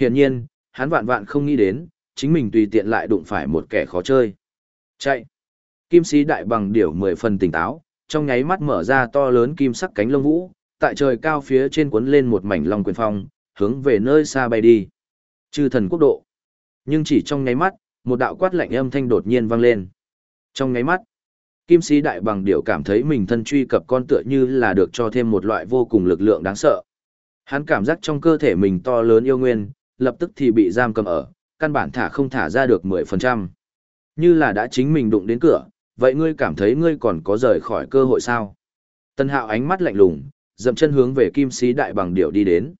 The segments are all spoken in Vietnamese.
Hiển nhiên, hắn vạn vạn không nghĩ đến, chính mình tùy tiện lại đụng phải một kẻ khó chơi. Chạy. Kim sĩ đại bằng điểu mười phần tỉnh táo, trong nháy mắt mở ra to lớn kim sắc cánh lông vũ, tại trời cao phía trên cuốn lên một mảnh long quyền phong, hướng về nơi xa bay đi. Chư thần quốc độ. Nhưng chỉ trong nháy mắt, một đạo quát lạnh âm thanh đột nhiên vang lên. Trong nháy mắt, kim sĩ đại bằng điểu cảm thấy mình thân truy cập con tựa như là được cho thêm một loại vô cùng lực lượng đáng sợ. Hắn cảm giác trong cơ thể mình to lớn yêu nguyên, lập tức thì bị giam cầm ở, căn bản thả không thả ra được 10%. Như là đã chính mình đụng đến cửa, vậy ngươi cảm thấy ngươi còn có rời khỏi cơ hội sao? Tân hạo ánh mắt lạnh lùng, dậm chân hướng về kim sĩ đại bằng điểu đi đến.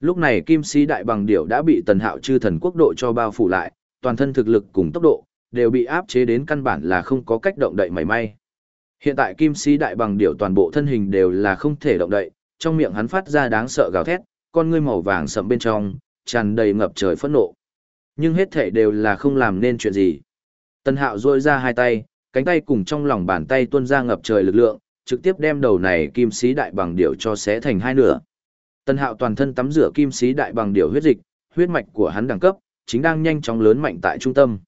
Lúc này kim sĩ đại bằng điểu đã bị tần hạo chư thần quốc độ cho bao phủ lại, toàn thân thực lực cùng tốc độ, đều bị áp chế đến căn bản là không có cách động đậy mảy may. Hiện tại kim sĩ đại bằng điểu toàn bộ thân hình đều là không thể động đậy, trong miệng hắn phát ra đáng sợ gào thét, con ngươi màu vàng sẫm bên trong, tràn đầy ngập trời phẫn nộ. Nhưng hết thể đều là không làm nên chuyện gì. Tân hạo rôi ra hai tay, cánh tay cùng trong lòng bàn tay tuôn ra ngập trời lực lượng, trực tiếp đem đầu này kim sĩ đại bằng điểu cho xé thành hai nửa. Tân hạo toàn thân tắm rửa kim sĩ đại bằng điểu huyết dịch, huyết mạch của hắn đẳng cấp, chính đang nhanh chóng lớn mạnh tại trung tâm.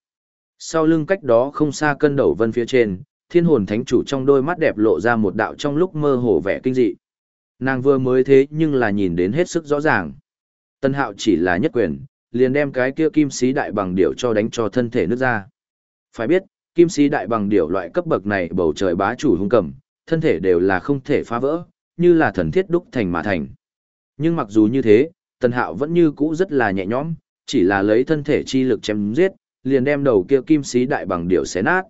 Sau lưng cách đó không xa cân đầu vân phía trên, thiên hồn thánh chủ trong đôi mắt đẹp lộ ra một đạo trong lúc mơ hồ vẻ kinh dị. Nàng vừa mới thế nhưng là nhìn đến hết sức rõ ràng. Tân hạo chỉ là nhất quyền, liền đem cái kia kim sĩ đại bằng điểu cho đánh cho thân thể nước ra. Phải biết, kim sĩ đại bằng điểu loại cấp bậc này bầu trời bá chủ hung cầm, thân thể đều là không thể phá vỡ, như là thần thiết đúc thành mà thành. Nhưng mặc dù như thế, Tân hạo vẫn như cũ rất là nhẹ nhõm, chỉ là lấy thân thể chi lực chém giết, liền đem đầu kia kim sĩ đại bằng điểu xé nát.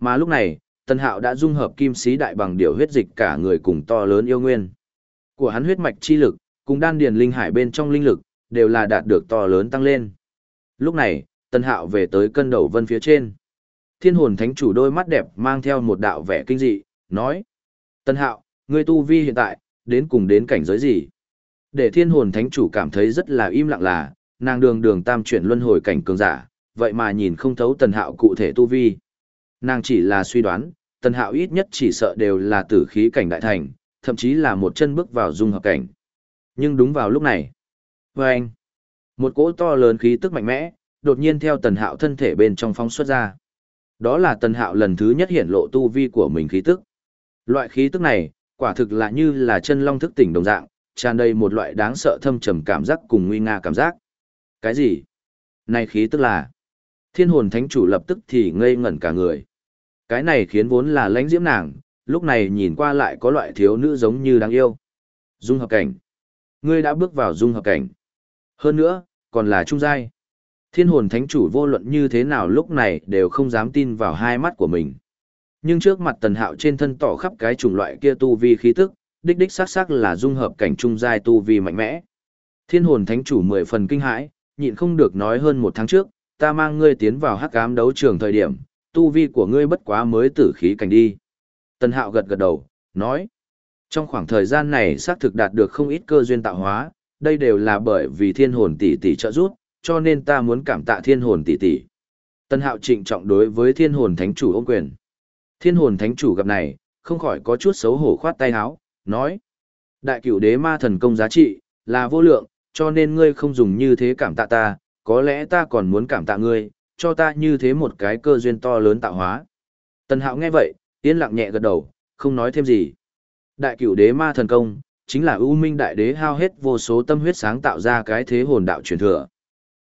Mà lúc này, Tân hạo đã dung hợp kim sĩ đại bằng điểu huyết dịch cả người cùng to lớn yêu nguyên. Của hắn huyết mạch chi lực, cùng đan điền linh hải bên trong linh lực, đều là đạt được to lớn tăng lên. Lúc này, tân hạo về tới cân đầu vân phía trên. Thiên hồn thánh chủ đôi mắt đẹp mang theo một đạo vẻ kinh dị, nói. tân hạo, ngươi tu vi hiện tại, đến cùng đến cảnh giới gì? Để thiên hồn thánh chủ cảm thấy rất là im lặng là, nàng đường đường tam chuyển luân hồi cảnh cường giả, vậy mà nhìn không thấu tần hạo cụ thể tu vi. Nàng chỉ là suy đoán, tần hạo ít nhất chỉ sợ đều là tử khí cảnh đại thành, thậm chí là một chân bước vào dung hợp cảnh. Nhưng đúng vào lúc này, và anh, một cỗ to lớn khí tức mạnh mẽ, đột nhiên theo tần hạo thân thể bên trong phóng xuất ra. Đó là tần hạo lần thứ nhất hiện lộ tu vi của mình khí tức. Loại khí tức này, quả thực là như là chân long thức tỉnh đồng dạng, tràn đầy một loại đáng sợ thâm trầm cảm giác cùng nguy nga cảm giác. Cái gì? Này khí tức là... Thiên hồn thánh chủ lập tức thì ngây ngẩn cả người. Cái này khiến vốn là lãnh diễm nàng, lúc này nhìn qua lại có loại thiếu nữ giống như đáng yêu. Dung hợp cảnh. Ngươi đã bước vào dung hợp cảnh. Hơn nữa, còn là trung giai. Thiên hồn thánh chủ vô luận như thế nào lúc này đều không dám tin vào hai mắt của mình. Nhưng trước mặt tần hạo trên thân tỏ khắp cái chủng loại kia tu vi khí tức, đích đích xác xác là dung hợp cảnh trung giai tu vi mạnh mẽ. Thiên hồn thánh chủ mười phần kinh hãi, nhịn không được nói hơn một tháng trước, ta mang ngươi tiến vào hắc ám đấu trường thời điểm, tu vi của ngươi bất quá mới tử khí cảnh đi. Tần hạo gật gật đầu, nói, trong khoảng thời gian này xác thực đạt được không ít cơ duyên tạo hóa, đây đều là bởi vì thiên hồn tỷ tỷ trợ giúp, cho nên ta muốn cảm tạ thiên hồn tỷ tỷ. Tân hạo trịnh trọng đối với thiên hồn thánh chủ ôm quyền. Thiên hồn thánh chủ gặp này, không khỏi có chút xấu hổ khoát tay áo, nói. Đại cửu đế ma thần công giá trị, là vô lượng, cho nên ngươi không dùng như thế cảm tạ ta, có lẽ ta còn muốn cảm tạ ngươi, cho ta như thế một cái cơ duyên to lớn tạo hóa. Tần hạo nghe vậy, yên lặng nhẹ gật đầu, không nói thêm gì. Đại cửu đế ma thần công, chính là ưu minh đại đế hao hết vô số tâm huyết sáng tạo ra cái thế hồn đạo truyền thừa.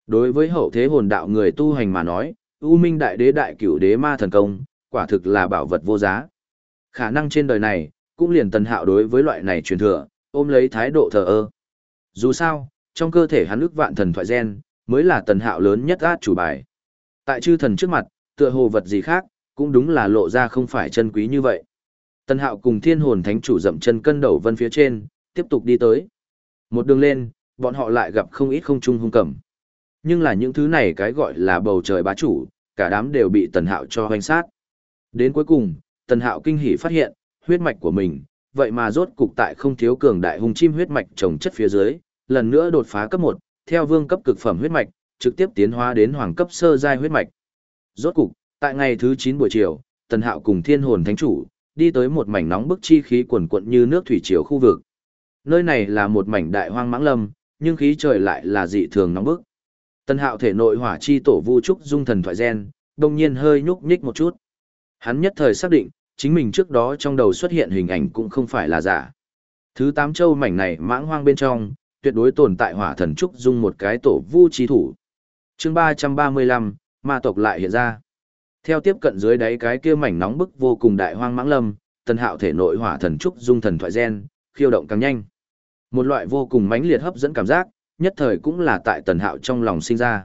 Đối với hậu thế hồn đạo người tu hành mà nói, ưu minh đại đế đại cửu đế ma thần công, quả thực là bảo vật vô giá. Khả năng trên đời này, cũng liền tần hạo đối với loại này truyền thừa, ôm lấy thái độ thờ ơ. Dù sao, trong cơ thể hắn ức vạn thần thoại gen, mới là tần hạo lớn nhất át chủ bài. Tại chư thần trước mặt, tựa hồ vật gì khác, cũng đúng là lộ ra không phải chân quý như vậy. Tần hạo cùng thiên hồn thánh chủ dậm chân cân đầu vân phía trên, tiếp tục đi tới. Một đường lên, bọn họ lại gặp không ít không trung hung cầm. Nhưng là những thứ này cái gọi là bầu trời bá chủ, cả đám đều bị tần hạo cho hoành sát. Đến cuối cùng, tần hạo kinh hỉ phát hiện, huyết mạch của mình, vậy mà rốt cục tại không thiếu cường đại hung chim huyết mạch trồng chất phía dưới, lần nữa đột phá cấp 1, theo vương cấp cực phẩm huyết mạch, trực tiếp tiến hóa đến hoàng cấp sơ giai huyết mạch. Rốt cục, tại ngày thứ 9 buổi chiều, Tần Hạo cùng Thiên Hồn Thánh Chủ đi tới một mảnh nóng bức chi khí quần quận như nước thủy triều khu vực. Nơi này là một mảnh đại hoang mãng lâm, nhưng khí trời lại là dị thường nóng bức. Tân hạo thể nội hỏa chi tổ vu trúc dung thần thoại gen, đồng nhiên hơi nhúc nhích một chút. Hắn nhất thời xác định, chính mình trước đó trong đầu xuất hiện hình ảnh cũng không phải là giả. Thứ tám châu mảnh này mãng hoang bên trong, tuyệt đối tồn tại hỏa thần trúc dung một cái tổ vu chi thủ. chương ba trăm ba mươi lăm ma tộc lại hiện ra. Theo tiếp cận dưới đáy cái kia mảnh nóng bức vô cùng đại hoang mãng lâm, tần hạo thể nội hỏa thần trúc dung thần thoại gen, khiêu động càng nhanh. Một loại vô cùng mãnh liệt hấp dẫn cảm giác, nhất thời cũng là tại tần hạo trong lòng sinh ra.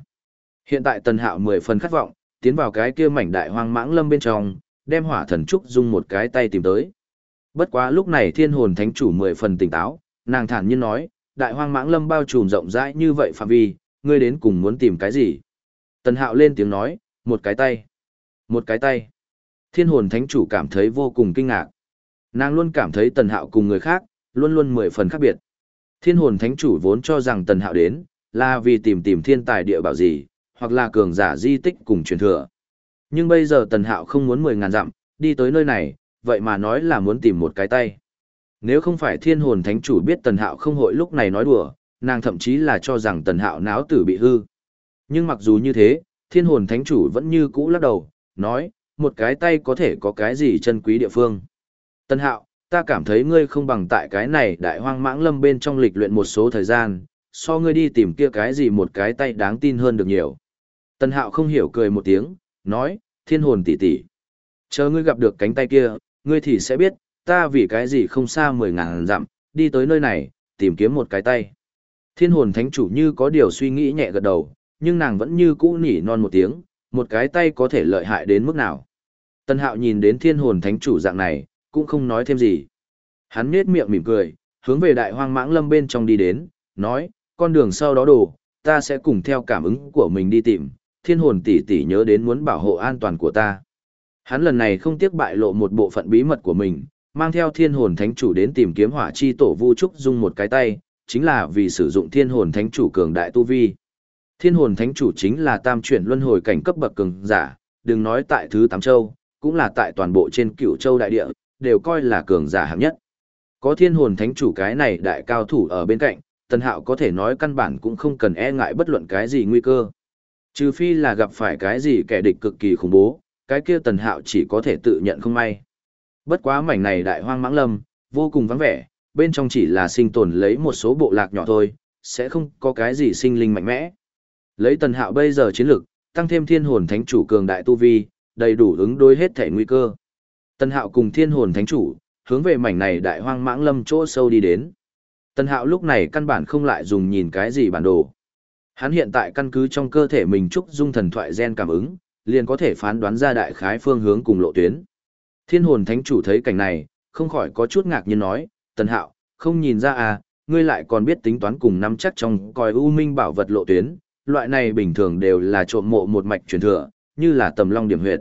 Hiện tại tần hạo mười phần khát vọng, tiến vào cái kia mảnh đại hoang mãng lâm bên trong, đem hỏa thần trúc dung một cái tay tìm tới. Bất quá lúc này thiên hồn thánh chủ mười phần tỉnh táo, nàng thản nhiên nói, đại hoang mãng lâm bao trùm rộng rãi như vậy phạm vi, ngươi đến cùng muốn tìm cái gì? Tần hạo lên tiếng nói, một cái tay. Một cái tay. Thiên hồn thánh chủ cảm thấy vô cùng kinh ngạc. Nàng luôn cảm thấy tần hạo cùng người khác, luôn luôn mười phần khác biệt. Thiên hồn thánh chủ vốn cho rằng tần hạo đến, là vì tìm tìm thiên tài địa bảo gì, hoặc là cường giả di tích cùng truyền thừa. Nhưng bây giờ tần hạo không muốn mười ngàn dặm, đi tới nơi này, vậy mà nói là muốn tìm một cái tay. Nếu không phải thiên hồn thánh chủ biết tần hạo không hội lúc này nói đùa, nàng thậm chí là cho rằng tần hạo náo tử bị hư. Nhưng mặc dù như thế, thiên hồn thánh chủ vẫn như cũ lắc đầu, nói, một cái tay có thể có cái gì chân quý địa phương. Tân hạo, ta cảm thấy ngươi không bằng tại cái này đại hoang mãng lâm bên trong lịch luyện một số thời gian, so ngươi đi tìm kia cái gì một cái tay đáng tin hơn được nhiều. Tân hạo không hiểu cười một tiếng, nói, thiên hồn tỷ tỷ, Chờ ngươi gặp được cánh tay kia, ngươi thì sẽ biết, ta vì cái gì không xa mười ngàn dặm, đi tới nơi này, tìm kiếm một cái tay. Thiên hồn thánh chủ như có điều suy nghĩ nhẹ gật đầu, nhưng nàng vẫn như cũ nỉ non một tiếng, một cái tay có thể lợi hại đến mức nào. Tân hạo nhìn đến thiên hồn thánh chủ dạng này, cũng không nói thêm gì. Hắn nết miệng mỉm cười, hướng về đại hoang mãng lâm bên trong đi đến, nói, con đường sau đó đồ, ta sẽ cùng theo cảm ứng của mình đi tìm, thiên hồn tỷ tỷ nhớ đến muốn bảo hộ an toàn của ta. Hắn lần này không tiếc bại lộ một bộ phận bí mật của mình, mang theo thiên hồn thánh chủ đến tìm kiếm hỏa chi tổ vu trúc dung một cái tay, chính là vì sử dụng thiên hồn thánh chủ cường đại tu vi. Thiên hồn thánh chủ chính là tam chuyển luân hồi cảnh cấp bậc cường giả, đừng nói tại thứ tám châu, cũng là tại toàn bộ trên cửu châu đại địa, đều coi là cường giả hạng nhất. Có thiên hồn thánh chủ cái này đại cao thủ ở bên cạnh, tần hạo có thể nói căn bản cũng không cần e ngại bất luận cái gì nguy cơ. Trừ phi là gặp phải cái gì kẻ địch cực kỳ khủng bố, cái kia tần hạo chỉ có thể tự nhận không may. Bất quá mảnh này đại hoang mãng lâm, vô cùng vắng vẻ, bên trong chỉ là sinh tồn lấy một số bộ lạc nhỏ thôi, sẽ không có cái gì sinh linh mạnh mẽ. Lấy tần hạo bây giờ chiến lực, tăng thêm thiên hồn thánh chủ cường đại tu vi, đầy đủ ứng đối hết thể nguy cơ. Tần hạo cùng thiên hồn thánh chủ, hướng về mảnh này đại hoang mãng lâm chỗ sâu đi đến. Tần hạo lúc này căn bản không lại dùng nhìn cái gì bản đồ. Hắn hiện tại căn cứ trong cơ thể mình trúc dung thần thoại gen cảm ứng, liền có thể phán đoán ra đại khái phương hướng cùng lộ tuyến. Thiên hồn thánh chủ thấy cảnh này, không khỏi có chút ngạc nhiên nói, tần hạo, không nhìn ra à, ngươi lại còn biết tính toán cùng nắm chắc trong coi u minh bảo vật lộ tuyến, loại này bình thường đều là trộm mộ một mạch truyền thừa, như là tầm long điểm huyệt.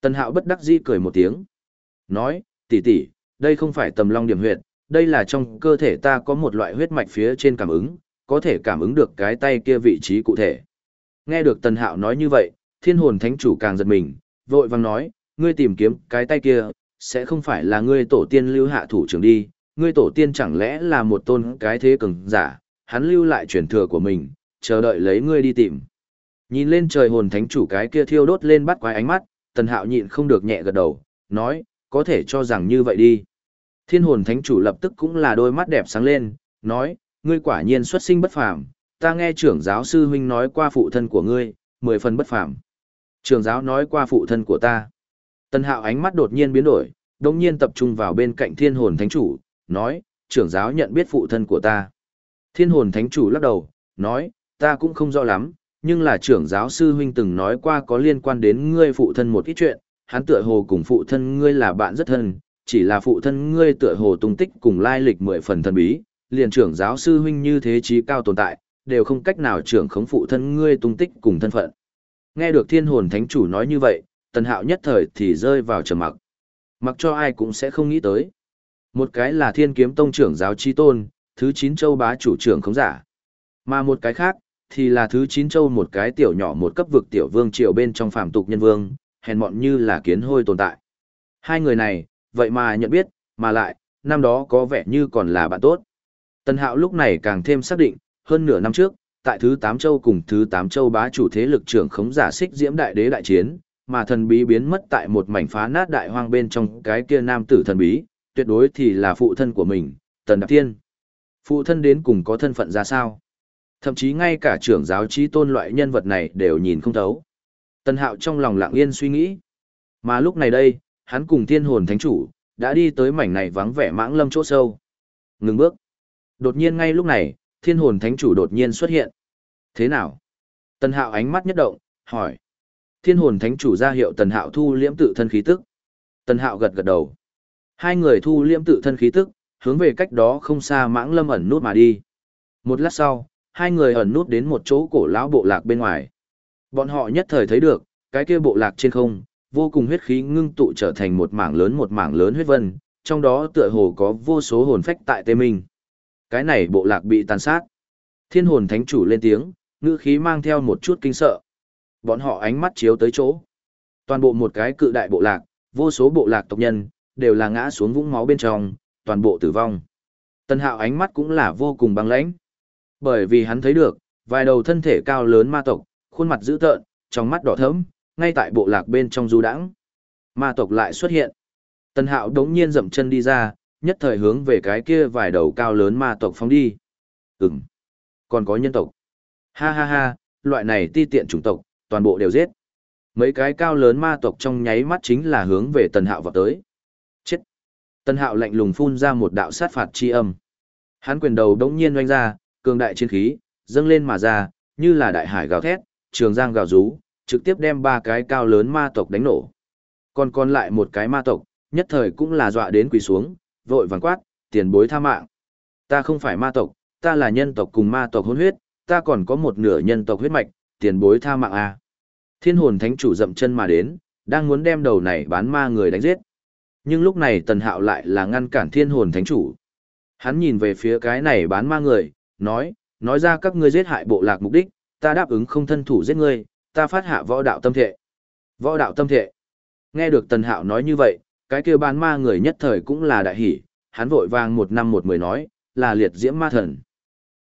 Tần hạo bất đắc dĩ cười một tiếng. Nói, tỷ tỷ, đây không phải tầm long điểm huyệt, đây là trong cơ thể ta có một loại huyết mạch phía trên cảm ứng, có thể cảm ứng được cái tay kia vị trí cụ thể. Nghe được tần hạo nói như vậy, thiên hồn thánh chủ càng giật mình, vội vang nói, ngươi tìm kiếm cái tay kia, sẽ không phải là ngươi tổ tiên lưu hạ thủ trưởng đi, ngươi tổ tiên chẳng lẽ là một tôn cái thế cường giả, hắn lưu lại truyền thừa của mình, chờ đợi lấy ngươi đi tìm. Nhìn lên trời hồn thánh chủ cái kia thiêu đốt lên bắt quái ánh mắt, tần hạo nhịn không được nhẹ gật đầu, nói, có thể cho rằng như vậy đi. Thiên hồn thánh chủ lập tức cũng là đôi mắt đẹp sáng lên, nói, ngươi quả nhiên xuất sinh bất phàm, ta nghe trưởng giáo sư huynh nói qua phụ thân của ngươi, mười phần bất phàm. trưởng giáo nói qua phụ thân của ta. tần hạo ánh mắt đột nhiên biến đổi, đồng nhiên tập trung vào bên cạnh thiên hồn thánh chủ, nói, trưởng giáo nhận biết phụ thân của ta. Thiên hồn thánh chủ lắc đầu, nói, ta cũng không rõ lắm, nhưng là trưởng giáo sư huynh từng nói qua có liên quan đến ngươi phụ thân một ít chuyện, hắn tựa hồ cùng phụ thân ngươi là bạn rất thân, chỉ là phụ thân ngươi tựa hồ tung tích cùng lai lịch mười phần thần bí, liền trưởng giáo sư huynh như thế trí cao tồn tại, đều không cách nào trưởng khống phụ thân ngươi tung tích cùng thân phận. Nghe được thiên hồn thánh chủ nói như vậy, tần hạo nhất thời thì rơi vào trầm mặc. Mặc cho ai cũng sẽ không nghĩ tới. Một cái là thiên kiếm tông trưởng giáo chi tôn, thứ chín châu bá chủ trưởng khống giả. Mà một cái khác, thì là thứ chín châu một cái tiểu nhỏ một cấp vực tiểu vương triều bên trong phàm tục nhân vương, hèn mọn như là kiến hôi tồn tại. Hai người này, vậy mà nhận biết, mà lại, năm đó có vẻ như còn là bạn tốt. Tần hạo lúc này càng thêm xác định, hơn nửa năm trước, tại thứ tám châu cùng thứ tám châu bá chủ thế lực trưởng khống giả xích diễm đại đế đại chiến, mà thần bí biến mất tại một mảnh phá nát đại hoang bên trong cái kia nam tử thần bí, tuyệt đối thì là phụ thân của mình, Tần Đạp Thiên. Phụ thân đến cùng có thân phận ra sao? Thậm chí ngay cả trưởng giáo trí tôn loại nhân vật này đều nhìn không thấu. Tần Hạo trong lòng lặng yên suy nghĩ. Mà lúc này đây, hắn cùng thiên hồn thánh chủ, đã đi tới mảnh này vắng vẻ mãng lâm chỗ sâu. Ngừng bước. Đột nhiên ngay lúc này, thiên hồn thánh chủ đột nhiên xuất hiện. Thế nào? Tần Hạo ánh mắt nhất động, hỏi. Thiên hồn thánh chủ ra hiệu Tần Hạo thu liễm tự thân khí tức. Tần Hạo gật gật đầu. Hai người thu liễm tự thân khí tức, hướng về cách đó không xa mãng lâm ẩn nút mà đi. Một lát sau, hai người ẩn nút đến một chỗ cổ lão bộ lạc bên ngoài. Bọn họ nhất thời thấy được, cái kia bộ lạc trên không, vô cùng huyết khí ngưng tụ trở thành một mảng lớn một mảng lớn huyết vân, trong đó tựa hồ có vô số hồn phách tại tê minh. Cái này bộ lạc bị tàn sát. Thiên hồn thánh chủ lên tiếng, ngữ khí mang theo một chút kinh sợ. Bọn họ ánh mắt chiếu tới chỗ. Toàn bộ một cái cự đại bộ lạc, vô số bộ lạc tộc nhân, đều là ngã xuống vũng máu bên trong, toàn bộ tử vong. Tân hạo ánh mắt cũng là vô cùng băng lãnh. Bởi vì hắn thấy được, vài đầu thân thể cao lớn ma tộc, khuôn mặt dữ tợn, trong mắt đỏ thẫm, ngay tại bộ lạc bên trong du đãng. Ma tộc lại xuất hiện. tần hạo đống nhiên dậm chân đi ra, nhất thời hướng về cái kia vài đầu cao lớn ma tộc phóng đi. Ừm, còn có nhân tộc. Ha ha ha, loại này ti tiện chủng tộc, toàn bộ đều giết. Mấy cái cao lớn ma tộc trong nháy mắt chính là hướng về tần hạo vào tới. Chết. Tần hạo lạnh lùng phun ra một đạo sát phạt chi âm. Hắn quyền đầu đống nhiên oanh ra, cường đại chiến khí, dâng lên mà ra, như là đại hải gào thét, trường giang gào rú, trực tiếp đem ba cái cao lớn ma tộc đánh nổ. Còn còn lại một cái ma tộc, nhất thời cũng là dọa đến quỳ xuống, vội vàng quát, tiền bối tha mạng. Ta không phải ma tộc, ta là nhân tộc cùng ma tộc hôn huyết, ta còn có một nửa nhân tộc huyết mạch, tiền bối tha mạng à. Thiên hồn thánh chủ dậm chân mà đến, đang muốn đem đầu này bán ma người đánh giết. Nhưng lúc này tần hạo lại là ngăn cản thiên hồn thánh chủ. Hắn nhìn về phía cái này bán ma người, nói, nói ra các ngươi giết hại bộ lạc mục đích, ta đáp ứng không thân thủ giết ngươi, ta phát hạ võ đạo tâm thệ. Võ đạo tâm thệ. Nghe được tần hạo nói như vậy, cái kia bán ma người nhất thời cũng là đại hỷ, hắn vội vàng một năm một mười nói, là liệt diễm ma thần.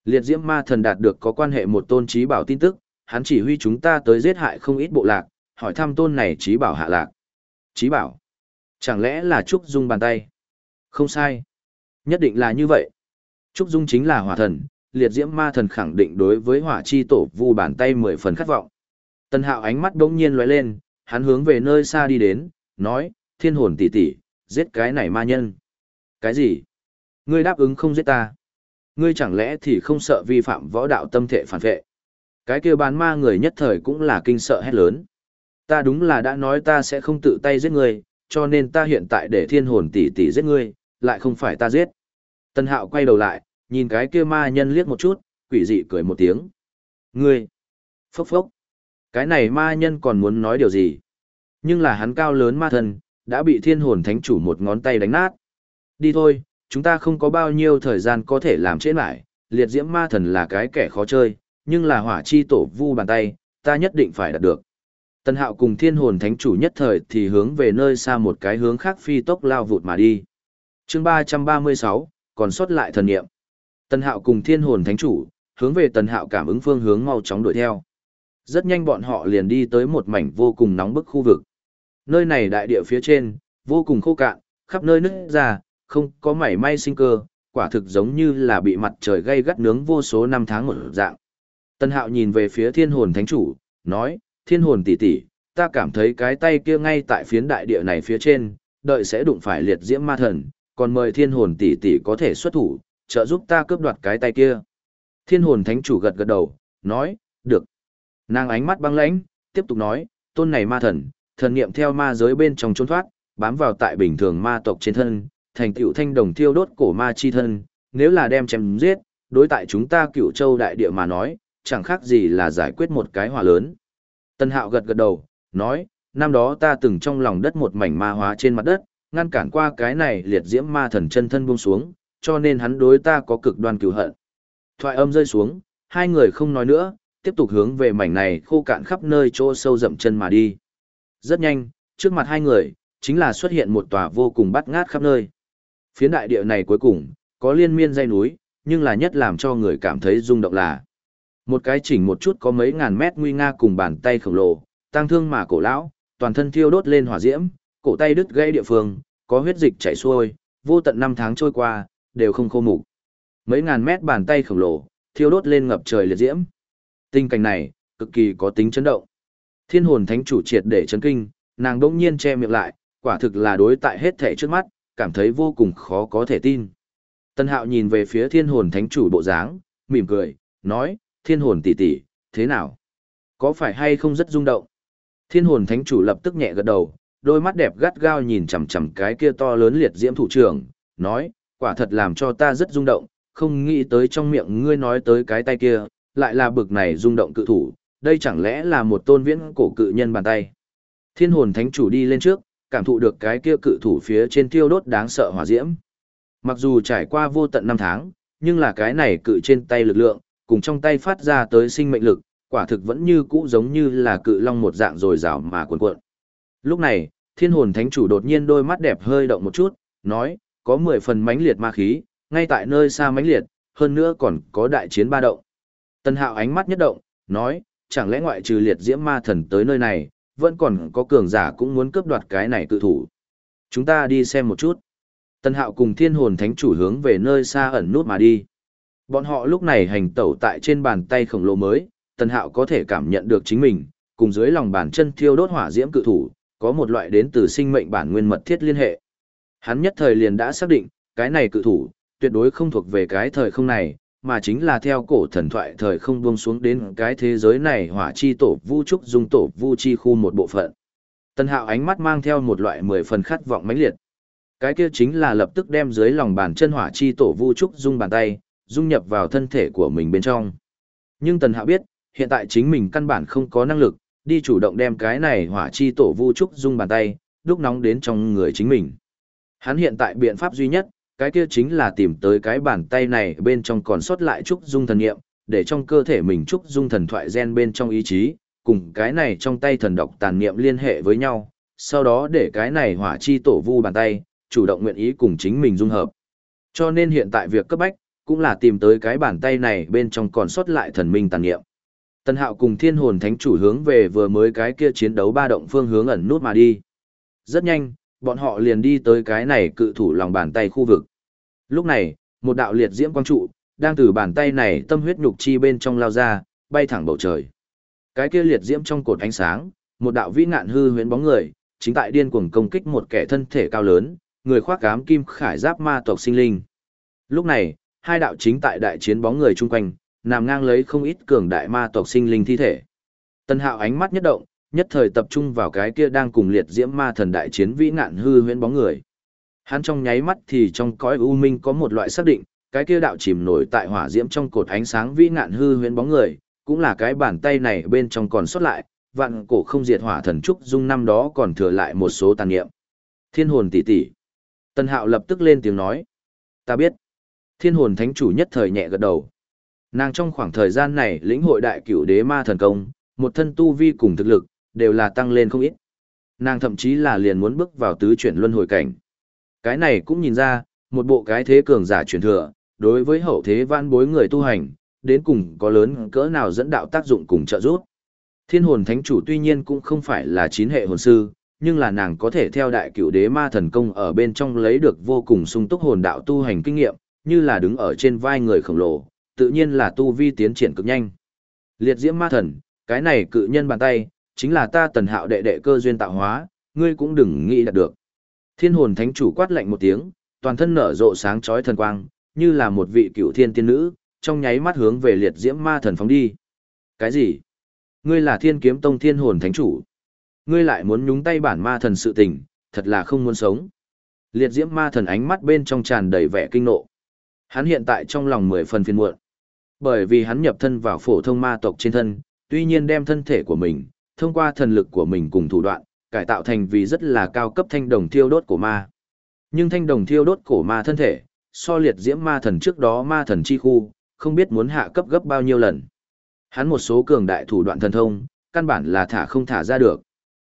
Liệt diễm ma thần đạt được có quan hệ một tôn trí bảo tin tức, hắn chỉ huy chúng ta tới giết hại không ít bộ lạc, hỏi thăm tôn này trí bảo hạ lạc. Trí bảo? Chẳng lẽ là Trúc Dung bàn tay? Không sai. Nhất định là như vậy. Trúc Dung chính là hỏa thần, liệt diễm ma thần khẳng định đối với hỏa chi tổ vu bàn tay mười phần khát vọng. Tần hạo ánh mắt đống nhiên lóe lên, hắn hướng về nơi xa đi đến, nói, thiên hồn tỷ tỷ, giết cái này ma nhân. Cái gì? Ngươi đáp ứng không giết ta. Ngươi chẳng lẽ thì không sợ vi phạm võ đạo tâm thể phản vệ? Cái kia bán ma người nhất thời cũng là kinh sợ hét lớn. Ta đúng là đã nói ta sẽ không tự tay giết ngươi, cho nên ta hiện tại để thiên hồn tỷ tỷ giết ngươi, lại không phải ta giết. Tân hạo quay đầu lại, nhìn cái kia ma nhân liếc một chút, quỷ dị cười một tiếng. Ngươi! Phốc phốc! Cái này ma nhân còn muốn nói điều gì? Nhưng là hắn cao lớn ma thần, đã bị thiên hồn thánh chủ một ngón tay đánh nát. Đi thôi, chúng ta không có bao nhiêu thời gian có thể làm trễ lại, liệt diễm ma thần là cái kẻ khó chơi, nhưng là hỏa chi tổ vu bàn tay, ta nhất định phải đạt được. tân hạo cùng thiên hồn thánh chủ nhất thời thì hướng về nơi xa một cái hướng khác phi tốc lao vụt mà đi. chương 336, còn sót lại thần niệm. Tần hạo cùng thiên hồn thánh chủ, hướng về tần hạo cảm ứng phương hướng mau chóng đuổi theo. Rất nhanh bọn họ liền đi tới một mảnh vô cùng nóng bức khu vực. Nơi này đại địa phía trên, vô cùng khô cạn, khắp nơi nứt ra, không có mảy may sinh cơ, quả thực giống như là bị mặt trời gây gắt nướng vô số năm tháng một dạng. Tân hạo nhìn về phía thiên hồn thánh chủ, nói, thiên hồn tỷ tỷ, ta cảm thấy cái tay kia ngay tại phiến đại địa này phía trên, đợi sẽ đụng phải liệt diễm ma thần, còn mời thiên hồn tỷ tỷ có thể xuất thủ, trợ giúp ta cướp đoạt cái tay kia. Thiên hồn thánh chủ gật gật đầu, nói, được. Nàng ánh mắt băng lãnh, tiếp tục nói, tôn này ma thần, thần niệm theo ma giới bên trong trốn thoát, bám vào tại bình thường ma tộc trên thân, thành tựu thanh đồng thiêu đốt cổ ma chi thân, nếu là đem chém giết, đối tại chúng ta cựu châu đại địa mà nói, chẳng khác gì là giải quyết một cái hỏa lớn. Tân hạo gật gật đầu, nói, năm đó ta từng trong lòng đất một mảnh ma hóa trên mặt đất, ngăn cản qua cái này liệt diễm ma thần chân thân buông xuống, cho nên hắn đối ta có cực đoan cửu hận. Thoại âm rơi xuống, hai người không nói nữa, tiếp tục hướng về mảnh này khô cạn khắp nơi chỗ sâu rậm chân mà đi. Rất nhanh, trước mặt hai người, chính là xuất hiện một tòa vô cùng bắt ngát khắp nơi. Phiến đại địa này cuối cùng, có liên miên dây núi, nhưng là nhất làm cho người cảm thấy rung động là Một cái chỉnh một chút có mấy ngàn mét nguy nga cùng bàn tay khổng lồ, tăng thương mà cổ lão, toàn thân thiêu đốt lên hỏa diễm, cổ tay đứt gãy địa phương, có huyết dịch chảy xuôi, vô tận năm tháng trôi qua, đều không khô mục. Mấy ngàn mét bàn tay khổng lồ, thiêu đốt lên ngập trời liệt diễm. Tình cảnh này, cực kỳ có tính chấn động. Thiên hồn thánh chủ triệt để chấn kinh, nàng đỗng nhiên che miệng lại, quả thực là đối tại hết thể trước mắt, cảm thấy vô cùng khó có thể tin. Tân hạo nhìn về phía thiên hồn thánh chủ bộ dáng, mỉm cười, nói, thiên hồn tỷ tỷ, thế nào? Có phải hay không rất rung động? Thiên hồn thánh chủ lập tức nhẹ gật đầu, đôi mắt đẹp gắt gao nhìn chằm chằm cái kia to lớn liệt diễm thủ trưởng, nói, quả thật làm cho ta rất rung động, không nghĩ tới trong miệng ngươi nói tới cái tay kia, lại là bực này rung động cự thủ, đây chẳng lẽ là một tôn viễn cổ cự nhân bàn tay. Thiên hồn thánh chủ đi lên trước, cảm thụ được cái kia cự thủ phía trên tiêu đốt đáng sợ hỏa diễm. Mặc dù trải qua vô tận năm tháng, nhưng là cái này cự trên tay lực lượng, cùng trong tay phát ra tới sinh mệnh lực, quả thực vẫn như cũ giống như là cự long một dạng rồi rào mà cuộn cuộn. Lúc này, thiên hồn thánh chủ đột nhiên đôi mắt đẹp hơi động một chút, nói, có 10 phần mãnh liệt ma khí, ngay tại nơi xa mãnh liệt, hơn nữa còn có đại chiến ba động. Tân hạo ánh mắt nhất động, nói, chẳng lẽ ngoại trừ liệt diễm ma thần tới nơi này, vẫn còn có cường giả cũng muốn cướp đoạt cái này cự thủ. Chúng ta đi xem một chút. Tân hạo cùng thiên hồn thánh chủ hướng về nơi xa ẩn nút mà đi. Bọn họ lúc này hành tẩu tại trên bàn tay khổng lồ mới, Tân hạo có thể cảm nhận được chính mình, cùng dưới lòng bàn chân thiêu đốt hỏa diễm cự thủ, có một loại đến từ sinh mệnh bản nguyên mật thiết liên hệ. Hắn nhất thời liền đã xác định, cái này cự thủ, tuyệt đối không thuộc về cái thời không này, mà chính là theo cổ thần thoại thời không buông xuống đến cái thế giới này hỏa chi tổ vu trúc dung tổ vu chi khu một bộ phận. Tân hạo ánh mắt mang theo một loại mười phần khát vọng mãnh liệt. Cái kia chính là lập tức đem dưới lòng bàn chân hỏa chi tổ vu trúc dung bàn tay, dung nhập vào thân thể của mình bên trong. Nhưng Tần Hạo biết, hiện tại chính mình căn bản không có năng lực, đi chủ động đem cái này hỏa chi tổ vu trúc dung bàn tay, đúc nóng đến trong người chính mình. Hắn hiện tại biện pháp duy nhất, cái kia chính là tìm tới cái bàn tay này bên trong còn sót lại trúc dung thần nghiệm, để trong cơ thể mình trúc dung thần thoại gen bên trong ý chí, cùng cái này trong tay thần độc tàn niệm liên hệ với nhau, sau đó để cái này hỏa chi tổ vu bàn tay, chủ động nguyện ý cùng chính mình dung hợp. Cho nên hiện tại việc cấp bách, cũng là tìm tới cái bàn tay này bên trong còn sót lại thần minh tàn niệm. Tân hạo cùng thiên hồn thánh chủ hướng về vừa mới cái kia chiến đấu ba động phương hướng ẩn nút mà đi. Rất nhanh, bọn họ liền đi tới cái này cự thủ lòng bàn tay khu vực. Lúc này, một đạo liệt diễm quang trụ, đang từ bàn tay này tâm huyết nhục chi bên trong lao ra, bay thẳng bầu trời. Cái kia liệt diễm trong cột ánh sáng, một đạo vĩ ngạn hư huyễn bóng người, chính tại điên cuồng công kích một kẻ thân thể cao lớn, người khoác cám kim khải giáp ma tộc sinh linh. Lúc này, hai đạo chính tại đại chiến bóng người chung quanh, nằm ngang lấy không ít cường đại ma tộc sinh linh thi thể. Tân Hạo ánh mắt nhất động, nhất thời tập trung vào cái kia đang cùng liệt diễm ma thần đại chiến vĩ nạn hư huyễn bóng người. Hắn trong nháy mắt thì trong cõi u minh có một loại xác định, cái kia đạo chìm nổi tại hỏa diễm trong cột ánh sáng vĩ nạn hư huyễn bóng người, cũng là cái bàn tay này bên trong còn sót lại, vạn cổ không diệt hỏa thần trúc dung năm đó còn thừa lại một số tàn niệm. Thiên hồn tỷ tỷ. Tân Hạo lập tức lên tiếng nói, "Ta biết." Thiên hồn thánh chủ nhất thời nhẹ gật đầu. Nàng trong khoảng thời gian này lĩnh hội đại cửu đế ma thần công, một thân tu vi cùng thực lực, đều là tăng lên không ít. Nàng thậm chí là liền muốn bước vào tứ chuyển luân hồi cảnh. Cái này cũng nhìn ra, một bộ cái thế cường giả truyền thừa, đối với hậu thế vãn bối người tu hành, đến cùng có lớn cỡ nào dẫn đạo tác dụng cùng trợ giúp. Thiên hồn thánh chủ tuy nhiên cũng không phải là chín hệ hồn sư, nhưng là nàng có thể theo đại cựu đế ma thần công ở bên trong lấy được vô cùng sung túc hồn đạo tu hành kinh nghiệm, như là đứng ở trên vai người khổng lồ, tự nhiên là tu vi tiến triển cực nhanh. Liệt diễm ma thần, cái này cự nhân bàn tay, chính là ta tần hạo đệ đệ cơ duyên tạo hóa, ngươi cũng đừng nghĩ đạt được. Thiên hồn thánh chủ quát lạnh một tiếng, toàn thân nở rộ sáng chói thần quang, như là một vị cựu thiên tiên nữ, trong nháy mắt hướng về liệt diễm ma thần phóng đi. Cái gì? Ngươi là thiên kiếm tông thiên hồn thánh chủ. Ngươi lại muốn nhúng tay bản ma thần sự tình, thật là không muốn sống. Liệt diễm ma thần ánh mắt bên trong tràn đầy vẻ kinh nộ. Hắn hiện tại trong lòng mười phần phiền muộn. Bởi vì hắn nhập thân vào phổ thông ma tộc trên thân, tuy nhiên đem thân thể của mình, thông qua thần lực của mình cùng thủ đoạn, cải tạo thành vì rất là cao cấp thanh đồng thiêu đốt của ma. Nhưng thanh đồng thiêu đốt cổ ma thân thể, so liệt diễm ma thần trước đó ma thần chi khu, không biết muốn hạ cấp gấp bao nhiêu lần. Hắn một số cường đại thủ đoạn thần thông, căn bản là thả không thả ra được.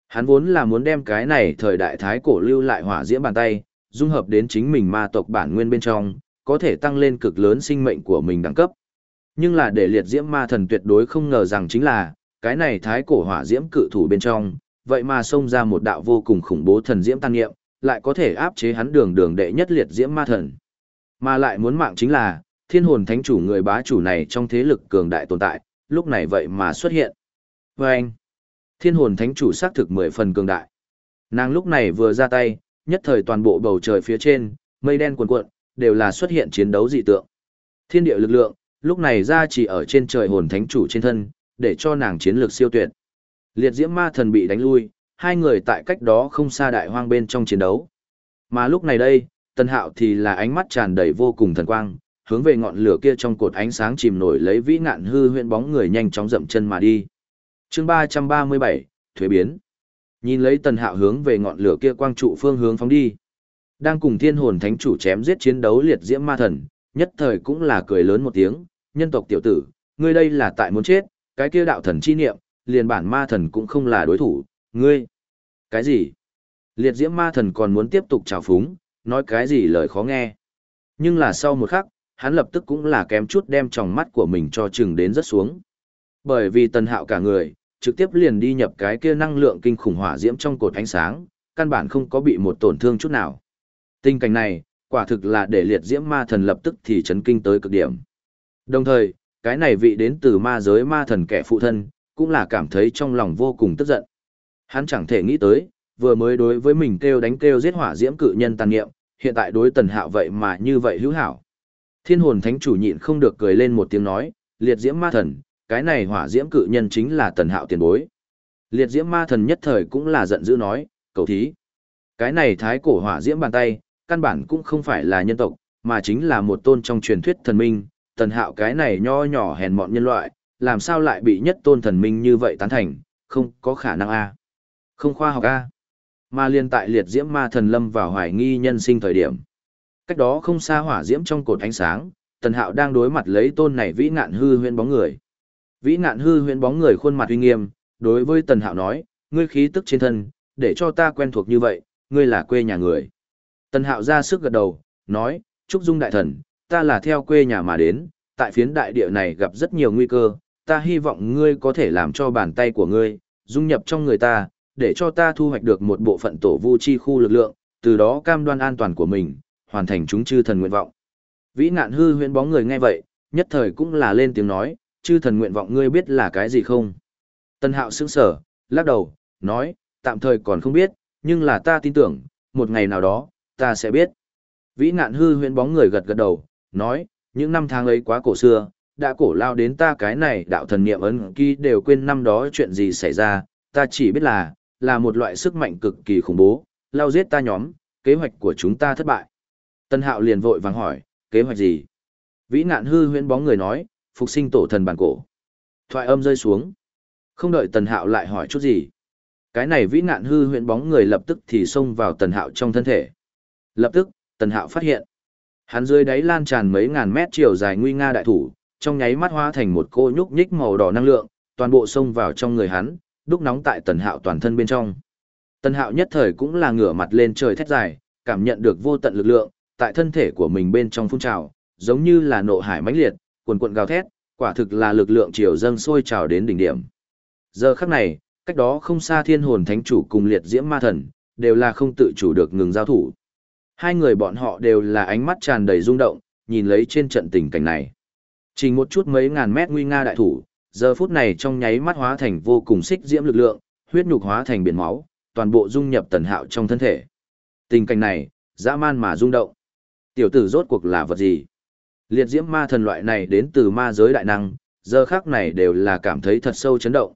Hắn vốn là muốn đem cái này thời đại thái cổ lưu lại hỏa diễm bàn tay, dung hợp đến chính mình ma tộc bản nguyên bên trong, có thể tăng lên cực lớn sinh mệnh của mình đẳng cấp. Nhưng là để liệt diễm ma thần tuyệt đối không ngờ rằng chính là, cái này thái cổ hỏa diễm cự thủ bên trong, vậy mà xông ra một đạo vô cùng khủng bố thần diễm tăng nghiệm, lại có thể áp chế hắn đường đường đệ nhất liệt diễm ma thần. Mà lại muốn mạng chính là, thiên hồn thánh chủ người bá chủ này trong thế lực cường đại tồn tại, lúc này vậy mà xuất hiện. Và anh, thiên hồn thánh chủ xác thực mười phần cường đại. Nàng lúc này vừa ra tay, nhất thời toàn bộ bầu trời phía trên, mây đen cuồn cuộn, đều là xuất hiện chiến đấu dị tượng. Thiên địa lực lượng, lúc này ra chỉ ở trên trời hồn thánh chủ trên thân, để cho nàng chiến lược siêu tuyệt. Liệt diễm ma thần bị đánh lui, hai người tại cách đó không xa đại hoang bên trong chiến đấu. Mà lúc này đây, Tân Hạo thì là ánh mắt tràn đầy vô cùng thần quang, hướng về ngọn lửa kia trong cột ánh sáng chìm nổi lấy vĩ ngạn hư huyễn bóng người nhanh chóng dậm chân mà đi. Chương 337, Thuế biến. Nhìn lấy Tần Hạo hướng về ngọn lửa kia quang trụ phương hướng phóng đi. Đang cùng Thiên Hồn Thánh chủ chém giết chiến đấu liệt diễm ma thần, nhất thời cũng là cười lớn một tiếng, nhân tộc tiểu tử, ngươi đây là tại muốn chết, cái kia đạo thần chi niệm, liền bản ma thần cũng không là đối thủ, ngươi. Cái gì? Liệt diễm ma thần còn muốn tiếp tục trào phúng, nói cái gì lời khó nghe. Nhưng là sau một khắc, hắn lập tức cũng là kém chút đem tròng mắt của mình cho chừng đến rất xuống. Bởi vì tần hạo cả người, trực tiếp liền đi nhập cái kia năng lượng kinh khủng hỏa diễm trong cột ánh sáng, căn bản không có bị một tổn thương chút nào. Tình cảnh này, quả thực là để liệt diễm ma thần lập tức thì chấn kinh tới cực điểm. Đồng thời, cái này vị đến từ ma giới ma thần kẻ phụ thân, cũng là cảm thấy trong lòng vô cùng tức giận. Hắn chẳng thể nghĩ tới, vừa mới đối với mình kêu đánh kêu giết hỏa diễm cự nhân tàn nghiệm, hiện tại đối tần hạo vậy mà như vậy hữu hảo. Thiên hồn thánh chủ nhịn không được cười lên một tiếng nói, liệt diễm ma thần, cái này hỏa diễm cự nhân chính là tần hạo tiền bối. Liệt diễm ma thần nhất thời cũng là giận dữ nói, cầu thí. Cái này thái cổ hỏa diễm bàn tay, căn bản cũng không phải là nhân tộc, mà chính là một tôn trong truyền thuyết thần minh, tần hạo cái này nho nhỏ hèn mọn nhân loại, làm sao lại bị nhất tôn thần minh như vậy tán thành, không có khả năng a Không khoa học a Mà liên tại liệt diễm ma thần lâm vào hoài nghi nhân sinh thời điểm. Cách đó không xa hỏa diễm trong cột ánh sáng, tần hạo đang đối mặt lấy tôn này vĩ ngạn hư huyễn bóng người. Vĩ ngạn hư huyễn bóng người khuôn mặt uy nghiêm, đối với tần hạo nói, ngươi khí tức trên thân, để cho ta quen thuộc như vậy, ngươi là quê nhà người. Tần hạo ra sức gật đầu, nói, Trúc Dung đại thần, ta là theo quê nhà mà đến, tại phiến đại địa này gặp rất nhiều nguy cơ, ta hy vọng ngươi có thể làm cho bàn tay của ngươi, dung nhập trong người ta, để cho ta thu hoạch được một bộ phận tổ vu chi khu lực lượng, từ đó cam đoan an toàn của mình, hoàn thành chúng chư thần nguyện vọng. Vĩ ngạn hư huyễn bóng người nghe vậy, nhất thời cũng là lên tiếng nói, chư thần nguyện vọng ngươi biết là cái gì không? Tân hạo sững sở, lắc đầu, nói, tạm thời còn không biết, nhưng là ta tin tưởng, một ngày nào đó, ta sẽ biết. Vĩ ngạn hư huyễn bóng người gật gật đầu, nói, những năm tháng ấy quá cổ xưa, đã cổ lao đến ta cái này đạo thần niệm ấn ký đều quên năm đó chuyện gì xảy ra, ta chỉ biết là, là một loại sức mạnh cực kỳ khủng bố, lao giết ta nhóm, kế hoạch của chúng ta thất bại. Tân hạo liền vội vàng hỏi, kế hoạch gì? Vĩ Nạn hư huyễn bóng người nói, phục sinh tổ thần bản cổ. Thoại âm rơi xuống. Không đợi tần hạo lại hỏi chút gì. Cái này vĩ Nạn hư huyễn bóng người lập tức thì xông vào tần hạo trong thân thể. Lập tức, tần hạo phát hiện. Hắn dưới đáy lan tràn mấy ngàn mét chiều dài nguy nga đại thủ, trong nháy mắt hóa thành một cô nhúc nhích màu đỏ năng lượng, toàn bộ xông vào trong người hắn, đúc nóng tại tần hạo toàn thân bên trong. Tần hạo nhất thời cũng là ngửa mặt lên trời thét dài, cảm nhận được vô tận lực lượng, tại thân thể của mình bên trong phun trào, giống như là nộ hải mãnh liệt, cuồn cuộn gào thét, quả thực là lực lượng chiều dâng sôi trào đến đỉnh điểm. Giờ khắc này, cách đó không xa thiên hồn thánh chủ cùng liệt diễm ma thần, đều là không tự chủ được ngừng giao thủ. Hai người bọn họ đều là ánh mắt tràn đầy rung động, nhìn lấy trên trận tình cảnh này. Chỉ một chút mấy ngàn mét nguy nga đại thủ, giờ phút này trong nháy mắt hóa thành vô cùng xích diễm lực lượng, huyết nhục hóa thành biển máu, toàn bộ dung nhập tần hạo trong thân thể. Tình cảnh này, dã man mà rung động. Tiểu tử rốt cuộc là vật gì? Liệt diễm ma thần loại này đến từ ma giới đại năng, giờ khác này đều là cảm thấy thật sâu chấn động.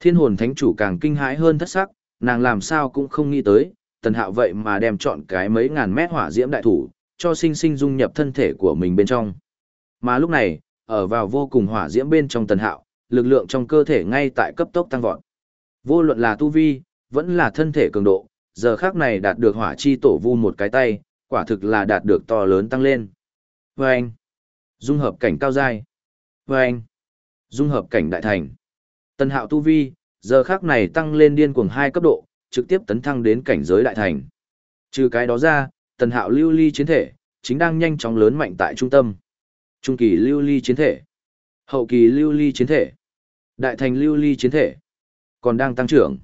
Thiên hồn thánh chủ càng kinh hãi hơn thất sắc, nàng làm sao cũng không nghĩ tới, tần hạo vậy mà đem chọn cái mấy ngàn mét hỏa diễm đại thủ, cho sinh sinh dung nhập thân thể của mình bên trong. Mà lúc này, ở vào vô cùng hỏa diễm bên trong tần hạo, lực lượng trong cơ thể ngay tại cấp tốc tăng vọt. Vô luận là tu vi, vẫn là thân thể cường độ, giờ khác này đạt được hỏa chi tổ vu một cái tay, quả thực là đạt được to lớn tăng lên. Vâng! Dung hợp cảnh cao giai. Vâng! Dung hợp cảnh đại thành. Tần hạo tu vi, giờ khác này tăng lên điên cuồng hai cấp độ, trực tiếp tấn thăng đến cảnh giới đại thành. Trừ cái đó ra, tần hạo lưu ly chiến thể, chính đang nhanh chóng lớn mạnh tại trung tâm. Trung kỳ lưu ly chiến thể. Hậu kỳ lưu ly chiến thể. Đại thành lưu ly chiến thể. Còn đang tăng trưởng.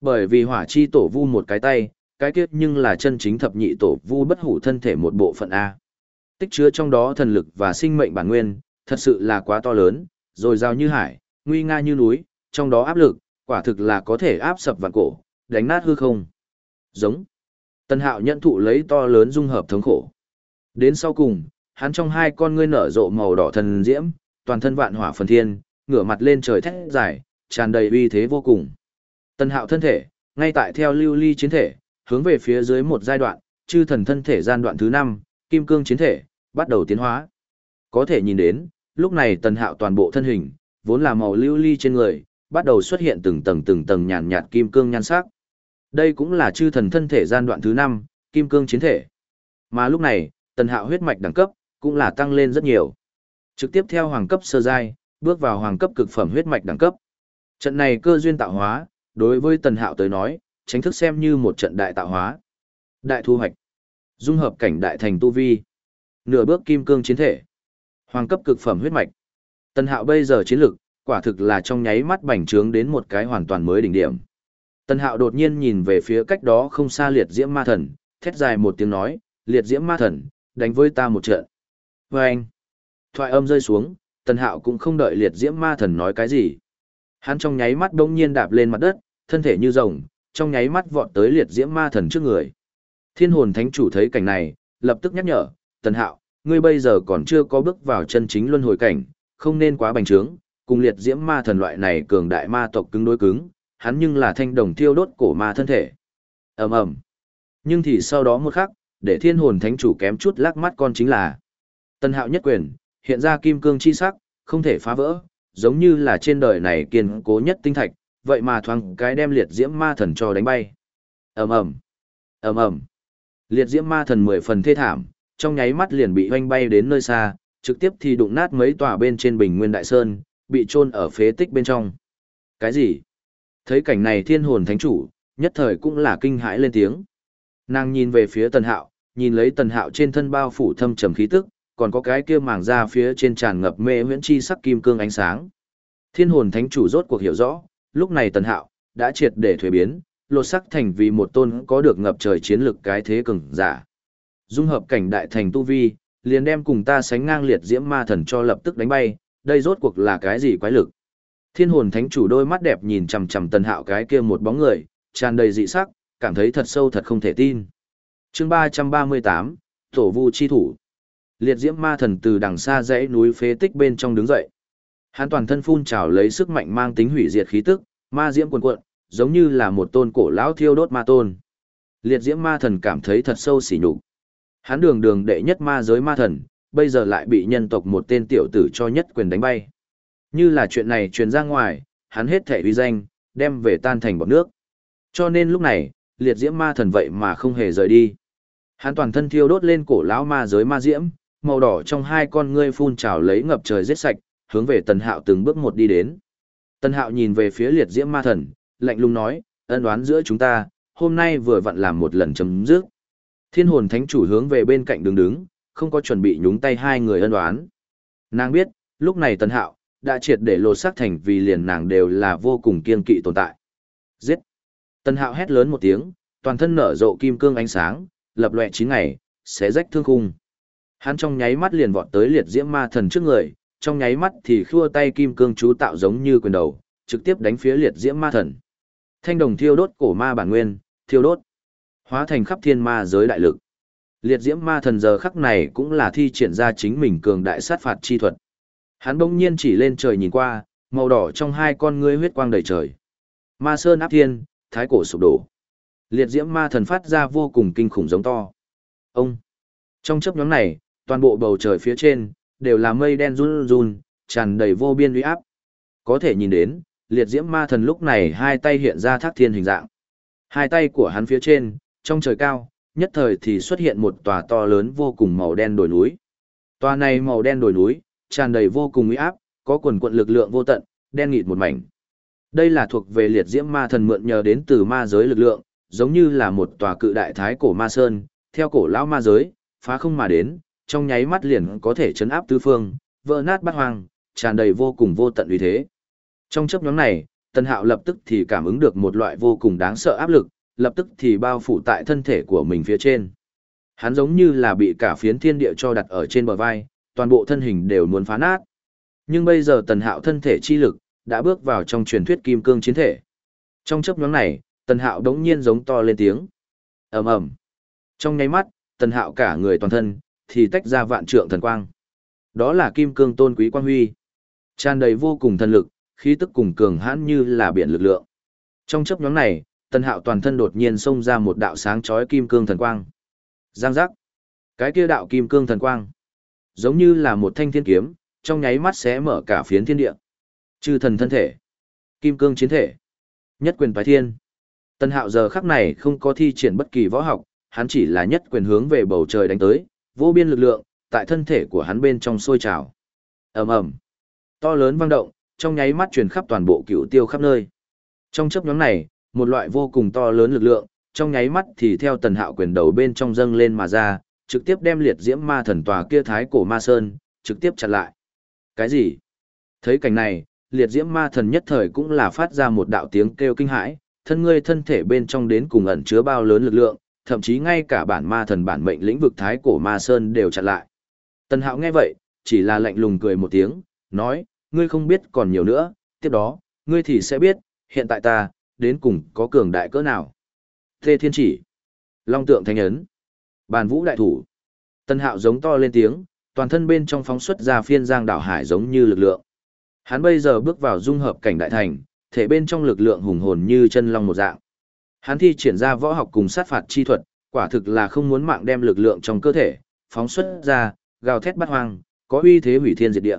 Bởi vì hỏa chi tổ vu một cái tay, cái kiếp nhưng là chân chính thập nhị tổ vu bất hủ thân thể một bộ phận A. Tích chứa trong đó thần lực và sinh mệnh bản nguyên, thật sự là quá to lớn, rồi giao như hải, nguy nga như núi, trong đó áp lực, quả thực là có thể áp sập vạn cổ, đánh nát hư không. Giống. Tân hạo nhận thụ lấy to lớn dung hợp thống khổ. Đến sau cùng, hắn trong hai con ngươi nở rộ màu đỏ thần diễm, toàn thân vạn hỏa phần thiên, ngửa mặt lên trời thét dài, tràn đầy uy thế vô cùng. Tân hạo thân thể, ngay tại theo lưu ly chiến thể, hướng về phía dưới một giai đoạn, chư thần thân thể gian đoạn thứ 5, kim cương chiến thể, bắt đầu tiến hóa. Có thể nhìn đến, lúc này tần hạo toàn bộ thân hình, vốn là màu lưu ly trên người, bắt đầu xuất hiện từng tầng từng tầng nhàn nhạt kim cương nhan sắc. Đây cũng là chư thần thân thể gian đoạn thứ 5, kim cương chiến thể. Mà lúc này, tần hạo huyết mạch đẳng cấp, cũng là tăng lên rất nhiều. Trực tiếp theo hoàng cấp sơ giai, bước vào hoàng cấp cực phẩm huyết mạch đẳng cấp. Trận này cơ duyên tạo hóa, đối với tần hạo tới nói, tránh thức xem như một trận đại tạo hóa. Đại thu hoạch. Dung hợp cảnh đại thành tu vi. Nửa bước kim cương chiến thể. Hoàng cấp cực phẩm huyết mạch. Tần hạo bây giờ chiến lực, quả thực là trong nháy mắt bành trướng đến một cái hoàn toàn mới đỉnh điểm. Tần hạo đột nhiên nhìn về phía cách đó không xa liệt diễm ma thần, thét dài một tiếng nói, liệt diễm ma thần, đánh với ta một trận. Và anh, thoại âm rơi xuống, tần hạo cũng không đợi liệt diễm ma thần nói cái gì. Hắn trong nháy mắt đông nhiên đạp lên mặt đất, thân thể như rồng, trong nháy mắt vọt tới liệt diễm ma thần trước người. Thiên hồn thánh chủ thấy cảnh này, lập tức nhắc nhở, tần hạo, ngươi bây giờ còn chưa có bước vào chân chính luân hồi cảnh, không nên quá bành trướng, cùng liệt diễm ma thần loại này cường đại ma tộc cứng đối cứng, hắn nhưng là thanh đồng thiêu đốt cổ ma thân thể. ầm ầm Nhưng thì sau đó một khắc, để thiên hồn thánh chủ kém chút lắc mắt con chính là Tân hạo nhất quyền, hiện ra kim cương chi sắc, không thể phá vỡ, giống như là trên đời này kiên cố nhất tinh thạch, vậy mà thoáng cái đem liệt diễm ma thần cho đánh bay. ầm ầm ầm ầm Liệt diễm ma thần mười phần thê thảm, trong nháy mắt liền bị hoanh bay đến nơi xa, trực tiếp thì đụng nát mấy tòa bên trên bình nguyên đại sơn, bị chôn ở phế tích bên trong. Cái gì? Thấy cảnh này thiên hồn thánh chủ, nhất thời cũng là kinh hãi lên tiếng. Nàng nhìn về phía tần hạo, nhìn lấy tần hạo trên thân bao phủ thâm trầm khí tức, còn có cái kia màng ra phía trên tràn ngập mê huyễn chi sắc kim cương ánh sáng. Thiên hồn thánh chủ rốt cuộc hiểu rõ, lúc này tần hạo, đã triệt để thuế biến, lột sắc thành vì một tôn có được ngập trời chiến lực cái thế cường giả. Dung hợp cảnh đại thành tu vi, liền đem cùng ta sánh ngang liệt diễm ma thần cho lập tức đánh bay, đây rốt cuộc là cái gì quái lực. Thiên hồn thánh chủ đôi mắt đẹp nhìn chằm chằm tần hạo cái kia một bóng người, tràn đầy dị sắc, cảm thấy thật sâu thật không thể tin. chương 338, Tổ vu chi thủ. Liệt diễm ma thần từ đằng xa dãy núi phế tích bên trong đứng dậy. Hắn toàn thân phun trào lấy sức mạnh mang tính hủy diệt khí tức, ma diễm cuồn cuộn, giống như là một tôn cổ lão thiêu đốt ma tôn. Liệt diễm ma thần cảm thấy thật sâu sỉ nhục. Hắn đường đường đệ nhất ma giới ma thần, bây giờ lại bị nhân tộc một tên tiểu tử cho nhất quyền đánh bay. Như là chuyện này truyền ra ngoài, hắn hết thể uy danh, đem về tan thành bọt nước. Cho nên lúc này, liệt diễm ma thần vậy mà không hề rời đi. Hắn toàn thân thiêu đốt lên cổ lão ma giới ma diễm, màu đỏ trong hai con ngươi phun trào lấy ngập trời giết sạch, hướng về Tần Hạo từng bước một đi đến. Tần Hạo nhìn về phía liệt diễm ma thần, lạnh lùng nói, ân đoán giữa chúng ta, hôm nay vừa vặn làm một lần chấm dứt. Thiên hồn thánh chủ hướng về bên cạnh đứng đứng, không có chuẩn bị nhúng tay hai người ân đoán. Nàng biết, lúc này Tần Hạo, đã triệt để lột xác thành vì liền nàng đều là vô cùng kiên kỵ tồn tại. Giết! Tần Hạo hét lớn một tiếng, toàn thân nở rộ kim cương ánh sáng, lập lòe chín ngày, xé rách thương khung. Hắn trong nháy mắt liền vọt tới liệt diễm ma thần trước người, trong nháy mắt thì khua tay kim cương chú tạo giống như quyền đầu, trực tiếp đánh phía liệt diễm ma thần. Thanh đồng thiêu đốt cổ ma bản nguyên, thiêu đốt, hóa thành khắp thiên ma giới đại lực. Liệt diễm ma thần giờ khắc này cũng là thi triển ra chính mình cường đại sát phạt chi thuật. Hắn bỗng nhiên chỉ lên trời nhìn qua, màu đỏ trong hai con ngươi huyết quang đầy trời. Ma sơn áp thiên, thái cổ sụp đổ. Liệt diễm ma thần phát ra vô cùng kinh khủng giống to. Ông! Trong chấp nhóm này, toàn bộ bầu trời phía trên, đều là mây đen run run, tràn đầy vô biên uy áp. Có thể nhìn đến, liệt diễm ma thần lúc này hai tay hiện ra thác thiên hình dạng. Hai tay của hắn phía trên, trong trời cao, nhất thời thì xuất hiện một tòa to lớn vô cùng màu đen đồi núi. Tòa này màu đen đồi núi, tràn đầy vô cùng uy áp, có quần quận lực lượng vô tận, đen nghịt một mảnh. Đây là thuộc về liệt diễm ma thần mượn nhờ đến từ ma giới lực lượng, giống như là một tòa cự đại thái cổ ma sơn, theo cổ lão ma giới, phá không mà đến, trong nháy mắt liền có thể chấn áp tứ phương, vỡ nát bát hoang, tràn đầy vô cùng vô tận uy thế. Trong chấp nhóm này, Tần Hạo lập tức thì cảm ứng được một loại vô cùng đáng sợ áp lực, lập tức thì bao phủ tại thân thể của mình phía trên. Hắn giống như là bị cả phiến thiên địa cho đặt ở trên bờ vai, toàn bộ thân hình đều muốn phá nát. Nhưng bây giờ Tần Hạo thân thể chi lực đã bước vào trong truyền thuyết kim cương chiến thể. Trong chấp nhóm này, Tần Hạo đống nhiên giống to lên tiếng. ầm ầm Trong nháy mắt, Tần Hạo cả người toàn thân, thì tách ra vạn trượng thần quang. Đó là kim cương tôn quý quang huy. Tràn đầy vô cùng thần lực, khí tức cùng cường hãn như là biển lực lượng. Trong chấp nhóm này, Tần Hạo toàn thân đột nhiên xông ra một đạo sáng chói kim cương thần quang. Giang giác. Cái kia đạo kim cương thần quang, giống như là một thanh thiên kiếm, trong nháy mắt sẽ mở cả phiến thiên địa. Chư thần thân thể, kim cương chiến thể, nhất quyền phái thiên. Tần Hạo giờ khắc này không có thi triển bất kỳ võ học, hắn chỉ là nhất quyền hướng về bầu trời đánh tới, vô biên lực lượng tại thân thể của hắn bên trong sôi trào. Ầm ầm. To lớn vang động, trong nháy mắt truyền khắp toàn bộ cựu tiêu khắp nơi. Trong chấp nhóm này, một loại vô cùng to lớn lực lượng, trong nháy mắt thì theo tần hạo quyền đầu bên trong dâng lên mà ra, trực tiếp đem liệt diễm ma thần tòa kia thái cổ ma sơn, trực tiếp chặn lại. Cái gì? Thấy cảnh này, liệt diễm ma thần nhất thời cũng là phát ra một đạo tiếng kêu kinh hãi, thân ngươi thân thể bên trong đến cùng ẩn chứa bao lớn lực lượng, thậm chí ngay cả bản ma thần bản mệnh lĩnh vực thái cổ ma sơn đều chặn lại. Tần Hạo nghe vậy, chỉ là lạnh lùng cười một tiếng, nói, ngươi không biết còn nhiều nữa, tiếp đó, ngươi thì sẽ biết, hiện tại ta, đến cùng có cường đại cỡ nào. Thê Thiên Chỉ, Long Tượng Thánh Ấn, Bàn Vũ Đại Thủ. tân Hạo giống to lên tiếng, toàn thân bên trong phóng xuất ra phiên giang đảo hải giống như lực lượng. Hắn bây giờ bước vào dung hợp cảnh đại thành, thể bên trong lực lượng hùng hồn như chân long một dạng. Hắn thi triển ra võ học cùng sát phạt chi thuật, quả thực là không muốn mạng đem lực lượng trong cơ thể, phóng xuất ra, gào thét bắt hoang, có uy thế hủy thiên diệt địa.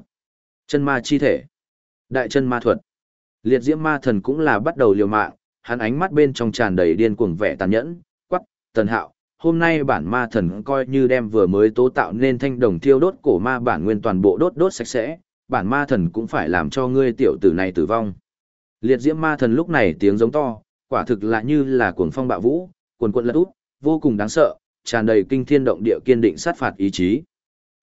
Chân ma chi thể, đại chân ma thuật. Liệt diễm ma thần cũng là bắt đầu liều mạng, hắn ánh mắt bên trong tràn đầy điên cuồng vẻ tàn nhẫn, quắc, tần hạo, hôm nay bản ma thần coi như đem vừa mới tố tạo nên thanh đồng thiêu đốt cổ ma bản nguyên toàn bộ đốt đốt sạch sẽ, bản ma thần cũng phải làm cho ngươi tiểu tử này tử vong. Liệt diễm ma thần lúc này tiếng giống to, quả thực là như là cuồng phong bạo vũ, cuồn cuộn lật út, vô cùng đáng sợ, tràn đầy kinh thiên động địa kiên định sát phạt ý chí.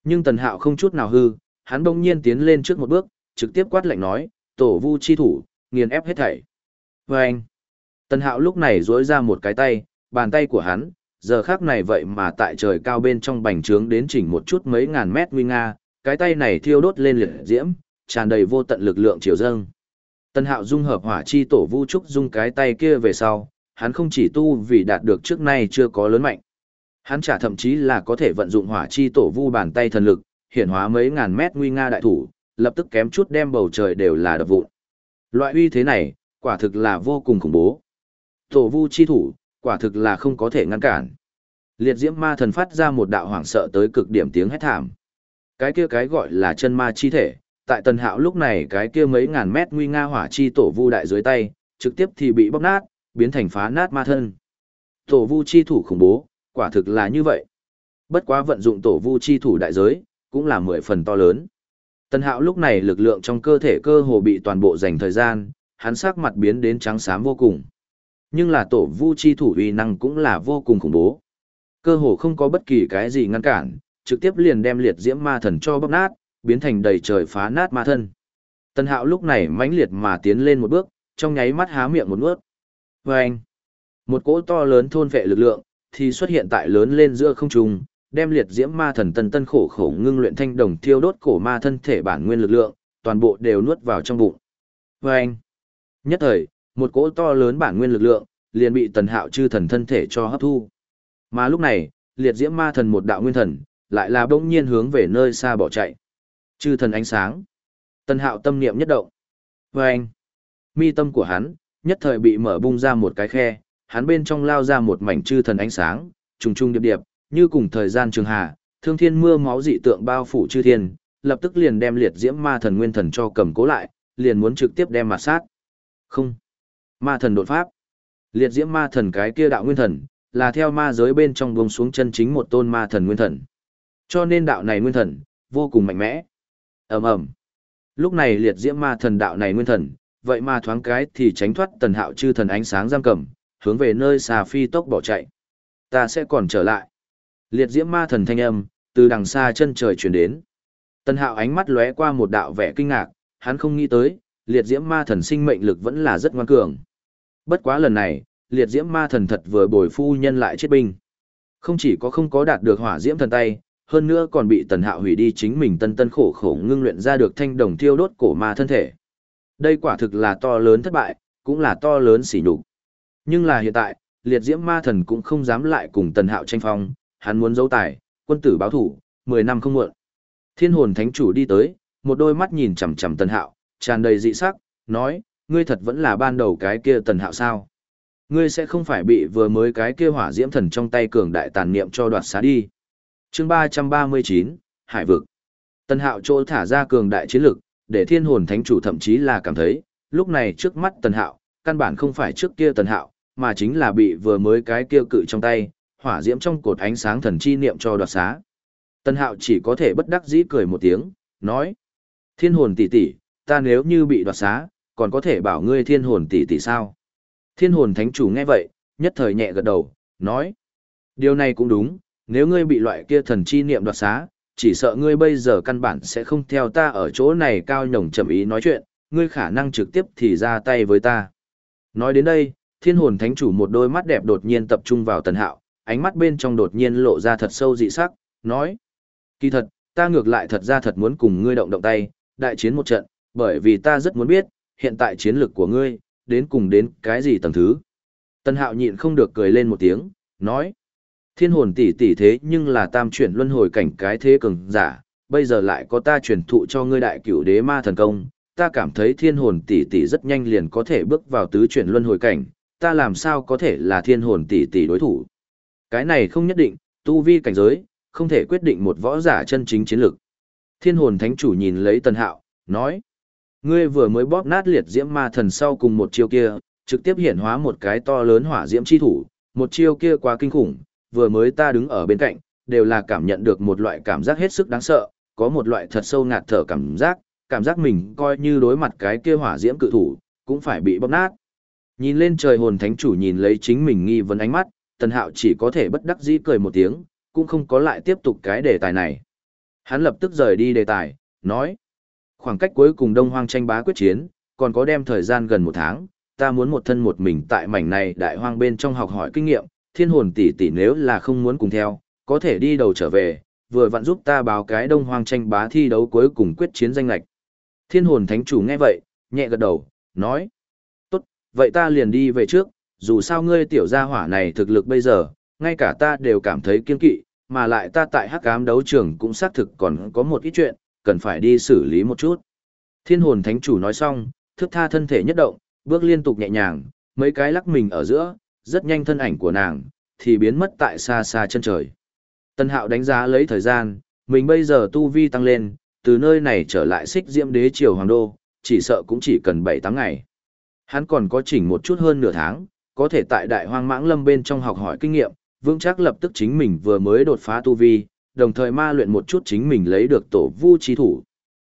Nhưng Tần Hạo không chút nào hư, hắn bỗng nhiên tiến lên trước một bước, trực tiếp quát lệnh nói, tổ vu chi thủ, nghiền ép hết thảy. Và anh, Tần Hạo lúc này duỗi ra một cái tay, bàn tay của hắn, giờ khác này vậy mà tại trời cao bên trong bành trướng đến chỉnh một chút mấy ngàn mét nguy nga, cái tay này thiêu đốt lên liệt diễm, tràn đầy vô tận lực lượng chiều dâng. tân Hạo dung hợp hỏa chi tổ vu trúc dung cái tay kia về sau, hắn không chỉ tu vì đạt được trước nay chưa có lớn mạnh. Hắn trả thậm chí là có thể vận dụng hỏa chi tổ vu bàn tay thần lực, hiển hóa mấy ngàn mét nguy nga đại thủ, lập tức kém chút đem bầu trời đều là đập vụn. Loại uy thế này, quả thực là vô cùng khủng bố. Tổ vu chi thủ, quả thực là không có thể ngăn cản. Liệt diễm ma thần phát ra một đạo hoảng sợ tới cực điểm tiếng hét thảm. Cái kia cái gọi là chân ma chi thể, tại tần hạo lúc này cái kia mấy ngàn mét nguy nga hỏa chi tổ vu đại dưới tay, trực tiếp thì bị bóc nát, biến thành phá nát ma thân. Tổ vu chi thủ khủng bố, quả thực là như vậy. Bất quá vận dụng tổ vu chi thủ đại giới, cũng là mười phần to lớn. Tần hạo lúc này lực lượng trong cơ thể cơ hồ bị toàn bộ dành thời gian, hắn sắc mặt biến đến trắng xám vô cùng. Nhưng là tổ vu chi thủ uy năng cũng là vô cùng khủng bố. Cơ hồ không có bất kỳ cái gì ngăn cản, trực tiếp liền đem liệt diễm ma thần cho bóp nát, biến thành đầy trời phá nát ma thân. Tần hạo lúc này mãnh liệt mà tiến lên một bước, trong nháy mắt há miệng một nuốt. Và anh, một cỗ to lớn thôn vệ lực lượng, thì xuất hiện tại lớn lên giữa không trung, đem liệt diễm ma thần tân tân khổ khổ ngưng luyện thanh đồng thiêu đốt cổ ma thân thể bản nguyên lực lượng, toàn bộ đều nuốt vào trong bụng. Và anh, nhất thời, một cỗ to lớn bản nguyên lực lượng, liền bị tần hạo chư thần thân thể cho hấp thu. Mà lúc này, liệt diễm ma thần một đạo nguyên thần, lại là bỗng nhiên hướng về nơi xa bỏ chạy. Chư thần ánh sáng. Tần hạo tâm niệm nhất động. Và anh, mi tâm của hắn, nhất thời bị mở bung ra một cái khe, hắn bên trong lao ra một mảnh chư thần ánh sáng, trùng trùng điệp điệp, như cùng thời gian trường hà, thương thiên mưa máu dị tượng bao phủ chư thiên, lập tức liền đem liệt diễm ma thần nguyên thần cho cầm cố lại, liền muốn trực tiếp đem mặt sát. Không. Ma thần đột pháp. Liệt diễm ma thần cái kia đạo nguyên thần, là theo ma giới bên trong buông xuống chân chính một tôn ma thần nguyên thần. Cho nên đạo này nguyên thần, vô cùng mạnh mẽ. ầm ầm Lúc này liệt diễm ma thần đạo này nguyên thần, vậy mà thoáng cái thì tránh thoát tần hạo chư thần ánh sáng giam cầm, hướng về nơi xà phi tốc bỏ chạy. Ta sẽ còn trở lại. Liệt diễm ma thần thanh âm, từ đằng xa chân trời chuyển đến. Tần Hạo ánh mắt lóe qua một đạo vẻ kinh ngạc, hắn không nghĩ tới, liệt diễm ma thần sinh mệnh lực vẫn là rất ngoan cường. Bất quá lần này, liệt diễm ma thần thật vừa bồi phu nhân lại chết binh. Không chỉ có không có đạt được hỏa diễm thần tay, hơn nữa còn bị Tần Hạo hủy đi chính mình tân tân khổ khổ ngưng luyện ra được thanh đồng thiêu đốt cổ ma thân thể. Đây quả thực là to lớn thất bại, cũng là to lớn sỉ nhục. Nhưng là hiện tại, liệt diễm ma thần cũng không dám lại cùng Tần Hạo tranh phong, hắn muốn giấu tài, quân tử báo thủ, 10 năm không muộn. Thiên hồn thánh chủ đi tới, một đôi mắt nhìn chằm chằm Tần Hạo, tràn đầy dị sắc, nói, ngươi thật vẫn là ban đầu cái kia Tần Hạo sao? Ngươi sẽ không phải bị vừa mới cái kia hỏa diễm thần trong tay cường đại tàn niệm cho đoạt xá đi. Chương 339, Hải vực. Tần Hạo chỗ thả ra cường đại chiến lực, để Thiên hồn thánh chủ thậm chí là cảm thấy, lúc này trước mắt Tần Hạo, căn bản không phải trước kia Tần Hạo, mà chính là bị vừa mới cái kia cự trong tay, hỏa diễm trong cột ánh sáng thần chi niệm cho đoạt xá. Tần hạo chỉ có thể bất đắc dĩ cười một tiếng, nói. Thiên hồn tỷ tỷ, ta nếu như bị đoạt xá, còn có thể bảo ngươi thiên hồn tỷ tỷ sao? Thiên hồn thánh chủ nghe vậy, nhất thời nhẹ gật đầu, nói. Điều này cũng đúng, nếu ngươi bị loại kia thần chi niệm đoạt xá, chỉ sợ ngươi bây giờ căn bản sẽ không theo ta ở chỗ này cao nhồng chậm ý nói chuyện, ngươi khả năng trực tiếp thì ra tay với ta. Nói đến đây, thiên hồn thánh chủ một đôi mắt đẹp đột nhiên tập trung vào tần hạo, ánh mắt bên trong đột nhiên lộ ra thật sâu dị sắc, nói. Kỳ thật, ta ngược lại thật ra thật muốn cùng ngươi động động tay, đại chiến một trận, bởi vì ta rất muốn biết, hiện tại chiến lược của ngươi, đến cùng đến cái gì tầng thứ. Tần hạo nhịn không được cười lên một tiếng, nói. Thiên hồn tỷ tỷ thế nhưng là tam chuyển luân hồi cảnh cái thế cường giả, bây giờ lại có ta truyền thụ cho ngươi đại cửu đế ma thần công, ta cảm thấy thiên hồn tỷ tỷ rất nhanh liền có thể bước vào tứ chuyển luân hồi cảnh, ta làm sao có thể là thiên hồn tỷ tỷ đối thủ. Cái này không nhất định, tu vi cảnh giới, không thể quyết định một võ giả chân chính chiến lược. Thiên hồn thánh chủ nhìn lấy tần hạo, nói. Ngươi vừa mới bóp nát liệt diễm ma thần sau cùng một chiêu kia, trực tiếp hiện hóa một cái to lớn hỏa diễm chi thủ, một chiêu kia quá kinh khủng, vừa mới ta đứng ở bên cạnh, đều là cảm nhận được một loại cảm giác hết sức đáng sợ, có một loại thật sâu ngạt thở cảm giác, cảm giác mình coi như đối mặt cái kia hỏa diễm cự thủ, cũng phải bị bóp nát. Nhìn lên trời hồn thánh chủ nhìn lấy chính mình nghi vấn ánh mắt, tần hạo chỉ có thể bất đắc dĩ cười một tiếng, cũng không có lại tiếp tục cái đề tài này. Hắn lập tức rời đi đề tài, nói. Khoảng cách cuối cùng đông hoang tranh bá quyết chiến, còn có đem thời gian gần một tháng, ta muốn một thân một mình tại mảnh này đại hoang bên trong học hỏi kinh nghiệm, thiên hồn tỷ tỷ nếu là không muốn cùng theo, có thể đi đầu trở về, vừa vặn giúp ta báo cái đông hoang tranh bá thi đấu cuối cùng quyết chiến danh lạch. Thiên hồn thánh chủ nghe vậy, nhẹ gật đầu, nói. Tốt, vậy ta liền đi về trước, dù sao ngươi tiểu gia hỏa này thực lực bây giờ, ngay cả ta đều cảm thấy kiên kỵ, mà lại ta tại hắc ám đấu trường cũng xác thực còn có một ít chuyện, cần phải đi xử lý một chút. Thiên hồn thánh chủ nói xong, thức tha thân thể nhất động, bước liên tục nhẹ nhàng, mấy cái lắc mình ở giữa, rất nhanh thân ảnh của nàng, thì biến mất tại xa xa chân trời. Tân hạo đánh giá lấy thời gian, mình bây giờ tu vi tăng lên, từ nơi này trở lại xích diễm đế triều hoàng đô, chỉ sợ cũng chỉ cần 7-8 ngày. Hắn còn có chỉnh một chút hơn nửa tháng, có thể tại đại hoang mãng lâm bên trong học hỏi kinh nghiệm, vững chắc lập tức chính mình vừa mới đột phá tu vi, đồng thời ma luyện một chút chính mình lấy được tổ vu chi thủ.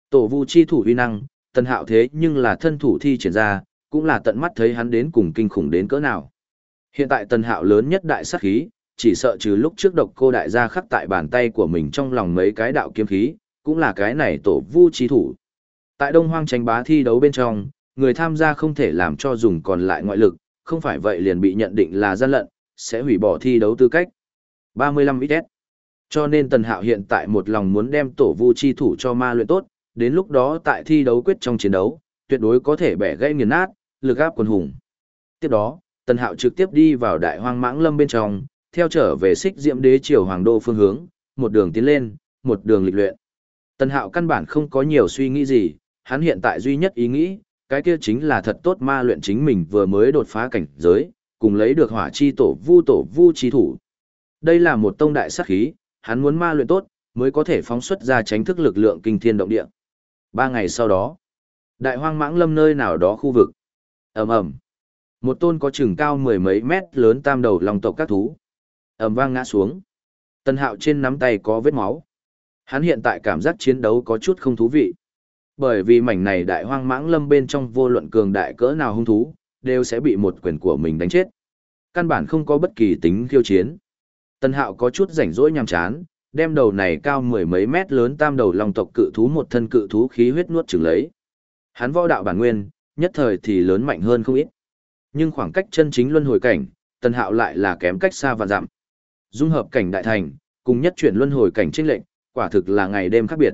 Tổ vu chi thủ uy năng, tần hạo thế nhưng là thân thủ thi triển ra, cũng là tận mắt thấy hắn đến cùng kinh khủng đến cỡ nào. Hiện tại tần hạo lớn nhất đại sát khí, chỉ sợ trừ lúc trước độc cô đại gia khắc tại bàn tay của mình trong lòng mấy cái đạo kiếm khí, cũng là cái này tổ vu chi thủ. Tại Đông Hoang tranh bá thi đấu bên trong, người tham gia không thể làm cho dùng còn lại ngoại lực, không phải vậy liền bị nhận định là gian lận, sẽ hủy bỏ thi đấu tư cách. 35 XS. Cho nên Tần Hạo hiện tại một lòng muốn đem tổ vu chi thủ cho ma luyện tốt, đến lúc đó tại thi đấu quyết trong chiến đấu, tuyệt đối có thể bẻ gãy nghiền nát, lực áp quần hùng. Tiếp đó, Tần Hạo trực tiếp đi vào đại hoang mãng lâm bên trong, theo trở về xích diệm đế triều hoàng đô phương hướng, một đường tiến lên, một đường lịch luyện. Tần Hạo căn bản không có nhiều suy nghĩ gì, hắn hiện tại duy nhất ý nghĩ, cái kia chính là thật tốt ma luyện chính mình vừa mới đột phá cảnh giới, cùng lấy được hỏa chi tổ vu tổ vu chi thủ. Đây là một tông đại sát khí, hắn muốn ma luyện tốt, mới có thể phóng xuất ra tránh thức lực lượng kinh thiên động địa. Ba ngày sau đó, đại hoang mãng lâm nơi nào đó khu vực. ầm ầm Một tôn có chừng cao mười mấy mét lớn tam đầu lòng tộc các thú. ầm vang ngã xuống. Tân hạo trên nắm tay có vết máu. Hắn hiện tại cảm giác chiến đấu có chút không thú vị. Bởi vì mảnh này đại hoang mãng lâm bên trong vô luận cường đại cỡ nào hung thú, đều sẽ bị một quyền của mình đánh chết. Căn bản không có bất kỳ tính khiêu chiến. Tân hạo có chút rảnh rỗi nhằm chán, đem đầu này cao mười mấy mét lớn tam đầu long tộc cự thú một thân cự thú khí huyết nuốt chửng lấy. Hắn võ đạo bản nguyên, nhất thời thì lớn mạnh hơn không ít. Nhưng khoảng cách chân chính luân hồi cảnh, Tần Hạo lại là kém cách xa và dặm. Dung hợp cảnh đại thành, cùng nhất chuyển luân hồi cảnh chênh lệnh, quả thực là ngày đêm khác biệt.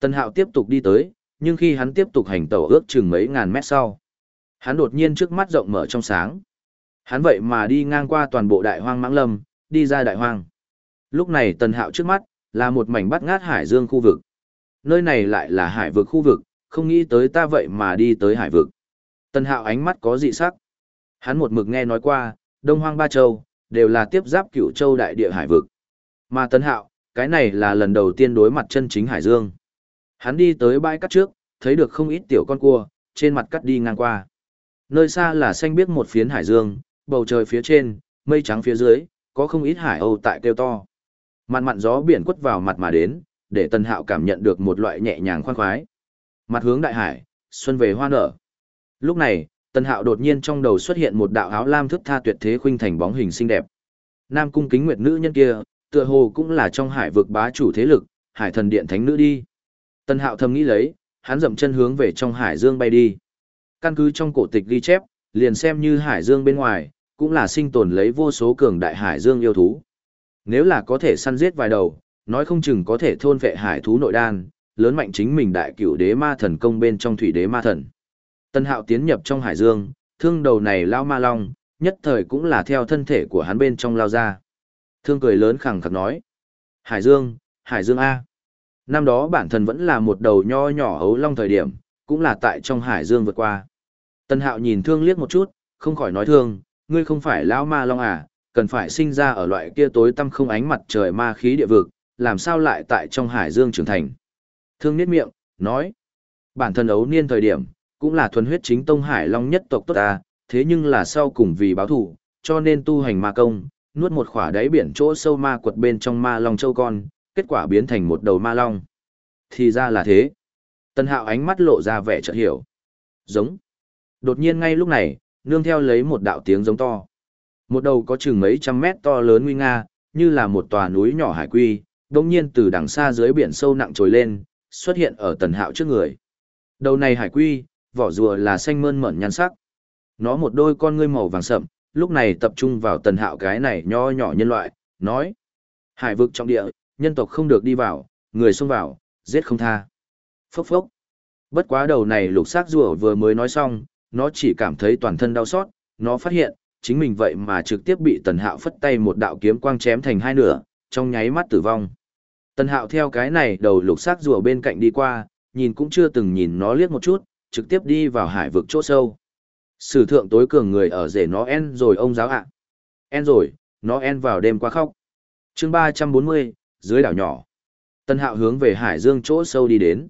Tần Hạo tiếp tục đi tới, nhưng khi hắn tiếp tục hành tẩu ước chừng mấy ngàn mét sau, hắn đột nhiên trước mắt rộng mở trong sáng. Hắn vậy mà đi ngang qua toàn bộ đại hoang mãng lâm, đi ra đại hoang. Lúc này Tần Hạo trước mắt, là một mảnh bắt ngát hải dương khu vực. Nơi này lại là hải vực khu vực, không nghĩ tới ta vậy mà đi tới hải vực. Tần Hạo ánh mắt có dị sắc. Hắn một mực nghe nói qua, Đông Hoang Ba Châu, đều là tiếp giáp cửu châu đại địa hải vực. Mà Tần Hạo, cái này là lần đầu tiên đối mặt chân chính hải dương. Hắn đi tới bãi cắt trước, thấy được không ít tiểu con cua, trên mặt cắt đi ngang qua. Nơi xa là xanh biếc một phiến hải dương, bầu trời phía trên, mây trắng phía dưới, có không ít hải âu tại kêu to. Mặn mặn gió biển quất vào mặt mà đến, để Tần Hạo cảm nhận được một loại nhẹ nhàng khoan khoái. Mặt hướng đại hải, xuân về hoa nở. Lúc này, Tần Hạo đột nhiên trong đầu xuất hiện một đạo áo lam thức tha tuyệt thế khuynh thành bóng hình xinh đẹp. Nam cung kính nguyệt nữ nhân kia, tựa hồ cũng là trong hải vực bá chủ thế lực, hải thần điện thánh nữ đi. Tần Hạo thầm nghĩ lấy, hắn dậm chân hướng về trong hải dương bay đi. Căn cứ trong cổ tịch ghi chép, liền xem như hải dương bên ngoài, cũng là sinh tồn lấy vô số cường đại hải dương yêu thú. Nếu là có thể săn giết vài đầu, nói không chừng có thể thôn vệ hải thú nội đan, lớn mạnh chính mình đại cửu đế ma thần công bên trong thủy đế ma thần. Tân hạo tiến nhập trong hải dương, thương đầu này lao ma long, nhất thời cũng là theo thân thể của hắn bên trong lao ra. Thương cười lớn khẳng khắc nói. Hải dương, hải dương A. Năm đó bản thân vẫn là một đầu nho nhỏ hấu long thời điểm, cũng là tại trong hải dương vượt qua. Tân hạo nhìn thương liếc một chút, không khỏi nói thương, ngươi không phải lão ma long à, cần phải sinh ra ở loại kia tối tăm không ánh mặt trời ma khí địa vực, làm sao lại tại trong hải dương trưởng thành. Thương niết miệng, nói, bản thân ấu niên thời điểm, cũng là thuần huyết chính tông hải long nhất tộc tốt ta, thế nhưng là sau cùng vì báo thủ, cho nên tu hành ma công, nuốt một khỏa đáy biển chỗ sâu ma quật bên trong ma long châu con, kết quả biến thành một đầu ma long. Thì ra là thế. Tân hạo ánh mắt lộ ra vẻ chợt hiểu. Giống. Đột nhiên ngay lúc này, nương theo lấy một đạo tiếng giống to. Một đầu có chừng mấy trăm mét to lớn nguy nga, như là một tòa núi nhỏ hải quy, đồng nhiên từ đằng xa dưới biển sâu nặng trồi lên, xuất hiện ở tần hạo trước người. Đầu này hải quy, vỏ rùa là xanh mơn mởn nhan sắc. Nó một đôi con ngươi màu vàng sậm, lúc này tập trung vào tần hạo cái này nho nhỏ nhân loại, nói. Hải vực trong địa, nhân tộc không được đi vào, người xông vào, giết không tha. Phốc phốc. Bất quá đầu này lục xác rùa vừa mới nói xong, nó chỉ cảm thấy toàn thân đau xót, nó phát hiện, chính mình vậy mà trực tiếp bị tần hạo phất tay một đạo kiếm quang chém thành hai nửa, trong nháy mắt tử vong. Tần hạo theo cái này đầu lục xác rùa bên cạnh đi qua, nhìn cũng chưa từng nhìn nó liếc một chút, trực tiếp đi vào hải vực chỗ sâu. Sử thượng tối cường người ở rể nó en rồi ông giáo ạ. En rồi, nó en vào đêm qua khóc. chương 340, dưới đảo nhỏ. Tân hạo hướng về hải dương chỗ sâu đi đến.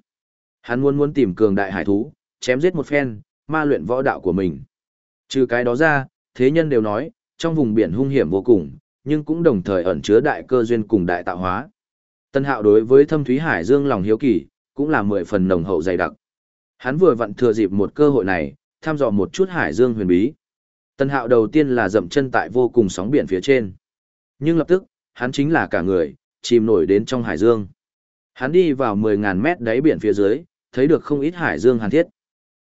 Hắn muốn muốn tìm cường đại hải thú, chém giết một phen, ma luyện võ đạo của mình. Trừ cái đó ra, thế nhân đều nói, trong vùng biển hung hiểm vô cùng, nhưng cũng đồng thời ẩn chứa đại cơ duyên cùng đại tạo hóa. Tân hạo đối với thâm thúy hải dương lòng hiếu kỳ, cũng là mười phần nồng hậu dày đặc. Hắn vừa vặn thừa dịp một cơ hội này, tham dò một chút hải dương huyền bí. Tân hạo đầu tiên là dậm chân tại vô cùng sóng biển phía trên. Nhưng lập tức, hắn chính là cả người, chìm nổi đến trong hải dương. Hắn đi vào 10.000 mét đáy biển phía dưới, thấy được không ít hải dương hàn thiết.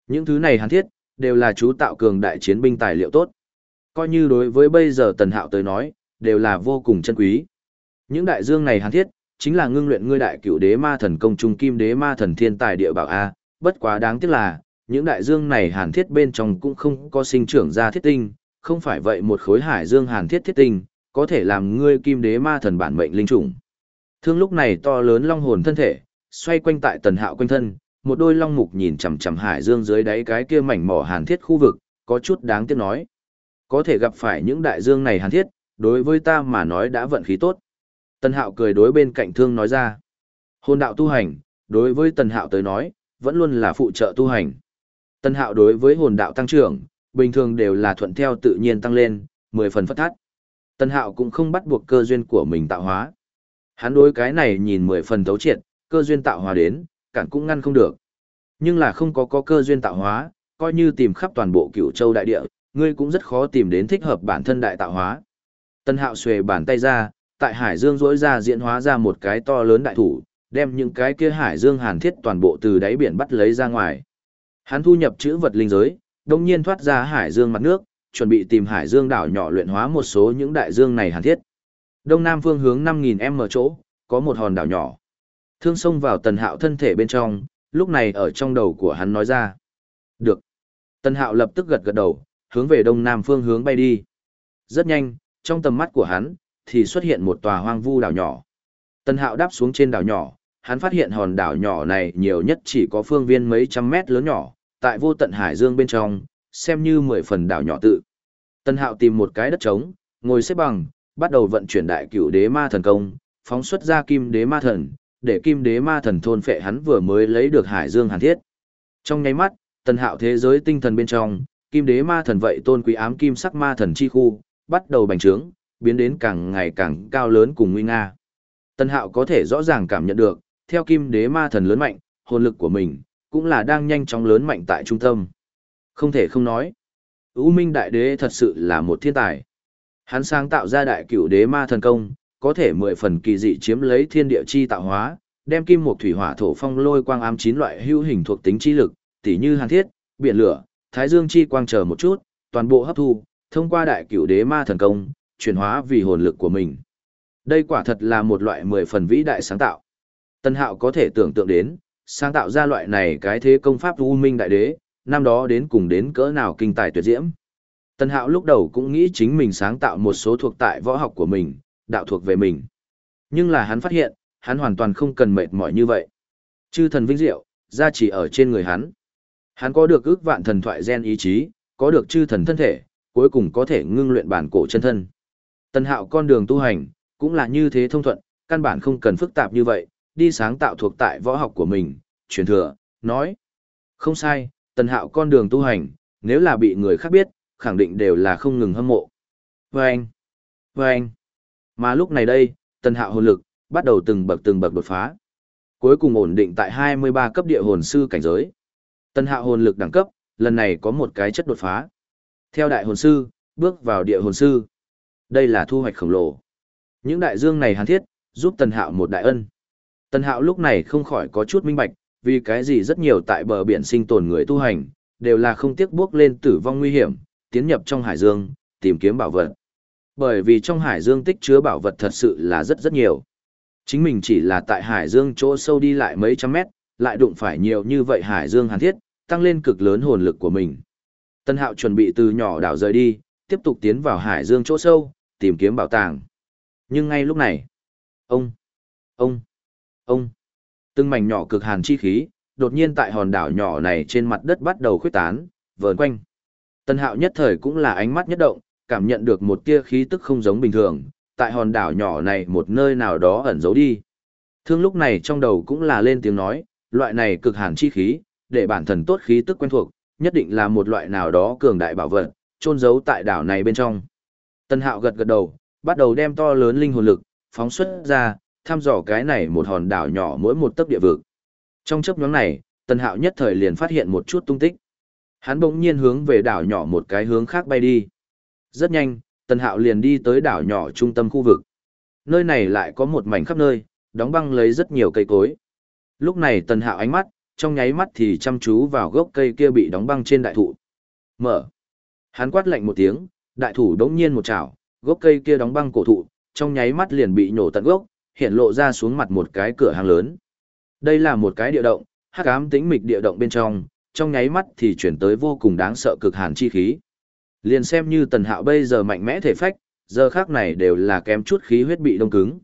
Những thứ này hàn thiết, đều là chú tạo cường đại chiến binh tài liệu tốt. Coi như đối với bây giờ tần hạo tới nói, đều là vô cùng chân quý. Những đại dương này hàn thiết, chính là ngưng luyện ngươi đại cựu đế ma thần công trung kim đế ma thần thiên tài địa bảo A, bất quá đáng tiếc là, những đại dương này hàn thiết bên trong cũng không có sinh trưởng ra thiết tinh, không phải vậy một khối hải dương hàn thiết thiết tinh, có thể làm ngươi kim đế ma thần bản mệnh linh trùng. Thương lúc này to lớn long hồn thân thể, xoay quanh tại tần hạo quanh thân, một đôi long mục nhìn chằm chằm hải dương dưới đáy cái kia mảnh mỏ hàn thiết khu vực, có chút đáng tiếc nói. Có thể gặp phải những đại dương này hàn thiết, đối với ta mà nói đã vận khí tốt. Tần hạo cười đối bên cạnh thương nói ra. Hồn đạo tu hành, đối với tần hạo tới nói, vẫn luôn là phụ trợ tu hành. Tần hạo đối với hồn đạo tăng trưởng, bình thường đều là thuận theo tự nhiên tăng lên, 10 phần phất thắt. Tần hạo cũng không bắt buộc cơ duyên của mình tạo hóa. Hắn đối cái này nhìn 10 phần thấu triệt, cơ duyên tạo hóa đến, cản cũng ngăn không được. Nhưng là không có có cơ duyên tạo hóa, coi như tìm khắp toàn bộ cửu châu đại địa, ngươi cũng rất khó tìm đến thích hợp bản thân đại tạo hóa. Tân hạo xuề bàn tay ra, tại hải dương rỗi ra diễn hóa ra một cái to lớn đại thủ, đem những cái kia hải dương hàn thiết toàn bộ từ đáy biển bắt lấy ra ngoài. Hắn thu nhập chữ vật linh giới, đồng nhiên thoát ra hải dương mặt nước, chuẩn bị tìm hải dương đảo nhỏ luyện hóa một số những đại dương này hàn thiết. Đông nam phương hướng 5000m chỗ, có một hòn đảo nhỏ. Thương xông vào tần hạo thân thể bên trong, lúc này ở trong đầu của hắn nói ra. Được. Tần hạo lập tức gật gật đầu, hướng về đông nam phương hướng bay đi. Rất nhanh, trong tầm mắt của hắn, thì xuất hiện một tòa hoang vu đảo nhỏ. Tần hạo đáp xuống trên đảo nhỏ, hắn phát hiện hòn đảo nhỏ này nhiều nhất chỉ có phương viên mấy trăm mét lớn nhỏ, tại vô tận hải dương bên trong, xem như mười phần đảo nhỏ tự. Tần hạo tìm một cái đất trống, ngồi xếp bằng, bắt đầu vận chuyển đại cửu đế ma thần công, phóng xuất ra kim đế ma thần, để kim đế ma thần thôn phệ hắn vừa mới lấy được hải dương hàn thiết. Trong nháy mắt, tần hạo thế giới tinh thần bên trong, kim đế ma thần vậy tôn quý ám kim sắc ma thần chi khu, bắt đầu bành trướng, biến đến càng ngày càng cao lớn cùng nguy nga. Tần hạo có thể rõ ràng cảm nhận được, theo kim đế ma thần lớn mạnh, hồn lực của mình, cũng là đang nhanh chóng lớn mạnh tại trung tâm. Không thể không nói. U Minh Đại Đế thật sự là một thiên tài. Hắn sáng tạo ra đại cửu đế ma thần công, có thể mười phần kỳ dị chiếm lấy thiên địa chi tạo hóa, đem kim một thủy hỏa thổ phong lôi quang ám chín loại hữu hình thuộc tính chi lực, tỉ như hàn thiết, biển lửa, thái dương chi quang chờ một chút, toàn bộ hấp thu, thông qua đại cửu đế ma thần công, chuyển hóa vì hồn lực của mình. Đây quả thật là một loại mười phần vĩ đại sáng tạo. Tân Hạo có thể tưởng tượng đến, sáng tạo ra loại này cái thế công pháp U Minh Đại Đế, năm đó đến cùng đến cỡ nào kinh tài tuyệt diễm. Tân Hạo lúc đầu cũng nghĩ chính mình sáng tạo một số thuộc tại võ học của mình, đạo thuộc về mình. Nhưng là hắn phát hiện, hắn hoàn toàn không cần mệt mỏi như vậy. Chư thần vinh diệu, ra chỉ ở trên người hắn. Hắn có được ước vạn thần thoại gen ý chí, có được chư thần thân thể, cuối cùng có thể ngưng luyện bản cổ chân thân. Tân Hạo con đường tu hành, cũng là như thế thông thuận, căn bản không cần phức tạp như vậy, đi sáng tạo thuộc tại võ học của mình, truyền thừa, nói. Không sai, tần hạo con đường tu hành, nếu là bị người khác biết, khẳng định đều là không ngừng hâm mộ. Vâng! Vâng! Mà lúc này đây, tần hạo hồn lực, bắt đầu từng bậc từng bậc đột phá. Cuối cùng ổn định tại 23 cấp địa hồn sư cảnh giới. Tần hạo hồn lực đẳng cấp, lần này có một cái chất đột phá. Theo đại hồn sư, bước vào địa hồn sư. Đây là thu hoạch khổng lồ. Những đại dương này hàn thiết, giúp tần hạo một đại ân. Tần Hạo lúc này không khỏi có chút minh bạch, vì cái gì rất nhiều tại bờ biển sinh tồn người tu hành, đều là không tiếc bước lên tử vong nguy hiểm, tiến nhập trong hải dương, tìm kiếm bảo vật. Bởi vì trong hải dương tích chứa bảo vật thật sự là rất rất nhiều. Chính mình chỉ là tại hải dương chỗ sâu đi lại mấy trăm mét, lại đụng phải nhiều như vậy hải dương hàn thiết, tăng lên cực lớn hồn lực của mình. Tân Hạo chuẩn bị từ nhỏ đảo rời đi, tiếp tục tiến vào hải dương chỗ sâu, tìm kiếm bảo tàng. Nhưng ngay lúc này, ông, ông, Ông, từng mảnh nhỏ cực hàn chi khí, đột nhiên tại hòn đảo nhỏ này trên mặt đất bắt đầu khuyết tán, vờn quanh. Tân hạo nhất thời cũng là ánh mắt nhất động, cảm nhận được một tia khí tức không giống bình thường, tại hòn đảo nhỏ này một nơi nào đó ẩn giấu đi. Thương lúc này trong đầu cũng là lên tiếng nói, loại này cực hàn chi khí, để bản thần tốt khí tức quen thuộc, nhất định là một loại nào đó cường đại bảo vật, trôn giấu tại đảo này bên trong. Tân hạo gật gật đầu, bắt đầu đem to lớn linh hồn lực, phóng xuất ra, thăm dò cái này một hòn đảo nhỏ mỗi một tấc địa vực. Trong chấp nhóm này, Tần Hạo nhất thời liền phát hiện một chút tung tích. Hắn bỗng nhiên hướng về đảo nhỏ một cái hướng khác bay đi. Rất nhanh, Tần Hạo liền đi tới đảo nhỏ trung tâm khu vực. Nơi này lại có một mảnh khắp nơi, đóng băng lấy rất nhiều cây cối. Lúc này Tần Hạo ánh mắt, trong nháy mắt thì chăm chú vào gốc cây kia bị đóng băng trên đại thụ. Mở. Hắn quát lạnh một tiếng, đại thủ đống nhiên một chảo, gốc cây kia đóng băng cổ thụ, trong nháy mắt liền bị nổ tận gốc, hiện lộ ra xuống mặt một cái cửa hàng lớn. Đây là một cái địa động, hắc ám tĩnh mịch địa động bên trong, trong nháy mắt thì chuyển tới vô cùng đáng sợ cực hàn chi khí. Liền xem như tần hạo bây giờ mạnh mẽ thể phách, giờ khác này đều là kém chút khí huyết bị đông cứng.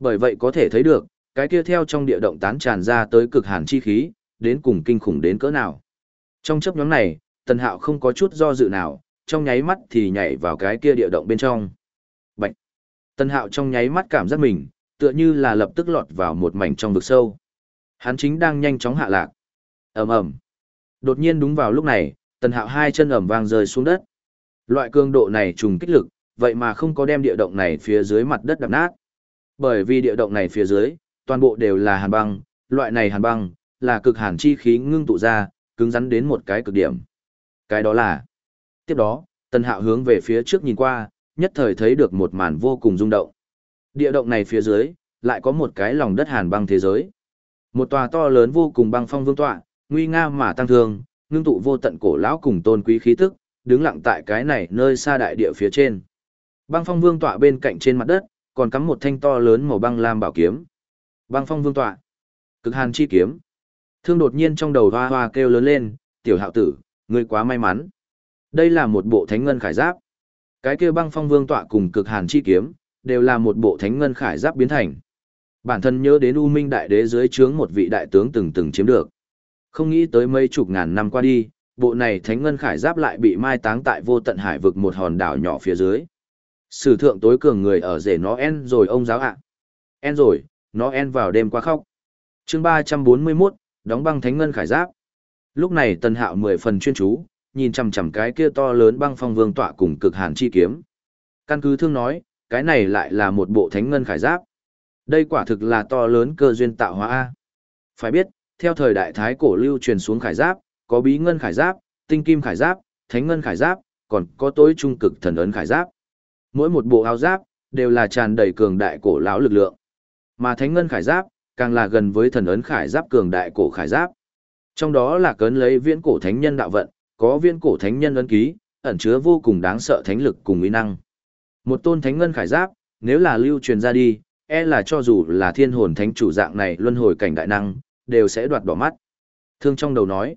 Bởi vậy có thể thấy được, cái kia theo trong địa động tán tràn ra tới cực hàn chi khí, đến cùng kinh khủng đến cỡ nào. Trong chấp nhóm này, tần hạo không có chút do dự nào, trong nháy mắt thì nhảy vào cái kia địa động bên trong. Bạch! Tần hạo trong nháy mắt cảm giác mình, tựa như là lập tức lọt vào một mảnh trong vực sâu. Hắn chính đang nhanh chóng hạ lạc. ầm ầm. Đột nhiên đúng vào lúc này, tần hạo hai chân ẩm vang rơi xuống đất. Loại cường độ này trùng kích lực, vậy mà không có đem địa động này phía dưới mặt đất đập nát. Bởi vì địa động này phía dưới, toàn bộ đều là hàn băng, loại này hàn băng, là cực hàn chi khí ngưng tụ ra, cứng rắn đến một cái cực điểm. Cái đó là... Tiếp đó, tần hạo hướng về phía trước nhìn qua, nhất thời thấy được một màn vô cùng rung động. Địa động này phía dưới, lại có một cái lòng đất hàn băng thế giới. Một tòa to lớn vô cùng băng phong vương tọa, nguy nga mà tăng thương, ngưng tụ vô tận cổ lão cùng tôn quý khí tức, đứng lặng tại cái này nơi xa đại địa phía trên. Băng phong vương tọa bên cạnh trên mặt đất, còn cắm một thanh to lớn màu băng lam bảo kiếm. Băng phong vương tọa, cực hàn chi kiếm. Thương đột nhiên trong đầu hoa hoa kêu lớn lên, tiểu hạo tử, ngươi quá may mắn. Đây là một bộ thánh ngân khải giáp. Cái kia băng phong vương tọa cùng cực hàn chi kiếm, đều là một bộ thánh ngân khải giáp biến thành. Bản thân nhớ đến U Minh Đại Đế dưới trướng một vị đại tướng từng từng chiếm được. Không nghĩ tới mấy chục ngàn năm qua đi, bộ này thánh ngân khải giáp lại bị mai táng tại vô tận hải vực một hòn đảo nhỏ phía dưới. Sử thượng tối cường người ở rể nó en rồi ông giáo ạ. En rồi, nó en vào đêm qua khóc. chương 341, đóng băng thánh ngân khải giáp. Lúc này tần hạo mười phần chuyên chú, nhìn chằm chằm cái kia to lớn băng phong vương tọa cùng cực hàn chi kiếm. Căn cứ thương nói, cái này lại là một bộ thánh ngân khải giáp. Đây quả thực là to lớn cơ duyên tạo hóa A. Phải biết, theo thời đại thái cổ lưu truyền xuống khải giáp, có bí ngân khải giáp, tinh kim khải giáp, thánh ngân khải giáp, còn có tối trung cực thần ấn khải giáp. Mỗi một bộ áo giáp đều là tràn đầy cường đại cổ lão lực lượng. Mà thánh ngân khải giáp càng là gần với thần ấn khải giáp cường đại cổ khải giáp. Trong đó là cấn lấy viễn cổ thánh nhân đạo vận, có viễn cổ thánh nhân ấn ký, ẩn chứa vô cùng đáng sợ thánh lực cùng uy năng. Một tôn thánh ngân khải giáp, nếu là lưu truyền ra đi, e là cho dù là thiên hồn thánh chủ dạng này luân hồi cảnh đại năng, đều sẽ đoạt bỏ mắt. Thương trong đầu nói,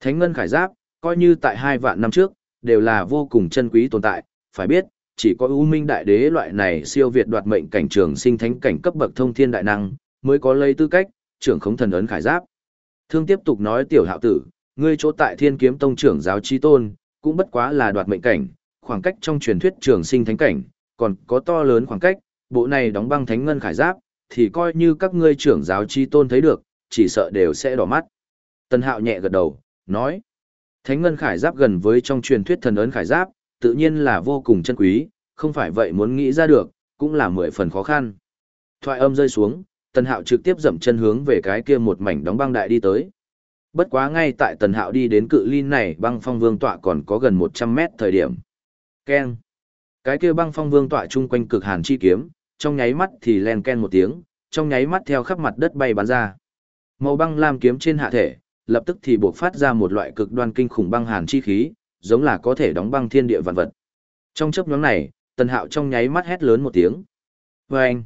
thánh ngân khải giáp, coi như tại hai vạn năm trước, đều là vô cùng chân quý tồn tại, phải biết, chỉ có U minh đại đế loại này siêu việt đoạt mệnh cảnh trường sinh thánh cảnh cấp bậc thông thiên đại năng, mới có lấy tư cách, trưởng khống thần ấn khải giáp. Thương tiếp tục nói tiểu hạo tử, ngươi chỗ tại thiên kiếm tông trưởng giáo chi tôn, cũng bất quá là đoạt mệnh cảnh, khoảng cách trong truyền thuyết trường sinh thánh cảnh, còn có to lớn khoảng cách, bộ này đóng băng thánh ngân khải giáp, thì coi như các ngươi trưởng giáo chi tôn thấy được, chỉ sợ đều sẽ đỏ mắt. Tân hạo nhẹ gật đầu, nói, thánh ngân khải giáp gần với trong truyền thuyết thần ấn khải giáp, tự nhiên là vô cùng chân quý, không phải vậy muốn nghĩ ra được, cũng là mười phần khó khăn. Thoại âm rơi xuống, Tần Hạo trực tiếp dậm chân hướng về cái kia một mảnh đóng băng đại đi tới. Bất quá ngay tại Tần Hạo đi đến cự ly này băng phong vương tọa còn có gần 100 mét thời điểm. Keng. Cái kia băng phong vương tọa chung quanh cực hàn chi kiếm, trong nháy mắt thì len ken một tiếng, trong nháy mắt theo khắp mặt đất bay bắn ra. Màu băng lam kiếm trên hạ thể, lập tức thì buộc phát ra một loại cực đoan kinh khủng băng hàn chi khí, giống là có thể đóng băng thiên địa vạn vật. Trong chớp nhoáng này, Tần Hạo trong nháy mắt hét lớn một tiếng. Vâng!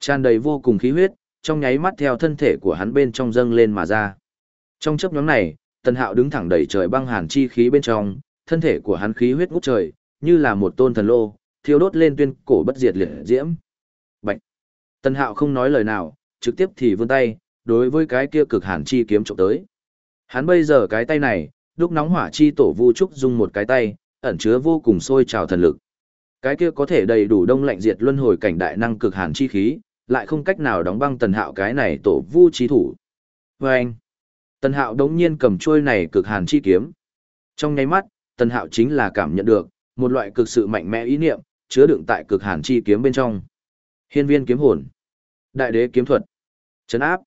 Tràn đầy vô cùng khí huyết, trong nháy mắt theo thân thể của hắn bên trong dâng lên mà ra. Trong chớp nhoáng này, Tần Hạo đứng thẳng đầy trời băng hàn chi khí bên trong, thân thể của hắn khí huyết ngút trời, như là một tôn thần lô, thiêu đốt lên tuyên cổ bất diệt liệt diễm. Bạch. Tần Hạo không nói lời nào, trực tiếp thì vươn tay, đối với cái kia cực hàn chi kiếm chụp tới. Hắn bây giờ cái tay này, đúc nóng hỏa chi tổ vu trúc dùng một cái tay, ẩn chứa vô cùng sôi trào thần lực. Cái kia có thể đầy đủ đông lạnh diệt luân hồi cảnh đại năng cực hàn chi khí, lại không cách nào đóng băng tần hạo cái này tổ vu chi thủ. Và anh, tần hạo đống nhiên cầm chuôi này cực hàn chi kiếm. Trong nháy mắt, tần hạo chính là cảm nhận được, một loại cực sự mạnh mẽ ý niệm, chứa đựng tại cực hàn chi kiếm bên trong. Hiên viên kiếm hồn. Đại đế kiếm thuật. Chấn áp.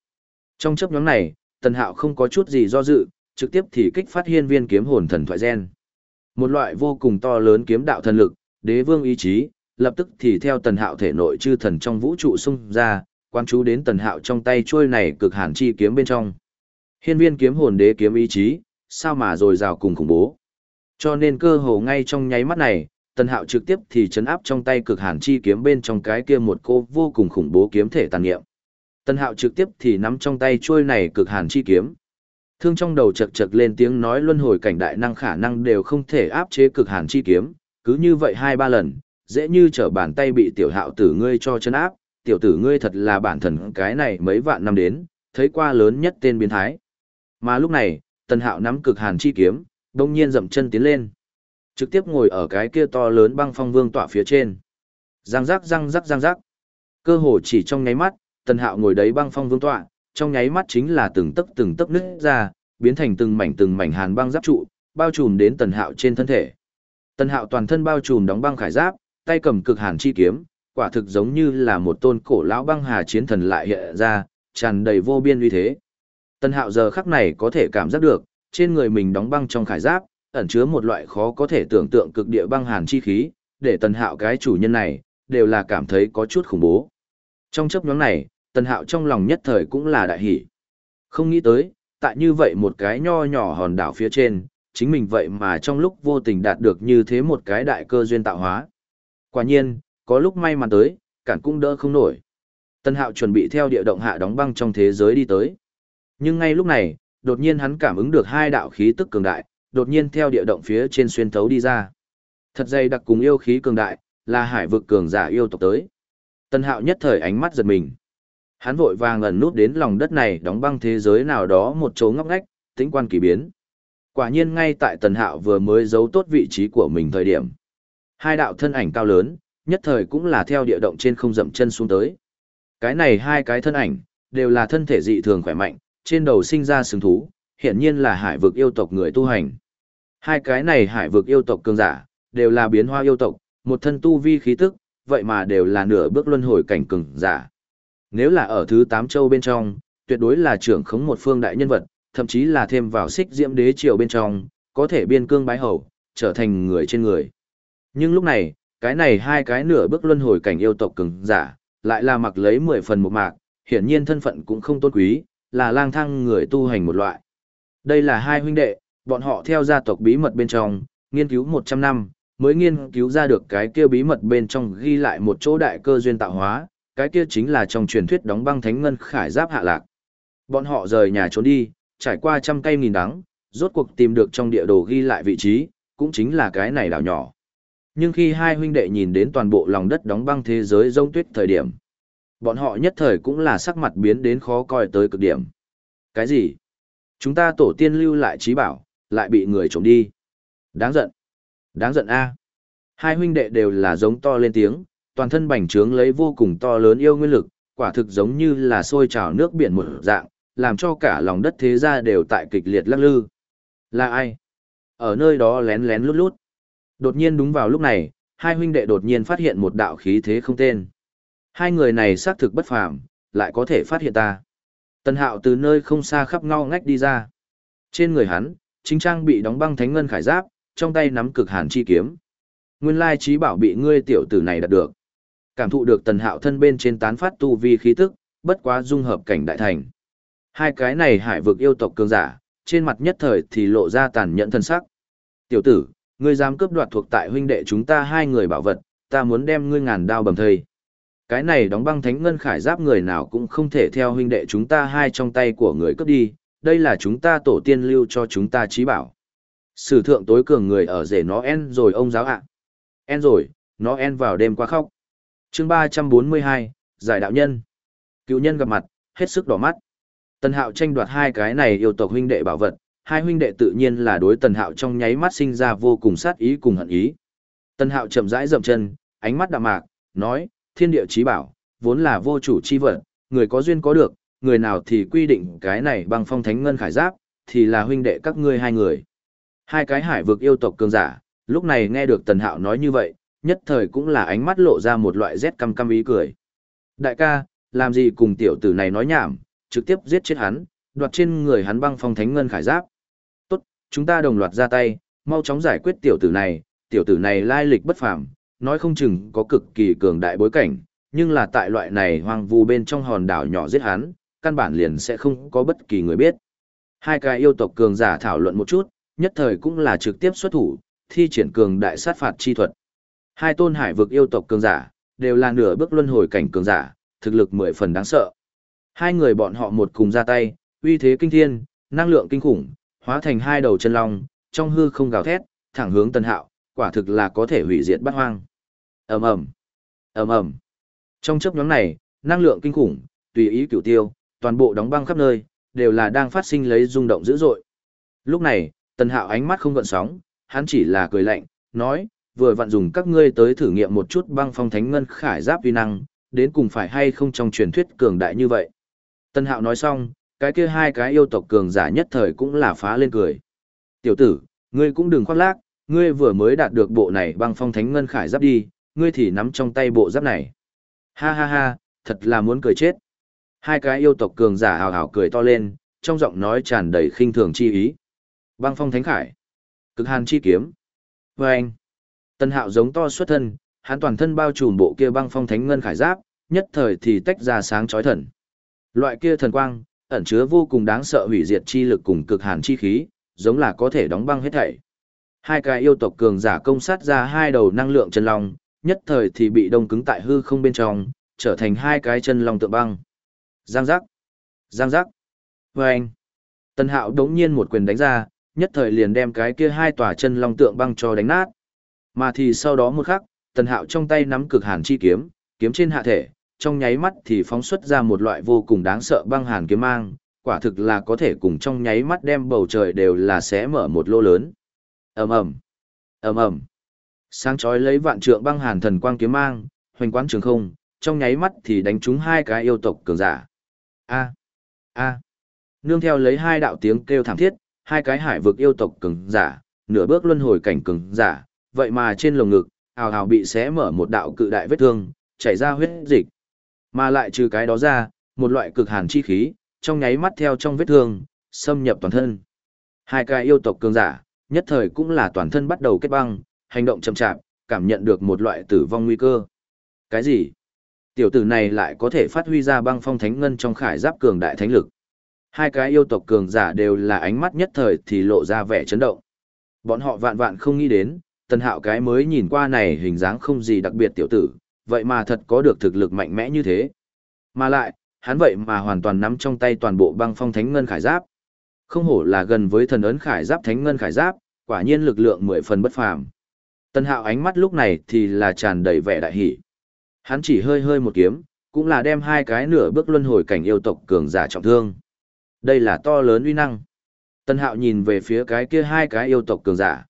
Trong chấp nhóm này, tần hạo không có chút gì do dự, trực tiếp thì kích phát hiên viên kiếm hồn thần thoại gen. Một loại vô cùng to lớn kiếm đạo thần lực, đế vương ý chí, lập tức thì theo tần hạo thể nội chư thần trong vũ trụ xung ra, quan chú đến tần hạo trong tay trôi này cực hàn chi kiếm bên trong. Hiên viên kiếm hồn đế kiếm ý chí, sao mà rồi rào cùng khủng bố. Cho nên cơ hồ ngay trong nháy mắt này, tần hạo trực tiếp thì chấn áp trong tay cực hàn chi kiếm bên trong cái kia một cô vô cùng khủng bố kiếm thể tàn nghiệm. Tân hạo trực tiếp thì nắm trong tay chuôi này cực hàn chi kiếm. Thương trong đầu chật chật lên tiếng nói luân hồi cảnh đại năng khả năng đều không thể áp chế cực hàn chi kiếm, cứ như vậy hai ba lần, dễ như trở bàn tay bị tiểu hạo tử ngươi cho chân áp, tiểu tử ngươi thật là bản thần cái này mấy vạn năm đến, thấy qua lớn nhất tên biến thái. Mà lúc này, Tân hạo nắm cực hàn chi kiếm, đông nhiên dậm chân tiến lên. Trực tiếp ngồi ở cái kia to lớn băng phong vương tỏa phía trên. Răng rắc răng rắc răng rắc. Cơ hồ chỉ trong nháy mắt, tần hạo ngồi đấy băng phong vương tọa, trong nháy mắt chính là từng tấc từng tấc nứt ra, biến thành từng mảnh từng mảnh hàn băng giáp trụ, bao trùm đến tần hạo trên thân thể. Tần hạo toàn thân bao trùm đóng băng khải giáp, tay cầm cực hàn chi kiếm, quả thực giống như là một tôn cổ lão băng hà chiến thần lại hiện ra, tràn đầy vô biên uy thế. Tần hạo giờ khắc này có thể cảm giác được, trên người mình đóng băng trong khải giáp, ẩn chứa một loại khó có thể tưởng tượng cực địa băng hàn chi khí, để tần hạo cái chủ nhân này, đều là cảm thấy có chút khủng bố. Trong chấp nhóm này, Tần Hạo trong lòng nhất thời cũng là đại hỷ. Không nghĩ tới, tại như vậy một cái nho nhỏ hòn đảo phía trên, chính mình vậy mà trong lúc vô tình đạt được như thế một cái đại cơ duyên tạo hóa. Quả nhiên, có lúc may mắn tới, cản cũng đỡ không nổi. Tân Hạo chuẩn bị theo địa động hạ đóng băng trong thế giới đi tới. Nhưng ngay lúc này, đột nhiên hắn cảm ứng được hai đạo khí tức cường đại, đột nhiên theo địa động phía trên xuyên thấu đi ra. Thật dày đặc cùng yêu khí cường đại, là hải vực cường giả yêu tộc tới. Tân Hạo nhất thời ánh mắt giật mình. Hắn vội vàng ẩn nút đến lòng đất này đóng băng thế giới nào đó một chỗ ngóc ngách, tính quan kỳ biến. Quả nhiên ngay tại Tần Hạo vừa mới giấu tốt vị trí của mình thời điểm. Hai đạo thân ảnh cao lớn, nhất thời cũng là theo địa động trên không dậm chân xuống tới. Cái này hai cái thân ảnh, đều là thân thể dị thường khỏe mạnh, trên đầu sinh ra sừng thú, hiển nhiên là hải vực yêu tộc người tu hành. Hai cái này hải vực yêu tộc cường giả, đều là biến hoa yêu tộc, một thân tu vi khí tức, vậy mà đều là nửa bước luân hồi cảnh cường giả. Nếu là ở thứ tám châu bên trong, tuyệt đối là trưởng khống một phương đại nhân vật, thậm chí là thêm vào xích diễm đế triều bên trong, có thể biên cương bái hầu, trở thành người trên người. Nhưng lúc này, cái này hai cái nửa bước luân hồi cảnh yêu tộc cường giả, lại là mặc lấy mười phần một mạc, hiển nhiên thân phận cũng không tôn quý, là lang thang người tu hành một loại. Đây là hai huynh đệ, bọn họ theo gia tộc bí mật bên trong, nghiên cứu 100 năm, mới nghiên cứu ra được cái kia bí mật bên trong ghi lại một chỗ đại cơ duyên tạo hóa, cái kia chính là trong truyền thuyết đóng băng thánh ngân khải giáp hạ lạc. Bọn họ rời nhà trốn đi, trải qua trăm cây nghìn đắng, rốt cuộc tìm được trong địa đồ ghi lại vị trí, cũng chính là cái này đảo nhỏ. Nhưng khi hai huynh đệ nhìn đến toàn bộ lòng đất đóng băng thế giới rông tuyết thời điểm, bọn họ nhất thời cũng là sắc mặt biến đến khó coi tới cực điểm. Cái gì? Chúng ta tổ tiên lưu lại trí bảo, lại bị người trộm đi. Đáng giận. Đáng giận a. Hai huynh đệ đều là giống to lên tiếng, toàn thân bành trướng lấy vô cùng to lớn yêu nguyên lực, quả thực giống như là sôi trào nước biển một dạng, làm cho cả lòng đất thế gia đều tại kịch liệt lắc lư. Là ai? Ở nơi đó lén lén lút lút. Đột nhiên đúng vào lúc này, hai huynh đệ đột nhiên phát hiện một đạo khí thế không tên. Hai người này xác thực bất phàm, lại có thể phát hiện ta. Tần Hạo từ nơi không xa khắp ngao ngách đi ra. Trên người hắn, chính trang bị đóng băng thánh ngân khải giáp, trong tay nắm cực hàn chi kiếm. Nguyên lai trí bảo bị ngươi tiểu tử này đạt được. Cảm thụ được Tần Hạo thân bên trên tán phát tu vi khí tức, bất quá dung hợp cảnh đại thành. Hai cái này hải vực yêu tộc cường giả, trên mặt nhất thời thì lộ ra tàn nhẫn thân sắc. Tiểu tử, ngươi dám cướp đoạt thuộc tại huynh đệ chúng ta hai người bảo vật, ta muốn đem ngươi ngàn đao bầm thây. Cái này đóng băng thánh ngân khải giáp người nào cũng không thể theo huynh đệ chúng ta hai trong tay của người cướp đi, đây là chúng ta tổ tiên lưu cho chúng ta trí bảo. Sử thượng tối cường người ở rể nó en rồi ông giáo ạ. En rồi, nó en vào đêm qua khóc chương ba trăm bốn mươi hai giải đạo nhân. Cựu nhân gặp mặt, hết sức đỏ mắt. Tần Hạo tranh đoạt hai cái này yêu tộc huynh đệ bảo vật, hai huynh đệ tự nhiên là đối Tần Hạo trong nháy mắt sinh ra vô cùng sát ý cùng hận ý. Tần Hạo chậm rãi dậm chân, ánh mắt đạm mạc, nói: "Thiên địa chí bảo, vốn là vô chủ chi vật, người có duyên có được, người nào thì quy định cái này bằng phong thánh ngân khải giáp, thì là huynh đệ các ngươi hai người." Hai cái hải vực yêu tộc cường giả, lúc này nghe được Tần Hạo nói như vậy, nhất thời cũng là ánh mắt lộ ra một loại rét căm căm ý cười. Đại ca, làm gì cùng tiểu tử này nói nhảm, trực tiếp giết chết hắn, đoạt trên người hắn băng phong thánh ngân khải giáp. Tốt, chúng ta đồng loạt ra tay, mau chóng giải quyết tiểu tử này, tiểu tử này lai lịch bất phàm, nói không chừng có cực kỳ cường đại bối cảnh, nhưng là tại loại này hoang vu bên trong hòn đảo nhỏ giết hắn, căn bản liền sẽ không có bất kỳ người biết. Hai cái yêu tộc cường giả thảo luận một chút, nhất thời cũng là trực tiếp xuất thủ, thi triển cường đại sát phạt chi thuật. Hai tôn hải vực yêu tộc cường giả, đều là nửa bước luân hồi cảnh cường giả, thực lực mười phần đáng sợ. Hai người bọn họ một cùng ra tay, uy thế kinh thiên, năng lượng kinh khủng, hóa thành hai đầu chân long, trong hư không gào thét, thẳng hướng Tân Hạo, quả thực là có thể hủy diệt bát hoang. Ầm ầm, ầm ầm. Trong chớp nhoáng này, năng lượng kinh khủng, tùy ý cửu tiêu, toàn bộ đóng băng khắp nơi, đều là đang phát sinh lấy rung động dữ dội. Lúc này, Tân Hạo ánh mắt không gợn sóng, hắn chỉ là cười lạnh, nói, vừa vặn dùng các ngươi tới thử nghiệm một chút băng phong thánh ngân khải giáp uy năng, đến cùng phải hay không trong truyền thuyết cường đại như vậy. Tân Hạo nói xong, cái kia hai cái yêu tộc cường giả nhất thời cũng là phá lên cười. Tiểu tử, ngươi cũng đừng khoác lác, ngươi vừa mới đạt được bộ này băng phong thánh ngân khải giáp đi, ngươi thì nắm trong tay bộ giáp này. Ha ha ha, thật là muốn cười chết. Hai cái yêu tộc cường giả hào hào cười to lên, trong giọng nói tràn đầy khinh thường chi ý. Băng phong thánh khải. Cực hàn chi kiếm. Vâng anh. Tân hạo giống to xuất thân, hắn toàn thân bao trùm bộ kia băng phong thánh ngân khải giáp, nhất thời thì tách ra sáng chói thần. Loại kia thần quang, ẩn chứa vô cùng đáng sợ hủy diệt chi lực cùng cực hàn chi khí, giống là có thể đóng băng hết thảy. Hai cái yêu tộc cường giả công sát ra hai đầu năng lượng chân long, nhất thời thì bị đông cứng tại hư không bên trong, trở thành hai cái chân long tượng băng. Giang giác, giang giác, vâng. Tân hạo đống nhiên một quyền đánh ra, nhất thời liền đem cái kia hai tòa chân long tượng băng cho đánh nát. Mà thì sau đó một khắc, tần hạo trong tay nắm cực hàn chi kiếm, kiếm trên hạ thể, trong nháy mắt thì phóng xuất ra một loại vô cùng đáng sợ băng hàn kiếm mang, quả thực là có thể cùng trong nháy mắt đem bầu trời đều là sẽ mở một lô lớn. ầm ầm ầm ầm Sáng chói lấy vạn trượng băng hàn thần quang kiếm mang, hoành quán trường không, trong nháy mắt thì đánh trúng hai cái yêu tộc cường giả. A a Nương theo lấy hai đạo tiếng kêu thảm thiết, hai cái hải vực yêu tộc cường giả, nửa bước luân hồi cảnh cường giả, vậy mà trên lồng ngực, ào ào bị xé mở một đạo cự đại vết thương, chảy ra huyết dịch. Mà lại trừ cái đó ra, một loại cực hàn chi khí, trong nháy mắt theo trong vết thương, xâm nhập toàn thân. Hai cái yêu tộc cường giả, nhất thời cũng là toàn thân bắt đầu kết băng, hành động chậm chạp, cảm nhận được một loại tử vong nguy cơ. Cái gì? Tiểu tử này lại có thể phát huy ra băng phong thánh ngân trong khải giáp cường đại thánh lực. Hai cái yêu tộc cường giả đều là ánh mắt nhất thời thì lộ ra vẻ chấn động. Bọn họ vạn vạn không nghĩ đến, tần hạo cái mới nhìn qua này hình dáng không gì đặc biệt tiểu tử, vậy mà thật có được thực lực mạnh mẽ như thế. Mà lại, hắn vậy mà hoàn toàn nắm trong tay toàn bộ băng phong thánh ngân khải giáp. Không hổ là gần với thần ấn khải giáp thánh ngân khải giáp, quả nhiên lực lượng mười phần bất phàm. Tần hạo ánh mắt lúc này thì là tràn đầy vẻ đại hỷ. Hắn chỉ hơi hơi một kiếm, cũng là đem hai cái nửa bước luân hồi cảnh yêu tộc cường giả trọng thương. Đây là to lớn uy năng. Tân hạo nhìn về phía cái kia hai cái yêu tộc cường giả.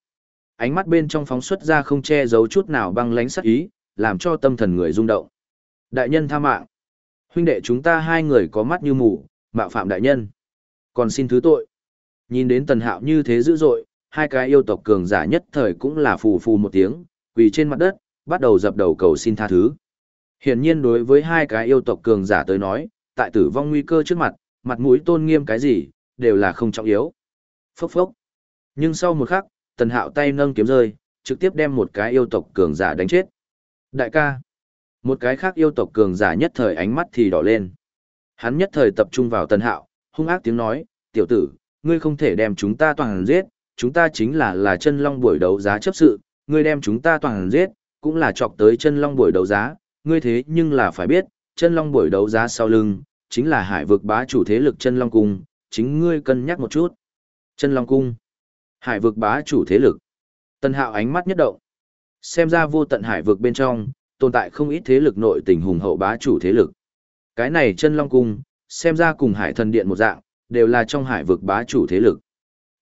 Ánh mắt bên trong phóng xuất ra không che giấu chút nào băng lánh sắc ý, làm cho tâm thần người rung động. Đại nhân tha mạng. Huynh đệ chúng ta hai người có mắt như mù, mạo phạm đại nhân. Còn xin thứ tội. Nhìn đến tần hạo như thế dữ dội, hai cái yêu tộc cường giả nhất thời cũng là phù phù một tiếng, quỳ trên mặt đất, bắt đầu dập đầu cầu xin tha thứ. Hiển nhiên đối với hai cái yêu tộc cường giả tới nói, tại tử vong nguy cơ trước mặt, mặt mũi tôn nghiêm cái gì, đều là không trọng yếu. Phốc phốc. Nhưng sau một khắc, tần hạo tay nâng kiếm rơi, trực tiếp đem một cái yêu tộc cường giả đánh chết. Đại ca. Một cái khác yêu tộc cường giả nhất thời ánh mắt thì đỏ lên. Hắn nhất thời tập trung vào tần hạo, hung ác tiếng nói, tiểu tử, ngươi không thể đem chúng ta toàn giết, chúng ta chính là là chân long buổi đấu giá chấp sự, ngươi đem chúng ta toàn giết, cũng là chọc tới chân long buổi đấu giá, ngươi thế nhưng là phải biết, chân long buổi đấu giá sau lưng, chính là hải vực bá chủ thế lực chân long cung, chính ngươi cân nhắc một chút. Chân long cung, hải vực bá chủ thế lực. Tân hạo ánh mắt nhất động. Xem ra vô tận hải vực bên trong, tồn tại không ít thế lực nội tình hùng hậu bá chủ thế lực. Cái này chân long cung, xem ra cùng hải thần điện một dạng, đều là trong hải vực bá chủ thế lực.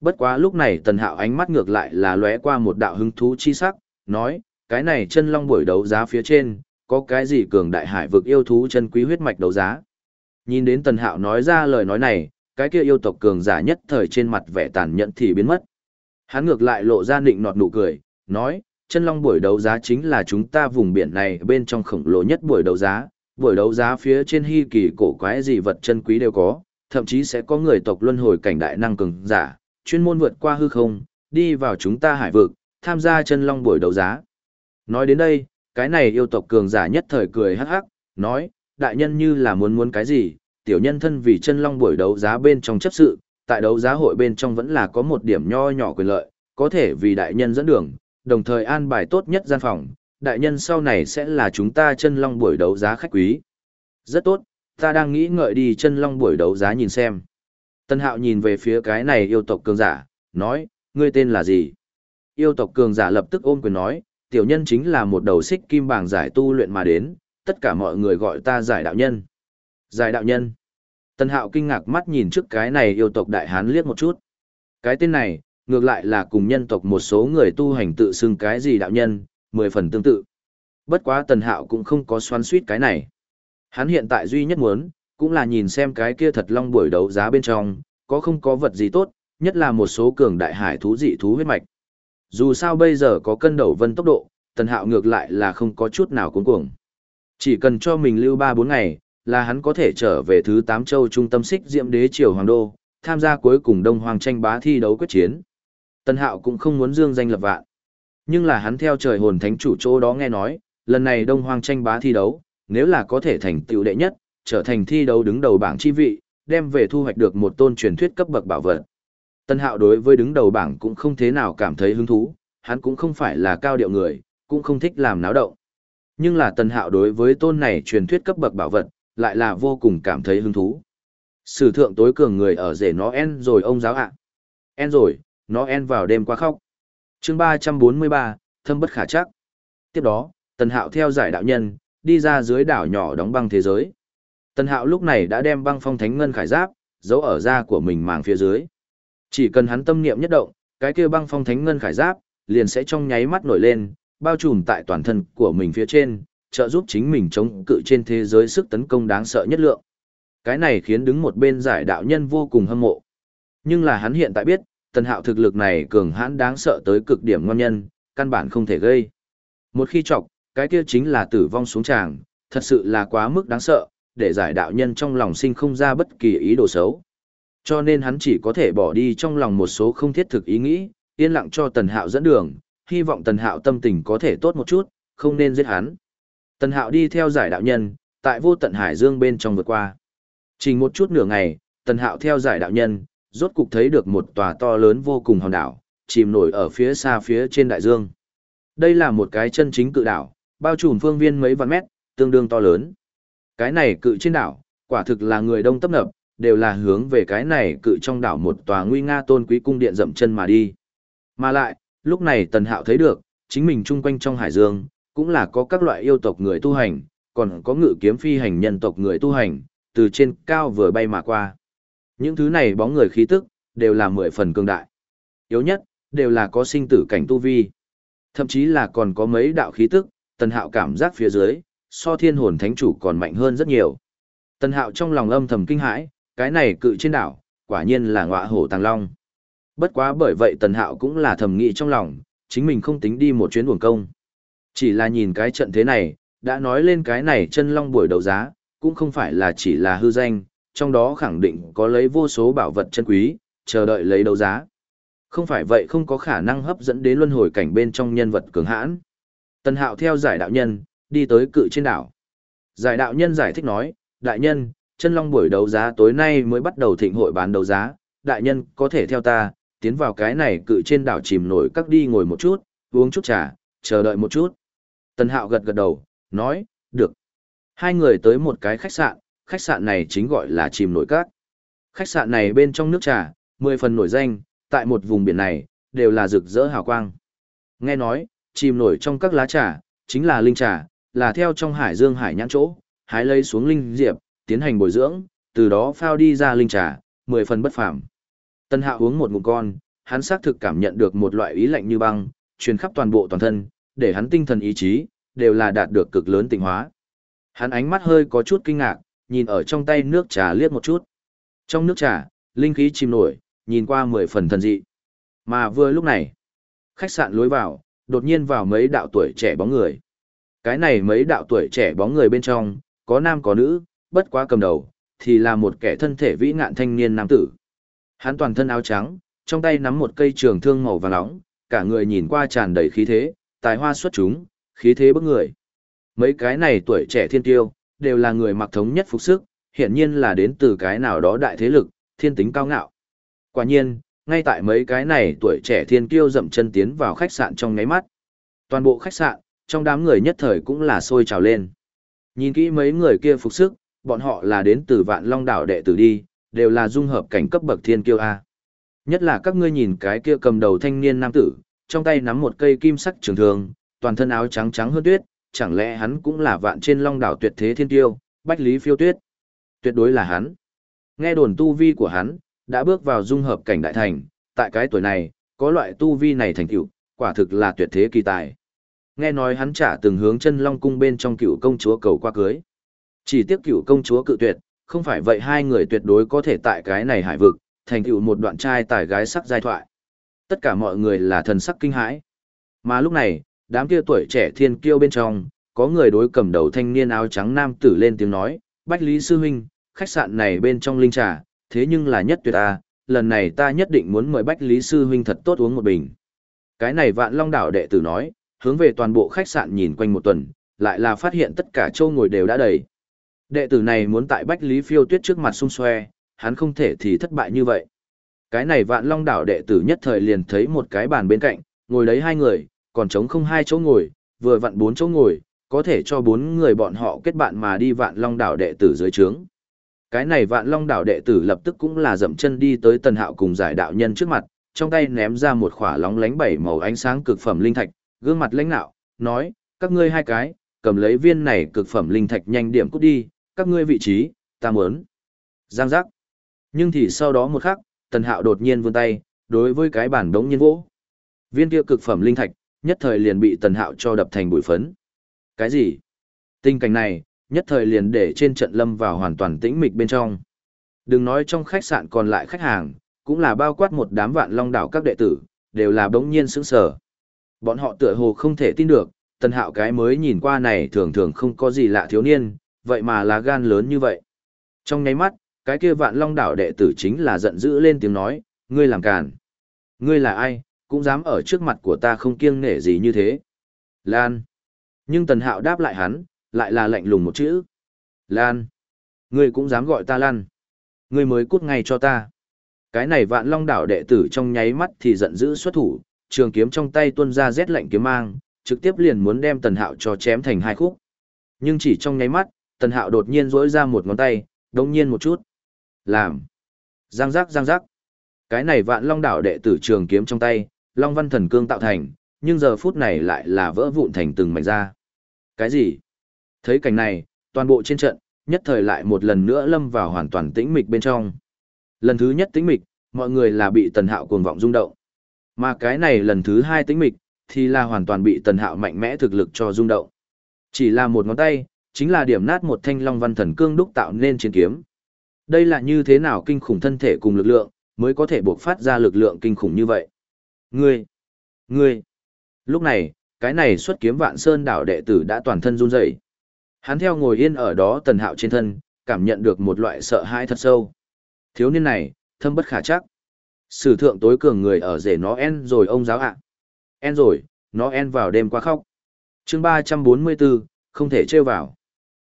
Bất quá lúc này tần hạo ánh mắt ngược lại là lóe qua một đạo hứng thú chi sắc, nói, cái này chân long buổi đấu giá phía trên, có cái gì cường đại hải vực yêu thú chân quý huyết mạch đấu giá. Nhìn đến tần hạo nói ra lời nói này, cái kia yêu tộc cường giả nhất thời trên mặt vẻ tàn nhẫn thì biến mất. Hắn ngược lại lộ ra nịnh nọt nụ cười, nói, chân long buổi đấu giá chính là chúng ta vùng biển này bên trong khổng lồ nhất buổi đấu giá, buổi đấu giá phía trên hy kỳ cổ quái gì vật chân quý đều có, thậm chí sẽ có người tộc luân hồi cảnh đại năng cường giả, chuyên môn vượt qua hư không, đi vào chúng ta hải vực, tham gia chân long buổi đấu giá. Nói đến đây, cái này yêu tộc cường giả nhất thời cười hắc hắc, nói, đại nhân như là muốn muốn cái gì, tiểu nhân thân vì chân long buổi đấu giá bên trong chấp sự, tại đấu giá hội bên trong vẫn là có một điểm nho nhỏ quyền lợi, có thể vì đại nhân dẫn đường, đồng thời an bài tốt nhất gian phòng, đại nhân sau này sẽ là chúng ta chân long buổi đấu giá khách quý. Rất tốt, ta đang nghĩ ngợi đi chân long buổi đấu giá nhìn xem. Tân hạo nhìn về phía cái này yêu tộc cường giả, nói, ngươi tên là gì? Yêu tộc cường giả lập tức ôm quyền nói, tiểu nhân chính là một đầu xích kim bảng giải tu luyện mà đến, tất cả mọi người gọi ta giải đạo nhân. Giải đạo nhân. Tần hạo kinh ngạc mắt nhìn trước cái này yêu tộc đại hán liếc một chút. Cái tên này, ngược lại là cùng nhân tộc một số người tu hành tự xưng cái gì đạo nhân, mười phần tương tự. Bất quá tần hạo cũng không có xoắn suýt cái này. Hắn hiện tại duy nhất muốn, cũng là nhìn xem cái kia thật long buổi đấu giá bên trong, có không có vật gì tốt, nhất là một số cường đại hải thú dị thú huyết mạch. Dù sao bây giờ có cân đầu vân tốc độ, tần hạo ngược lại là không có chút nào cuốn cuồng. Chỉ cần cho mình lưu 3-4 ngày, là hắn có thể trở về thứ 8 châu trung tâm xích diệm đế triều hoàng đô, tham gia cuối cùng đông hoàng tranh bá thi đấu quyết chiến. Tần hạo cũng không muốn dương danh lập vạn. Nhưng là hắn theo trời hồn thánh chủ chỗ đó nghe nói, lần này đông hoàng tranh bá thi đấu, nếu là có thể thành tựu đệ nhất, trở thành thi đấu đứng đầu bảng chi vị, đem về thu hoạch được một tôn truyền thuyết cấp bậc bảo vật. Tân Hạo đối với đứng đầu bảng cũng không thế nào cảm thấy hứng thú, hắn cũng không phải là cao điệu người, cũng không thích làm náo động. Nhưng là Tân Hạo đối với tôn này truyền thuyết cấp bậc bảo vật, lại là vô cùng cảm thấy hứng thú. Sử thượng tối cường người ở rể nó en rồi ông giáo ạ. En rồi, nó en vào đêm qua khóc. chương 343, thâm bất khả chắc. Tiếp đó, Tần Hạo theo giải đạo nhân, đi ra dưới đảo nhỏ đóng băng thế giới. Tần Hạo lúc này đã đem băng phong thánh ngân khải giáp, giấu ở da của mình màng phía dưới. Chỉ cần hắn tâm niệm nhất động, cái kia băng phong thánh ngân khải giáp, liền sẽ trong nháy mắt nổi lên, bao trùm tại toàn thân của mình phía trên, trợ giúp chính mình chống cự trên thế giới sức tấn công đáng sợ nhất lượng. Cái này khiến đứng một bên giải đạo nhân vô cùng hâm mộ. Nhưng là hắn hiện tại biết, tần hạo thực lực này cường hãn đáng sợ tới cực điểm ngon nhân, căn bản không thể gây. Một khi chọc, cái kia chính là tử vong xuống tràng, thật sự là quá mức đáng sợ, để giải đạo nhân trong lòng sinh không ra bất kỳ ý đồ xấu. Cho nên hắn chỉ có thể bỏ đi trong lòng một số không thiết thực ý nghĩ, yên lặng cho tần hạo dẫn đường, hy vọng tần hạo tâm tình có thể tốt một chút, không nên giết hắn. Tần hạo đi theo giải đạo nhân, tại vô tận hải dương bên trong vượt qua. Chỉ một chút nửa ngày, tần hạo theo giải đạo nhân, rốt cục thấy được một tòa to lớn vô cùng hòn đảo, chìm nổi ở phía xa phía trên đại dương. Đây là một cái chân chính cự đảo, bao trùm phương viên mấy vạn mét, tương đương to lớn. Cái này cự trên đảo, quả thực là người đông tấp nập, đều là hướng về cái này cự trong đảo một tòa nguy nga tôn quý cung điện dậm chân mà đi. Mà lại, lúc này Tần Hạo thấy được, chính mình chung quanh trong hải dương, cũng là có các loại yêu tộc người tu hành, còn có ngự kiếm phi hành nhân tộc người tu hành, từ trên cao vừa bay mà qua. Những thứ này bóng người khí tức, đều là mười phần cường đại. Yếu nhất, đều là có sinh tử cảnh tu vi. Thậm chí là còn có mấy đạo khí tức, tần hạo cảm giác phía dưới, so thiên hồn thánh chủ còn mạnh hơn rất nhiều. Tần hạo trong lòng âm thầm kinh hãi, cái này cự trên đảo, quả nhiên là ngọa hổ tàng long. Bất quá bởi vậy tần hạo cũng là thầm nghĩ trong lòng, chính mình không tính đi một chuyến buồng công. Chỉ là nhìn cái trận thế này, đã nói lên cái này chân long buổi đấu giá, cũng không phải là chỉ là hư danh, trong đó khẳng định có lấy vô số bảo vật chân quý, chờ đợi lấy đấu giá. Không phải vậy không có khả năng hấp dẫn đến luân hồi cảnh bên trong nhân vật cường hãn. Tần Hạo theo giải đạo nhân, đi tới cự trên đảo. Giải đạo nhân giải thích nói, đại nhân, chân long buổi đấu giá tối nay mới bắt đầu thịnh hội bán đấu giá, đại nhân có thể theo ta, tiến vào cái này cự trên đảo chìm nổi các đi ngồi một chút, uống chút trà, chờ đợi một chút. Tần Hạo gật gật đầu, nói, được. Hai người tới một cái khách sạn, khách sạn này chính gọi là chìm nổi cát. Khách sạn này bên trong nước trà, mười phần nổi danh, tại một vùng biển này, đều là rực rỡ hào quang. Nghe nói, chìm nổi trong các lá trà, chính là linh trà, là theo trong hải dương hải nhãn chỗ, hái lấy xuống linh diệp, tiến hành bồi dưỡng, từ đó phao đi ra linh trà, mười phần bất phàm. Tân Hạ uống một ngụm con, hắn xác thực cảm nhận được một loại ý lạnh như băng, truyền khắp toàn bộ toàn thân, để hắn tinh thần ý chí đều là đạt được cực lớn tịnh hóa. Hắn ánh mắt hơi có chút kinh ngạc, nhìn ở trong tay nước trà liếc một chút. Trong nước trà, linh khí chìm nổi, nhìn qua mười phần thần dị. Mà vừa lúc này, khách sạn lối vào, đột nhiên vào mấy đạo tuổi trẻ bóng người. Cái này mấy đạo tuổi trẻ bóng người bên trong, có nam có nữ, bất quá cầm đầu, thì là một kẻ thân thể vĩ ngạn thanh niên nam tử. Hắn toàn thân áo trắng, trong tay nắm một cây trường thương màu vàng nóng, cả người nhìn qua tràn đầy khí thế, tài hoa xuất chúng, khí thế bức người. Mấy cái này tuổi trẻ thiên tiêu, đều là người mặc thống nhất phục sức, hiển nhiên là đến từ cái nào đó đại thế lực, thiên tính cao ngạo. Quả nhiên, ngay tại mấy cái này tuổi trẻ thiên kiêu dậm chân tiến vào khách sạn trong ngáy mắt. Toàn bộ khách sạn, trong đám người nhất thời cũng là sôi trào lên. Nhìn kỹ mấy người kia phục sức, bọn họ là đến từ vạn long đảo đệ tử đi, đều là dung hợp cảnh cấp bậc thiên kiêu A. Nhất là các ngươi nhìn cái kia cầm đầu thanh niên nam tử, trong tay nắm một cây kim sắc trường thường, toàn thân áo trắng trắng hơn tuyết, chẳng lẽ hắn cũng là vạn trên long đảo tuyệt thế thiên tiêu, bách lý phiêu tuyết. Tuyệt đối là hắn. Nghe đồn tu vi của hắn, đã bước vào dung hợp cảnh đại thành, tại cái tuổi này, có loại tu vi này thành tựu, quả thực là tuyệt thế kỳ tài. Nghe nói hắn trả từng hướng chân long cung bên trong cựu công chúa cầu qua cưới. Chỉ tiếc cựu công chúa cự tuyệt, không phải vậy hai người tuyệt đối có thể tại cái này hải vực, thành tựu một đoạn trai tài gái sắc giai thoại. Tất cả mọi người là thần sắc kinh hãi. Mà lúc này, đám kia tuổi trẻ thiên kiêu bên trong, có người đối cầm đầu thanh niên áo trắng nam tử lên tiếng nói, Bách Lý Sư Huynh, khách sạn này bên trong linh trà, thế nhưng là nhất tuyệt a lần này ta nhất định muốn mời Bách Lý Sư Huynh thật tốt uống một bình. Cái này vạn long đảo đệ tử nói, hướng về toàn bộ khách sạn nhìn quanh một tuần, lại là phát hiện tất cả châu ngồi đều đã đầy. Đệ tử này muốn tại Bách Lý Phiêu Tuyết trước mặt xung xoe, hắn không thể thì thất bại như vậy. Cái này vạn long đảo đệ tử nhất thời liền thấy một cái bàn bên cạnh, ngồi đấy hai người, còn trống không hai chỗ ngồi, vừa vặn bốn chỗ ngồi, có thể cho bốn người bọn họ kết bạn mà đi vạn long đảo đệ tử dưới trướng. Cái này vạn long đảo đệ tử lập tức cũng là dậm chân đi tới tần hạo cùng giải đạo nhân trước mặt, trong tay ném ra một khỏa lóng lánh bảy màu ánh sáng cực phẩm linh thạch, gương mặt lãnh nạo, nói, các ngươi hai cái, cầm lấy viên này cực phẩm linh thạch nhanh điểm cút đi, các ngươi vị trí, ta muốn. Giang giác. Nhưng thì sau đó một khắc, tần hạo đột nhiên vươn tay, đối với cái bản đống nhiên vỗ. Viên kia cực phẩm linh thạch, nhất thời liền bị tần hạo cho đập thành bụi phấn. Cái gì? Tình cảnh này, nhất thời liền để trên trận lâm vào hoàn toàn tĩnh mịch bên trong. Đừng nói trong khách sạn còn lại khách hàng, cũng là bao quát một đám vạn long đảo các đệ tử, đều là bỗng nhiên sững sờ. Bọn họ tựa hồ không thể tin được, tần hạo cái mới nhìn qua này thường thường không có gì lạ thiếu niên, vậy mà là gan lớn như vậy. Trong nháy mắt, cái kia vạn long đảo đệ tử chính là giận dữ lên tiếng nói, ngươi làm càn. Ngươi là ai, cũng dám ở trước mặt của ta không kiêng nể gì như thế. Lan. Nhưng tần hạo đáp lại hắn, lại là lạnh lùng một chữ. Lan. Ngươi cũng dám gọi ta Lan. Ngươi mới cút ngay cho ta. Cái này vạn long đảo đệ tử trong nháy mắt thì giận dữ xuất thủ, trường kiếm trong tay tuôn ra rét lạnh kiếm mang, trực tiếp liền muốn đem tần hạo cho chém thành hai khúc. Nhưng chỉ trong nháy mắt, tần hạo đột nhiên rỗi ra một ngón tay, đồng nhiên một chút. Làm. Giang giác giang giác. Cái này vạn long đảo đệ tử trường kiếm trong tay, long văn thần cương tạo thành, nhưng giờ phút này lại là vỡ vụn thành từng mảnh ra. Cái gì? Thấy cảnh này, toàn bộ trên trận, nhất thời lại một lần nữa lâm vào hoàn toàn tĩnh mịch bên trong. Lần thứ nhất tĩnh mịch, mọi người là bị tần hạo cuồng vọng rung động. Mà cái này lần thứ hai tĩnh mịch, thì là hoàn toàn bị tần hạo mạnh mẽ thực lực cho rung động. Chỉ là một ngón tay, chính là điểm nát một thanh long văn thần cương đúc tạo nên chiến kiếm. Đây là như thế nào kinh khủng thân thể cùng lực lượng, mới có thể buộc phát ra lực lượng kinh khủng như vậy. Ngươi! Ngươi! Lúc này, cái này xuất kiếm vạn sơn đảo đệ tử đã toàn thân run rẩy. Hắn theo ngồi yên ở đó tần hạo trên thân, cảm nhận được một loại sợ hãi thật sâu. Thiếu niên này, thâm bất khả chắc. Sử thượng tối cường người ở rể nó en rồi ông giáo ạ. En rồi, nó en vào đêm qua khóc. chương 344, không thể trêu vào.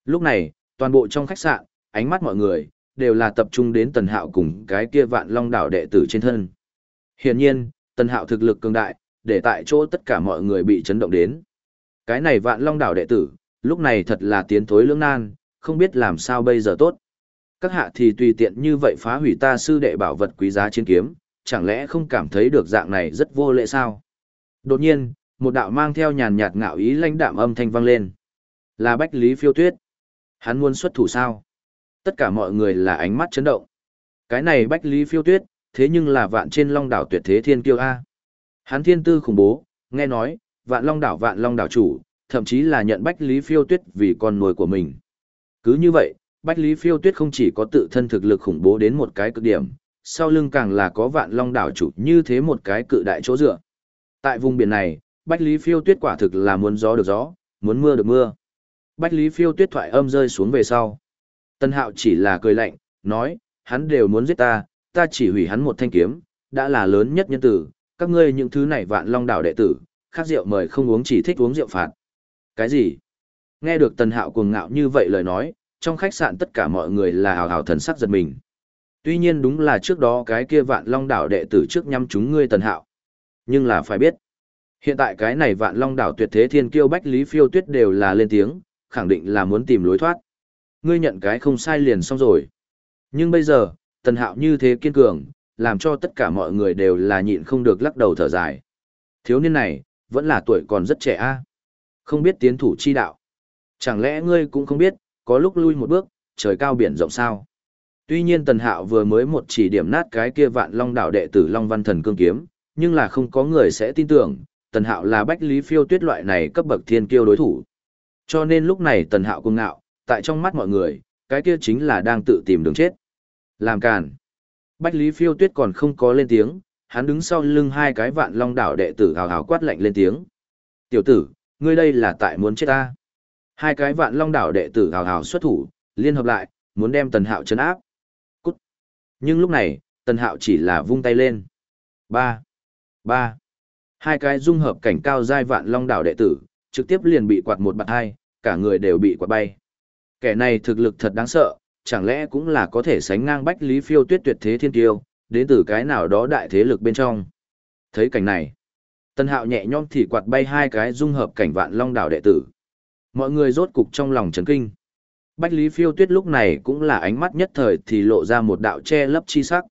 Lúc này, toàn bộ trong khách sạn, ánh mắt mọi người, đều là tập trung đến tần hạo cùng cái kia vạn long đảo đệ tử trên thân. Hiển nhiên, tần hạo thực lực cường đại, để tại chỗ tất cả mọi người bị chấn động đến. Cái này vạn long đảo đệ tử, lúc này thật là tiến thối lưỡng nan, không biết làm sao bây giờ tốt. Các hạ thì tùy tiện như vậy phá hủy ta sư đệ bảo vật quý giá chiến kiếm, chẳng lẽ không cảm thấy được dạng này rất vô lễ sao? Đột nhiên, một đạo mang theo nhàn nhạt ngạo ý lãnh đạm âm thanh vang lên. Là Bách Lý Phiêu Tuyết. Hắn muốn xuất thủ sao? Tất cả mọi người là ánh mắt chấn động. Cái này Bách Lý Phiêu Tuyết, thế nhưng là vạn trên long đảo tuyệt thế thiên kiêu A. Hắn thiên tư khủng bố, nghe nói, vạn long đảo vạn long đảo chủ, thậm chí là nhận Bách Lý Phiêu Tuyết vì con nuôi của mình. Cứ như vậy, Bách Lý Phiêu Tuyết không chỉ có tự thân thực lực khủng bố đến một cái cực điểm, sau lưng càng là có vạn long đảo chủ như thế một cái cự đại chỗ dựa. Tại vùng biển này, Bách Lý Phiêu Tuyết quả thực là muốn gió được gió, muốn mưa được mưa. Bách Lý Phiêu Tuyết thoại âm rơi xuống về sau. Tân Hạo chỉ là cười lạnh, nói, hắn đều muốn giết ta, ta chỉ hủy hắn một thanh kiếm, đã là lớn nhất nhân tử, các ngươi những thứ này vạn long đảo đệ tử, khác rượu mời không uống chỉ thích uống rượu phạt. Cái gì? Nghe được Tần Hạo cuồng ngạo như vậy lời nói, trong khách sạn tất cả mọi người là hào hào thần sắc giật mình. Tuy nhiên đúng là trước đó cái kia vạn long đảo đệ tử trước nhắm chúng ngươi Tần Hạo. Nhưng là phải biết, hiện tại cái này vạn long đảo tuyệt thế thiên kiêu bách lý phiêu tuyết đều là lên tiếng, khẳng định là muốn tìm lối thoát. Ngươi nhận cái không sai liền xong rồi. Nhưng bây giờ, Tần Hạo như thế kiên cường, làm cho tất cả mọi người đều là nhịn không được lắc đầu thở dài. Thiếu niên này, vẫn là tuổi còn rất trẻ a Không biết tiến thủ chi đạo. Chẳng lẽ ngươi cũng không biết, có lúc lui một bước, trời cao biển rộng sao? Tuy nhiên Tần Hạo vừa mới một chỉ điểm nát cái kia vạn long đảo đệ tử Long Văn Thần Cương Kiếm, nhưng là không có người sẽ tin tưởng, Tần Hạo là bách lý phiêu tuyết loại này cấp bậc thiên kiêu đối thủ. Cho nên lúc này Tần Hạo cung ngạo, tại trong mắt mọi người, cái kia chính là đang tự tìm đường chết. Làm càn. Bách lý phiêu tuyết còn không có lên tiếng, hắn đứng sau lưng hai cái vạn long đảo đệ tử hào hào quát lạnh lên tiếng. Tiểu tử, ngươi đây là tại muốn chết ta. Hai cái vạn long đảo đệ tử hào hào xuất thủ, liên hợp lại, muốn đem tần hạo chấn áp. Cút. Nhưng lúc này, tần hạo chỉ là vung tay lên. Ba. Ba. Hai cái dung hợp cảnh cao giai vạn long đảo đệ tử, trực tiếp liền bị quạt một bạt hai, cả người đều bị quạt bay. Kẻ này thực lực thật đáng sợ, chẳng lẽ cũng là có thể sánh ngang Bách Lý Phiêu Tuyết tuyệt thế thiên tiêu, đến từ cái nào đó đại thế lực bên trong. Thấy cảnh này, Tân Hạo nhẹ nhõm thì quạt bay hai cái dung hợp cảnh vạn long đảo đệ tử. Mọi người rốt cục trong lòng chấn kinh. Bách Lý Phiêu Tuyết lúc này cũng là ánh mắt nhất thời thì lộ ra một đạo che lấp chi sắc.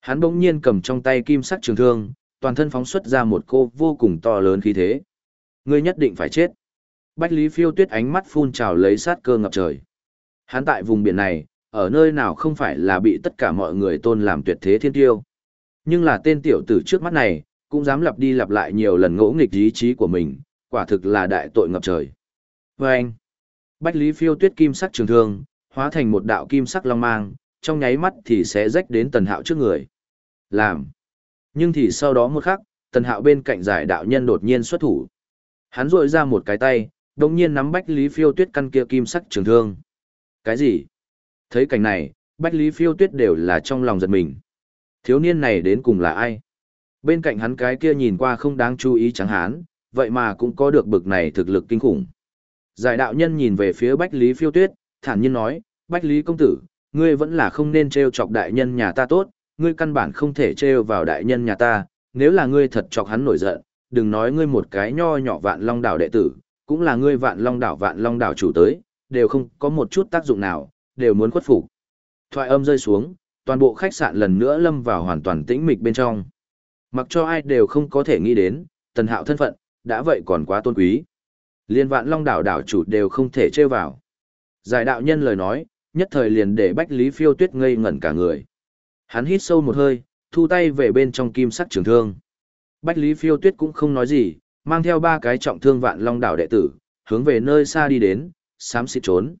Hắn bỗng nhiên cầm trong tay kim sắc trường thương, toàn thân phóng xuất ra một cô vô cùng to lớn khí thế. Ngươi nhất định phải chết. Bách Lý Phiêu Tuyết ánh mắt phun trào lấy sát cơ ngập trời. Hắn tại vùng biển này, ở nơi nào không phải là bị tất cả mọi người tôn làm tuyệt thế thiên tiêu. Nhưng là tên tiểu tử trước mắt này, cũng dám lặp đi lặp lại nhiều lần ngỗ nghịch ý chí của mình, quả thực là đại tội ngập trời. Và anh, Bách Lý Phiêu Tuyết kim sắc trường thương, hóa thành một đạo kim sắc long mang, trong nháy mắt thì sẽ rách đến tần hạo trước người. Làm. Nhưng thì sau đó một khắc, tần hạo bên cạnh giải đạo nhân đột nhiên xuất thủ. Hắn rội ra một cái tay, đồng nhiên nắm Bách Lý Phiêu Tuyết căn kia kim sắc trường thương. Cái gì? Thấy cảnh này, Bách Lý Phiêu Tuyết đều là trong lòng giật mình. Thiếu niên này đến cùng là ai? Bên cạnh hắn cái kia nhìn qua không đáng chú ý chẳng hán, vậy mà cũng có được bực này thực lực kinh khủng. Giải đạo nhân nhìn về phía Bách Lý Phiêu Tuyết, thản nhiên nói, Bách Lý công tử, ngươi vẫn là không nên treo chọc đại nhân nhà ta tốt, ngươi căn bản không thể treo vào đại nhân nhà ta, nếu là ngươi thật chọc hắn nổi giận, đừng nói ngươi một cái nho nhỏ vạn long đảo đệ tử, cũng là ngươi vạn long đảo vạn long đảo chủ tới, đều không có một chút tác dụng nào, đều muốn khuất phục. Thoại âm rơi xuống, toàn bộ khách sạn lần nữa lâm vào hoàn toàn tĩnh mịch bên trong. Mặc cho ai đều không có thể nghĩ đến, tần hạo thân phận, đã vậy còn quá tôn quý. Liên vạn long đảo đảo chủ đều không thể trêu vào. Giải đạo nhân lời nói, nhất thời liền để Bách Lý Phiêu Tuyết ngây ngẩn cả người. Hắn hít sâu một hơi, thu tay về bên trong kim sắc trường thương. Bách Lý Phiêu Tuyết cũng không nói gì, mang theo ba cái trọng thương vạn long đảo đệ tử, hướng về nơi xa đi đến, xám xịt trốn.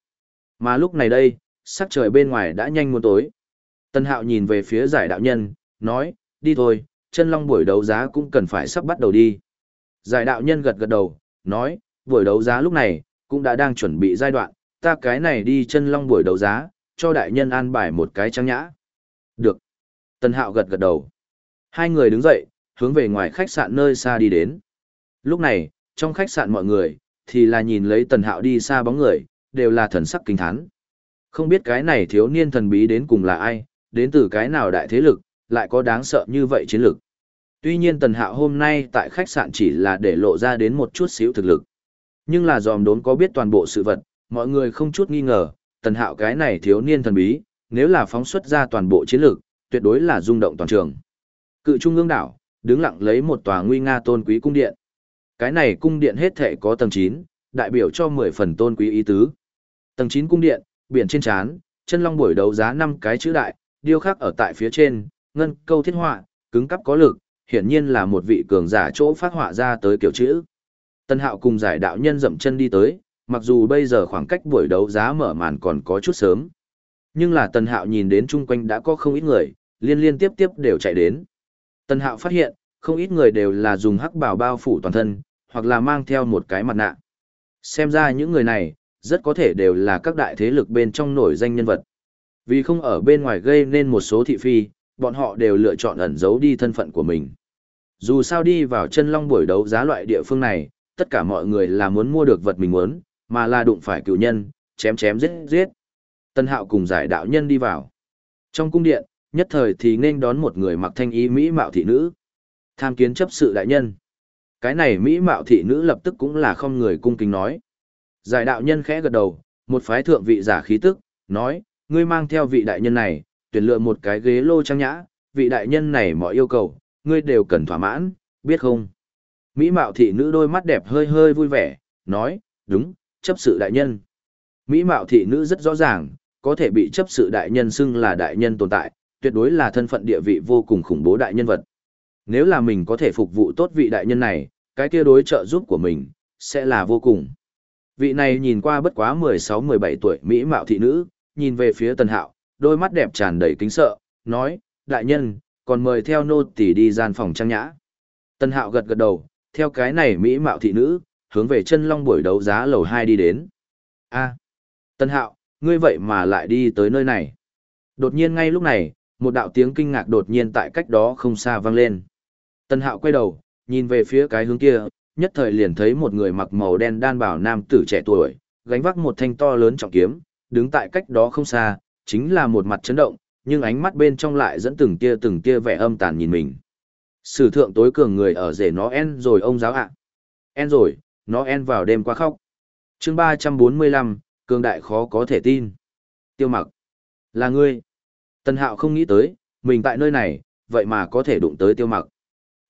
Mà lúc này đây, sắc trời bên ngoài đã nhanh muôn tối. Tân Hạo nhìn về phía giải đạo nhân, nói, đi thôi, chân long buổi đấu giá cũng cần phải sắp bắt đầu đi. Giải đạo nhân gật gật đầu, nói, buổi đấu giá lúc này, cũng đã đang chuẩn bị giai đoạn, ta cái này đi chân long buổi đấu giá, cho đại nhân an bài một cái trang nhã. Được. Tân Hạo gật gật đầu. Hai người đứng dậy, hướng về ngoài khách sạn nơi xa đi đến. Lúc này, trong khách sạn mọi người, thì là nhìn lấy Tần Hạo đi xa bóng người, đều là thần sắc kinh thán. Không biết cái này thiếu niên thần bí đến cùng là ai, đến từ cái nào đại thế lực, lại có đáng sợ như vậy chiến lực. Tuy nhiên Tần Hạo hôm nay tại khách sạn chỉ là để lộ ra đến một chút xíu thực lực. Nhưng là dòm đốn có biết toàn bộ sự vật, mọi người không chút nghi ngờ, Tần Hạo cái này thiếu niên thần bí, nếu là phóng xuất ra toàn bộ chiến lực, tuyệt đối là rung động toàn trường. Cự trung ương đảo, đứng lặng lấy một tòa nguy nga tôn quý cung điện. Cái này cung điện hết thể có tầng 9, đại biểu cho 10 phần tôn quý ý tứ. Tầng 9 cung điện, biển trên chán, chân long buổi đấu giá 5 cái chữ đại, điêu khắc ở tại phía trên, ngân câu thiết họa, cứng cắp có lực, hiển nhiên là một vị cường giả chỗ phát họa ra tới kiểu chữ. Tân Hạo cùng giải đạo nhân dậm chân đi tới, mặc dù bây giờ khoảng cách buổi đấu giá mở màn còn có chút sớm. Nhưng là Tân Hạo nhìn đến chung quanh đã có không ít người, liên liên tiếp tiếp đều chạy đến. Tân Hạo phát hiện, không ít người đều là dùng hắc bảo bao phủ toàn thân, hoặc là mang theo một cái mặt nạ. Xem ra những người này, rất có thể đều là các đại thế lực bên trong nổi danh nhân vật. Vì không ở bên ngoài gây nên một số thị phi, bọn họ đều lựa chọn ẩn giấu đi thân phận của mình. Dù sao đi vào chân long buổi đấu giá loại địa phương này, tất cả mọi người là muốn mua được vật mình muốn, mà là đụng phải cựu nhân, chém chém giết giết. Tân hạo cùng giải đạo nhân đi vào. Trong cung điện, nhất thời thì nên đón một người mặc thanh y mỹ mạo thị nữ. Tham kiến chấp sự đại nhân. Cái này mỹ mạo thị nữ lập tức cũng là không người cung kính nói. Giải đạo nhân khẽ gật đầu, một phái thượng vị giả khí tức, nói, ngươi mang theo vị đại nhân này, tuyển lựa một cái ghế lô trang nhã, vị đại nhân này mọi yêu cầu, ngươi đều cần thỏa mãn, biết không? Mỹ mạo thị nữ đôi mắt đẹp hơi hơi vui vẻ, nói, đúng, chấp sự đại nhân. Mỹ mạo thị nữ rất rõ ràng, có thể bị chấp sự đại nhân xưng là đại nhân tồn tại, tuyệt đối là thân phận địa vị vô cùng khủng bố đại nhân vật. Nếu là mình có thể phục vụ tốt vị đại nhân này, cái kia đối trợ giúp của mình, sẽ là vô cùng. Vị này nhìn qua bất quá 16-17 tuổi Mỹ mạo thị nữ, nhìn về phía Tần Hạo, đôi mắt đẹp tràn đầy kính sợ, nói, đại nhân, còn mời theo nô tỷ đi gian phòng trang nhã. Tần Hạo gật gật đầu, theo cái này Mỹ mạo thị nữ, hướng về chân long buổi đấu giá lầu 2 đi đến. a Tần Hạo, ngươi vậy mà lại đi tới nơi này. Đột nhiên ngay lúc này, một đạo tiếng kinh ngạc đột nhiên tại cách đó không xa vang lên. Tần Hạo quay đầu, nhìn về phía cái hướng kia, nhất thời liền thấy một người mặc màu đen đan bảo nam tử trẻ tuổi, gánh vác một thanh to lớn trọng kiếm, đứng tại cách đó không xa, chính là một mặt chấn động, nhưng ánh mắt bên trong lại dẫn từng tia từng tia vẻ âm tàn nhìn mình. Sử thượng tối cường người ở rể nó en rồi ông giáo ạ. En rồi, nó en vào đêm qua khóc. chương 345, cường đại khó có thể tin. Tiêu mặc. Là ngươi. Tân hạo không nghĩ tới, mình tại nơi này, vậy mà có thể đụng tới tiêu mặc.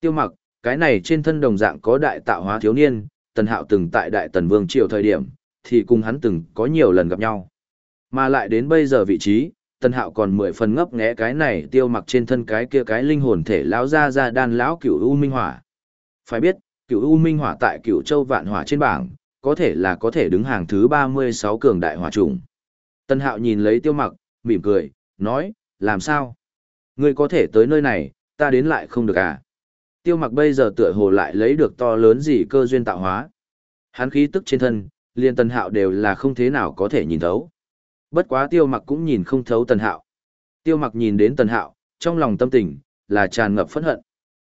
Tiêu mặc, cái này trên thân đồng dạng có đại tạo hóa thiếu niên, tần hạo từng tại đại tần vương triều thời điểm, thì cùng hắn từng có nhiều lần gặp nhau. Mà lại đến bây giờ vị trí, tần hạo còn mười phần ngấp nghé cái này tiêu mặc trên thân cái kia cái linh hồn thể lão ra ra đan lão cửu u minh hỏa. Phải biết, cửu u minh hỏa tại cửu châu vạn hỏa trên bảng, có thể là có thể đứng hàng thứ 36 cường đại hỏa trùng. Tần hạo nhìn lấy tiêu mặc, mỉm cười, nói, làm sao? Ngươi có thể tới nơi này, ta đến lại không được à? Tiêu mặc bây giờ tựa hồ lại lấy được to lớn gì cơ duyên tạo hóa. Hắn khí tức trên thân, liền tần hạo đều là không thế nào có thể nhìn thấu. Bất quá tiêu mặc cũng nhìn không thấu tần hạo. Tiêu mặc nhìn đến tần hạo, trong lòng tâm tình, là tràn ngập phẫn hận.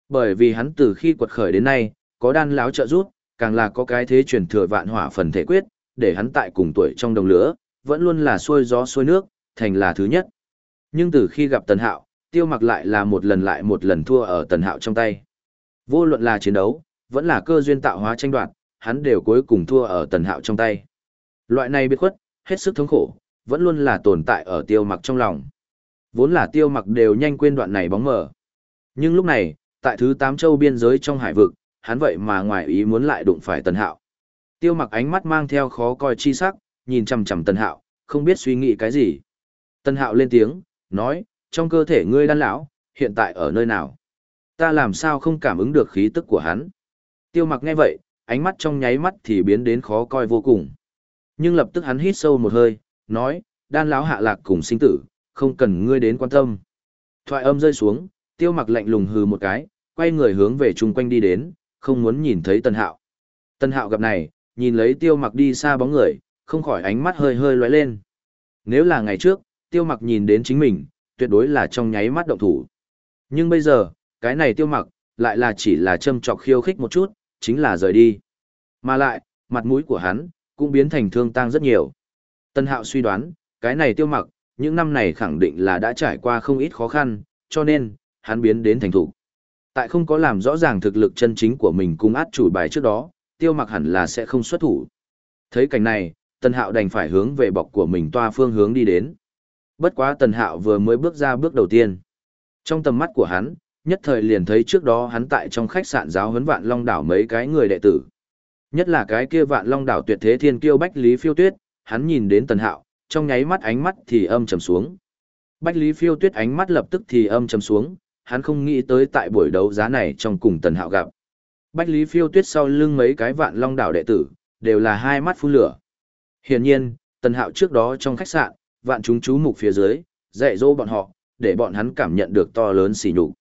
Bởi vì hắn từ khi quật khởi đến nay, có đan láo trợ rút, càng là có cái thế truyền thừa vạn hỏa phần thể quyết, để hắn tại cùng tuổi trong đồng lửa, vẫn luôn là xuôi gió xuôi nước, thành là thứ nhất. Nhưng từ khi gặp tần hạo, tiêu mặc lại là một lần lại một lần thua ở tần hạo trong tay. Vô luận là chiến đấu, vẫn là cơ duyên tạo hóa tranh đoạt, hắn đều cuối cùng thua ở tần hạo trong tay. Loại này biết khuất, hết sức thống khổ, vẫn luôn là tồn tại ở tiêu mặc trong lòng. Vốn là tiêu mặc đều nhanh quên đoạn này bóng mờ. Nhưng lúc này, tại thứ tám châu biên giới trong hải vực, hắn vậy mà ngoài ý muốn lại đụng phải tần hạo. Tiêu mặc ánh mắt mang theo khó coi chi sắc, nhìn chầm chầm tần hạo, không biết suy nghĩ cái gì. Tần hạo lên tiếng, nói, trong cơ thể ngươi đan lão, hiện tại ở nơi nào? Ta làm sao không cảm ứng được khí tức của hắn? Tiêu mặc nghe vậy, ánh mắt trong nháy mắt thì biến đến khó coi vô cùng. Nhưng lập tức hắn hít sâu một hơi, nói, đan lão hạ lạc cùng sinh tử, không cần ngươi đến quan tâm. Thoại âm rơi xuống, tiêu mặc lạnh lùng hừ một cái, quay người hướng về chung quanh đi đến, không muốn nhìn thấy Tần hạo. Tần hạo gặp này, nhìn lấy tiêu mặc đi xa bóng người, không khỏi ánh mắt hơi hơi lóe lên. Nếu là ngày trước, tiêu mặc nhìn đến chính mình, tuyệt đối là trong nháy mắt động thủ. Nhưng bây giờ, cái này tiêu mặc, lại là chỉ là châm trọc khiêu khích một chút, chính là rời đi. Mà lại, mặt mũi của hắn, cũng biến thành thương tang rất nhiều. Tân hạo suy đoán, cái này tiêu mặc, những năm này khẳng định là đã trải qua không ít khó khăn, cho nên, hắn biến đến thành thủ. Tại không có làm rõ ràng thực lực chân chính của mình cùng át chủ bài trước đó, tiêu mặc hẳn là sẽ không xuất thủ. Thấy cảnh này, Tân Hạo đành phải hướng về bọc của mình toa phương hướng đi đến. Bất quá Tần Hạo vừa mới bước ra bước đầu tiên. Trong tầm mắt của hắn, nhất thời liền thấy trước đó hắn tại trong khách sạn giáo huấn vạn long đảo mấy cái người đệ tử. Nhất là cái kia vạn long đảo tuyệt thế thiên kiêu Bách Lý Phiêu Tuyết, hắn nhìn đến Tần Hạo, trong nháy mắt ánh mắt thì âm trầm xuống. Bách Lý Phiêu Tuyết ánh mắt lập tức thì âm trầm xuống, hắn không nghĩ tới tại buổi đấu giá này trong cùng Tần Hạo gặp. Bách Lý Phiêu Tuyết sau lưng mấy cái vạn long đảo đệ tử, đều là hai mắt phun lửa. Hiển nhiên, Tần Hạo trước đó trong khách sạn, vạn chúng chú mục phía dưới, dạy dỗ bọn họ, để bọn hắn cảm nhận được to lớn xỉ nhục.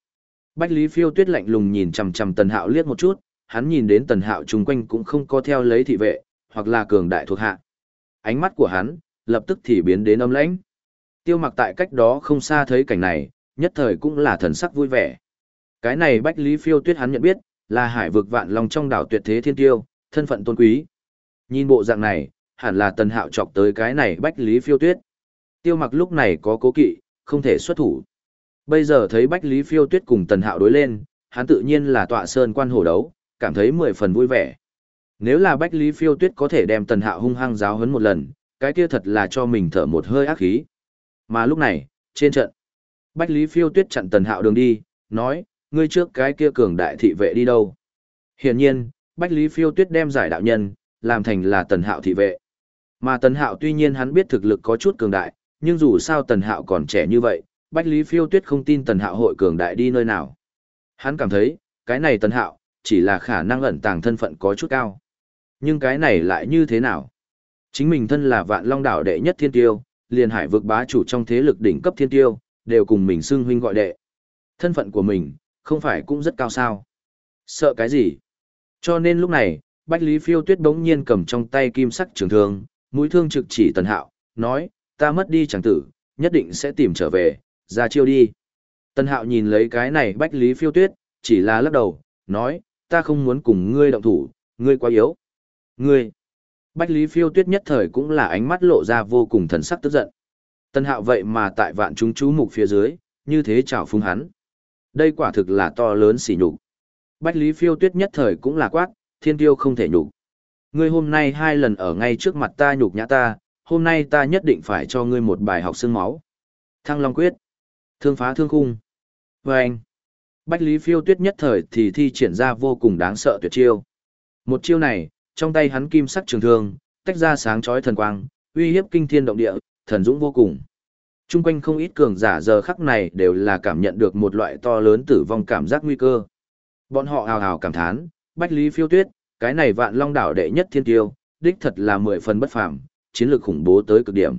Bách Lý Phiêu Tuyết lạnh lùng nhìn chằm chằm Tần Hạo liếc một chút, hắn nhìn đến Tần Hạo chung quanh cũng không có theo lấy thị vệ, hoặc là cường đại thuộc hạ. Ánh mắt của hắn lập tức thì biến đến âm lãnh. Tiêu Mặc tại cách đó không xa thấy cảnh này, nhất thời cũng là thần sắc vui vẻ. Cái này Bách Lý Phiêu Tuyết hắn nhận biết, là hải vực vạn long trong đảo tuyệt thế thiên tiêu, thân phận tôn quý. Nhìn bộ dạng này, hẳn là Tần Hạo chọc tới cái này Bách Lý Phiêu Tuyết. Tiêu mặc lúc này có cố kỵ, không thể xuất thủ. Bây giờ thấy Bách Lý Phiêu Tuyết cùng Tần Hạo đối lên, hắn tự nhiên là tọa sơn quan hổ đấu, cảm thấy mười phần vui vẻ. Nếu là Bách Lý Phiêu Tuyết có thể đem Tần Hạo hung hăng giáo huấn một lần, cái kia thật là cho mình thở một hơi ác khí. Mà lúc này, trên trận, Bách Lý Phiêu Tuyết chặn Tần Hạo đường đi, nói, ngươi trước cái kia cường đại thị vệ đi đâu. Hiển nhiên, Bách Lý Phiêu Tuyết đem giải đạo nhân, làm thành là Tần Hạo thị vệ. Mà Tần Hạo tuy nhiên hắn biết thực lực có chút cường đại, nhưng dù sao Tần Hạo còn trẻ như vậy, Bách Lý Phiêu Tuyết không tin Tần Hạo hội cường đại đi nơi nào. Hắn cảm thấy, cái này Tần Hạo, chỉ là khả năng ẩn tàng thân phận có chút cao. Nhưng cái này lại như thế nào? Chính mình thân là vạn long đảo đệ nhất thiên tiêu, liền hải vực bá chủ trong thế lực đỉnh cấp thiên tiêu, đều cùng mình xưng huynh gọi đệ. Thân phận của mình, không phải cũng rất cao sao? Sợ cái gì? Cho nên lúc này, Bách Lý Phiêu Tuyết bỗng nhiên cầm trong tay kim sắc trường thương, mũi thương trực chỉ Tần Hạo, nói, ta mất đi chẳng tử, nhất định sẽ tìm trở về, ra chiêu đi. Tân Hạo nhìn lấy cái này Bách Lý Phiêu Tuyết, chỉ là lắc đầu, nói, ta không muốn cùng ngươi động thủ, ngươi quá yếu. Ngươi! Bách Lý Phiêu Tuyết nhất thời cũng là ánh mắt lộ ra vô cùng thần sắc tức giận. Tân hạo vậy mà tại vạn chúng chú mục phía dưới, như thế chào phúng hắn. Đây quả thực là to lớn xỉ nhục. Bách Lý Phiêu Tuyết nhất thời cũng là quát, thiên tiêu không thể nhục. Ngươi hôm nay hai lần ở ngay trước mặt ta nhục nhã ta, hôm nay ta nhất định phải cho ngươi một bài học xương máu. Thăng Long Quyết. Thương phá thương khung. Và anh. Bách Lý Phiêu Tuyết nhất thời thì thi triển ra vô cùng đáng sợ tuyệt chiêu. Một chiêu này, trong tay hắn kim sắc trường thương, tách ra sáng chói thần quang, uy hiếp kinh thiên động địa, thần dũng vô cùng. Trung quanh không ít cường giả giờ khắc này đều là cảm nhận được một loại to lớn tử vong cảm giác nguy cơ. Bọn họ hào hào cảm thán, Bách Lý Phiêu Tuyết, cái này vạn long đảo đệ nhất thiên tiêu, đích thật là mười phần bất phàm, chiến lược khủng bố tới cực điểm.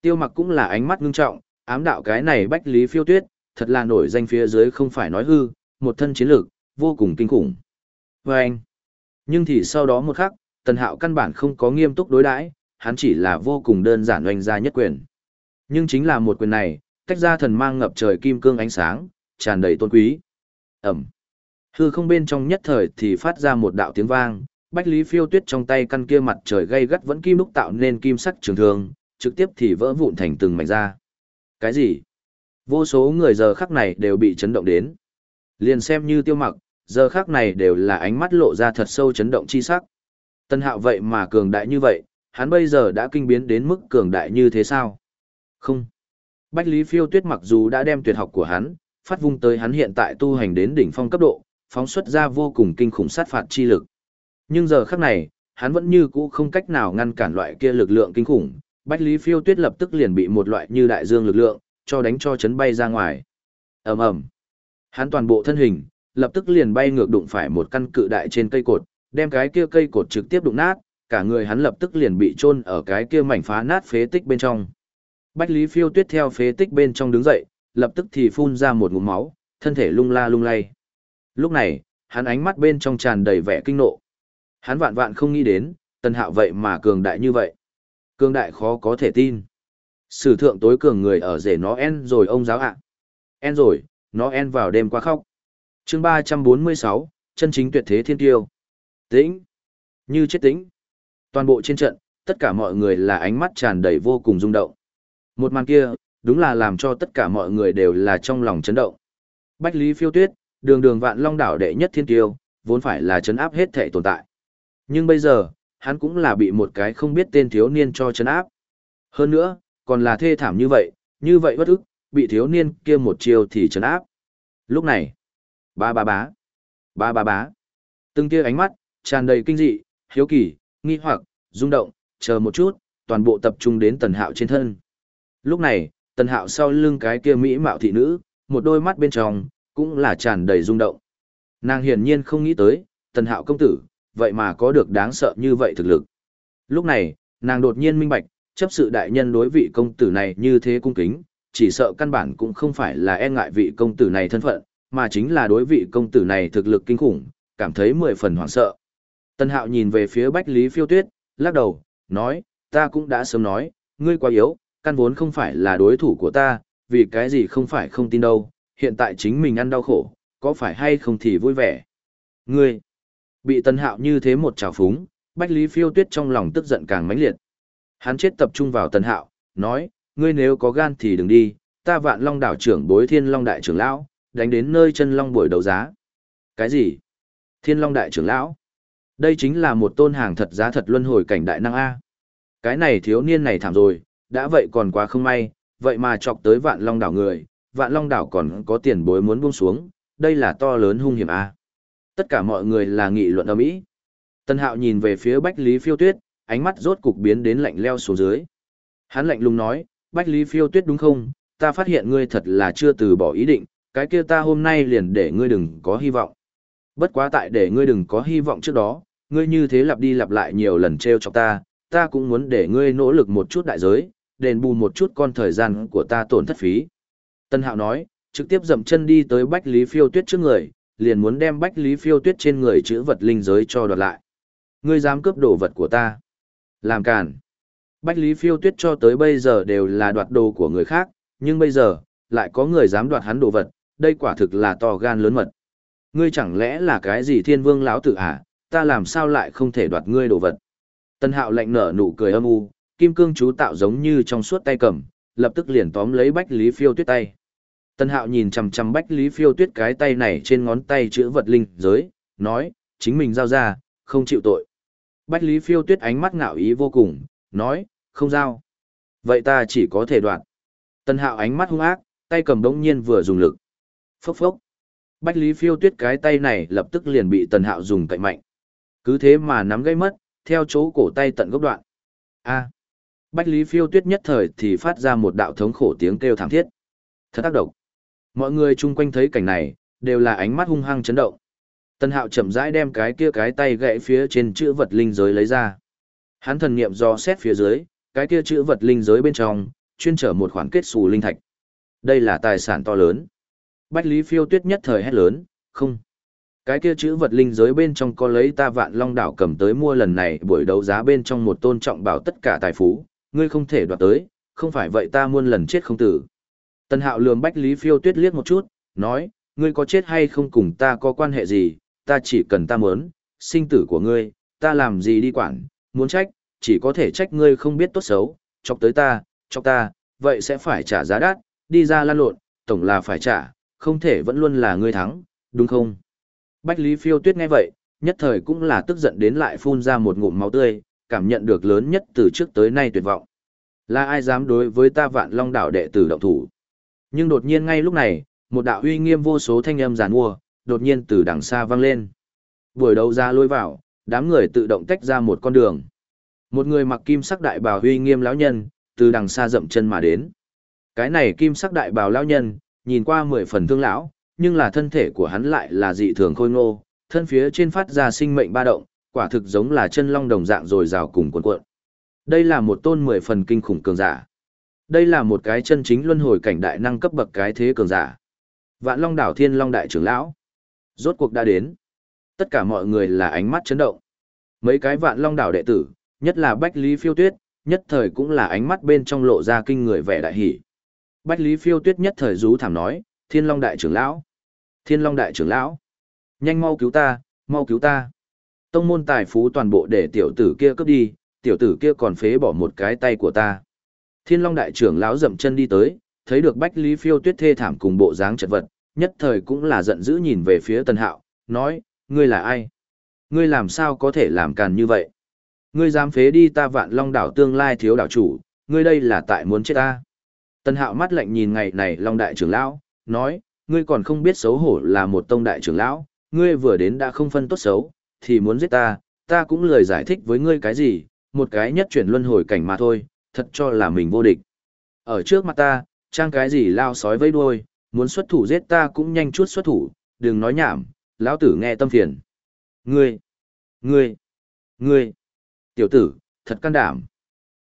Tiêu mặc cũng là ánh mắt ngưng trọng, ám đạo cái này Bách Lý Phiêu Tuyết, thật là nổi danh phía dưới không phải nói hư, một thân chiến lược, vô cùng kinh khủng. Và anh, nhưng thì sau đó một khắc, tần hạo căn bản không có nghiêm túc đối đãi hắn chỉ là vô cùng đơn giản oanh ra nhất quyền. Nhưng chính là một quyền này, tách ra thần mang ngập trời kim cương ánh sáng, tràn đầy tôn quý. Ẩm. Hư không bên trong nhất thời thì phát ra một đạo tiếng vang, Bách Lý Phiêu Tuyết trong tay căn kia mặt trời gây gắt vẫn kim đúc tạo nên kim sắc trường thường, trực tiếp thì vỡ vụn thành từng mảnh ra. Cái gì? Vô số người giờ khắc này đều bị chấn động đến. Liền xem như tiêu mặc, giờ khắc này đều là ánh mắt lộ ra thật sâu chấn động chi sắc. Tân hạo vậy mà cường đại như vậy, hắn bây giờ đã kinh biến đến mức cường đại như thế sao? Không. Bách Lý Phiêu Tuyết mặc dù đã đem tuyệt học của hắn, phát vung tới hắn hiện tại tu hành đến đỉnh phong cấp độ, phóng xuất ra vô cùng kinh khủng sát phạt chi lực. Nhưng giờ khắc này, hắn vẫn như cũ không cách nào ngăn cản loại kia lực lượng kinh khủng, Bách Lý Phiêu Tuyết lập tức liền bị một loại như đại dương lực lượng, cho đánh cho chấn bay ra ngoài. ầm ầm, Hắn toàn bộ thân hình, lập tức liền bay ngược đụng phải một căn cự đại trên cây cột, đem cái kia cây cột trực tiếp đụng nát, cả người hắn lập tức liền bị chôn ở cái kia mảnh phá nát phế tích bên trong. Bách Lý Phiêu Tuyết theo phế tích bên trong đứng dậy, lập tức thì phun ra một ngụm máu, thân thể lung la lung lay. Lúc này, hắn ánh mắt bên trong tràn đầy vẻ kinh nộ. Hắn vạn vạn không nghĩ đến, Tần Hạo vậy mà cường đại như vậy cương đại khó có thể tin. Sử thượng tối cường người ở rể nó en rồi ông giáo ạ. En rồi, nó en vào đêm qua khóc. chương 346, chân chính tuyệt thế thiên tiêu. Tĩnh. Như chết tĩnh. Toàn bộ trên trận, tất cả mọi người là ánh mắt tràn đầy vô cùng rung động. Một màn kia, đúng là làm cho tất cả mọi người đều là trong lòng chấn động. Bách Lý Phiêu Tuyết, đường đường vạn long đảo đệ nhất thiên tiêu, vốn phải là chấn áp hết thể tồn tại. Nhưng bây giờ, hắn cũng là bị một cái không biết tên thiếu niên cho chấn áp. Hơn nữa, còn là thê thảm như vậy, như vậy bất ức, bị thiếu niên kia một chiều thì chấn áp. Lúc này, ba ba bá, ba ba bá, từng kia ánh mắt, tràn đầy kinh dị, hiếu kỳ, nghi hoặc, rung động, chờ một chút, toàn bộ tập trung đến tần hạo trên thân. Lúc này, tần hạo sau lưng cái kia mỹ mạo thị nữ, một đôi mắt bên trong, cũng là tràn đầy rung động. Nàng hiển nhiên không nghĩ tới, tần hạo công tử, vậy mà có được đáng sợ như vậy thực lực. Lúc này, nàng đột nhiên minh bạch, chấp sự đại nhân đối vị công tử này như thế cung kính, chỉ sợ căn bản cũng không phải là e ngại vị công tử này thân phận, mà chính là đối vị công tử này thực lực kinh khủng, cảm thấy mười phần hoảng sợ. Tân hạo nhìn về phía Bách Lý Phiêu Tuyết, lắc đầu, nói, ta cũng đã sớm nói, ngươi quá yếu, căn vốn không phải là đối thủ của ta, vì cái gì không phải không tin đâu, hiện tại chính mình ăn đau khổ, có phải hay không thì vui vẻ. Ngươi, bị Tân Hạo như thế một trào phúng, Bách Lý Phiêu Tuyết trong lòng tức giận càng mãnh liệt. Hắn chết tập trung vào Tân Hạo, nói, ngươi nếu có gan thì đừng đi, ta vạn long đảo trưởng bối thiên long đại trưởng lão, đánh đến nơi chân long buổi đấu giá. Cái gì? Thiên long đại trưởng lão? Đây chính là một tôn hàng thật giá thật luân hồi cảnh đại năng A. Cái này thiếu niên này thảm rồi, đã vậy còn quá không may, vậy mà chọc tới vạn long đảo người, vạn long đảo còn có tiền bối muốn buông xuống, đây là to lớn hung hiểm A. Tất cả mọi người là nghị luận ở mỹ. Tân hạo nhìn về phía Bách Lý Phiêu Tuyết, ánh mắt rốt cục biến đến lạnh leo xuống dưới. Hắn lạnh lùng nói, Bách Lý Phiêu Tuyết đúng không, ta phát hiện ngươi thật là chưa từ bỏ ý định, cái kia ta hôm nay liền để ngươi đừng có hy vọng. Bất quá tại để ngươi đừng có hy vọng trước đó, ngươi như thế lặp đi lặp lại nhiều lần treo chọc ta, ta cũng muốn để ngươi nỗ lực một chút đại giới, đền bù một chút con thời gian của ta tổn thất phí. Tân Hạo nói, trực tiếp dậm chân đi tới Bách Lý Phiêu Tuyết trước người, liền muốn đem Bách Lý Phiêu Tuyết trên người chữ vật linh giới cho đoạt lại. Ngươi dám cướp đồ vật của ta? Làm cản. Bách Lý Phiêu Tuyết cho tới bây giờ đều là đoạt đồ của người khác, nhưng bây giờ, lại có người dám đoạt hắn đồ vật, đây quả thực là to gan lớn mật. Ngươi chẳng lẽ là cái gì thiên vương lão tử à, ta làm sao lại không thể đoạt ngươi đồ vật. Tân hạo lạnh nở nụ cười âm u, kim cương chú tạo giống như trong suốt tay cầm, lập tức liền tóm lấy Bách Lý Phiêu Tuyết tay. Tân hạo nhìn chằm chằm Bách Lý Phiêu Tuyết cái tay này trên ngón tay chữ vật linh giới, nói, chính mình giao ra, không chịu tội. Bách Lý Phiêu Tuyết ánh mắt ngạo ý vô cùng, nói, không giao. Vậy ta chỉ có thể đoạn. Tân hạo ánh mắt hung ác, tay cầm đống nhiên vừa dùng lực. Phốc phốc. Bách Lý Phiêu Tuyết cái tay này lập tức liền bị Tân Hạo dùng cạnh mạnh. Cứ thế mà nắm gây mất, theo chỗ cổ tay tận gốc đoạn. A. Bách Lý Phiêu Tuyết nhất thời thì phát ra một đạo thống khổ tiếng kêu thảm thiết. Thật tác động. Mọi người chung quanh thấy cảnh này, đều là ánh mắt hung hăng chấn động. Tân Hạo chậm rãi đem cái kia cái tay gãy phía trên chữ vật linh giới lấy ra. Hắn thần niệm do xét phía dưới, cái kia chữ vật linh giới bên trong, chuyên trở một khoản kết xù linh thạch. Đây là tài sản to lớn. Bách Lý Phiêu Tuyết nhất thời hét lớn, không. Cái kia chữ vật linh giới bên trong có lấy ta vạn long đảo cầm tới mua lần này buổi đấu giá bên trong một tôn trọng bảo tất cả tài phú, ngươi không thể đoạt tới, không phải vậy ta muôn lần chết không tử. Tần hạo lườm Bách Lý Phiêu Tuyết liếc một chút, nói, ngươi có chết hay không cùng ta có quan hệ gì, ta chỉ cần ta muốn, sinh tử của ngươi, ta làm gì đi quản, muốn trách, chỉ có thể trách ngươi không biết tốt xấu, chọc tới ta, chọc ta, vậy sẽ phải trả giá đắt, đi ra lan lộn, tổng là phải trả, không thể vẫn luôn là ngươi thắng, đúng không? Bách Lý Phiêu Tuyết nghe vậy, nhất thời cũng là tức giận đến lại phun ra một ngụm máu tươi, cảm nhận được lớn nhất từ trước tới nay tuyệt vọng. Là ai dám đối với ta vạn long đảo đệ tử động thủ? Nhưng đột nhiên ngay lúc này, một đạo uy nghiêm vô số thanh âm giàn mua, đột nhiên từ đằng xa vang lên. Buổi đầu ra lôi vào, đám người tự động tách ra một con đường. Một người mặc kim sắc đại bào uy nghiêm lão nhân, từ đằng xa dậm chân mà đến. Cái này kim sắc đại bào lão nhân, nhìn qua mười phần thương lão, nhưng là thân thể của hắn lại là dị thường khôi ngô, thân phía trên phát ra sinh mệnh ba động, quả thực giống là chân long đồng dạng rồi rào cùng cuộn cuộn. Đây là một tôn mười phần kinh khủng cường giả. Đây là một cái chân chính luân hồi cảnh đại năng cấp bậc cái thế cường giả. Vạn Long đảo Thiên Long đại trưởng lão. Rốt cuộc đã đến. Tất cả mọi người là ánh mắt chấn động. Mấy cái Vạn Long đảo đệ tử, nhất là Bách Lý Phiêu Tuyết, nhất thời cũng là ánh mắt bên trong lộ ra kinh người vẻ đại hỉ. Bách Lý Phiêu Tuyết nhất thời rú thảm nói, Thiên Long Đại trưởng lão, Thiên Long Đại trưởng lão, nhanh mau cứu ta, mau cứu ta. Tông môn tài phú toàn bộ để tiểu tử kia cướp đi, tiểu tử kia còn phế bỏ một cái tay của ta. Thiên Long Đại trưởng lão dậm chân đi tới, thấy được Bách Lý Phiêu Tuyết thê thảm cùng bộ dáng chật vật, nhất thời cũng là giận dữ nhìn về phía Tần Hạo, nói, ngươi là ai? Ngươi làm sao có thể làm càn như vậy? Ngươi dám phế đi ta vạn long đảo tương lai thiếu đảo chủ, ngươi đây là tại muốn chết ta. Tần hạo mắt lạnh nhìn ngày này long đại trưởng lão, nói, ngươi còn không biết xấu hổ là một tông đại trưởng lão, ngươi vừa đến đã không phân tốt xấu, thì muốn giết ta, ta cũng lời giải thích với ngươi cái gì, một cái nhất chuyển luân hồi cảnh mà thôi, thật cho là mình vô địch. Ở trước mặt ta, trang cái gì lao sói vây đuôi, muốn xuất thủ giết ta cũng nhanh chút xuất thủ, đừng nói nhảm, lão tử nghe tâm phiền. Ngươi, ngươi, ngươi, tiểu tử, thật can đảm.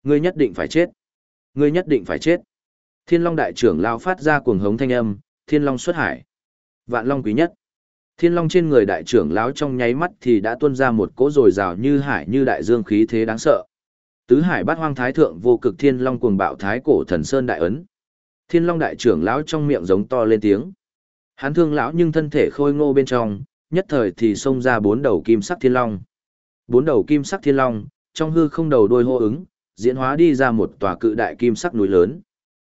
Ngươi nhất định phải chết. Ngươi nhất định phải chết. Thiên Long đại trưởng lao phát ra cuồng hống thanh âm, Thiên Long xuất hải. Vạn Long quý nhất. Thiên Long trên người đại trưởng lão trong nháy mắt thì đã tuôn ra một cỗ rồi rào như hải như đại dương khí thế đáng sợ. Tứ hải bát hoang thái thượng vô cực Thiên Long cuồng bạo thái cổ thần sơn đại ấn. Thiên Long đại trưởng lão trong miệng giống to lên tiếng. Hắn thương lão nhưng thân thể khôi ngô bên trong, nhất thời thì xông ra bốn đầu kim sắc thiên long. Bốn đầu kim sắc thiên long, trong hư không đầu đôi hô ứng, diễn hóa đi ra một tòa cự đại kim sắc núi lớn.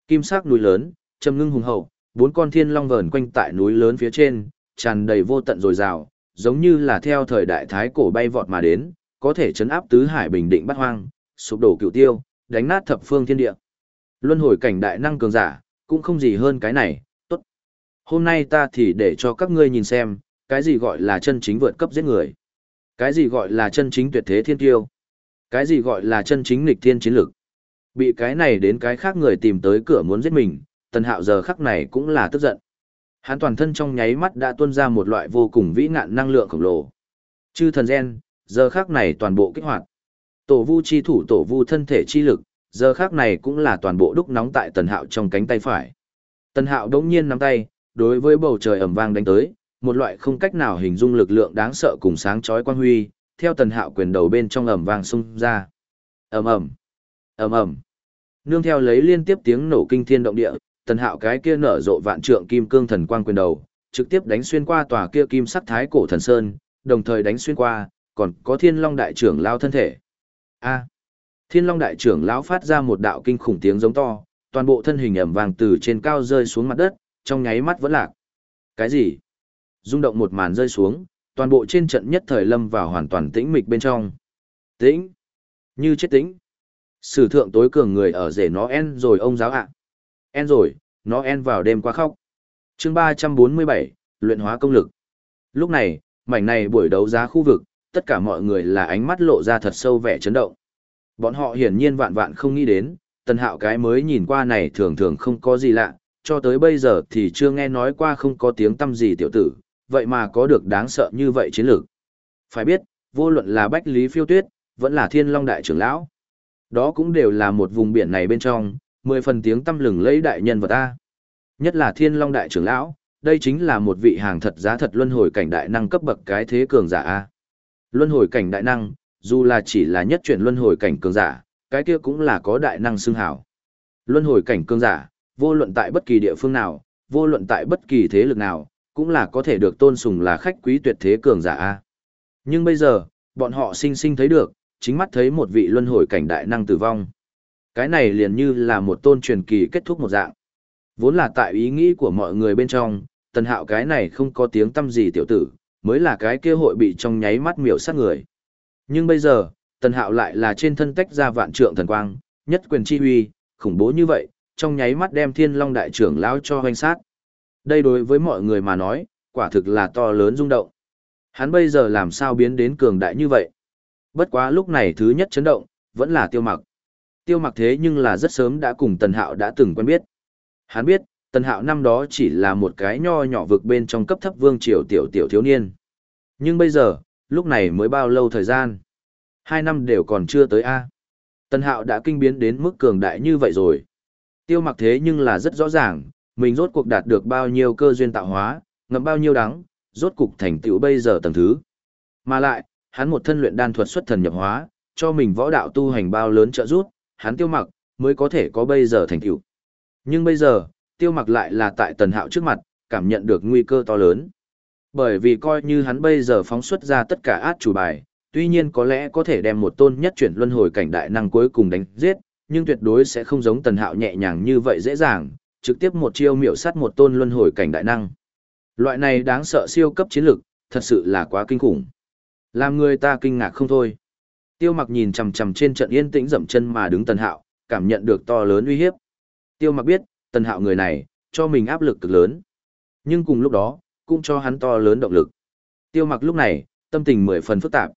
Kim sắc núi lớn, trầm ngưng hùng hậu, bốn con thiên long vờn quanh tại núi lớn phía trên, tràn đầy vô tận dồi dào, giống như là theo thời đại thái cổ bay vọt mà đến, có thể chấn áp tứ hải bình định bắt hoang, sụp đổ cựu tiêu, đánh nát thập phương thiên địa. Luân hồi cảnh đại năng cường giả, cũng không gì hơn cái này, tốt. Hôm nay ta thì để cho các ngươi nhìn xem, cái gì gọi là chân chính vượt cấp giết người. Cái gì gọi là chân chính tuyệt thế thiên tiêu. Cái gì gọi là chân chính nghịch thiên chiến lực? Bị cái này đến cái khác người tìm tới cửa muốn giết mình, tần hạo giờ khắc này cũng là tức giận. Hắn toàn thân trong nháy mắt đã tuôn ra một loại vô cùng vĩ ngạn năng lượng khổng lồ. Chư thần gen, giờ khắc này toàn bộ kích hoạt. Tổ vu chi thủ tổ vu thân thể chi lực, giờ khắc này cũng là toàn bộ đúc nóng tại tần hạo trong cánh tay phải. Tần hạo đống nhiên nắm tay, đối với bầu trời ẩm vang đánh tới, một loại không cách nào hình dung lực lượng đáng sợ cùng sáng chói quan huy, theo tần hạo quyền đầu bên trong ẩm vang xung ra. ầm ầm ầm ầm Nương theo lấy liên tiếp tiếng nổ kinh thiên động địa, tần hạo cái kia nở rộ vạn trượng kim cương thần quang quyền đầu, trực tiếp đánh xuyên qua tòa kia kim sắc thái cổ thần sơn, đồng thời đánh xuyên qua, còn có thiên long đại trưởng lao thân thể. A. Thiên Long đại trưởng lão phát ra một đạo kinh khủng tiếng giống to, toàn bộ thân hình ẩm vàng từ trên cao rơi xuống mặt đất, trong nháy mắt vẫn lạc. Cái gì? Rung động một màn rơi xuống, toàn bộ trên trận nhất thời lâm vào hoàn toàn tĩnh mịch bên trong. Tĩnh? Như chết tĩnh. Sử thượng tối cường người ở rể nó en rồi ông giáo ạ. En rồi, nó en vào đêm qua khóc. chương 347, luyện hóa công lực. Lúc này, mảnh này buổi đấu giá khu vực, tất cả mọi người là ánh mắt lộ ra thật sâu vẻ chấn động. Bọn họ hiển nhiên vạn vạn không nghĩ đến, tần hạo cái mới nhìn qua này thường thường không có gì lạ, cho tới bây giờ thì chưa nghe nói qua không có tiếng tâm gì tiểu tử, vậy mà có được đáng sợ như vậy chiến lược. Phải biết, vô luận là Bách Lý Phiêu Tuyết, vẫn là Thiên Long Đại trưởng lão. Đó cũng đều là một vùng biển này bên trong, mười phần tiếng tâm lừng lấy đại nhân vật ta. Nhất là Thiên Long Đại trưởng lão, đây chính là một vị hàng thật giá thật luân hồi cảnh đại năng cấp bậc cái thế cường giả a. Luân hồi cảnh đại năng, dù là chỉ là nhất chuyển luân hồi cảnh cường giả, cái kia cũng là có đại năng xưng hào. Luân hồi cảnh cường giả, vô luận tại bất kỳ địa phương nào, vô luận tại bất kỳ thế lực nào, cũng là có thể được tôn sùng là khách quý tuyệt thế cường giả a. Nhưng bây giờ, bọn họ sinh sinh thấy được, chính mắt thấy một vị luân hồi cảnh đại năng tử vong. Cái này liền như là một tôn truyền kỳ kết thúc một dạng. Vốn là tại ý nghĩ của mọi người bên trong, tần hạo cái này không có tiếng tâm gì tiểu tử, mới là cái kia hội bị trong nháy mắt miểu sát người. Nhưng bây giờ, tần hạo lại là trên thân tách ra vạn trượng thần quang, nhất quyền chi huy, khủng bố như vậy, trong nháy mắt đem thiên long đại trưởng lão cho hoanh sát. Đây đối với mọi người mà nói, quả thực là to lớn rung động. Hắn bây giờ làm sao biến đến cường đại như vậy? Bất quá lúc này thứ nhất chấn động, vẫn là tiêu mặc. Tiêu mặc thế nhưng là rất sớm đã cùng Tần Hạo đã từng quen biết. Hắn biết, Tần Hạo năm đó chỉ là một cái nho nhỏ vực bên trong cấp thấp vương triều tiểu tiểu thiếu niên. Nhưng bây giờ, lúc này mới bao lâu thời gian? Hai năm đều còn chưa tới A. Tần Hạo đã kinh biến đến mức cường đại như vậy rồi. Tiêu mặc thế nhưng là rất rõ ràng, mình rốt cuộc đạt được bao nhiêu cơ duyên tạo hóa, ngậm bao nhiêu đắng, rốt cục thành tựu bây giờ tầng thứ. Mà lại, hắn một thân luyện đan thuật xuất thần nhập hóa, cho mình võ đạo tu hành bao lớn trợ giúp, hắn tiêu mặc, mới có thể có bây giờ thành tựu. Nhưng bây giờ, tiêu mặc lại là tại tần hạo trước mặt, cảm nhận được nguy cơ to lớn. Bởi vì coi như hắn bây giờ phóng xuất ra tất cả át chủ bài, tuy nhiên có lẽ có thể đem một tôn nhất chuyển luân hồi cảnh đại năng cuối cùng đánh giết, nhưng tuyệt đối sẽ không giống tần hạo nhẹ nhàng như vậy dễ dàng, trực tiếp một chiêu miểu sát một tôn luân hồi cảnh đại năng. Loại này đáng sợ siêu cấp chiến lực, thật sự là quá kinh khủng. Làm người ta kinh ngạc không thôi. Tiêu mặc nhìn chằm chằm trên trận yên tĩnh dậm chân mà đứng tần hạo, cảm nhận được to lớn uy hiếp. Tiêu mặc biết, tần hạo người này, cho mình áp lực cực lớn. Nhưng cùng lúc đó, cũng cho hắn to lớn động lực. Tiêu mặc lúc này, tâm tình mười phần phức tạp.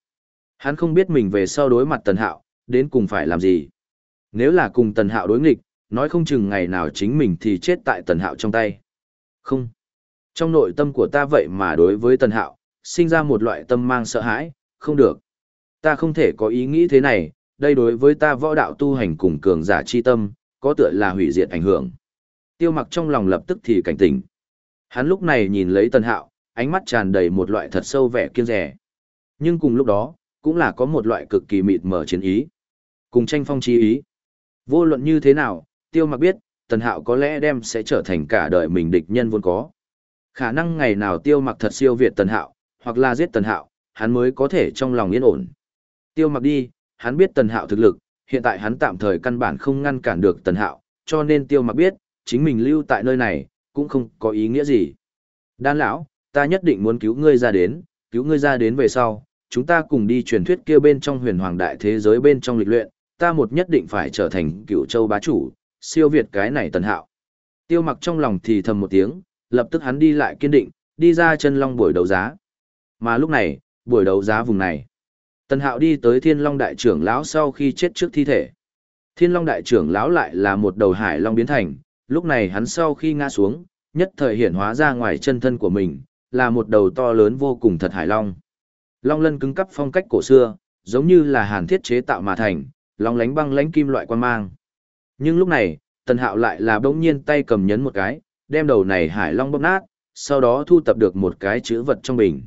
Hắn không biết mình về sau đối mặt tần hạo, đến cùng phải làm gì. Nếu là cùng tần hạo đối nghịch, nói không chừng ngày nào chính mình thì chết tại tần hạo trong tay. Không. Trong nội tâm của ta vậy mà đối với tần hạo, sinh ra một loại tâm mang sợ hãi, không được. Ta không thể có ý nghĩ thế này, đây đối với ta võ đạo tu hành cùng cường giả chi tâm, có tựa là hủy diệt ảnh hưởng. Tiêu mặc trong lòng lập tức thì cảnh tỉnh. Hắn lúc này nhìn lấy tần hạo, ánh mắt tràn đầy một loại thật sâu vẻ kiêng rẻ. Nhưng cùng lúc đó, cũng là có một loại cực kỳ mịt mở chiến ý. Cùng tranh phong chi ý. Vô luận như thế nào, tiêu mặc biết, tần hạo có lẽ đem sẽ trở thành cả đời mình địch nhân vốn có. Khả năng ngày nào tiêu mặc thật siêu việt tần hạo, hoặc là giết tần hạo, hắn mới có thể trong lòng yên ổn. Tiêu mặc đi, hắn biết tần hạo thực lực, hiện tại hắn tạm thời căn bản không ngăn cản được tần hạo, cho nên tiêu mặc biết, chính mình lưu tại nơi này, cũng không có ý nghĩa gì. Đan lão, ta nhất định muốn cứu ngươi ra đến, cứu ngươi ra đến về sau, chúng ta cùng đi truyền thuyết kia bên trong huyền hoàng đại thế giới bên trong lịch luyện, ta một nhất định phải trở thành cựu châu bá chủ, siêu việt cái này tần hạo. Tiêu mặc trong lòng thì thầm một tiếng, lập tức hắn đi lại kiên định, đi ra chân long buổi đấu giá. Mà lúc này, buổi đấu giá vùng này, tần hạo đi tới thiên long đại trưởng lão sau khi chết trước thi thể. Thiên long đại trưởng lão lại là một đầu hải long biến thành, lúc này hắn sau khi ngã xuống, nhất thời hiển hóa ra ngoài chân thân của mình, là một đầu to lớn vô cùng thật hải long. Long lân cứng cắp phong cách cổ xưa, giống như là hàn thiết chế tạo mà thành, long lánh băng lánh kim loại quan mang. Nhưng lúc này, Tần Hạo lại là bỗng nhiên tay cầm nhấn một cái, đem đầu này hải long bóp nát, sau đó thu tập được một cái chữ vật trong bình.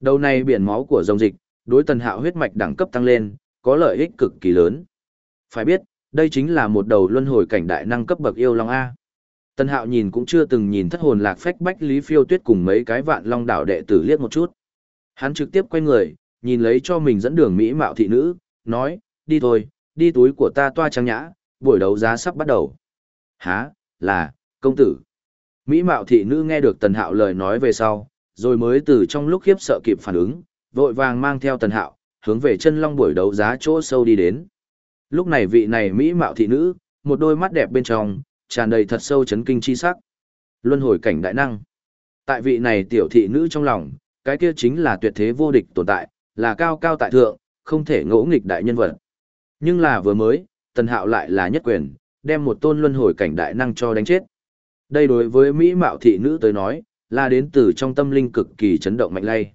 Đầu này biển máu của dòng dịch, đối Tần Hạo huyết mạch đẳng cấp tăng lên, có lợi ích cực kỳ lớn. Phải biết, đây chính là một đầu luân hồi cảnh đại năng cấp bậc yêu long A. Tần Hạo nhìn cũng chưa từng nhìn thất hồn lạc phách bách Lý Phiêu Tuyết cùng mấy cái vạn long đảo đệ tử liếc một chút. Hắn trực tiếp quay người, nhìn lấy cho mình dẫn đường mỹ mạo thị nữ, nói, đi thôi, đi túi của ta toa trang nhã, buổi đấu giá sắp bắt đầu. Hả, là, công tử. Mỹ mạo thị nữ nghe được tần hạo lời nói về sau, rồi mới từ trong lúc khiếp sợ kịp phản ứng, vội vàng mang theo tần hạo, hướng về chân long buổi đấu giá chỗ sâu đi đến. Lúc này vị này Mỹ mạo thị nữ, một đôi mắt đẹp bên trong, tràn đầy thật sâu chấn kinh chi sắc. Luân hồi cảnh đại năng. Tại vị này tiểu thị nữ trong lòng, cái kia chính là tuyệt thế vô địch tồn tại, là cao cao tại thượng, không thể ngỗ nghịch đại nhân vật. Nhưng là vừa mới, tần hạo lại là nhất quyền, đem một tôn luân hồi cảnh đại năng cho đánh chết. Đây đối với Mỹ mạo thị nữ tới nói, là đến từ trong tâm linh cực kỳ chấn động mạnh lay.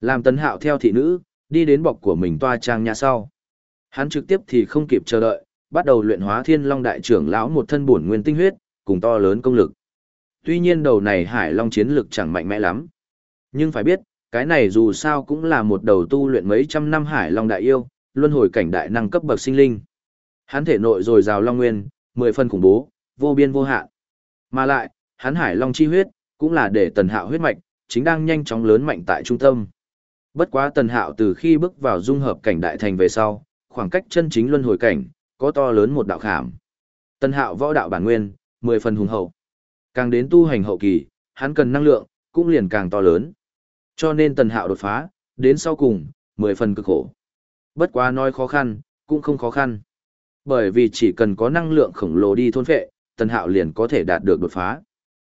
Làm tần hạo theo thị nữ, đi đến bọc của mình toa trang nhà sau. Hắn trực tiếp thì không kịp chờ đợi, bắt đầu luyện hóa thiên long đại trưởng lão một thân bổn nguyên tinh huyết, cùng to lớn công lực. Tuy nhiên đầu này hải long chiến lực chẳng mạnh mẽ lắm. Nhưng phải biết, cái này dù sao cũng là một đầu tu luyện mấy trăm năm hải long đại yêu, luân hồi cảnh đại năng cấp bậc sinh linh. Hắn thể nội rồi rào long nguyên, mười phân khủng bố, vô biên vô hạn. Mà lại, hắn hải long chi huyết, cũng là để tần hạo huyết mạch, chính đang nhanh chóng lớn mạnh tại trung tâm. Bất quá tần hạo từ khi bước vào dung hợp cảnh đại thành về sau, khoảng cách chân chính luân hồi cảnh, có to lớn một đạo khảm. Tần hạo võ đạo bản nguyên, mười phần hùng hậu. Càng đến tu hành hậu kỳ, hắn cần năng lượng, cũng liền càng to lớn. Cho nên tần hạo đột phá, đến sau cùng, mười phần cực khổ. Bất quá nói khó khăn, cũng không khó khăn. Bởi vì chỉ cần có năng lượng khổng lồ đi thôn phệ, tần hạo liền có thể đạt được đột phá.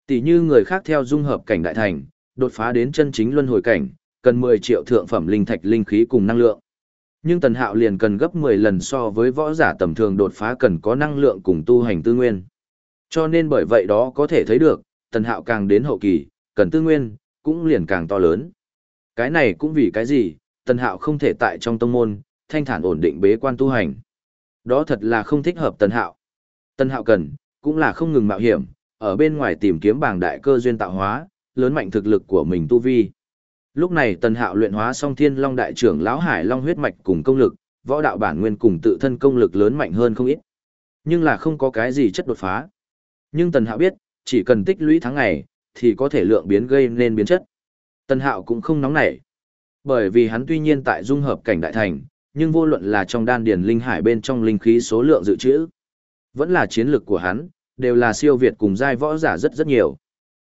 Tỷ như người khác theo dung hợp cảnh đại thành, đột phá đến chân chính luân hồi cảnh, cần 10 triệu thượng phẩm linh thạch linh khí cùng năng lượng. Nhưng tần hạo liền cần gấp 10 lần so với võ giả tầm thường đột phá cần có năng lượng cùng tu hành tư nguyên. Cho nên bởi vậy đó có thể thấy được, tần hạo càng đến hậu kỳ, cần tư nguyên, cũng liền càng to lớn. Cái này cũng vì cái gì, tần hạo không thể tại trong tông môn, thanh thản ổn định bế quan tu hành. Đó thật là không thích hợp tần hạo. Tần hạo cần, cũng là không ngừng mạo hiểm, ở bên ngoài tìm kiếm bảng đại cơ duyên tạo hóa, lớn mạnh thực lực của mình tu vi. Lúc này Tần Hạo luyện hóa song Thiên Long đại trưởng lão Hải Long huyết mạch cùng công lực, võ đạo bản nguyên cùng tự thân công lực lớn mạnh hơn không ít. Nhưng là không có cái gì chất đột phá. Nhưng Tần Hạo biết, chỉ cần tích lũy tháng ngày, thì có thể lượng biến gây nên biến chất. Tần Hạo cũng không nóng nảy. Bởi vì hắn tuy nhiên tại dung hợp cảnh đại thành, nhưng vô luận là trong đan điền linh hải bên trong linh khí số lượng dự trữ, vẫn là chiến lực của hắn, đều là siêu việt cùng giai võ giả rất rất nhiều.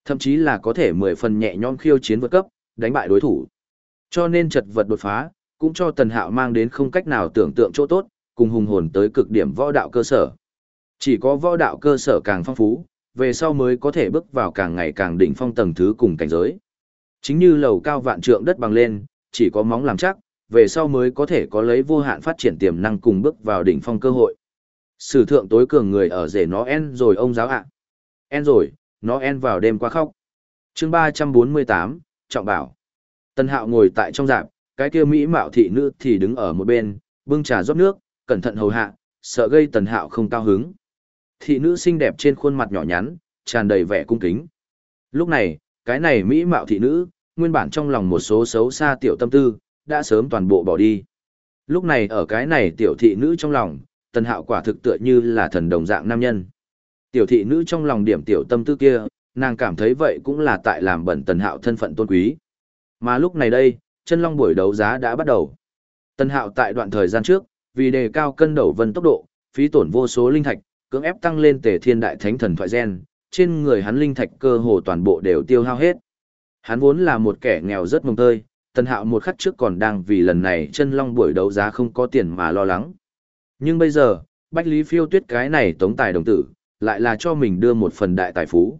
Thậm chí là có thể mười phần nhẹ nhõm khiêu chiến vượt cấp, đánh bại đối thủ. Cho nên chật vật đột phá, cũng cho Tần Hạo mang đến không cách nào tưởng tượng chỗ tốt, cùng hùng hồn tới cực điểm võ đạo cơ sở. Chỉ có võ đạo cơ sở càng phong phú, về sau mới có thể bước vào càng ngày càng đỉnh phong tầng thứ cùng cảnh giới. Chính như lầu cao vạn trượng đất bằng lên, chỉ có móng làm chắc, về sau mới có thể có lấy vô hạn phát triển tiềm năng cùng bước vào đỉnh phong cơ hội. Sử thượng tối cường người ở rể nó en rồi ông giáo ạ. En rồi, nó en vào đêm qua khóc. chương 348, Trọng Bảo. Tân Hạo ngồi tại trong rạp cái kia Mỹ mạo thị nữ thì đứng ở một bên, bưng trà rót nước, cẩn thận hầu hạ, sợ gây Tần Hạo không cao hứng. Thị nữ xinh đẹp trên khuôn mặt nhỏ nhắn, tràn đầy vẻ cung kính. Lúc này, cái này Mỹ mạo thị nữ, nguyên bản trong lòng một số xấu xa tiểu tâm tư, đã sớm toàn bộ bỏ đi. Lúc này ở cái này tiểu thị nữ trong lòng, tần hạo quả thực tựa như là thần đồng dạng nam nhân. Tiểu thị nữ trong lòng điểm tiểu tâm tư kia, nàng cảm thấy vậy cũng là tại làm bẩn tần hạo thân phận tôn quý. Mà lúc này đây, chân long buổi đấu giá đã bắt đầu. Tần hạo tại đoạn thời gian trước, vì đề cao cân đầu vân tốc độ, phí tổn vô số linh thạch, cưỡng ép tăng lên tề thiên đại thánh thần thoại gen, trên người hắn linh thạch cơ hồ toàn bộ đều tiêu hao hết. Hắn vốn là một kẻ nghèo rất mông tơi, tần hạo một khắc trước còn đang vì lần này chân long buổi đấu giá không có tiền mà lo lắng. Nhưng bây giờ, Bách Lý Phiêu Tuyết cái này tống tài đồng tử, lại là cho mình đưa một phần đại tài phú.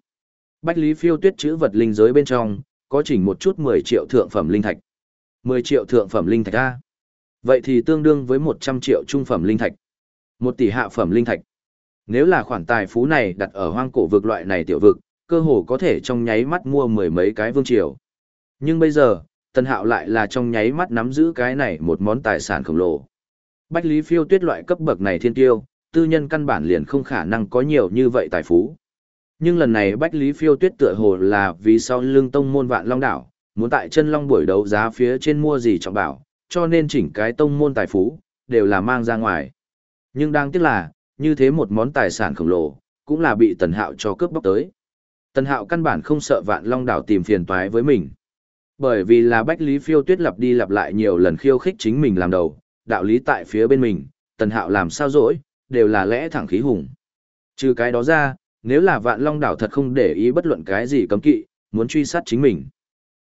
Bách Lý Phiêu Tuyết chữ vật linh giới bên trong, có chỉnh một chút 10 triệu thượng phẩm linh thạch. 10 triệu thượng phẩm linh thạch A. Vậy thì tương đương với 100 triệu trung phẩm linh thạch. 1 tỷ hạ phẩm linh thạch. Nếu là khoản tài phú này đặt ở hoang cổ vực loại này tiểu vực, cơ hồ có thể trong nháy mắt mua mười mấy cái vương triều. Nhưng bây giờ, Tân Hạo lại là trong nháy mắt nắm giữ cái này một món tài sản khổng lồ. Bách Lý Phiêu Tuyết loại cấp bậc này thiên tiêu, tư nhân căn bản liền không khả năng có nhiều như vậy tài phú. Nhưng lần này Bách Lý Phiêu Tuyết tựa hồ là vì sau lưng tông môn vạn long đảo, muốn tại chân long buổi đấu giá phía trên mua gì trọng bảo, cho nên chỉnh cái tông môn tài phú, đều là mang ra ngoài. Nhưng đáng tiếc là, như thế một món tài sản khổng lồ, cũng là bị Tần Hạo cho cướp bóc tới. Tần Hạo căn bản không sợ vạn long đảo tìm phiền toái với mình. Bởi vì là Bách Lý Phiêu Tuyết lặp đi lặp lại nhiều lần khiêu khích chính mình làm đầu, đạo lý tại phía bên mình, tần hạo làm sao dỗi, đều là lẽ thẳng khí hùng. Trừ cái đó ra, nếu là vạn long đảo thật không để ý bất luận cái gì cấm kỵ, muốn truy sát chính mình.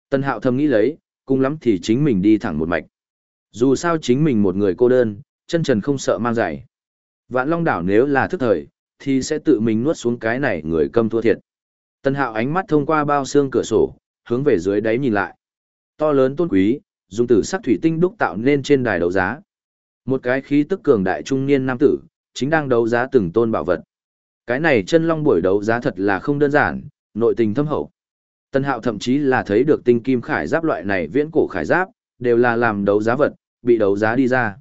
Tân hạo thầm nghĩ lấy, cùng lắm thì chính mình đi thẳng một mạch. Dù sao chính mình một người cô đơn, chân trần không sợ mang giày. Vạn long đảo nếu là thức thời, thì sẽ tự mình nuốt xuống cái này người câm thua thiệt. Tân hạo ánh mắt thông qua bao xương cửa sổ, hướng về dưới đáy nhìn lại. To lớn tôn quý, dùng tử sắc thủy tinh đúc tạo nên trên đài đấu giá. Một cái khí tức cường đại trung niên nam tử, chính đang đấu giá từng tôn bảo vật. Cái này chân long buổi đấu giá thật là không đơn giản, nội tình thâm hậu. Tân hạo thậm chí là thấy được tinh kim khải giáp loại này viễn cổ khải giáp, đều là làm đấu giá vật, bị đấu giá đi ra.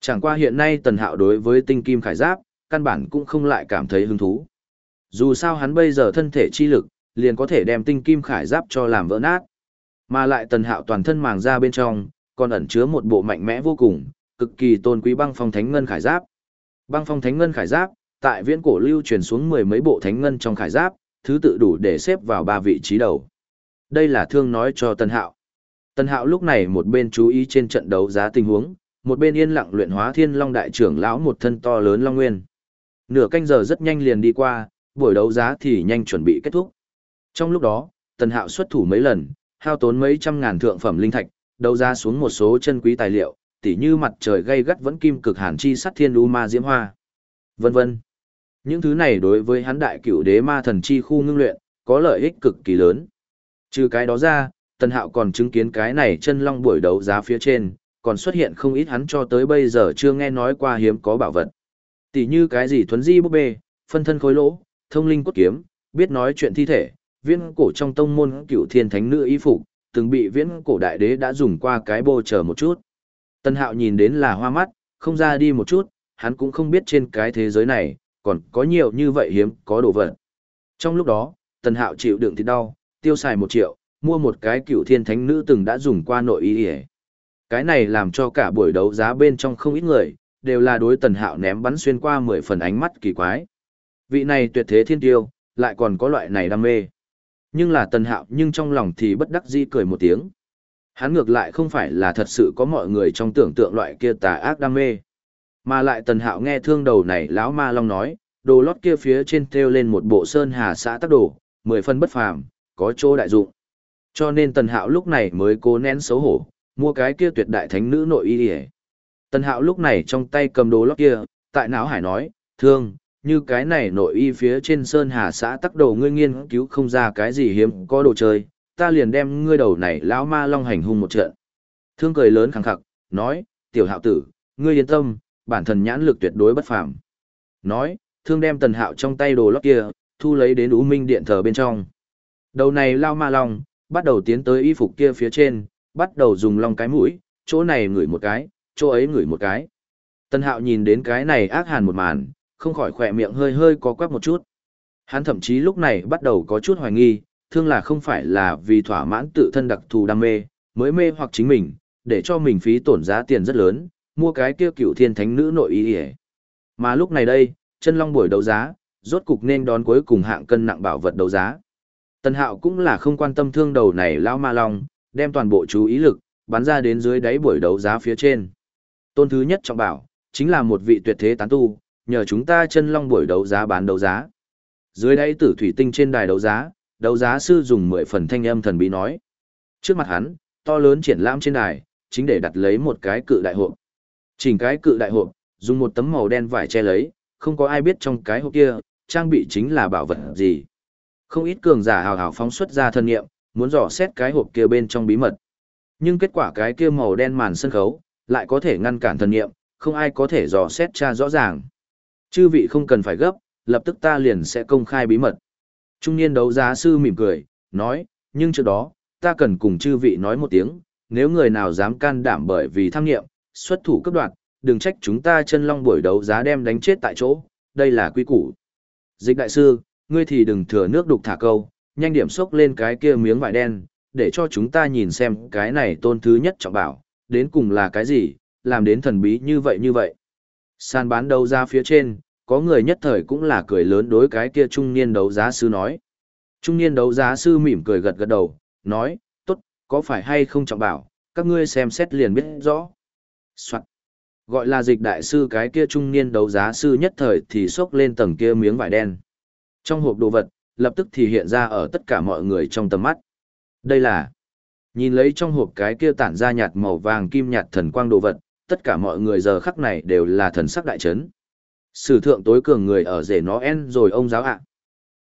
Chẳng qua hiện nay tần hạo đối với tinh kim khải giáp, căn bản cũng không lại cảm thấy hứng thú. Dù sao hắn bây giờ thân thể chi lực, liền có thể đem tinh kim khải giáp cho làm vỡ nát. Mà lại tần hạo toàn thân màng ra bên trong, còn ẩn chứa một bộ mạnh mẽ vô cùng, cực kỳ tôn quý băng phong thánh ngân khải giáp. Băng phong thánh ngân khải giáp, tại viễn cổ lưu truyền xuống mười mấy bộ thánh ngân trong khải giáp, thứ tự đủ để xếp vào ba vị trí đầu. Đây là thương nói cho Tân Hạo. Tân Hạo lúc này một bên chú ý trên trận đấu giá tình huống, một bên yên lặng luyện hóa Thiên Long đại trưởng lão một thân to lớn long nguyên. Nửa canh giờ rất nhanh liền đi qua, buổi đấu giá thì nhanh chuẩn bị kết thúc. Trong lúc đó, Tân Hạo xuất thủ mấy lần, hao tốn mấy trăm ngàn thượng phẩm linh thạch, đấu giá xuống một số chân quý tài liệu, tỉ như mặt trời gây gắt vẫn kim cực hàn chi sắt thiên u ma diễm hoa, vân vân. Những thứ này đối với hắn đại cửu đế ma thần chi khu ngưng luyện, có lợi ích cực kỳ lớn. Trừ cái đó ra, Tần Hạo còn chứng kiến cái này chân long buổi đấu giá phía trên, còn xuất hiện không ít hắn cho tới bây giờ chưa nghe nói qua hiếm có bảo vật. Tỷ như cái gì thuấn di búp bê, phân thân khối lỗ, thông linh cốt kiếm, biết nói chuyện thi thể, viên cổ trong tông môn cựu thiên thánh nữ y phục, từng bị viễn cổ đại đế đã dùng qua cái bô chờ một chút. Tần Hạo nhìn đến là hoa mắt, không ra đi một chút, hắn cũng không biết trên cái thế giới này, còn có nhiều như vậy hiếm có đồ vật. Trong lúc đó, Tần Hạo chịu đựng thì đau, tiêu xài một triệu, mua một cái cựu thiên thánh nữ từng đã dùng qua nội ý hề. Cái này làm cho cả buổi đấu giá bên trong không ít người, đều là đối Tần Hạo ném bắn xuyên qua mười phần ánh mắt kỳ quái. Vị này tuyệt thế thiên tiêu, lại còn có loại này đam mê. Nhưng là Tần Hạo nhưng trong lòng thì bất đắc dĩ cười một tiếng. Hắn ngược lại không phải là thật sự có mọi người trong tưởng tượng loại kia tà ác đam mê. Mà lại Tần Hạo nghe thương đầu này lão ma long nói, đồ lót kia phía trên treo lên một bộ sơn hà xã tác đồ, mười phân bất phàm, có chỗ đại dụng. Cho nên Tần Hạo lúc này mới cố nén xấu hổ, mua cái kia tuyệt đại thánh nữ nội y đi Tần Hạo lúc này trong tay cầm đồ lót kia, tại não hải nói, thương, như cái này nội y phía trên sơn hà xã tắc đồ ngươi nghiên cứu không ra cái gì hiếm có đồ chơi, ta liền đem ngươi đầu này lão ma long hành hung một trận. Thương cười lớn khẳng khặc, nói, tiểu hạo tử, ngươi yên tâm, bản thân nhãn lực tuyệt đối bất phàm. Nói, thương đem tần hạo trong tay đồ lót kia, thu lấy đến ú minh điện thờ bên trong. Đầu này lao ma long, bắt đầu tiến tới y phục kia phía trên, bắt đầu dùng long cái mũi, chỗ này ngửi một cái, chỗ ấy ngửi một cái. Tần hạo nhìn đến cái này ác hàn một màn, không khỏi khỏe miệng hơi hơi có quắc một chút. Hắn thậm chí lúc này bắt đầu có chút hoài nghi, thương là không phải là vì thỏa mãn tự thân đặc thù đam mê, mới mê hoặc chính mình, để cho mình phí tổn giá tiền rất lớn, mua cái kia cựu thiên thánh nữ nội ý ỉa. Mà lúc này đây, chân long buổi đấu giá, rốt cục nên đón cuối cùng hạng cân nặng bảo vật đấu giá. Tần hạo cũng là không quan tâm thương đầu này lão ma long, đem toàn bộ chú ý lực, bắn ra đến dưới đáy buổi đấu giá phía trên. Tôn thứ nhất trọng bảo, chính là một vị tuyệt thế tán tu, nhờ chúng ta chân long buổi đấu giá bán đấu giá. Dưới đáy tử thủy tinh trên đài đấu giá đấu giá sư dùng mười phần thanh âm thần bí nói. Trước mặt hắn, to lớn triển lãm trên đài, chính để đặt lấy một cái cự đại hộp. Chỉnh cái cự đại hộp, dùng một tấm màu đen vải che lấy, không có ai biết trong cái hộp kia, trang bị chính là bảo vật gì. Không ít cường giả hào hào phóng xuất ra thân nghiệm, muốn dò xét cái hộp kia bên trong bí mật. Nhưng kết quả cái kia màu đen màn sân khấu, lại có thể ngăn cản thân nghiệm, không ai có thể dò xét tra rõ ràng. Chư vị không cần phải gấp, lập tức ta liền sẽ công khai bí mật. Trung niên đấu giá sư mỉm cười, nói, nhưng trước đó, ta cần cùng chư vị nói một tiếng, nếu người nào dám can đảm bởi vì tham nghiệm, xuất thủ cấp đoạn, đừng trách chúng ta chân long buổi đấu giá đem đánh chết tại chỗ, đây là quy củ. Dịch đại sư, ngươi thì đừng thừa nước đục thả câu, nhanh điểm xốc lên cái kia miếng vải đen, để cho chúng ta nhìn xem cái này tôn thứ nhất trọng bảo, đến cùng là cái gì, làm đến thần bí như vậy như vậy. Sàn bán đấu giá phía trên, có người nhất thời cũng là cười lớn đối cái kia trung niên đấu giá sư nói. Trung niên đấu giá sư mỉm cười gật gật đầu, nói, tốt, có phải hay không trọng bảo, các ngươi xem xét liền biết rõ. Soạn. Gọi là dịch đại sư cái kia trung niên đấu giá sư nhất thời thì xốc lên tầng kia miếng vải đen. Trong hộp đồ vật, lập tức thì hiện ra ở tất cả mọi người trong tầm mắt. Đây là Nhìn lấy trong hộp cái kia tản ra nhạt màu vàng kim nhạt thần quang đồ vật, tất cả mọi người giờ khắc này đều là thần sắc đại chấn. Sử thượng tối cường người ở rể nó en rồi ông giáo ạ.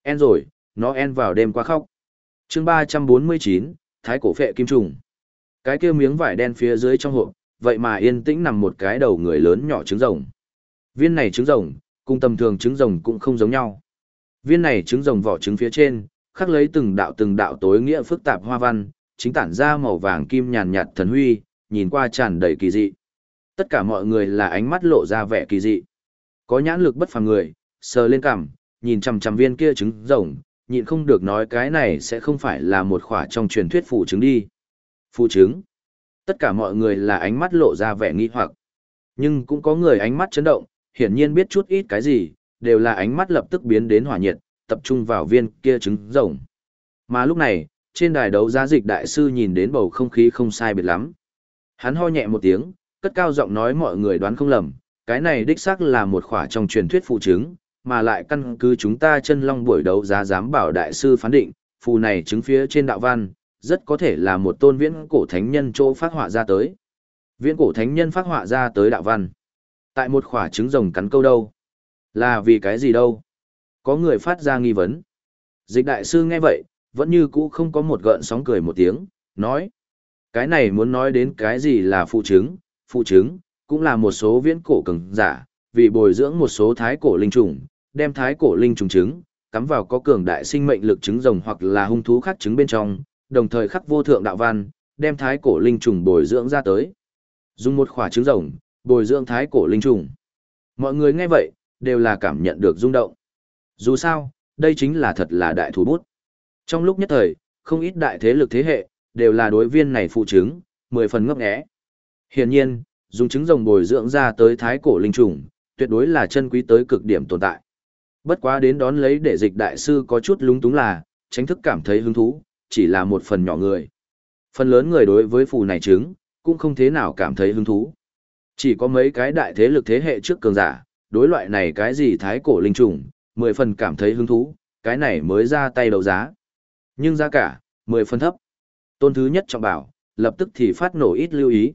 En rồi, nó en vào đêm qua khóc. chương ba trăm bốn mươi chín Thái cổ phệ kim trùng. Cái kia miếng vải đen phía dưới trong hộp, vậy mà yên tĩnh nằm một cái đầu người lớn nhỏ trứng rồng. Viên này trứng rồng, cùng tầm thường trứng rồng cũng không giống nhau. Viên này trứng rồng vỏ trứng phía trên, khắc lấy từng đạo từng đạo tối nghĩa phức tạp hoa văn, chính tản ra màu vàng kim nhàn nhạt thần huy, nhìn qua tràn đầy kỳ dị. Tất cả mọi người là ánh mắt lộ ra vẻ kỳ dị. Có nhãn lực bất phàm người, sờ lên cằm, nhìn chằm chằm viên kia trứng rồng, nhịn không được nói cái này sẽ không phải là một khỏa trong truyền thuyết phụ trứng đi. Phụ trứng. Tất cả mọi người là ánh mắt lộ ra vẻ nghi hoặc. Nhưng cũng có người ánh mắt chấn động, hiển nhiên biết chút ít cái gì, đều là ánh mắt lập tức biến đến hỏa nhiệt, tập trung vào viên kia trứng rồng. Mà lúc này, trên đài đấu giá dịch đại sư nhìn đến bầu không khí không sai biệt lắm. Hắn ho nhẹ một tiếng, cất cao giọng nói mọi người đoán không lầm, cái này đích xác là một khỏa trong truyền thuyết phụ chứng, mà lại căn cứ chúng ta chân long buổi đấu giá giám bảo đại sư phán định, phù này chứng phía trên đạo văn, rất có thể là một tôn viễn cổ thánh nhân chỗ phát họa ra tới. Viễn cổ thánh nhân phát họa ra tới đạo văn. Tại một khỏa trứng rồng cắn câu đâu? Là vì cái gì đâu? Có người phát ra nghi vấn. Dịch đại sư nghe vậy, vẫn như cũ không có một gợn sóng cười một tiếng, nói. Cái này muốn nói đến cái gì là phụ chứng, phụ chứng, cũng là một số viễn cổ cường giả, vì bồi dưỡng một số thái cổ linh trùng, đem thái cổ linh trùng trứng, cắm vào có cường đại sinh mệnh lực trứng rồng hoặc là hung thú khác trứng bên trong, đồng thời khắc vô thượng đạo văn, đem thái cổ linh trùng bồi dưỡng ra tới. Dùng một khỏa trứng rồng, bồi dưỡng thái cổ linh trùng. Mọi người nghe vậy, đều là cảm nhận được rung động. Dù sao, đây chính là thật là đại thủ bút. Trong lúc nhất thời, không ít đại thế lực thế hệ, đều là đối viên này phụ chứng, mười phần ngấp ngẽ. Hiển nhiên, dùng trứng rồng bồi dưỡng ra tới thái cổ linh trùng, tuyệt đối là chân quý tới cực điểm tồn tại. Bất quá đến đón lấy để dịch đại sư có chút lúng túng là, tránh thức cảm thấy hứng thú, chỉ là một phần nhỏ người. Phần lớn người đối với phù này trứng, cũng không thế nào cảm thấy hứng thú. Chỉ có mấy cái đại thế lực thế hệ trước cường giả, đối loại này cái gì thái cổ linh trùng, mười phần cảm thấy hứng thú, cái này mới ra tay đấu giá. Nhưng giá cả, 10 phần thấp. Tôn thứ nhất trọng bảo, lập tức thì phát nổ ít lưu ý.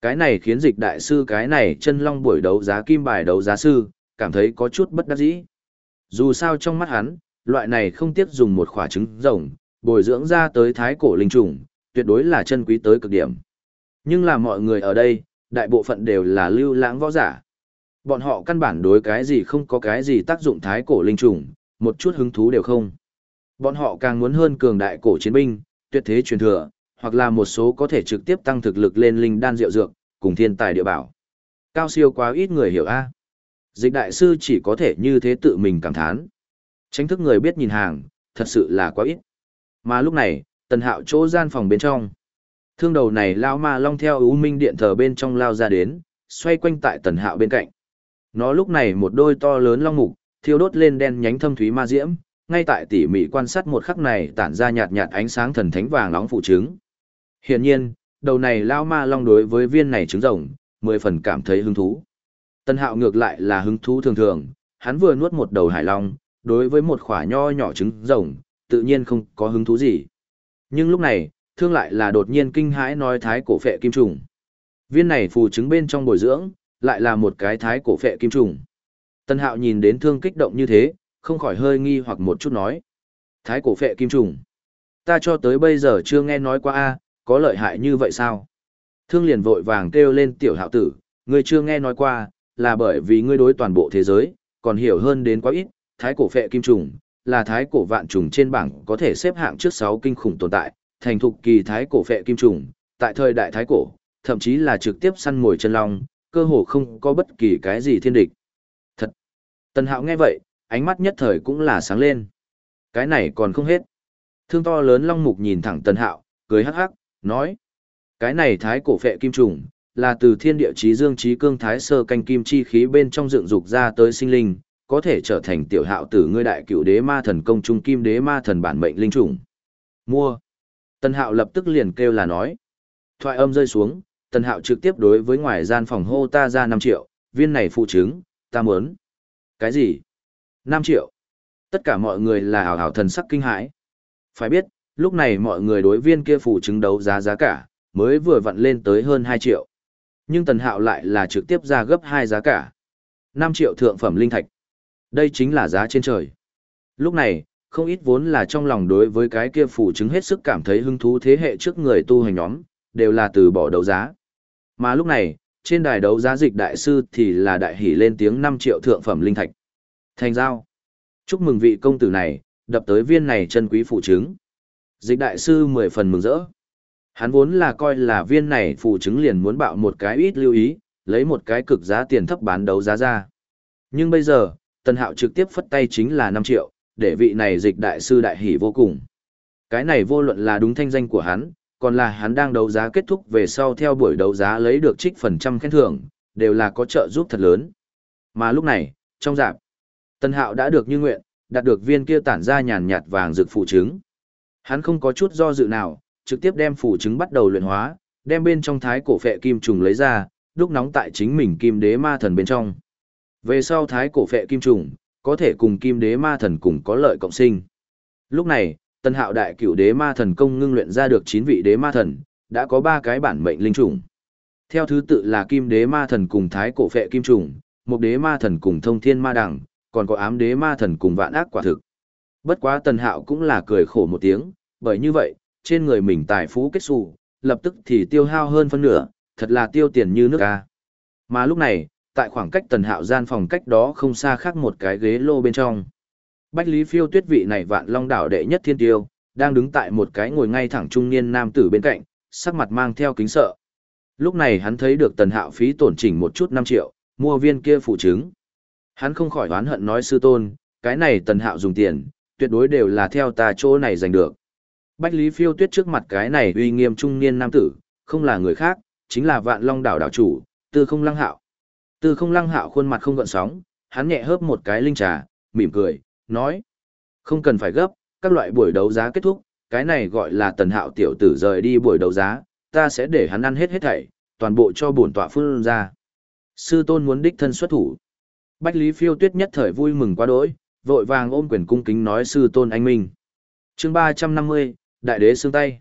Cái này khiến dịch đại sư cái này chân long buổi đấu giá kim bài đấu giá sư, cảm thấy có chút bất đắc dĩ. Dù sao trong mắt hắn, loại này không tiếc dùng một khỏa trứng rồng, bồi dưỡng ra tới thái cổ linh trùng, tuyệt đối là chân quý tới cực điểm. Nhưng là mọi người ở đây, đại bộ phận đều là lưu lãng võ giả. Bọn họ căn bản đối cái gì không có cái gì tác dụng thái cổ linh trùng, một chút hứng thú đều không. Bọn họ càng muốn hơn cường đại cổ chiến binh, tuyệt thế truyền thừa, hoặc là một số có thể trực tiếp tăng thực lực lên linh đan rượu dược, cùng thiên tài địa bảo. Cao siêu quá ít người hiểu a. Dịch đại sư chỉ có thể như thế tự mình cảm thán. Tránh thức người biết nhìn hàng, thật sự là quá ít. Mà lúc này, tần hạo chỗ gian phòng bên trong. Thương đầu này lao ma long theo ưu minh điện thờ bên trong lao ra đến, xoay quanh tại tần hạo bên cạnh. Nó lúc này một đôi to lớn long mục, thiêu đốt lên đen nhánh thâm thúy ma diễm, ngay tại tỉ mỉ quan sát một khắc này tản ra nhạt nhạt ánh sáng thần thánh vàng nóng phụ trứng. Hiển nhiên, đầu này lao ma long đối với viên này trứng rồng, mười phần cảm thấy hứng thú. Tân hạo ngược lại là hứng thú thường thường, hắn vừa nuốt một đầu hải long, đối với một khỏa nho nhỏ trứng rồng, tự nhiên không có hứng thú gì. Nhưng lúc này, thương lại là đột nhiên kinh hãi nói thái cổ phệ kim trùng. Viên này phù trứng bên trong bồi dưỡng, lại là một cái thái cổ phệ kim trùng. Tân hạo nhìn đến thương kích động như thế, không khỏi hơi nghi hoặc một chút nói. Thái cổ phệ kim trùng. Ta cho tới bây giờ chưa nghe nói qua a, có lợi hại như vậy sao? Thương liền vội vàng kêu lên tiểu hạo tử, ngươi chưa nghe nói qua, là bởi vì ngươi đối toàn bộ thế giới, còn hiểu hơn đến quá ít, thái cổ phệ kim trùng, là thái cổ vạn trùng trên bảng có thể xếp hạng trước 6 kinh khủng tồn tại, thành thục kỳ thái cổ phệ kim trùng, tại thời đại thái cổ, thậm chí là trực tiếp săn mồi chân long, cơ hồ không có bất kỳ cái gì thiên địch. Thật! Tần hạo nghe vậy, ánh mắt nhất thời cũng là sáng lên. Cái này còn không hết. Thương to lớn long mục nhìn thẳng tần hạo, cười hắc hắc, nói. Cái này thái cổ phệ kim trùng, là từ thiên địa chí dương chí cương thái sơ canh kim chi khí bên trong dựng dục ra tới sinh linh, có thể trở thành tiểu hạo tử ngươi đại cựu đế ma thần công trung kim đế ma thần bản mệnh linh trùng. Mua. tân hạo lập tức liền kêu là nói. Thoại âm rơi xuống, tân Hạo trực tiếp đối với ngoài gian phòng hô ta ra năm triệu, viên này phụ chứng, ta muốn. Cái gì? năm triệu. Tất cả mọi người là hào hào thần sắc kinh hãi. Phải biết, lúc này mọi người đối viên kia phụ chứng đấu giá giá cả, mới vừa vặn lên tới hơn hai triệu. Nhưng Tần Hạo lại là trực tiếp ra gấp hai giá cả. năm triệu thượng phẩm linh thạch. Đây chính là giá trên trời. Lúc này, không ít vốn là trong lòng đối với cái kia phụ chứng hết sức cảm thấy hứng thú thế hệ trước người tu hành nhóm, đều là từ bỏ đấu giá. Mà lúc này, trên đài đấu giá dịch đại sư thì là đại hỉ lên tiếng 5 triệu thượng phẩm linh thạch. Thành giao. Chúc mừng vị công tử này, đập tới viên này chân quý phụ chứng. Dịch đại sư mười phần mừng rỡ. Hắn vốn là coi là viên này phụ chứng liền muốn bạo một cái ít lưu ý, lấy một cái cực giá tiền thấp bán đấu giá ra. Nhưng bây giờ, Tần Hạo trực tiếp phất tay chính là 5 triệu, để vị này dịch đại sư đại hỉ vô cùng. Cái này vô luận là đúng thanh danh của hắn, còn là hắn đang đấu giá kết thúc về sau theo buổi đấu giá lấy được trích phần trăm khen thưởng, đều là có trợ giúp thật lớn. Mà lúc này, trong dạp, Tân Hạo đã được như nguyện, đạt được viên kia tản ra nhàn nhạt vàng dược phụ trứng. Hắn không có chút do dự nào, trực tiếp đem phụ trứng bắt đầu luyện hóa, đem bên trong thái cổ phệ kim trùng lấy ra, đúc nóng tại chính mình kim đế ma thần bên trong. Về sau thái cổ phệ kim trùng, có thể cùng kim đế ma thần cùng có lợi cộng sinh. Lúc này, tân hạo đại cửu đế ma thần công ngưng luyện ra được 9 vị đế ma thần, đã có 3 cái bản mệnh linh trùng. Theo thứ tự là kim đế ma thần cùng thái cổ phệ kim trùng, một đế ma thần cùng thông thiên ma đằng, còn có ám đế ma thần cùng vạn ác quả thực. Bất quá tần hạo cũng là cười khổ một tiếng, bởi như vậy, trên người mình tài phú kết xù, lập tức thì tiêu hao hơn phân nửa, thật là tiêu tiền như nước ca. Mà lúc này, tại khoảng cách tần hạo gian phòng cách đó không xa khác một cái ghế lô bên trong. Bách Lý Phiêu tuyết vị này vạn long đảo đệ nhất thiên tiêu, đang đứng tại một cái ngồi ngay thẳng trung niên nam tử bên cạnh, sắc mặt mang theo kính sợ. Lúc này hắn thấy được tần hạo phí tổn chỉnh một chút 5 triệu, mua viên kia phụ chứng. Hắn không khỏi oán hận nói sư tôn, cái này tần hạo dùng tiền, tuyệt đối đều là theo ta chỗ này giành được. Bách Lý Phiêu tuyết trước mặt cái này uy nghiêm trung niên nam tử, không là người khác, chính là vạn long đảo đảo chủ, tư không lăng hạo. Tư không lăng hạo khuôn mặt không gợn sóng, hắn nhẹ hớp một cái linh trà, mỉm cười, nói. Không cần phải gấp, các loại buổi đấu giá kết thúc, cái này gọi là tần hạo tiểu tử rời đi buổi đấu giá, ta sẽ để hắn ăn hết hết thảy, toàn bộ cho bổn tọa phương ra. Sư tôn muốn đích thân xuất thủ. Bách Lý Phiêu Tuyết nhất thời vui mừng quá đỗi, vội vàng ôm quyền cung kính nói sư tôn anh minh. chương ba trăm năm mươi Đại đế xương tay.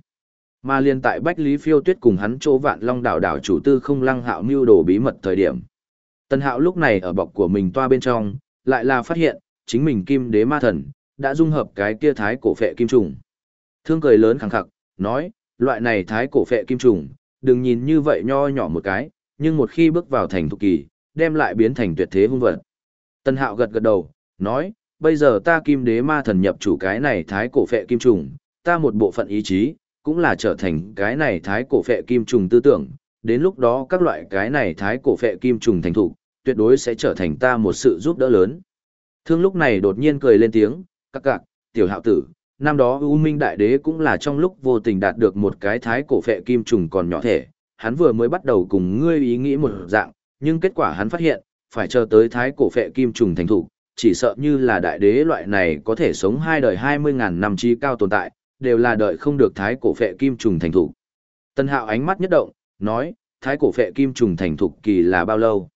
Mà liên tại Bách Lý Phiêu Tuyết cùng hắn chỗ vạn long đảo đảo chủ tư không lăng hạo mưu đồ bí mật thời điểm. Tần hạo lúc này ở bọc của mình toa bên trong, lại là phát hiện, chính mình kim đế ma thần, đã dung hợp cái kia thái cổ phệ kim trùng. Thương cười lớn khẳng khặc, nói, loại này thái cổ phệ kim trùng, đừng nhìn như vậy nho nhỏ một cái, nhưng một khi bước vào thành thục kỳ, đem lại biến thành tuyệt thế hung vật. Tần hạo gật gật đầu, nói, bây giờ ta kim đế ma thần nhập chủ cái này thái cổ phệ kim trùng, ta một bộ phận ý chí, cũng là trở thành cái này thái cổ phệ kim trùng tư tưởng, đến lúc đó các loại cái này thái cổ phệ kim trùng thành thục, tuyệt đối sẽ trở thành ta một sự giúp đỡ lớn. Thương lúc này đột nhiên cười lên tiếng, các cạc, tiểu hạo tử, năm đó U Minh Đại Đế cũng là trong lúc vô tình đạt được một cái thái cổ phệ kim trùng còn nhỏ thể, hắn vừa mới bắt đầu cùng ngươi ý nghĩ một dạng, nhưng kết quả hắn phát hiện, phải chờ tới thái cổ phệ kim trùng thành thủ, chỉ sợ như là đại đế loại này có thể sống hai đời hai mươi ngàn năm chi cao tồn tại, đều là đợi không được thái cổ phệ kim trùng thành thủ. Tân hạo ánh mắt nhất động, nói, thái cổ phệ kim trùng thành thục kỳ là bao lâu?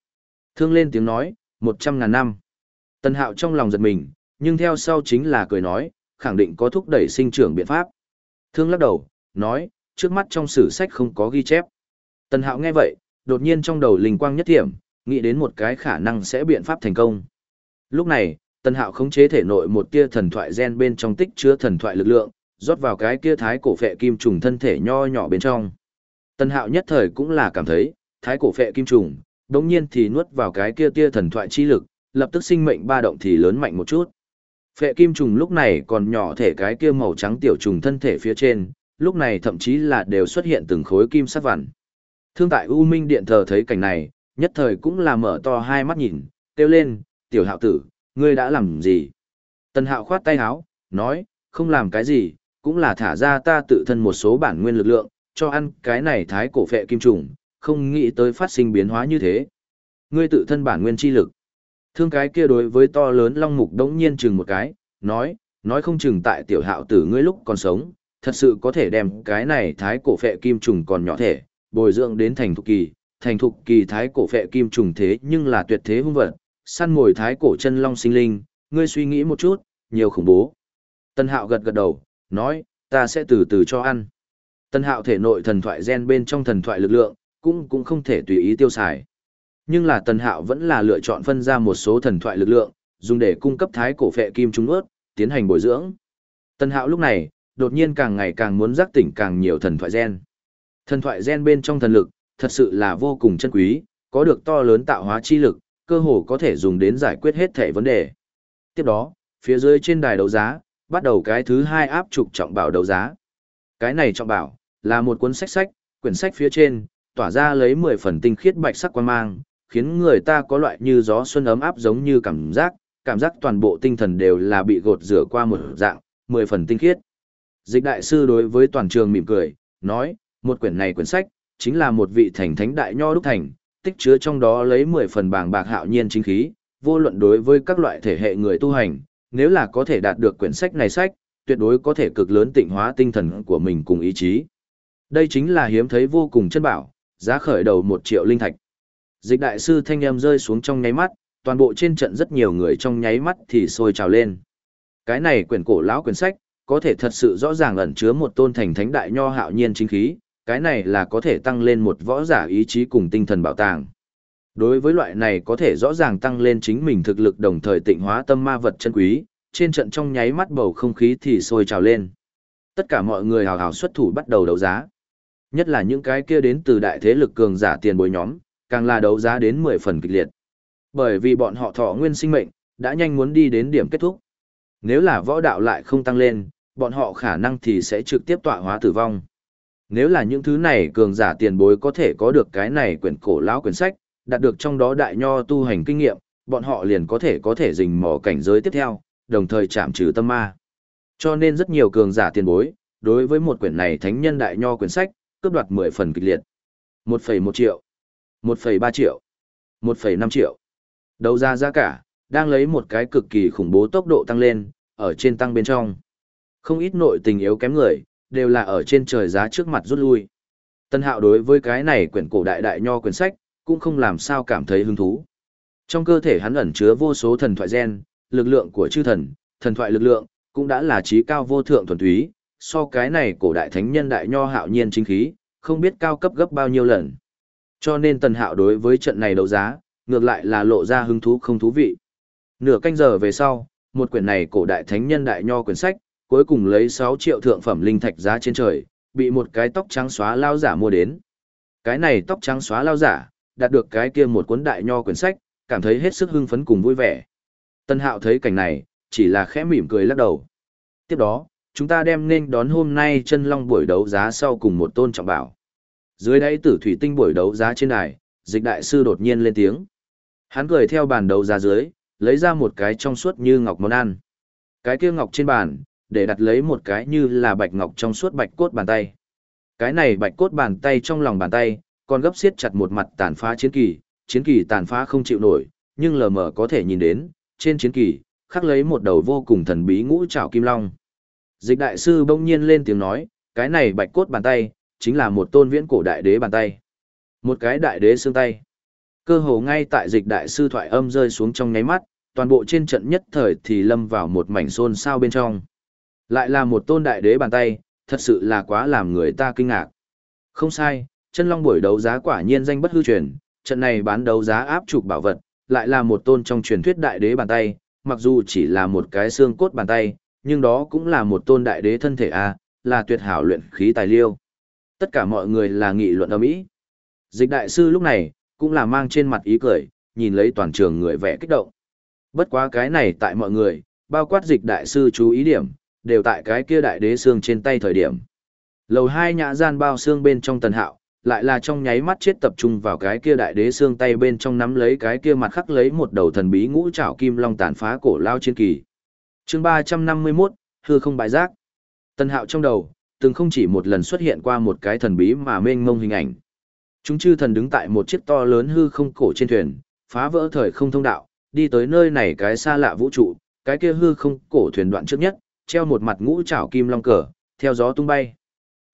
Thương lên tiếng nói, một trăm ngàn năm. Tân hạo trong lòng giật mình, nhưng theo sau chính là cười nói, khẳng định có thúc đẩy sinh trưởng biện pháp. Thương lắc đầu, nói, trước mắt trong sử sách không có ghi chép. Tân hạo nghe vậy, đột nhiên trong đầu linh quang nhất thiểm, nghĩ đến một cái khả năng sẽ biện pháp thành công. Lúc này, Tân hạo khống chế thể nội một tia thần thoại gen bên trong tích chứa thần thoại lực lượng, rót vào cái kia thái cổ phệ kim trùng thân thể nho nhỏ bên trong. Tân hạo nhất thời cũng là cảm thấy, thái cổ phệ kim trùng, đống nhiên thì nuốt vào cái kia tia thần thoại chi lực, lập tức sinh mệnh ba động thì lớn mạnh một chút. Phệ kim trùng lúc này còn nhỏ thể cái kia màu trắng tiểu trùng thân thể phía trên, lúc này thậm chí là đều xuất hiện từng khối kim sắc vằn. Thương tại U Minh Điện thờ thấy cảnh này, nhất thời cũng là mở to hai mắt nhìn, kêu lên, tiểu hạo tử, ngươi đã làm gì? Tần hạo khoát tay áo, nói, không làm cái gì, cũng là thả ra ta tự thân một số bản nguyên lực lượng, cho ăn cái này thái cổ phệ kim trùng, không nghĩ tới phát sinh biến hóa như thế. Ngươi tự thân bản nguyên chi lực. Thương cái kia đối với to lớn long mục đống nhiên chừng một cái, nói, nói không chừng tại tiểu hạo tử ngươi lúc còn sống, thật sự có thể đem cái này thái cổ phệ kim trùng còn nhỏ thể, bồi dưỡng đến thành thục kỳ, thành thục kỳ thái cổ phệ kim trùng thế nhưng là tuyệt thế hung vật, săn ngồi thái cổ chân long sinh linh, ngươi suy nghĩ một chút, nhiều khủng bố. Tân Hạo gật gật đầu, nói, ta sẽ từ từ cho ăn. Tân Hạo thể nội thần thoại gen bên trong thần thoại lực lượng, cũng cũng không thể tùy ý tiêu xài. Nhưng là tần Hạo vẫn là lựa chọn phân ra một số thần thoại lực lượng, dùng để cung cấp thái cổ phệ kim trung ướt, tiến hành bồi dưỡng. tần Hạo lúc này, đột nhiên càng ngày càng muốn giác tỉnh càng nhiều thần thoại gen. Thần thoại gen bên trong thần lực, thật sự là vô cùng chân quý, có được to lớn tạo hóa chi lực, cơ hồ có thể dùng đến giải quyết hết thể vấn đề. Tiếp đó, phía dưới trên đài đấu giá, bắt đầu cái thứ hai áp trục trọng bảo đấu giá. Cái này trọng bảo, là một cuốn sách sách, quyển sách phía trên, tỏa ra lấy 10 phần tinh khiết bạch sắc quan mang, khiến người ta có loại như gió xuân ấm áp giống như cảm giác, cảm giác toàn bộ tinh thần đều là bị gột rửa qua một dạng, 10 phần tinh khiết. Dịch đại sư đối với toàn trường mỉm cười, nói, một quyển này quyển sách, chính là một vị thành thánh đại nho đúc thành, tích chứa trong đó lấy 10 phần bảng bạc hạo nhiên chính khí, vô luận đối với các loại thể hệ người tu hành, nếu là có thể đạt được quyển sách này sách, tuyệt đối có thể cực lớn tịnh hóa tinh thần của mình cùng ý chí. Đây chính là hiếm thấy vô cùng chân bảo, giá khởi đầu 1 triệu linh thạch. Dịch đại sư thanh âm rơi xuống trong nháy mắt, toàn bộ trên trận rất nhiều người trong nháy mắt thì sôi trào lên. Cái này quyển cổ lão quyển sách, có thể thật sự rõ ràng ẩn chứa một tôn thành thánh đại nho hạo nhiên chính khí, cái này là có thể tăng lên một võ giả ý chí cùng tinh thần bảo tàng. Đối với loại này có thể rõ ràng tăng lên chính mình thực lực đồng thời tịnh hóa tâm ma vật chân quý, trên trận trong nháy mắt bầu không khí thì sôi trào lên. Tất cả mọi người hào hào xuất thủ bắt đầu đấu giá. Nhất là những cái kia đến từ đại thế lực cường giả tiền bối nhóm, càng là đấu giá đến 10 phần kịch liệt. Bởi vì bọn họ thọ nguyên sinh mệnh, đã nhanh muốn đi đến điểm kết thúc. Nếu là võ đạo lại không tăng lên, bọn họ khả năng thì sẽ trực tiếp tọa hóa tử vong. Nếu là những thứ này cường giả tiền bối có thể có được cái này quyển cổ lão quyển sách, đạt được trong đó đại nho tu hành kinh nghiệm, bọn họ liền có thể có thể rình mò cảnh giới tiếp theo, đồng thời chạm trừ tâm ma. Cho nên rất nhiều cường giả tiền bối, đối với một quyển này thánh nhân đại nho quyển sách, cướp đoạt 10 phần kịch liệt. 1,1 triệu, 1,3 triệu, 1,5 triệu. Đầu ra giá cả, đang lấy một cái cực kỳ khủng bố tốc độ tăng lên, ở trên tăng bên trong. Không ít nội tình yếu kém người, đều là ở trên trời giá trước mặt rút lui. Tân hạo đối với cái này quyển cổ đại đại nho quyển sách, cũng không làm sao cảm thấy hứng thú. Trong cơ thể hắn ẩn chứa vô số thần thoại gen, lực lượng của chư thần, thần thoại lực lượng, cũng đã là trí cao vô thượng thuần túy, so cái này cổ đại thánh nhân đại nho hạo nhiên chính khí, không biết cao cấp gấp bao nhiêu lần. Cho nên tần hạo đối với trận này đấu giá, ngược lại là lộ ra hứng thú không thú vị. Nửa canh giờ về sau, một quyển này cổ đại thánh nhân đại nho quyển sách, cuối cùng lấy 6 triệu thượng phẩm linh thạch giá trên trời, bị một cái tóc trắng xóa lao giả mua đến. Cái này tóc trắng xóa lao giả, đạt được cái kia một cuốn đại nho quyển sách, cảm thấy hết sức hưng phấn cùng vui vẻ. Tân Hạo thấy cảnh này, chỉ là khẽ mỉm cười lắc đầu. Tiếp đó, chúng ta đem nên đón hôm nay chân long buổi đấu giá sau cùng một tôn trọng bảo. Dưới đáy tử thủy tinh buổi đấu giá trên đài, dịch đại sư đột nhiên lên tiếng. Hắn cười theo bàn đấu giá dưới, lấy ra một cái trong suốt như ngọc món ăn. Cái kia ngọc trên bàn, để đặt lấy một cái như là bạch ngọc trong suốt bạch cốt bàn tay. Cái này bạch cốt bàn tay trong lòng bàn tay, còn gấp siết chặt một mặt tàn phá chiến kỳ, chiến kỳ tàn phá không chịu nổi, nhưng lờ mờ có thể nhìn đến, trên chiến kỳ, khắc lấy một đầu vô cùng thần bí ngũ trảo kim long. Dịch đại sư bỗng nhiên lên tiếng nói, cái này bạch cốt bàn tay, chính là một tôn viễn cổ đại đế bàn tay. Một cái đại đế xương tay. Cơ hồ ngay tại dịch đại sư thoại âm rơi xuống trong nháy mắt, toàn bộ trên trận nhất thời thì lâm vào một mảnh xôn xao bên trong. Lại là một tôn đại đế bàn tay, thật sự là quá làm người ta kinh ngạc. Không sai, chân long buổi đấu giá quả nhiên danh bất hư truyền, trận này bán đấu giá áp trục bảo vật, lại là một tôn trong truyền thuyết đại đế bàn tay, mặc dù chỉ là một cái xương cốt bàn tay, nhưng đó cũng là một tôn đại đế thân thể a, là tuyệt hảo luyện khí tài liêu. Tất cả mọi người là nghị luận ầm ĩ. Dịch đại sư lúc này cũng là mang trên mặt ý cười, nhìn lấy toàn trường người vẻ kích động. Bất quá cái này tại mọi người, bao quát dịch đại sư chú ý điểm, đều tại cái kia đại đế xương trên tay thời điểm. Lầu hai nhã gian bao xương bên trong tần hạo, lại là trong nháy mắt chết tập trung vào cái kia đại đế xương tay bên trong nắm lấy cái kia mặt khắc lấy một đầu thần bí ngũ trảo kim long tàn phá cổ lao chiến kỳ chương ba trăm năm mươi 351, hư không bại giác. Tần hạo trong đầu, từng không chỉ một lần xuất hiện qua một cái thần bí mà mênh mông hình ảnh. Chúng chư thần đứng tại một chiếc to lớn hư không cổ trên thuyền, phá vỡ thời không thông đạo, đi tới nơi này cái xa lạ vũ trụ, cái kia hư không cổ thuyền đoạn trước nhất, treo một mặt ngũ trảo kim long cờ, theo gió tung bay.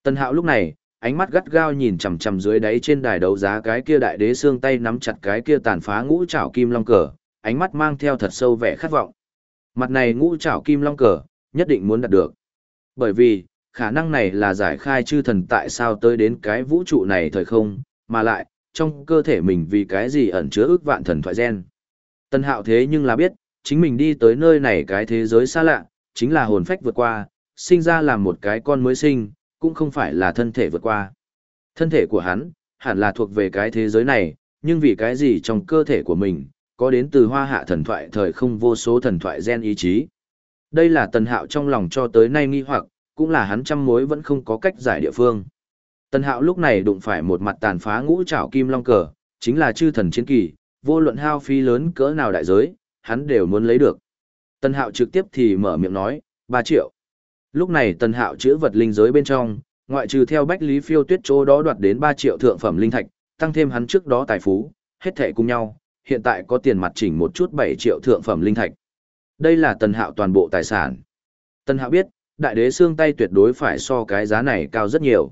Tần Hạo lúc này, ánh mắt gắt gao nhìn chằm chằm dưới đáy trên đài đấu giá cái kia đại đế xương tay nắm chặt cái kia tàn phá ngũ trảo kim long cờ, ánh mắt mang theo thật sâu vẻ khát vọng. Mặt này ngũ trảo kim long cờ, nhất định muốn đạt được. Bởi vì, khả năng này là giải khai chư thần tại sao tới đến cái vũ trụ này thời không, mà lại, trong cơ thể mình vì cái gì ẩn chứa ước vạn thần thoại gen. Tân hạo thế nhưng là biết, chính mình đi tới nơi này cái thế giới xa lạ, chính là hồn phách vượt qua, sinh ra làm một cái con mới sinh, cũng không phải là thân thể vượt qua. Thân thể của hắn, hẳn là thuộc về cái thế giới này, nhưng vì cái gì trong cơ thể của mình, có đến từ hoa hạ thần thoại thời không vô số thần thoại gen ý chí. Đây là tần hạo trong lòng cho tới nay nghi hoặc, cũng là hắn trăm mối vẫn không có cách giải địa phương. Tần hạo lúc này đụng phải một mặt tàn phá ngũ trảo kim long cờ, chính là chư thần chiến kỳ, vô luận hao phí lớn cỡ nào đại giới, hắn đều muốn lấy được. Tần hạo trực tiếp thì mở miệng nói, 3 triệu. Lúc này tần hạo chữa vật linh giới bên trong, ngoại trừ theo bách lý phiêu tuyết chỗ đó đoạt đến 3 triệu thượng phẩm linh thạch, tăng thêm hắn trước đó tài phú, hết thể cùng nhau, hiện tại có tiền mặt chỉnh một chút 7 triệu thượng phẩm linh thạch. Đây là tần hạo toàn bộ tài sản. Tần hạo biết, đại đế xương tay tuyệt đối phải so cái giá này cao rất nhiều.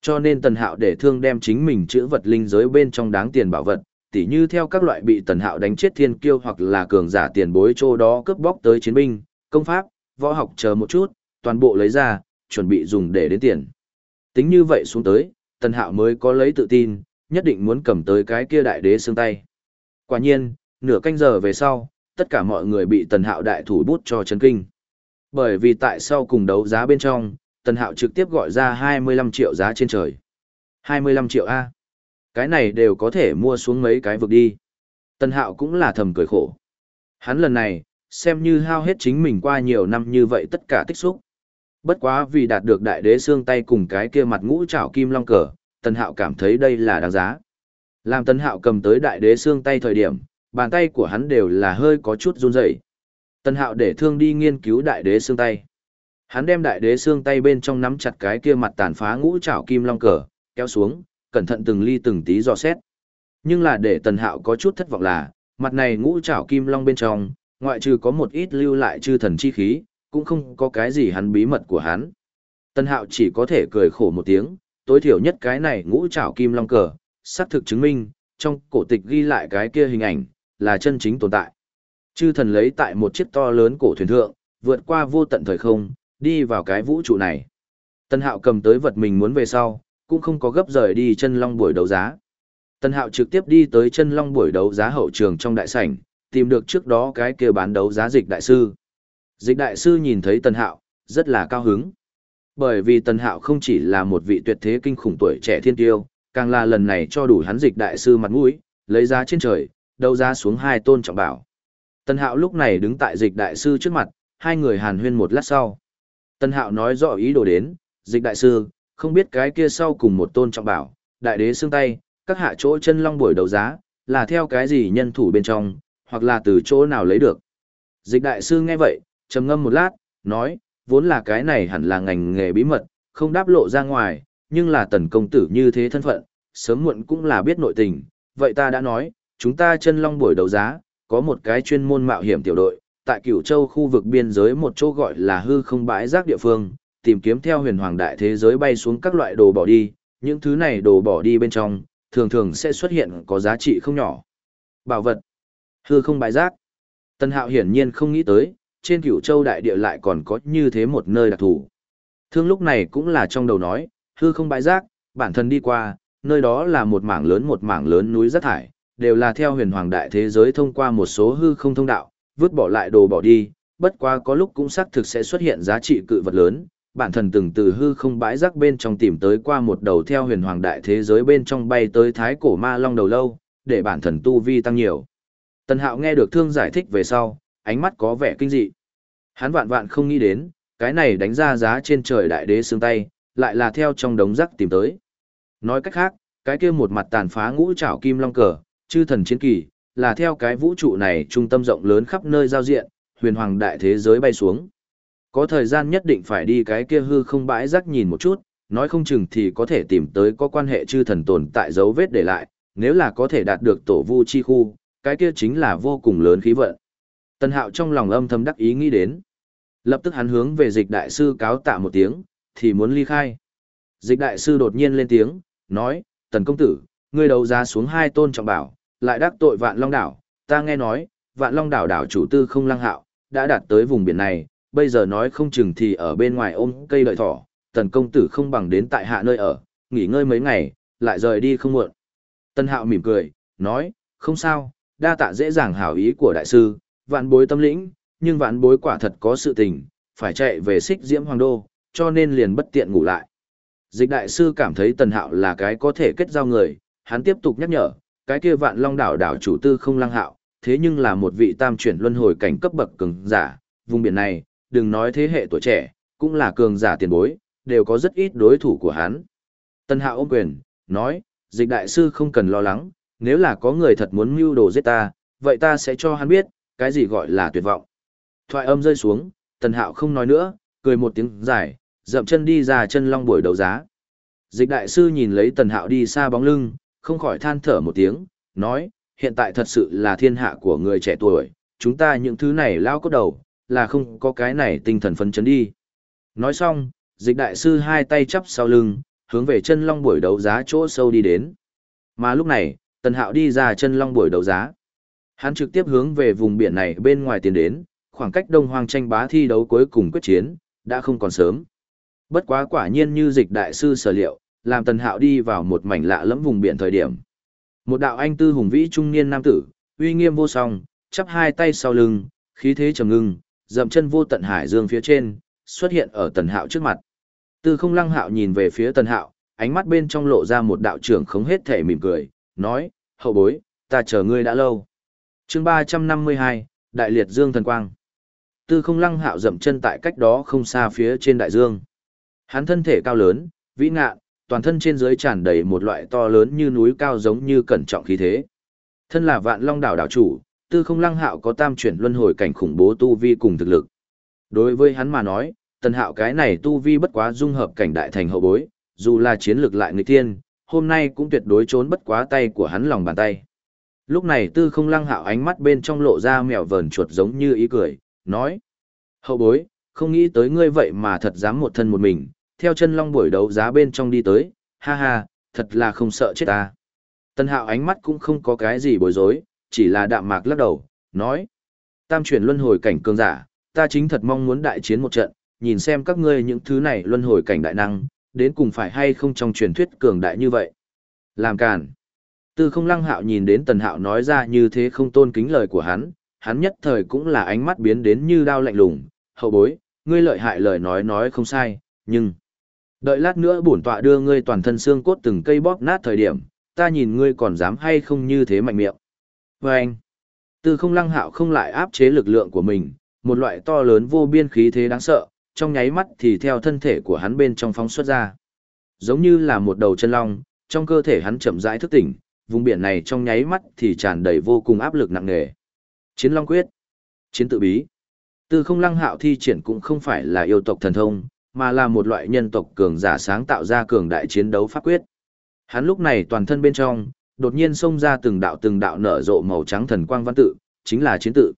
Cho nên tần hạo để thương đem chính mình chữa vật linh giới bên trong đáng tiền bảo vật, tỉ như theo các loại bị tần hạo đánh chết thiên kiêu hoặc là cường giả tiền bối chỗ đó cướp bóc tới chiến binh, công pháp, võ học chờ một chút, toàn bộ lấy ra, chuẩn bị dùng để đến tiền. Tính như vậy xuống tới, tần hạo mới có lấy tự tin, nhất định muốn cầm tới cái kia đại đế xương tay. Quả nhiên, nửa canh giờ về sau, tất cả mọi người bị tần hạo đại thủ bút cho chấn kinh. Bởi vì tại sau cùng đấu giá bên trong, tần hạo trực tiếp gọi ra 25 triệu giá trên trời. 25 triệu A. Cái này đều có thể mua xuống mấy cái vực đi. Tần hạo cũng là thầm cười khổ. Hắn lần này, xem như hao hết chính mình qua nhiều năm như vậy tất cả tích xúc. Bất quá vì đạt được đại đế xương tay cùng cái kia mặt ngũ trảo kim long cờ, tần hạo cảm thấy đây là đáng giá. Làm tần hạo cầm tới đại đế xương tay thời điểm, bàn tay của hắn đều là hơi có chút run rẩy. Tần Hạo để thương đi nghiên cứu đại đế xương tay. Hắn đem đại đế xương tay bên trong nắm chặt cái kia mặt tàn phá ngũ trảo kim long cờ, kéo xuống, cẩn thận từng ly từng tí dò xét. Nhưng là để Tần Hạo có chút thất vọng là, mặt này ngũ trảo kim long bên trong, ngoại trừ có một ít lưu lại chư thần chi khí, cũng không có cái gì hắn bí mật của hắn. Tần Hạo chỉ có thể cười khổ một tiếng, tối thiểu nhất cái này ngũ trảo kim long cờ, xác thực chứng minh, trong cổ tịch ghi lại cái kia hình ảnh, là chân chính tồn tại. Chư thần lấy tại một chiếc to lớn cổ thuyền thượng, vượt qua vô tận thời không, đi vào cái vũ trụ này. Tân hạo cầm tới vật mình muốn về sau, cũng không có gấp rời đi chân long buổi đấu giá. Tân hạo trực tiếp đi tới chân long buổi đấu giá hậu trường trong đại sảnh, tìm được trước đó cái kia bán đấu giá dịch đại sư. Dịch đại sư nhìn thấy tân hạo, rất là cao hứng. Bởi vì tân hạo không chỉ là một vị tuyệt thế kinh khủng tuổi trẻ thiên tiêu, càng là lần này cho đủ hắn dịch đại sư mặt mũi, lấy giá trên trời, đấu giá xuống hai tôn trọng bảo. Tân Hạo lúc này đứng tại dịch đại sư trước mặt, hai người hàn huyên một lát sau. Tân Hạo nói rõ ý đồ đến, dịch đại sư, không biết cái kia sau cùng một tôn trọng bảo, đại đế xương tay, các hạ chỗ chân long buổi đấu giá, là theo cái gì nhân thủ bên trong, hoặc là từ chỗ nào lấy được. Dịch đại sư nghe vậy, trầm ngâm một lát, nói, vốn là cái này hẳn là ngành nghề bí mật, không đáp lộ ra ngoài, nhưng là tần công tử như thế thân phận, sớm muộn cũng là biết nội tình, vậy ta đã nói, chúng ta chân long buổi đấu giá, có một cái chuyên môn mạo hiểm tiểu đội, tại cửu châu khu vực biên giới một chỗ gọi là hư không bãi rác địa phương, tìm kiếm theo huyền hoàng đại thế giới bay xuống các loại đồ bỏ đi, những thứ này đồ bỏ đi bên trong, thường thường sẽ xuất hiện có giá trị không nhỏ. Bảo vật, hư không bãi rác. Tân hạo hiển nhiên không nghĩ tới, trên cửu châu đại địa lại còn có như thế một nơi đặc thù. Thương lúc này cũng là trong đầu nói, hư không bãi rác, bản thân đi qua, nơi đó là một mảng lớn một mảng lớn núi rác thải, đều là theo huyền hoàng đại thế giới thông qua một số hư không thông đạo, vứt bỏ lại đồ bỏ đi, bất quá có lúc cũng xác thực sẽ xuất hiện giá trị cự vật lớn. Bản thân từng từ hư không bãi rác bên trong tìm tới qua một đầu theo huyền hoàng đại thế giới bên trong bay tới thái cổ ma long đầu lâu, để bản thân tu vi tăng nhiều. Tần Hạo nghe được thương giải thích về sau, ánh mắt có vẻ kinh dị. Hắn vạn vạn không nghĩ đến, cái này đánh ra giá trên trời đại đế xương tay, lại là theo trong đống rác tìm tới. Nói cách khác, cái kia một mặt tàn phá ngũ trảo kim long cờ, chư thần chiến kỳ, là theo cái vũ trụ này trung tâm rộng lớn khắp nơi giao diện, huyền hoàng đại thế giới bay xuống. Có thời gian nhất định phải đi cái kia hư không bãi rắc nhìn một chút, nói không chừng thì có thể tìm tới có quan hệ chư thần tồn tại dấu vết để lại, nếu là có thể đạt được tổ vu chi khu, cái kia chính là vô cùng lớn khí vận. Tân hạo trong lòng âm thầm đắc ý nghĩ đến. Lập tức hắn hướng về dịch đại sư cáo tạ một tiếng, thì muốn ly khai. Dịch đại sư đột nhiên lên tiếng, nói, tần công tử, ngươi đấu giá xuống hai tôn trọng bảo, lại đắc tội vạn long đảo, ta nghe nói, vạn long đảo đảo chủ tư không lăng hạo, đã đạt tới vùng biển này, bây giờ nói không chừng thì ở bên ngoài ôm cây lợi thỏ, tần công tử không bằng đến tại hạ nơi ở, nghỉ ngơi mấy ngày, lại rời đi không muộn. Tân hạo mỉm cười, nói, không sao, đa tạ dễ dàng hảo ý của đại sư, vạn bối tâm lĩnh, nhưng vạn bối quả thật có sự tình, phải chạy về xích diễm hoàng đô, cho nên liền bất tiện ngủ lại. Dịch đại sư cảm thấy tần hạo là cái có thể kết giao người, hắn tiếp tục nhắc nhở, cái kia vạn long đảo đảo chủ tư không lăng hạo, thế nhưng là một vị tam chuyển luân hồi cảnh cấp bậc cường giả, vùng biển này, đừng nói thế hệ tuổi trẻ, cũng là cường giả tiền bối, đều có rất ít đối thủ của hắn. Tân hạo ôm quyền, nói, dịch đại sư không cần lo lắng, nếu là có người thật muốn mưu đồ giết ta, vậy ta sẽ cho hắn biết, cái gì gọi là tuyệt vọng. Thoại âm rơi xuống, tần hạo không nói nữa, cười một tiếng dài, dậm chân đi ra chân long buổi đấu giá. Dịch đại sư nhìn lấy tần hạo đi xa bóng lưng, không khỏi than thở một tiếng, nói, hiện tại thật sự là thiên hạ của người trẻ tuổi, chúng ta những thứ này lao cốt đầu, là không có cái này tinh thần phấn chấn đi. Nói xong, dịch đại sư hai tay chắp sau lưng, hướng về chân long buổi đấu giá chỗ sâu đi đến. Mà lúc này, tần hạo đi ra chân long buổi đấu giá. Hắn trực tiếp hướng về vùng biển này bên ngoài tiến đến, khoảng cách đông hoang tranh bá thi đấu cuối cùng quyết chiến, đã không còn sớm. Bất quá quả nhiên như dịch đại sư sở liệu, làm tần hạo đi vào một mảnh lạ lẫm vùng biển thời điểm. Một đạo anh tư hùng vĩ trung niên nam tử, uy nghiêm vô song, chắp hai tay sau lưng, khí thế trầm ngưng, dậm chân vô tận hải dương phía trên, xuất hiện ở tần hạo trước mặt. Tư không lăng hạo nhìn về phía tần hạo, ánh mắt bên trong lộ ra một đạo trưởng không hết thể mỉm cười, nói, hậu bối, ta chờ ngươi đã lâu. chương ba trăm năm mươi hai Đại liệt dương thần quang. Tư không lăng hạo dậm chân tại cách đó không xa phía trên đại dương. Hắn thân thể cao lớn, vĩ ngạ, toàn thân trên dưới tràn đầy một loại to lớn như núi cao giống như cẩn trọng khí thế. Thân là vạn long đảo đảo chủ, tư không lăng hạo có tam chuyển luân hồi cảnh khủng bố tu vi cùng thực lực. Đối với hắn mà nói, tần hạo cái này tu vi bất quá dung hợp cảnh đại thành hậu bối, dù là chiến lược lại người tiên, hôm nay cũng tuyệt đối trốn bất quá tay của hắn lòng bàn tay. Lúc này tư không lăng hạo ánh mắt bên trong lộ ra mèo vờn chuột giống như ý cười, nói. Hậu bối, không nghĩ tới ngươi vậy mà thật dám một thân một mình, theo chân long buổi đấu giá bên trong đi tới, ha ha, thật là không sợ chết ta. Tân hạo ánh mắt cũng không có cái gì bối rối, chỉ là đạm mạc lắc đầu, nói. Tam chuyển luân hồi cảnh cường giả, ta chính thật mong muốn đại chiến một trận, nhìn xem các ngươi những thứ này luân hồi cảnh đại năng, đến cùng phải hay không trong truyền thuyết cường đại như vậy. Làm càn. Tư không lăng hạo nhìn đến tần hạo nói ra như thế không tôn kính lời của hắn, hắn nhất thời cũng là ánh mắt biến đến như đao lạnh lùng, hậu bối, ngươi lợi hại lời nói nói không sai, nhưng... Đợi lát nữa bổn tọa đưa ngươi toàn thân xương cốt từng cây bóp nát thời điểm, ta nhìn ngươi còn dám hay không như thế mạnh miệng. Và anh, từ không lăng hạo không lại áp chế lực lượng của mình, một loại to lớn vô biên khí thế đáng sợ, trong nháy mắt thì theo thân thể của hắn bên trong phóng xuất ra. Giống như là một đầu chân long, trong cơ thể hắn chậm rãi thức tỉnh, vùng biển này trong nháy mắt thì tràn đầy vô cùng áp lực nặng nề. Chiến Long Quyết, Chiến tự bí. Tư không lăng hạo thi triển cũng không phải là yêu tộc thần thông, mà là một loại nhân tộc cường giả sáng tạo ra cường đại chiến đấu pháp quyết. Hắn lúc này toàn thân bên trong, đột nhiên xông ra từng đạo từng đạo nở rộ màu trắng thần quang văn tự, chính là chiến tự.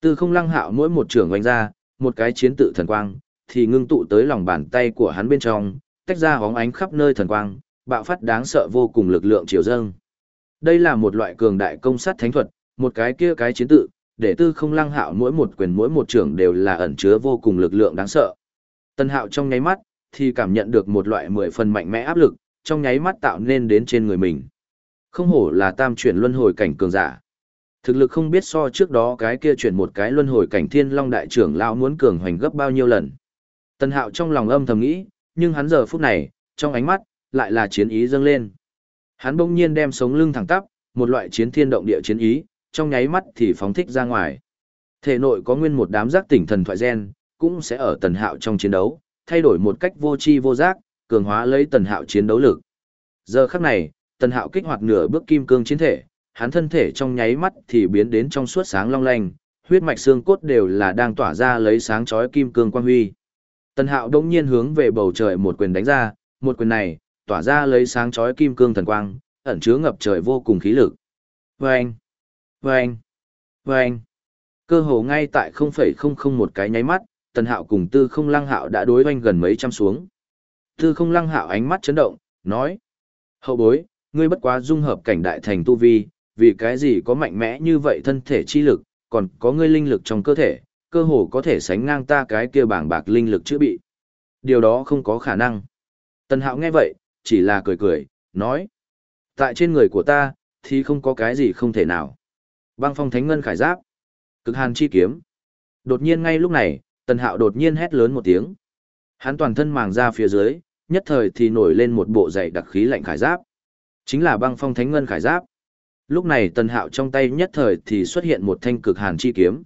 Tư không lăng hạo mỗi một trường oanh ra, một cái chiến tự thần quang, thì ngưng tụ tới lòng bàn tay của hắn bên trong, tách ra hóng ánh khắp nơi thần quang, bạo phát đáng sợ vô cùng lực lượng chiều dâng. Đây là một loại cường đại công sát thánh thuật, một cái kia cái chiến tự, để tư không lăng hạo mỗi một quyền mỗi một trưởng đều là ẩn chứa vô cùng lực lượng đáng sợ. Tân hạo trong nháy mắt, thì cảm nhận được một loại mười phần mạnh mẽ áp lực, trong nháy mắt tạo nên đến trên người mình. Không hổ là tam chuyển luân hồi cảnh cường giả. Thực lực không biết so trước đó cái kia chuyển một cái luân hồi cảnh thiên long đại trưởng lão muốn cường hoành gấp bao nhiêu lần. Tân hạo trong lòng âm thầm nghĩ, nhưng hắn giờ phút này, trong ánh mắt, lại là chiến ý dâng lên. Hắn bỗng nhiên đem sống lưng thẳng tắp, một loại chiến thiên động địa chiến ý, trong nháy mắt thì phóng thích ra ngoài. Thể nội có nguyên một đám giác tỉnh thần thoại gen, cũng sẽ ở tần hạo trong chiến đấu, thay đổi một cách vô tri vô giác, cường hóa lấy tần hạo chiến đấu lực. Giờ khắc này, tần hạo kích hoạt nửa bước kim cương chiến thể, hắn thân thể trong nháy mắt thì biến đến trong suốt sáng long lanh, huyết mạch xương cốt đều là đang tỏa ra lấy sáng chói kim cương quang huy. Tần hạo đông nhiên hướng về bầu trời một quyền đánh ra, một quyền này, tỏa ra lấy sáng chói kim cương thần quang, ẩn chứa ngập trời vô cùng khí lực. Vâng! Vâng! Vâng! Cơ hồ ngay tại 0,001 cái nháy mắt, tần hạo cùng tư không lăng hạo đã đối oanh gần mấy trăm xuống. Tư không lăng hạo ánh mắt chấn động, nói. Hậu bối, ngươi bất quá dung hợp cảnh đại thành tu vi, vì cái gì có mạnh mẽ như vậy thân thể chi lực, còn có ngươi linh lực trong cơ thể, cơ hồ có thể sánh ngang ta cái kia bảng bạc linh lực chữa bị. Điều đó không có khả năng. Tần hạo nghe vậy, chỉ là cười cười, nói. Tại trên người của ta, thì không có cái gì không thể nào. Băng phong thánh ngân khải giáp. Cực hàn chi kiếm. Đột nhiên ngay lúc này, tần hạo đột nhiên hét lớn một tiếng. Hắn toàn thân màng ra phía dưới, nhất thời thì nổi lên một bộ dày đặc khí lạnh khải giáp. Chính là băng phong thánh ngân khải giáp. Lúc này tần hạo trong tay nhất thời thì xuất hiện một thanh cực hàn chi kiếm.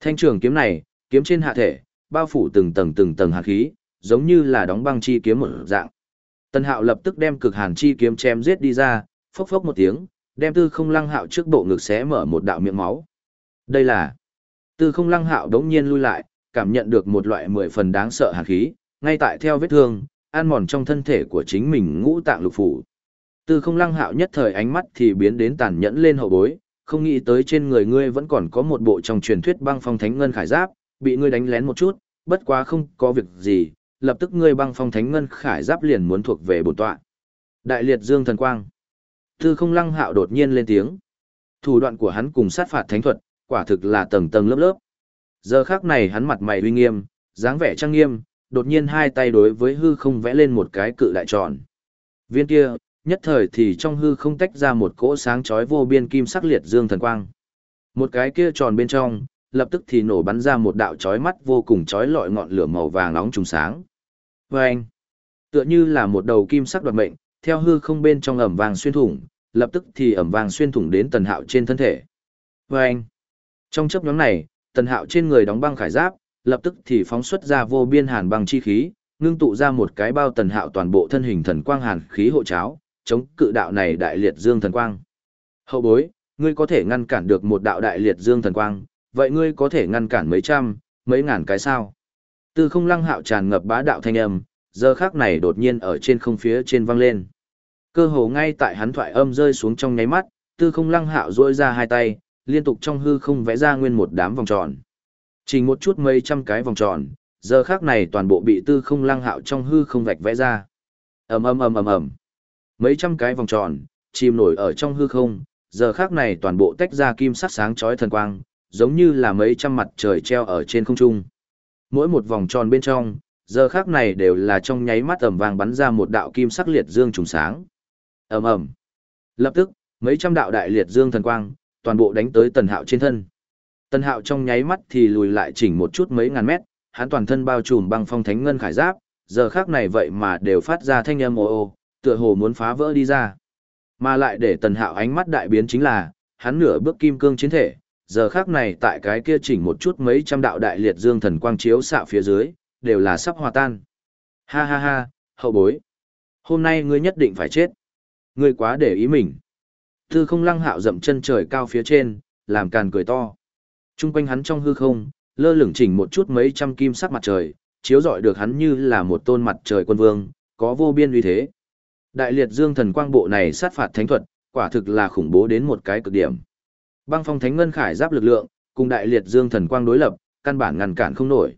Thanh trường kiếm này, kiếm trên hạ thể, bao phủ từng tầng từng tầng hàn khí, giống như là đóng băng chi kiếm một dạng. Tần hạo lập tức đem cực hàn chi kiếm chém giết đi ra, phốc phốc một tiếng, đem tư không lăng hạo trước bộ ngực xé mở một đạo miệng máu. Đây là tư không lăng hạo đống nhiên lui lại, cảm nhận được một loại mười phần đáng sợ hàn khí, ngay tại theo vết thương, an mòn trong thân thể của chính mình ngũ tạng lục phủ. Tư không lăng hạo nhất thời ánh mắt thì biến đến tàn nhẫn lên hậu bối, không nghĩ tới trên người ngươi vẫn còn có một bộ trong truyền thuyết băng phong thánh ngân khải giáp, bị ngươi đánh lén một chút, bất quá không có việc gì, lập tức ngươi băng phong thánh ngân khải giáp liền muốn thuộc về bổn tọa. Đại liệt dương thần quang. Tư không lăng hạo đột nhiên lên tiếng. Thủ đoạn của hắn cùng sát phạt thánh thuật, quả thực là tầng tầng lớp lớp. Giờ khác này hắn mặt mày uy nghiêm, dáng vẻ trang nghiêm, đột nhiên hai tay đối với hư không vẽ lên một cái cự đại tròn. Viên kia, nhất thời thì trong hư không tách ra một cỗ sáng chói vô biên kim sắc liệt dương thần quang. Một cái kia tròn bên trong, lập tức thì nổ bắn ra một đạo chói mắt vô cùng chói lọi ngọn lửa màu vàng nóng trùng sáng. Vâng! Tựa như là một đầu kim sắc đoạt mệnh, theo hư không bên trong ẩm vàng xuyên thủng, lập tức thì ẩm vàng xuyên thủng đến tần hạo trên thân thể. Vâng! Trong chấp nhóm này, tần hạo trên người đóng băng khải giáp, lập tức thì phóng xuất ra vô biên hàn băng chi khí, ngưng tụ ra một cái bao tần hạo toàn bộ thân hình thần quang hàn khí hộ cháo, chống cự đạo này đại liệt dương thần quang. Hậu bối, ngươi có thể ngăn cản được một đạo đại liệt dương thần quang, vậy ngươi có thể ngăn cản mấy trăm, mấy ngàn cái sao? từ không lăng hạo tràn ngập bá đạo thanh âm, giờ khác này đột nhiên ở trên không phía trên vang lên. Cơ hồ ngay tại hắn thoại âm rơi xuống trong nháy mắt, tư không lăng hạo duỗi ra hai tay, liên tục trong hư không vẽ ra nguyên một đám vòng tròn. Chỉ một chút mấy trăm cái vòng tròn, giờ khác này toàn bộ bị tư không lăng hạo trong hư không vạch vẽ ra. ầm ầm ầm ầm ầm Mấy trăm cái vòng tròn, chìm nổi ở trong hư không, giờ khác này toàn bộ tách ra kim sắc sáng chói thần quang, giống như là mấy trăm mặt trời treo ở trên không trung. Mỗi một vòng tròn bên trong, giờ khác này đều là trong nháy mắt ầm vàng bắn ra một đạo kim sắc liệt dương trùng sáng ầm ầm. Lập tức, mấy trăm đạo đại liệt dương thần quang, toàn bộ đánh tới tần hạo trên thân. Tần hạo trong nháy mắt thì lùi lại chỉnh một chút mấy ngàn mét, hắn toàn thân bao trùm băng phong thánh ngân khải giáp, giờ khác này vậy mà đều phát ra thanh âm ồ ồ, tựa hồ muốn phá vỡ đi ra. Mà lại để tần hạo ánh mắt đại biến chính là, hắn nửa bước kim cương chiến thể, giờ khác này tại cái kia chỉnh một chút mấy trăm đạo đại liệt dương thần quang chiếu xạ phía dưới, đều là sắp hòa tan. Ha ha ha, hậu bối. Hôm nay ngươi nhất định phải chết. Ngươi quá để ý mình. Tư không lăng hạo dậm chân trời cao phía trên, làm càn cười to. Trung quanh hắn trong hư không, lơ lửng chỉnh một chút mấy trăm kim sắc mặt trời, chiếu rọi được hắn như là một tôn mặt trời quân vương, có vô biên uy thế. Đại liệt dương thần quang bộ này sát phạt thánh thuật, quả thực là khủng bố đến một cái cực điểm. Băng phong thánh ngân khải giáp lực lượng, cùng đại liệt dương thần quang đối lập, căn bản ngăn cản không nổi.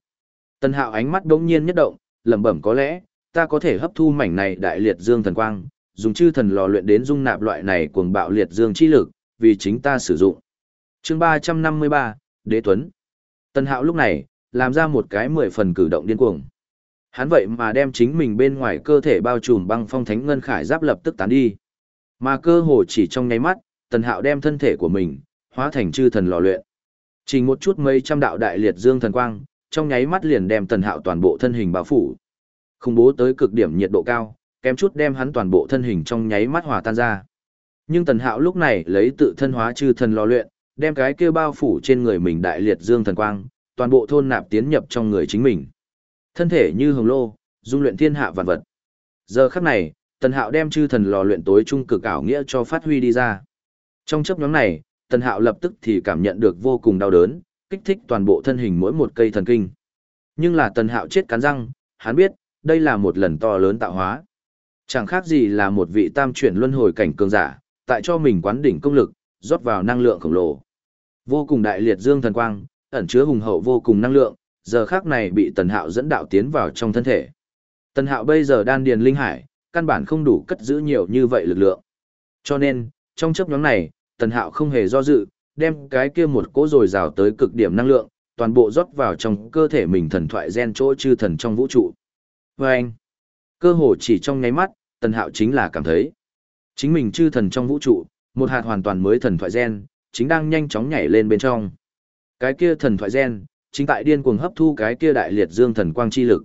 Tần hạo ánh mắt đống nhiên nhất động, lẩm bẩm có lẽ, ta có thể hấp thu mảnh này đại liệt dương thần quang, dùng chư thần lò luyện đến dung nạp loại này cuồng bạo liệt dương chi lực, vì chính ta sử dụng. chương 353, Đế Tuấn. Tân hạo lúc này, làm ra một cái mười phần cử động điên cuồng. Hắn vậy mà đem chính mình bên ngoài cơ thể bao trùm băng phong thánh ngân khải giáp lập tức tán đi. Mà cơ hồ chỉ trong nháy mắt, tần hạo đem thân thể của mình, hóa thành chư thần lò luyện. Chỉ một chút mấy trăm đạo đại liệt dương thần quang, trong nháy mắt liền đem tần hạo toàn bộ thân hình bao phủ. Khủng bố tới cực điểm nhiệt độ cao, kém chút đem hắn toàn bộ thân hình trong nháy mắt hòa tan ra. Nhưng tần hạo lúc này lấy tự thân hóa chư thần lò luyện, đem cái kia bao phủ trên người mình đại liệt dương thần quang, toàn bộ thôn nạp tiến nhập trong người chính mình. Thân thể như hồng lô, dung luyện thiên hạ vạn vật. Giờ khắc này, Tần Hạo đem chư thần lò luyện tối trung cực ảo nghĩa cho phát huy đi ra. Trong chấp nhóm này, Tần Hạo lập tức thì cảm nhận được vô cùng đau đớn, kích thích toàn bộ thân hình mỗi một cây thần kinh. Nhưng là Tần Hạo chết cắn răng, hắn biết, đây là một lần to lớn tạo hóa. Chẳng khác gì là một vị tam chuyển luân hồi cảnh cường giả, tại cho mình quán đỉnh công lực, rót vào năng lượng khổng lồ. Vô cùng đại liệt dương thần quang, ẩn chứa hùng hậu vô cùng năng lượng, giờ khác này bị tần hạo dẫn đạo tiến vào trong thân thể. Tần Hạo bây giờ đan điền linh hải, căn bản không đủ cất giữ nhiều như vậy lực lượng. Cho nên, trong chấp nhóm này, Tần Hạo không hề do dự, đem cái kia một cỗ rồi rào tới cực điểm năng lượng, toàn bộ rót vào trong cơ thể mình thần thoại gen chỗ chư thần trong vũ trụ. Và anh, cơ hồ chỉ trong nháy mắt, Tần Hạo chính là cảm thấy, chính mình chư thần trong vũ trụ, một hạt hoàn toàn mới thần thoại gen, chính đang nhanh chóng nhảy lên bên trong. Cái kia thần thoại gen, chính tại điên cuồng hấp thu cái kia đại liệt dương thần quang chi lực.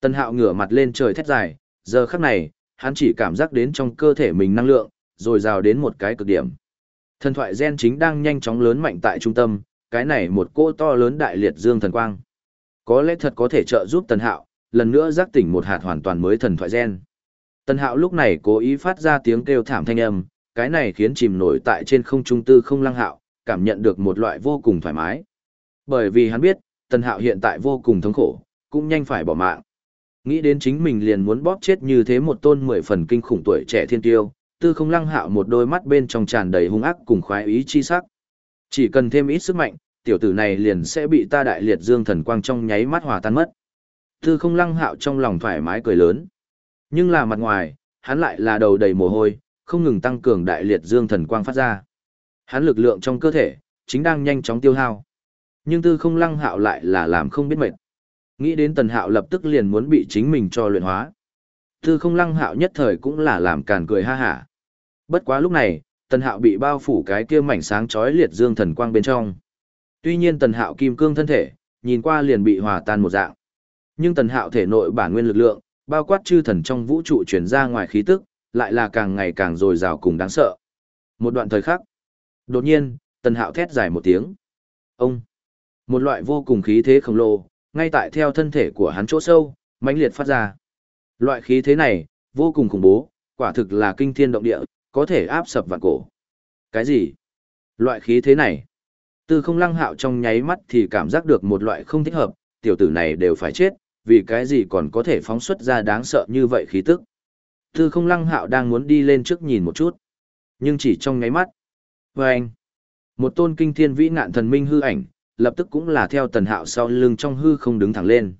Tần Hạo ngửa mặt lên trời thét dài, giờ khắc này, hắn chỉ cảm giác đến trong cơ thể mình năng lượng, rồi rào đến một cái cực điểm. Thần thoại gen chính đang nhanh chóng lớn mạnh tại trung tâm, cái này một cỗ to lớn đại liệt dương thần quang. Có lẽ thật có thể trợ giúp Tần Hạo, lần nữa giác tỉnh một hạt hoàn toàn mới thần thoại gen. Tần Hạo lúc này cố ý phát ra tiếng kêu thảm thanh âm, cái này khiến chìm nổi tại trên không trung tư không lăng hạo, cảm nhận được một loại vô cùng thoải mái. Bởi vì hắn biết, Tần Hạo hiện tại vô cùng thống khổ, cũng nhanh phải bỏ mạng. Nghĩ đến chính mình liền muốn bóp chết như thế một tôn mười phần kinh khủng tuổi trẻ thiên tiêu, tư không lăng hạo một đôi mắt bên trong tràn đầy hung ác cùng khoái ý chi sắc. Chỉ cần thêm ít sức mạnh, tiểu tử này liền sẽ bị ta đại liệt dương thần quang trong nháy mắt hòa tan mất. Tư không lăng hạo trong lòng thoải mái cười lớn. Nhưng là mặt ngoài, hắn lại là đầu đầy mồ hôi, không ngừng tăng cường đại liệt dương thần quang phát ra. Hắn lực lượng trong cơ thể, chính đang nhanh chóng tiêu hao. Nhưng tư không lăng hạo lại là làm không biết mệt. Nghĩ đến tần hạo lập tức liền muốn bị chính mình cho luyện hóa. Tư không lăng hạo nhất thời cũng là làm càn cười ha hả. Bất quá lúc này, tần hạo bị bao phủ cái kia mảnh sáng chói liệt dương thần quang bên trong. Tuy nhiên tần hạo kim cương thân thể, nhìn qua liền bị hòa tan một dạng. Nhưng tần hạo thể nội bản nguyên lực lượng, bao quát chư thần trong vũ trụ chuyển ra ngoài khí tức, lại là càng ngày càng dồi dào cùng đáng sợ. Một đoạn thời khắc. Đột nhiên, tần hạo thét dài một tiếng. Ông! Một loại vô cùng khí thế khổng lồ, ngay tại theo thân thể của hắn chỗ sâu, mãnh liệt phát ra. Loại khí thế này, vô cùng khủng bố, quả thực là kinh thiên động địa, có thể áp sập vạn cổ. Cái gì? Loại khí thế này? Tư không lăng hạo trong nháy mắt thì cảm giác được một loại không thích hợp, tiểu tử này đều phải chết, vì cái gì còn có thể phóng xuất ra đáng sợ như vậy khí tức. Tư không lăng hạo đang muốn đi lên trước nhìn một chút. Nhưng chỉ trong ngáy mắt. Và anh, một tôn kinh thiên vĩ nạn thần minh hư ảnh, lập tức cũng là theo tần hạo sau lưng trong hư không đứng thẳng lên.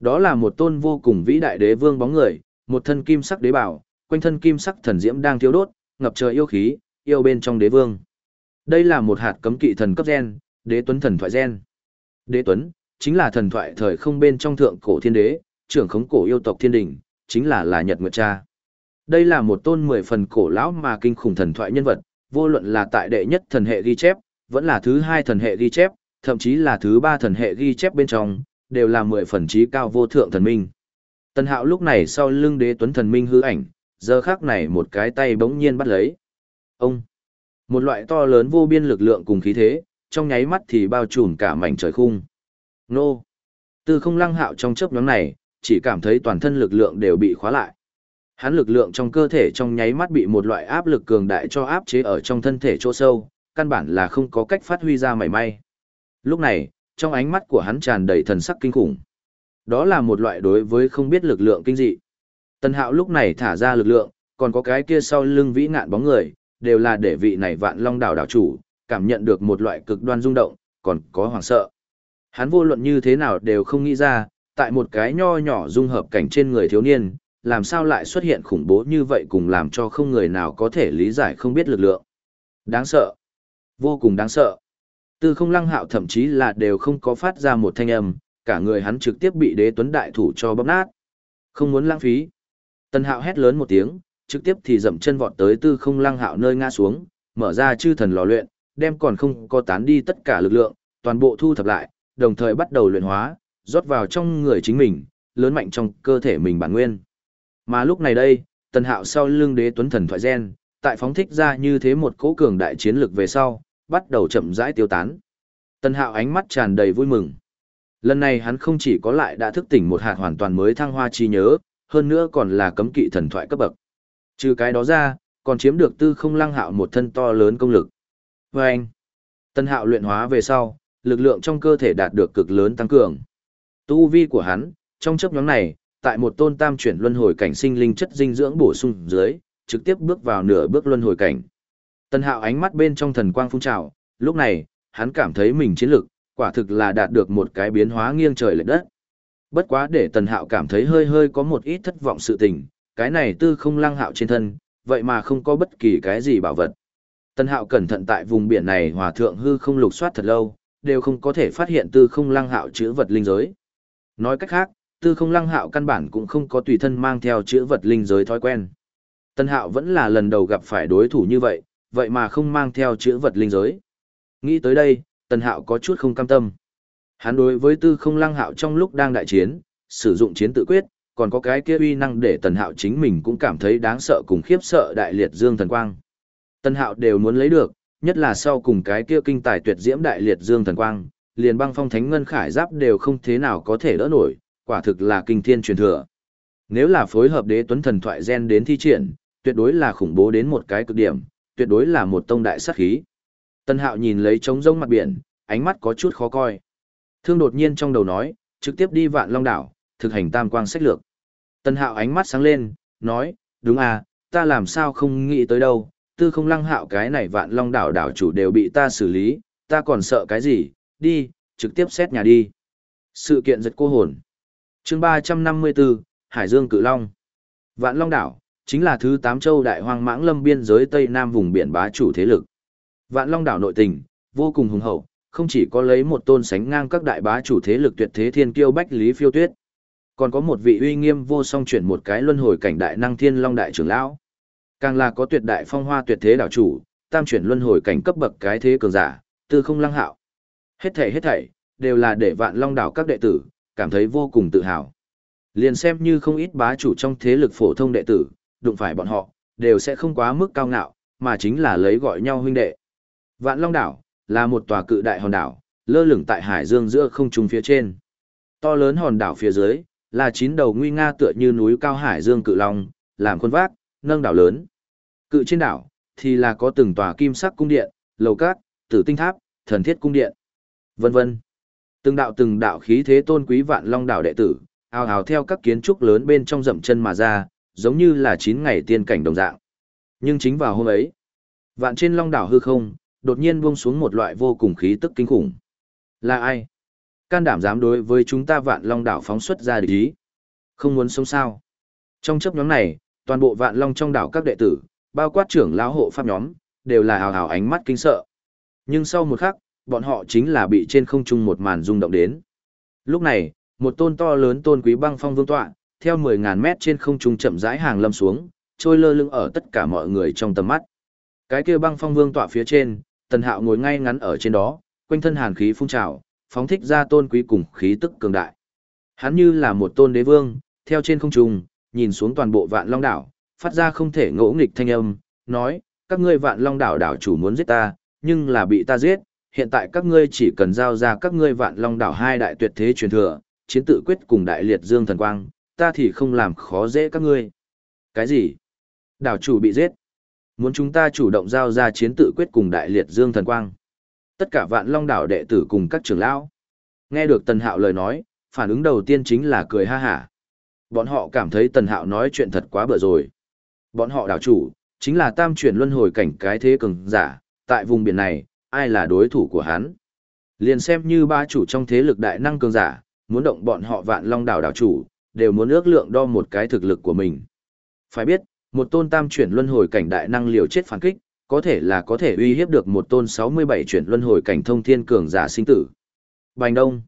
Đó là một tôn vô cùng vĩ đại đế vương bóng người, một thân kim sắc đế bảo, quanh thân kim sắc thần diễm đang thiêu đốt, ngập trời yêu khí, yêu bên trong đế vương. Đây là một hạt cấm kỵ thần cấp gen, đế tuấn thần thoại gen. Đế tuấn, chính là thần thoại thời không bên trong thượng cổ thiên đế, trưởng khống cổ yêu tộc thiên đình, chính là là Nhật Nguyệt Cha. Đây là một tôn mười phần cổ lão mà kinh khủng thần thoại nhân vật, vô luận là tại đệ nhất thần hệ ghi chép, vẫn là thứ hai thần hệ ghi chép, thậm chí là thứ ba thần hệ ghi chép bên trong, đều là mười phần trí cao vô thượng thần minh. Tần Hạo lúc này sau lưng đế tuấn thần minh hư ảnh, giờ khác này một cái tay bỗng nhiên bắt lấy. Ông! Một loại to lớn vô biên lực lượng cùng khí thế, trong nháy mắt thì bao trùm cả mảnh trời khung. Nô! Từ không lăng hạo trong chớp nhóm này, chỉ cảm thấy toàn thân lực lượng đều bị khóa lại. Hắn lực lượng trong cơ thể trong nháy mắt bị một loại áp lực cường đại cho áp chế ở trong thân thể chỗ sâu, căn bản là không có cách phát huy ra mảy may. Lúc này, trong ánh mắt của hắn tràn đầy thần sắc kinh khủng. Đó là một loại đối với không biết lực lượng kinh dị. Tần Hạo lúc này thả ra lực lượng, còn có cái kia sau lưng vĩ ngạn bóng người, đều là để vị này vạn long đảo đảo chủ, cảm nhận được một loại cực đoan rung động, còn có hoàng sợ. Hắn vô luận như thế nào đều không nghĩ ra, tại một cái nho nhỏ dung hợp cảnh trên người thiếu niên, làm sao lại xuất hiện khủng bố như vậy cùng làm cho không người nào có thể lý giải không biết lực lượng. Đáng sợ. Vô cùng đáng sợ. Tư không lăng hạo thậm chí là đều không có phát ra một thanh âm, cả người hắn trực tiếp bị đế tuấn đại thủ cho bóp nát. Không muốn lãng phí. Tần hạo hét lớn một tiếng, trực tiếp thì dậm chân vọt tới tư không lăng hạo nơi ngã xuống, mở ra chư thần lò luyện, đem còn không có tán đi tất cả lực lượng, toàn bộ thu thập lại, đồng thời bắt đầu luyện hóa, rót vào trong người chính mình, lớn mạnh trong cơ thể mình bản nguyên. Mà lúc này đây, tần hạo sau lưng đế tuấn thần thoại gen, tại phóng thích ra như thế một cỗ cường đại chiến lực về sau, bắt đầu chậm rãi tiêu tán. Tần hạo ánh mắt tràn đầy vui mừng. Lần này hắn không chỉ có lại đã thức tỉnh một hạt hoàn toàn mới thăng hoa chi nhớ, hơn nữa còn là cấm kỵ thần thoại cấp bậc. Trừ cái đó ra, còn chiếm được tư không lăng hạo một thân to lớn công lực. Và anh, tân hạo luyện hóa về sau, lực lượng trong cơ thể đạt được cực lớn tăng cường. Tu vi của hắn, trong chấp nhóm này, tại một tôn tam chuyển luân hồi cảnh sinh linh chất dinh dưỡng bổ sung dưới, trực tiếp bước vào nửa bước luân hồi cảnh. Tân hạo ánh mắt bên trong thần quang phun trào, lúc này, hắn cảm thấy mình chiến lực, quả thực là đạt được một cái biến hóa nghiêng trời lệch đất. Bất quá để Tần Hạo cảm thấy hơi hơi có một ít thất vọng sự tình, cái này tư không lăng hạo trên thân, vậy mà không có bất kỳ cái gì bảo vật. Tần Hạo cẩn thận tại vùng biển này hòa thượng hư không lục soát thật lâu, đều không có thể phát hiện tư không lăng hạo chữ vật linh giới. Nói cách khác, tư không lăng hạo căn bản cũng không có tùy thân mang theo chữ vật linh giới thói quen. Tần Hạo vẫn là lần đầu gặp phải đối thủ như vậy, vậy mà không mang theo chữ vật linh giới. Nghĩ tới đây, Tần Hạo có chút không cam tâm. Hắn đối với tư không lăng hạo trong lúc đang đại chiến, sử dụng chiến tự quyết, còn có cái kia uy năng để Tần Hạo chính mình cũng cảm thấy đáng sợ cùng khiếp sợ đại liệt dương thần quang. Tần Hạo đều muốn lấy được, nhất là sau cùng cái kia kinh tài tuyệt diễm đại liệt dương thần quang, liền băng phong thánh ngân khải giáp đều không thế nào có thể đỡ nổi, quả thực là kinh thiên truyền thừa. Nếu là phối hợp đế tuấn thần thoại gen đến thi triển, tuyệt đối là khủng bố đến một cái cực điểm, tuyệt đối là một tông đại sát khí. Tân Hạo nhìn lấy trống rông mặt biển, ánh mắt có chút khó coi. Thương đột nhiên trong đầu nói, trực tiếp đi vạn long đảo, thực hành tam quang sách lược. Tân Hạo ánh mắt sáng lên, nói, đúng à, ta làm sao không nghĩ tới đâu, tư không lăng hạo cái này vạn long đảo đảo chủ đều bị ta xử lý, ta còn sợ cái gì, đi, trực tiếp xét nhà đi. Sự kiện giật cô hồn. chương 354, Hải Dương Cự Long. Vạn Long đảo, chính là thứ tám châu đại hoang mãng lâm biên giới Tây Nam vùng biển bá chủ thế lực. Vạn Long đảo nội tình, vô cùng hùng hậu, không chỉ có lấy một tôn sánh ngang các đại bá chủ thế lực tuyệt thế thiên kiêu bách lý phiêu tuyết, còn có một vị uy nghiêm vô song chuyển một cái luân hồi cảnh đại năng thiên long đại trưởng lão. Càng là có tuyệt đại phong hoa tuyệt thế đảo chủ, tam chuyển luân hồi cảnh cấp bậc cái thế cường giả, tư không lăng hạo. Hết thảy hết thảy, đều là để vạn long đảo các đệ tử, cảm thấy vô cùng tự hào. Liền xem như không ít bá chủ trong thế lực phổ thông đệ tử, đụng phải bọn họ, đều sẽ không quá mức cao ngạo, mà chính là lấy gọi nhau huynh đệ. Vạn Long đảo là một tòa cự đại hòn đảo, lơ lửng tại hải dương giữa không trung phía trên. To lớn hòn đảo phía dưới là chín đầu nguy nga tựa như núi cao hải dương cự long, làm khuôn vác, nâng đảo lớn. Cự trên đảo thì là có từng tòa kim sắc cung điện, lầu cát, tử tinh tháp, thần thiết cung điện, vân vân. Từng đạo từng đạo khí thế tôn quý vạn long đảo đệ tử, ào ào theo các kiến trúc lớn bên trong dậm chân mà ra, giống như là chín ngày tiên cảnh đồng dạng. Nhưng chính vào hôm ấy, vạn trên long đảo hư không, đột nhiên buông xuống một loại vô cùng khí tức kinh khủng. Là ai? Can đảm dám đối với chúng ta vạn long đảo phóng xuất ra địch ý. Không muốn sống sao. Trong chấp nhóm này, toàn bộ vạn long trong đảo các đệ tử, bao quát trưởng lão hộ pháp nhóm, đều là hào hào ánh mắt kinh sợ. Nhưng sau một khắc, bọn họ chính là bị trên không trung một màn rung động đến. Lúc này, một tôn to lớn tôn quý băng phong vương tọa, theo 10.000 mét trên không trung chậm rãi hàng lâm xuống, trôi lơ lưng ở tất cả mọi người trong tầm mắt. Cái kia băng phong vương tọa phía trên, tần hạo ngồi ngay ngắn ở trên đó, quanh thân hàn khí phun trào, phóng thích ra tôn quý cùng khí tức cường đại. Hắn như là một tôn đế vương, theo trên không trung, nhìn xuống toàn bộ vạn long đảo, phát ra không thể ngỗ nghịch thanh âm, nói, các ngươi vạn long đảo đảo chủ muốn giết ta, nhưng là bị ta giết, hiện tại các ngươi chỉ cần giao ra các ngươi vạn long đảo hai đại tuyệt thế truyền thừa, chiến tự quyết cùng đại liệt dương thần quang, ta thì không làm khó dễ các ngươi. Cái gì? Đảo chủ bị giết. Muốn chúng ta chủ động giao ra chiến tự quyết cùng đại liệt dương thần quang. Tất cả vạn long đảo đệ tử cùng các trưởng lão. Nghe được tần hạo lời nói, phản ứng đầu tiên chính là cười ha hả. Bọn họ cảm thấy tần hạo nói chuyện thật quá bựa rồi. Bọn họ đảo chủ, chính là tam chuyển luân hồi cảnh cái thế cường giả, tại vùng biển này, ai là đối thủ của hắn. Liền xem như ba chủ trong thế lực đại năng cường giả, muốn động bọn họ vạn long đảo đảo chủ, đều muốn ước lượng đo một cái thực lực của mình. Phải biết, một tôn tam chuyển luân hồi cảnh đại năng liều chết phản kích, có thể là có thể uy hiếp được một tôn 67 chuyển luân hồi cảnh thông thiên cường giả sinh tử. Bành đông.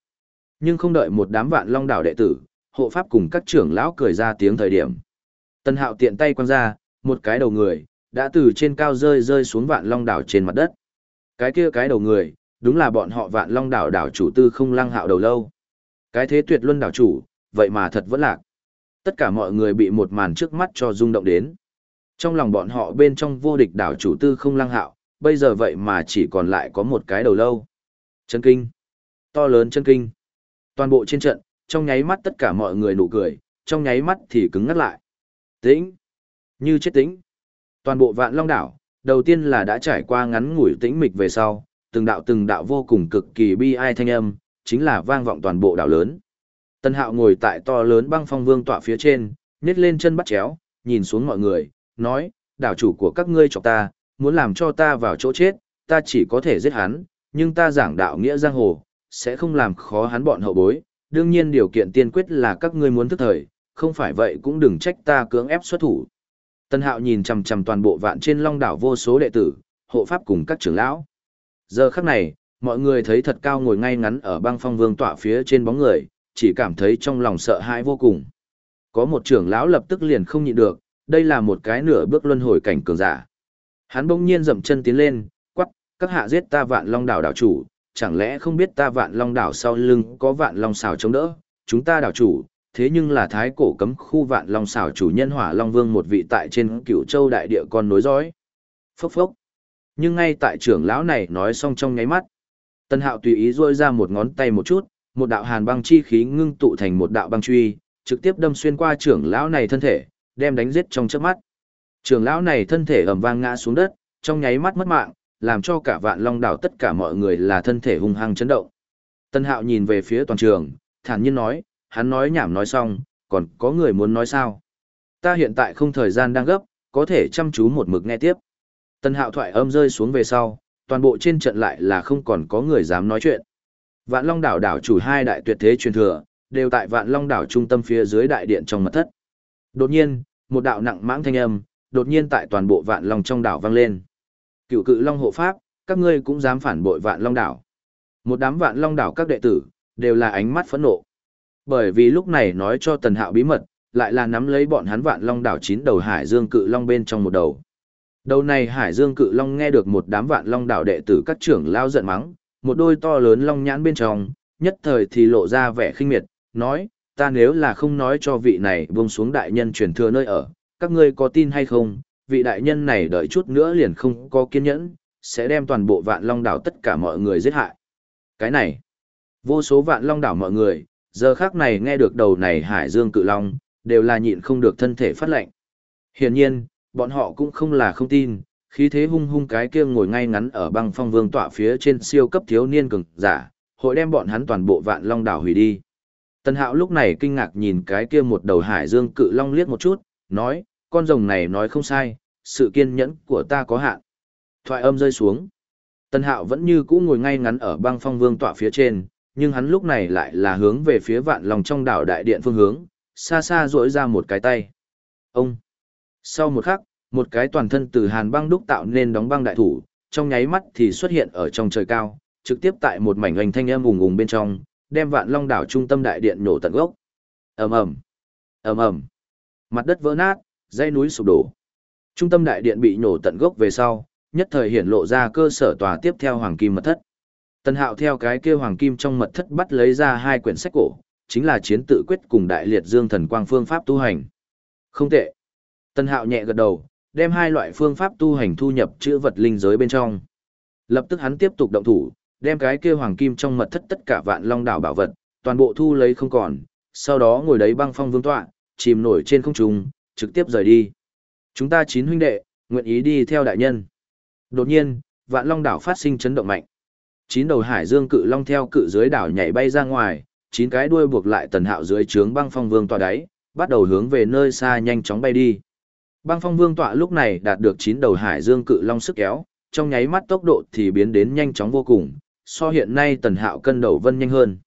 Nhưng không đợi một đám vạn long đảo đệ tử, hộ pháp cùng các trưởng lão cười ra tiếng thời điểm. Tân hạo tiện tay quăng ra, một cái đầu người, đã từ trên cao rơi rơi xuống vạn long đảo trên mặt đất. Cái kia cái đầu người, đúng là bọn họ vạn long đảo đảo chủ tư không lăng hạo đầu lâu. Cái thế tuyệt luân đảo chủ, vậy mà thật vẫn lạc. Tất cả mọi người bị một màn trước mắt cho rung động đến. Trong lòng bọn họ bên trong vô địch đảo chủ tư không lăng hạo, bây giờ vậy mà chỉ còn lại có một cái đầu lâu. Chân kinh. To lớn chân kinh. Toàn bộ trên trận, trong nháy mắt tất cả mọi người nụ cười, trong nháy mắt thì cứng ngắt lại. Tĩnh. Như chết tĩnh. Toàn bộ vạn long đảo, đầu tiên là đã trải qua ngắn ngủi tĩnh mịch về sau, từng đạo từng đạo vô cùng cực kỳ bi ai thanh âm, chính là vang vọng toàn bộ đảo lớn. Tân hạo ngồi tại to lớn băng phong vương tọa phía trên, nhét lên chân bắt chéo, nhìn xuống mọi người, nói, đảo chủ của các ngươi chọc ta, muốn làm cho ta vào chỗ chết, ta chỉ có thể giết hắn, nhưng ta giảng đạo nghĩa giang hồ, sẽ không làm khó hắn bọn hậu bối, đương nhiên điều kiện tiên quyết là các ngươi muốn thức thời, không phải vậy cũng đừng trách ta cưỡng ép xuất thủ. Tân Hạo nhìn chầm chầm toàn bộ vạn trên long đảo vô số đệ tử, hộ pháp cùng các trưởng lão. Giờ khắc này, mọi người thấy thật cao ngồi ngay ngắn ở băng phong vương tọa phía trên bóng người, chỉ cảm thấy trong lòng sợ hãi vô cùng. Có một trưởng lão lập tức liền không nhịn được, đây là một cái nửa bước luân hồi cảnh cường giả. Hắn bỗng nhiên dậm chân tiến lên, quắc, các hạ giết ta vạn long đảo đảo chủ, chẳng lẽ không biết ta vạn long đảo sau lưng có vạn long xào chống đỡ, chúng ta đảo chủ, thế nhưng là thái cổ cấm khu vạn long xảo chủ nhân hỏa long vương một vị tại trên cựu châu đại địa con nối dõi. Phốc phốc. Nhưng ngay tại trưởng lão này nói xong trong nháy mắt. Tân hạo tùy ý dôi ra một ngón tay một chút, một đạo hàn băng chi khí ngưng tụ thành một đạo băng truy, trực tiếp đâm xuyên qua trưởng lão này thân thể, đem đánh giết trong chớp mắt. Trưởng lão này thân thể ầm vang ngã xuống đất, trong nháy mắt mất mạng, làm cho cả vạn long đảo tất cả mọi người là thân thể hung hăng chấn động. Tân hạo nhìn về phía toàn trường, thản nhiên nói, hắn nói nhảm nói xong, còn có người muốn nói sao? Ta hiện tại không thời gian đang gấp, có thể chăm chú một mực nghe tiếp. Tân hạo thoại âm rơi xuống về sau, toàn bộ trên trận lại là không còn có người dám nói chuyện. Vạn Long đảo đảo chủ hai đại tuyệt thế truyền thừa, đều tại Vạn Long đảo trung tâm phía dưới đại điện trong mật thất. Đột nhiên, một đạo nặng mãng thanh âm, đột nhiên tại toàn bộ Vạn Long trong đảo vang lên. Cựu cự Long hộ pháp, các ngươi cũng dám phản bội Vạn Long đảo. Một đám Vạn Long đảo các đệ tử, đều là ánh mắt phẫn nộ. Bởi vì lúc này nói cho Tần Hạo bí mật, lại là nắm lấy bọn hắn vạn long đảo chín đầu hải dương cự long bên trong một đầu. Đầu này hải dương cự long nghe được một đám vạn long đảo đệ tử các trưởng lao giận mắng, một đôi to lớn long nhãn bên trong, nhất thời thì lộ ra vẻ khinh miệt, nói, ta nếu là không nói cho vị này buông xuống đại nhân truyền thừa nơi ở, các ngươi có tin hay không, vị đại nhân này đợi chút nữa liền không có kiên nhẫn, sẽ đem toàn bộ vạn long đảo tất cả mọi người giết hại. Cái này, vô số vạn long đảo mọi người, giờ khác này nghe được đầu này hải dương cự long, đều là nhịn không được thân thể phát lệnh. Hiển nhiên, bọn họ cũng không là không tin, khí thế hung hung cái kia ngồi ngay ngắn ở băng phong vương tọa phía trên siêu cấp thiếu niên cường giả, hội đem bọn hắn toàn bộ vạn long đảo hủy đi. Tân hạo lúc này kinh ngạc nhìn cái kia một đầu hải dương cự long liếc một chút, nói, con rồng này nói không sai, sự kiên nhẫn của ta có hạn. Thoại âm rơi xuống. Tân hạo vẫn như cũ ngồi ngay ngắn ở băng phong vương tọa phía trên, nhưng hắn lúc này lại là hướng về phía vạn lòng trong đảo đại điện phương hướng, xa xa rỗi ra một cái tay. Ông! Sau một khắc, một cái toàn thân từ hàn băng đúc tạo nên đóng băng đại thủ, trong nháy mắt thì xuất hiện ở trong trời cao, trực tiếp tại một mảnh hoành thanh âm ùng ùng bên trong, đem vạn long đảo trung tâm đại điện nổ tận gốc. ầm ầm, ầm ầm, mặt đất vỡ nát, dãy núi sụp đổ. Trung tâm đại điện bị nổ tận gốc về sau, nhất thời hiển lộ ra cơ sở tòa tiếp theo hoàng kim mật thất. Tần Hạo theo cái kia hoàng kim trong mật thất bắt lấy ra hai quyển sách cổ, chính là chiến tự quyết cùng đại liệt dương thần quang phương pháp tu hành. Không tệ. Tần Hạo nhẹ gật đầu, đem hai loại phương pháp tu hành thu nhập chữ vật linh giới bên trong. Lập tức hắn tiếp tục động thủ, đem cái kia hoàng kim trong mật thất tất cả vạn long đảo bảo vật, toàn bộ thu lấy không còn, sau đó ngồi đấy băng phong vương tọa, chìm nổi trên không trung, trực tiếp rời đi. Chúng ta chín huynh đệ, nguyện ý đi theo đại nhân. Đột nhiên, vạn long đảo phát sinh chấn động mạnh. Chín đầu hải dương cự long theo cự dưới đảo nhảy bay ra ngoài, chín cái đuôi buộc lại tần hạo dưới trướng băng phong vương tọa đáy, bắt đầu hướng về nơi xa nhanh chóng bay đi. Băng phong vương tọa lúc này đạt được chín đầu hải dương cự long sức kéo, trong nháy mắt tốc độ thì biến đến nhanh chóng vô cùng, so hiện nay tần hạo cân đầu vân nhanh hơn.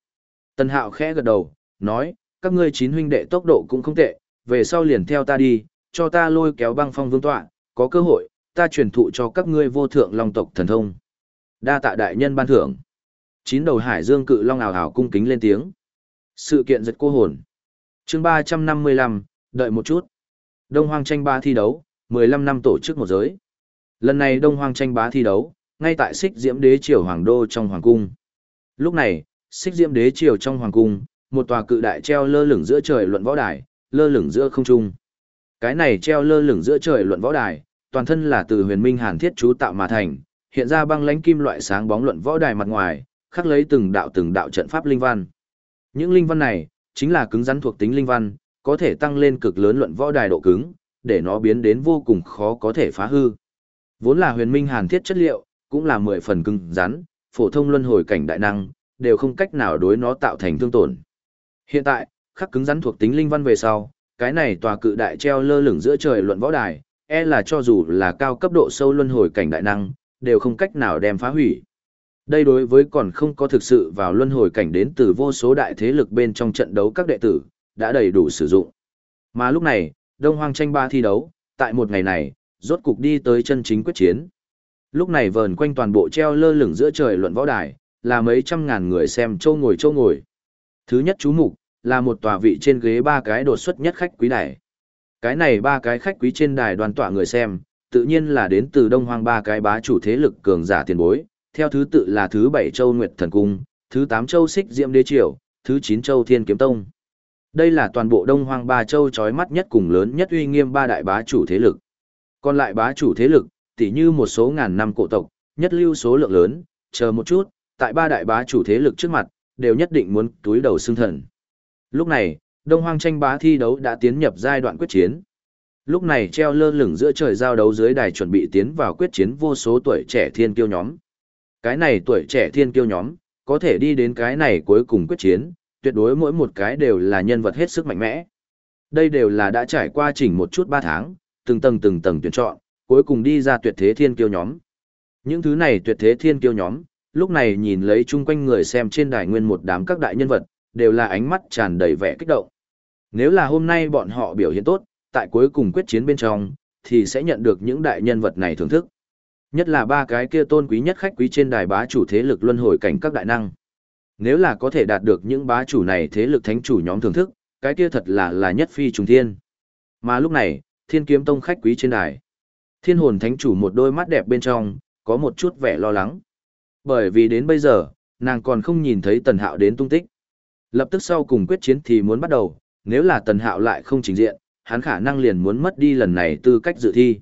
Tần hạo khẽ gật đầu, nói, các ngươi chín huynh đệ tốc độ cũng không tệ, về sau liền theo ta đi, cho ta lôi kéo băng phong vương tọa, có cơ hội, ta truyền thụ cho các ngươi vô thượng long tộc thần thông. Đa tạ đại nhân ban thưởng. Chín đầu hải dương cự long ảo ảo cung kính lên tiếng. Sự kiện giật cô hồn. chương ba trăm năm mươi lăm đợi một chút. Đông Hoang tranh ba thi đấu, mười lăm năm tổ chức một giới. Lần này Đông Hoang tranh bá thi đấu, ngay tại xích diễm đế triều hoàng đô trong hoàng cung. Lúc này, xích diễm đế triều trong hoàng cung, một tòa cự đại treo lơ lửng giữa trời luận võ đài, lơ lửng giữa không trung. Cái này treo lơ lửng giữa trời luận võ đài, toàn thân là từ huyền minh hàn thiết chú tạo mà thành, hiện ra băng lánh kim loại sáng bóng luận võ đài mặt ngoài, khắc lấy từng đạo từng đạo trận pháp linh văn. Những linh văn này chính là cứng rắn thuộc tính linh văn, có thể tăng lên cực lớn luận võ đài độ cứng, để nó biến đến vô cùng khó có thể phá hư. Vốn là huyền minh hàn thiết chất liệu, cũng là mười phần cứng rắn, phổ thông luân hồi cảnh đại năng, đều không cách nào đối nó tạo thành thương tổn. Hiện tại, khắc cứng rắn thuộc tính linh văn về sau, cái này tòa cự đại treo lơ lửng giữa trời luận võ đài, e là cho dù là cao cấp độ sâu luân hồi cảnh đại năng, đều không cách nào đem phá hủy. Đây đối với còn không có thực sự vào luân hồi cảnh đến từ vô số đại thế lực bên trong trận đấu các đệ tử, đã đầy đủ sử dụng. Mà lúc này, Đông Hoang tranh ba thi đấu, tại một ngày này, rốt cục đi tới chân chính quyết chiến. Lúc này vờn quanh toàn bộ treo lơ lửng giữa trời luận võ đài, là mấy trăm ngàn người xem châu ngồi châu ngồi. Thứ nhất chú mục là một tòa vị trên ghế ba cái đột xuất nhất khách quý đài. Cái này ba cái khách quý trên đài đoàn tọa người xem, tự nhiên là đến từ Đông Hoang ba cái bá chủ thế lực cường giả tiền bối, theo thứ tự là thứ bảy châu Nguyệt Thần Cung, thứ tám châu Xích Diệm Đế Triều, thứ chín châu Thiên Kiếm Tông. Đây là toàn bộ Đông Hoang ba châu chói mắt nhất cùng lớn nhất uy nghiêm ba đại bá chủ thế lực. Còn lại bá chủ thế lực, tỉ như một số ngàn năm cổ tộc, nhất lưu số lượng lớn, chờ một chút, tại ba đại bá chủ thế lực trước mặt, đều nhất định muốn túi đầu xương thần. Lúc này, Đông Hoang tranh bá thi đấu đã tiến nhập giai đoạn quyết chiến. Lúc này treo lơ lửng giữa trời giao đấu dưới đài chuẩn bị tiến vào quyết chiến vô số tuổi trẻ thiên kiêu nhóm. Cái này tuổi trẻ thiên kiêu nhóm, có thể đi đến cái này cuối cùng quyết chiến, tuyệt đối mỗi một cái đều là nhân vật hết sức mạnh mẽ. Đây đều là đã trải qua chỉnh một chút ba tháng, từng tầng từng tầng tuyển chọn, cuối cùng đi ra tuyệt thế thiên kiêu nhóm. Những thứ này tuyệt thế thiên kiêu nhóm, lúc này nhìn lấy chung quanh người xem trên đài nguyên một đám các đại nhân vật, đều là ánh mắt tràn đầy vẻ kích động. Nếu là hôm nay bọn họ biểu hiện tốt, tại cuối cùng quyết chiến bên trong, thì sẽ nhận được những đại nhân vật này thưởng thức. Nhất là ba cái kia tôn quý nhất khách quý trên đài bá chủ thế lực luân hồi cảnh các đại năng. Nếu là có thể đạt được những bá chủ này thế lực thánh chủ nhóm thưởng thức, cái kia thật là là nhất phi trùng thiên. Mà lúc này, thiên kiếm tông khách quý trên đài. Thiên hồn thánh chủ một đôi mắt đẹp bên trong, có một chút vẻ lo lắng. Bởi vì đến bây giờ, nàng còn không nhìn thấy tần hạo đến tung tích. Lập tức sau cùng quyết chiến thì muốn bắt đầu, nếu là tần hạo lại không trình diện, hắn khả năng liền muốn mất đi lần này tư cách dự thi.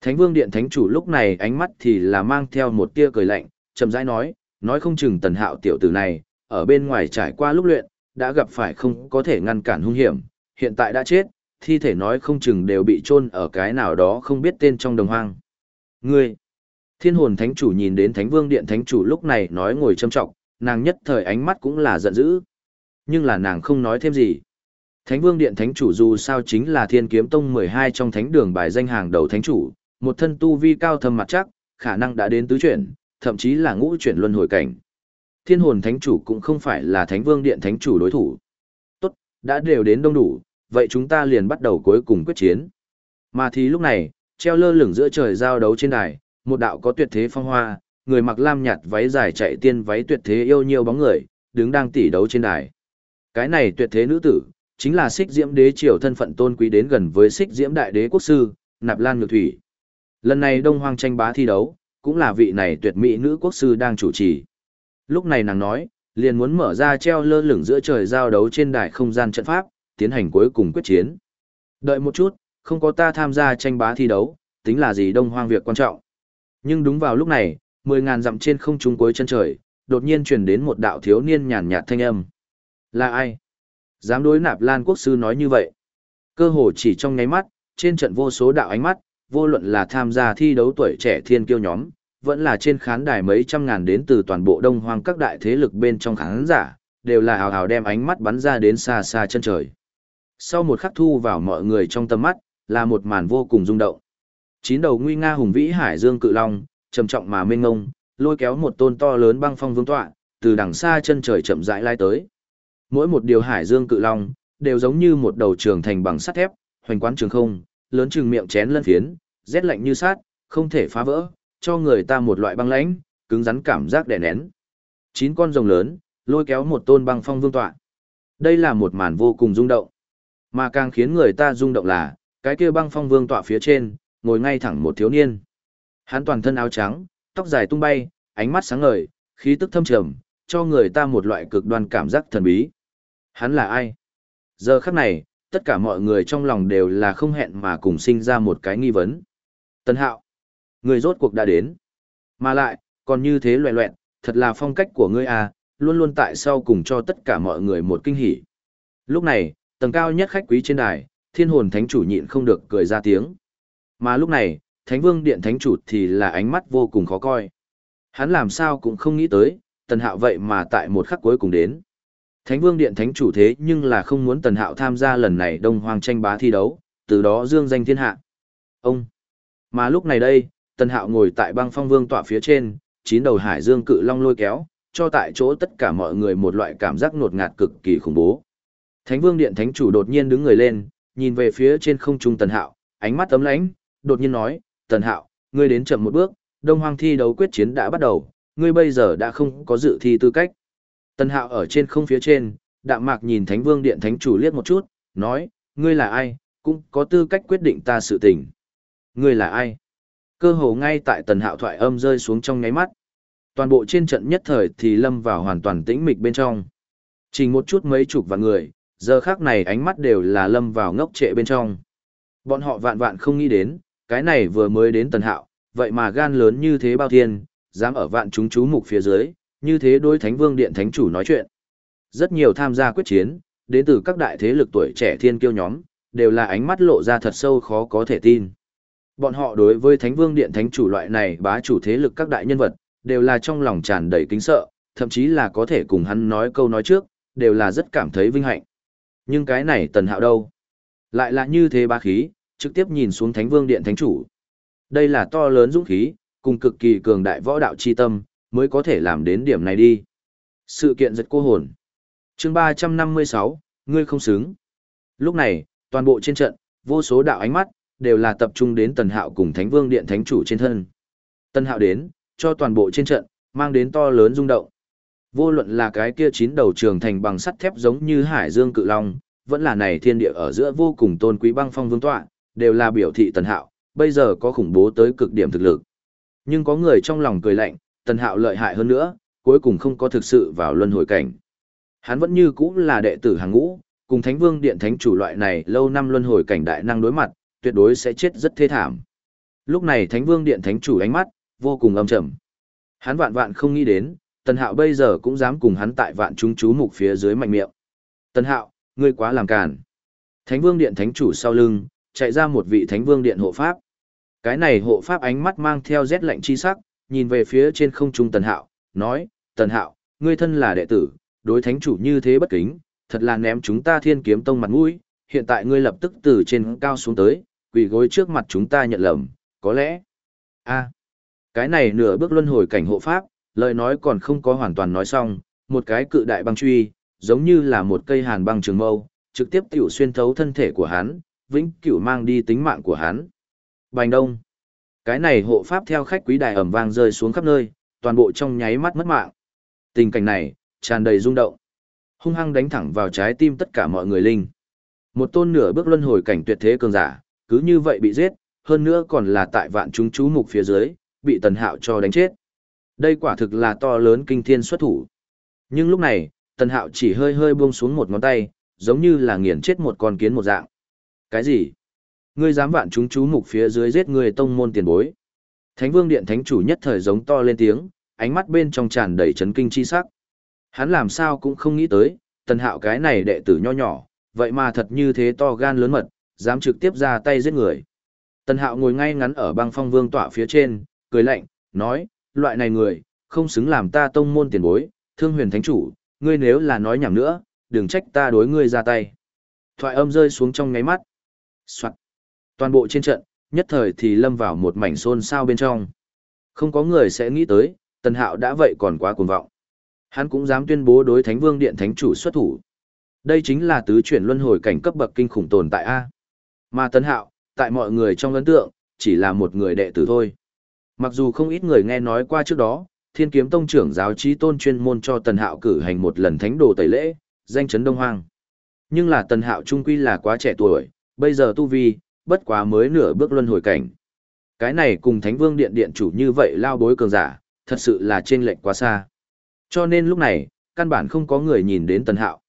Thánh vương điện thánh chủ lúc này ánh mắt thì là mang theo một tia cười lạnh, chậm rãi nói, nói không chừng tần hạo tiểu tử này, ở bên ngoài trải qua lúc luyện, đã gặp phải không có thể ngăn cản hung hiểm, hiện tại đã chết, thi thể nói không chừng đều bị chôn ở cái nào đó không biết tên trong đồng hoang. Ngươi, thiên hồn thánh chủ nhìn đến thánh vương điện thánh chủ lúc này nói ngồi châm trọng, nàng nhất thời ánh mắt cũng là giận dữ. Nhưng là nàng không nói thêm gì. Thánh vương điện thánh chủ dù sao chính là thiên kiếm tông 12 trong thánh đường bài danh hàng đầu thánh chủ, một thân tu vi cao thâm mặt chắc, khả năng đã đến tứ chuyển, thậm chí là ngũ chuyển luân hồi cảnh. Thiên hồn thánh chủ cũng không phải là thánh vương điện thánh chủ đối thủ. Tốt, đã đều đến đông đủ, vậy chúng ta liền bắt đầu cuối cùng quyết chiến. Mà thì lúc này, treo lơ lửng giữa trời giao đấu trên đài, một đạo có tuyệt thế phong hoa, người mặc lam nhạt váy dài chạy tiên váy tuyệt thế yêu nhiều bóng người, đứng đang tỉ đấu trên đài. Cái này tuyệt thế nữ tử, chính là xích diễm đế triều thân phận tôn quý đến gần với xích diễm đại đế quốc sư, nạp lan nhược thủy. Lần này Đông Hoang tranh bá thi đấu, cũng là vị này tuyệt mỹ nữ quốc sư đang chủ trì. Lúc này nàng nói, liền muốn mở ra treo lơ lửng giữa trời giao đấu trên đài không gian trận pháp, tiến hành cuối cùng quyết chiến. Đợi một chút, không có ta tham gia tranh bá thi đấu, tính là gì Đông Hoang việc quan trọng. Nhưng đúng vào lúc này, mười ngàn dặm trên không trung cuối chân trời, đột nhiên truyền đến một đạo thiếu niên nhàn nhạt thanh âm. Là ai? Dám đối nạp Lan quốc sư nói như vậy. Cơ hồ chỉ trong nháy mắt, trên trận vô số đạo ánh mắt, vô luận là tham gia thi đấu tuổi trẻ thiên kiêu nhóm, vẫn là trên khán đài mấy trăm ngàn đến từ toàn bộ đông hoang các đại thế lực bên trong khán giả, đều là hào hào đem ánh mắt bắn ra đến xa xa chân trời. Sau một khắc thu vào mọi người trong tâm mắt, là một màn vô cùng rung động. Chín đầu nguy nga hùng vĩ hải dương cự long, trầm trọng mà mênh ngông, lôi kéo một tôn to lớn băng phong vương tọa, từ đằng xa chân trời chậm rãi lai tới. Mỗi một điều hải dương cự long, đều giống như một đầu trường thành bằng sắt thép, hoành quán trường không, lớn chừng miệng chén lân phiến, rét lạnh như sát, không thể phá vỡ, cho người ta một loại băng lãnh, cứng rắn cảm giác đè nén. Chín con rồng lớn, lôi kéo một tôn băng phong vương tọa. Đây là một màn vô cùng rung động. Mà càng khiến người ta rung động là, cái kia băng phong vương tọa phía trên, ngồi ngay thẳng một thiếu niên. Hắn toàn thân áo trắng, tóc dài tung bay, ánh mắt sáng ngời, khí tức thâm trầm, cho người ta một loại cực đoan cảm giác thần bí. Hắn là ai? Giờ khắc này, tất cả mọi người trong lòng đều là không hẹn mà cùng sinh ra một cái nghi vấn. Tân hạo, người rốt cuộc đã đến. Mà lại, còn như thế loẹ loẹn, thật là phong cách của ngươi à, luôn luôn tại sau cùng cho tất cả mọi người một kinh hỉ. Lúc này, tầng cao nhất khách quý trên đài, thiên hồn thánh chủ nhịn không được cười ra tiếng. Mà lúc này, thánh vương điện thánh chủ thì là ánh mắt vô cùng khó coi. Hắn làm sao cũng không nghĩ tới, tần hạo vậy mà tại một khắc cuối cùng đến. Thánh Vương Điện Thánh chủ thế nhưng là không muốn Tần Hạo tham gia lần này Đông Hoang tranh bá thi đấu, từ đó dương danh thiên hạ. Ông. Mà lúc này đây, Tần Hạo ngồi tại băng phong vương tọa phía trên, chín đầu hải dương cự long lôi kéo, cho tại chỗ tất cả mọi người một loại cảm giác ngột ngạt cực kỳ khủng bố. Thánh Vương Điện Thánh chủ đột nhiên đứng người lên, nhìn về phía trên không trung Tần Hạo, ánh mắt ấm lãnh, đột nhiên nói, "Tần Hạo, ngươi đến chậm một bước, Đông Hoang thi đấu quyết chiến đã bắt đầu, ngươi bây giờ đã không có dự thi tư cách." Tần Hạo ở trên không phía trên, đạm mạc nhìn Thánh Vương Điện Thánh chủ liếc một chút, nói, "Ngươi là ai, cũng có tư cách quyết định ta sự tình." "Ngươi là ai?" Cơ hồ ngay tại Tần Hạo thoại âm rơi xuống trong nháy mắt. Toàn bộ trên trận nhất thời thì lâm vào hoàn toàn tĩnh mịch bên trong. Chỉ một chút mấy chục vạn người, giờ khác này ánh mắt đều là lâm vào ngốc trệ bên trong. Bọn họ vạn vạn không nghĩ đến, cái này vừa mới đến tần hạo, vậy mà gan lớn như thế bao thiên, dám ở vạn chúng chú mục phía dưới, như thế đối thánh vương điện thánh chủ nói chuyện. Rất nhiều tham gia quyết chiến, đến từ các đại thế lực tuổi trẻ thiên kiêu nhóm, đều là ánh mắt lộ ra thật sâu khó có thể tin. Bọn họ đối với thánh vương điện thánh chủ loại này bá chủ thế lực các đại nhân vật, đều là trong lòng tràn đầy kính sợ, thậm chí là có thể cùng hắn nói câu nói trước, đều là rất cảm thấy vinh hạnh. Nhưng cái này tần hạo đâu? Lại là như thế ba khí, trực tiếp nhìn xuống thánh vương điện thánh chủ. Đây là to lớn dũng khí, cùng cực kỳ cường đại võ đạo chi tâm, mới có thể làm đến điểm này đi. Sự kiện giật cô hồn. chương 356, ngươi không xứng. Lúc này, toàn bộ trên trận, vô số đạo ánh mắt, đều là tập trung đến tần hạo cùng thánh vương điện thánh chủ trên thân. Tần hạo đến, cho toàn bộ trên trận, mang đến to lớn rung động. Vô luận là cái kia chín đầu trường thành bằng sắt thép giống như hải dương cự long, vẫn là này thiên địa ở giữa vô cùng tôn quý băng phong vương tọa, đều là biểu thị tần hạo, bây giờ có khủng bố tới cực điểm thực lực. Nhưng có người trong lòng cười lạnh, tần hạo lợi hại hơn nữa, cuối cùng không có thực sự vào luân hồi cảnh. Hắn vẫn như cũ là đệ tử hàng ngũ, cùng thánh vương điện thánh chủ loại này lâu năm luân hồi cảnh đại năng đối mặt, tuyệt đối sẽ chết rất thê thảm. Lúc này thánh vương điện thánh chủ ánh mắt, vô cùng âm trầm. Hắn vạn vạn không nghĩ đến, Tần Hạo bây giờ cũng dám cùng hắn tại vạn chúng chú mục phía dưới mạnh miệng. Tần Hạo, ngươi quá làm càn. Thánh Vương Điện Thánh chủ sau lưng, chạy ra một vị Thánh Vương Điện hộ pháp. Cái này hộ pháp ánh mắt mang theo rét lạnh chi sắc, nhìn về phía trên không trung Tần Hạo, nói, Tần Hạo, ngươi thân là đệ tử, đối Thánh chủ như thế bất kính, thật là ném chúng ta thiên kiếm tông mặt mũi, hiện tại ngươi lập tức từ trên cao xuống tới, quỳ gối trước mặt chúng ta nhận lầm, có lẽ. a cái này nửa bước luân hồi cảnh hộ pháp, lời nói còn không có hoàn toàn nói xong, một cái cự đại băng truy, giống như là một cây hàn băng trường mâu, trực tiếp tiểu xuyên thấu thân thể của hắn, vĩnh cửu mang đi tính mạng của hắn. Bành đông. Cái này hộ pháp theo khách quý đài ẩm vang rơi xuống khắp nơi, toàn bộ trong nháy mắt mất mạng. Tình cảnh này, tràn đầy rung động. Hung hăng đánh thẳng vào trái tim tất cả mọi người linh. Một tôn nửa bước luân hồi cảnh tuyệt thế cường giả, cứ như vậy bị giết, hơn nữa còn là tại vạn chúng chú mục phía dưới, bị tần hạo cho đánh chết. Đây quả thực là to lớn kinh thiên xuất thủ. Nhưng lúc này, tần hạo chỉ hơi hơi buông xuống một ngón tay, giống như là nghiền chết một con kiến một dạng. Cái gì? Ngươi dám vạn chúng chú mục phía dưới giết người tông môn tiền bối. Thánh vương điện thánh chủ nhất thời giống to lên tiếng, ánh mắt bên trong tràn đầy chấn kinh chi sắc. Hắn làm sao cũng không nghĩ tới, tần hạo cái này đệ tử nho nhỏ, vậy mà thật như thế to gan lớn mật, dám trực tiếp ra tay giết người. Tần hạo ngồi ngay ngắn ở băng phong vương tọa phía trên, cười lạnh, nói, loại này người, không xứng làm ta tông môn tiền bối, thương huyền thánh chủ, ngươi nếu là nói nhảm nữa, đừng trách ta đối ngươi ra tay. Thoại âm rơi xuống trong ngáy mắt. Soạn. Toàn bộ trên trận, nhất thời thì lâm vào một mảnh xôn xao bên trong. Không có người sẽ nghĩ tới, Tần Hạo đã vậy còn quá cuồng vọng. Hắn cũng dám tuyên bố đối Thánh Vương Điện Thánh chủ xuất thủ. Đây chính là tứ chuyển luân hồi cảnh cấp bậc kinh khủng tồn tại A. Mà Tần Hạo, tại mọi người trong ấn tượng, chỉ là một người đệ tử thôi. Mặc dù không ít người nghe nói qua trước đó, Thiên Kiếm Tông trưởng giáo trí tôn chuyên môn cho Tần Hạo cử hành một lần thánh đồ tẩy lễ, danh chấn Đông Hoang. Nhưng là Tần Hạo trung quy là quá trẻ tuổi, bây giờ tu vi, bất quá mới nửa bước luân hồi cảnh. Cái này cùng Thánh Vương Điện điện chủ như vậy lao bối cường giả, thật sự là trên lệnh quá xa. Cho nên lúc này, căn bản không có người nhìn đến Tần Hạo.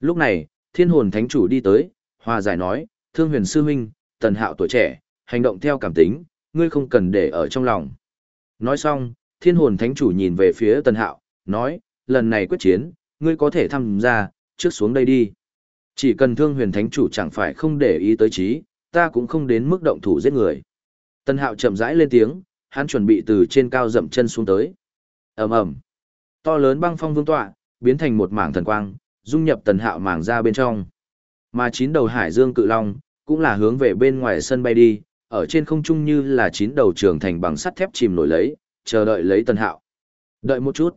Lúc này, Thiên Hồn Thánh chủ đi tới, hòa giải nói, Thương Huyền Sư Minh, Tần Hạo tuổi trẻ, hành động theo cảm tính, ngươi không cần để ở trong lòng. Nói xong, thiên hồn thánh chủ nhìn về phía tần hạo, nói, lần này quyết chiến, ngươi có thể tham gia, trước xuống đây đi. Chỉ cần thương huyền thánh chủ chẳng phải không để ý tới trí, ta cũng không đến mức động thủ giết người. Tần hạo chậm rãi lên tiếng, hắn chuẩn bị từ trên cao dậm chân xuống tới. ầm ầm To lớn băng phong vương tọa, biến thành một mảng thần quang, dung nhập tần hạo mảng ra bên trong. Mà chín đầu hải dương cự long, cũng là hướng về bên ngoài sân bay đi, ở trên không trung như là chín đầu trường thành bằng sắt thép chìm nổi lấy, chờ đợi lấy Tần Hạo. Đợi một chút.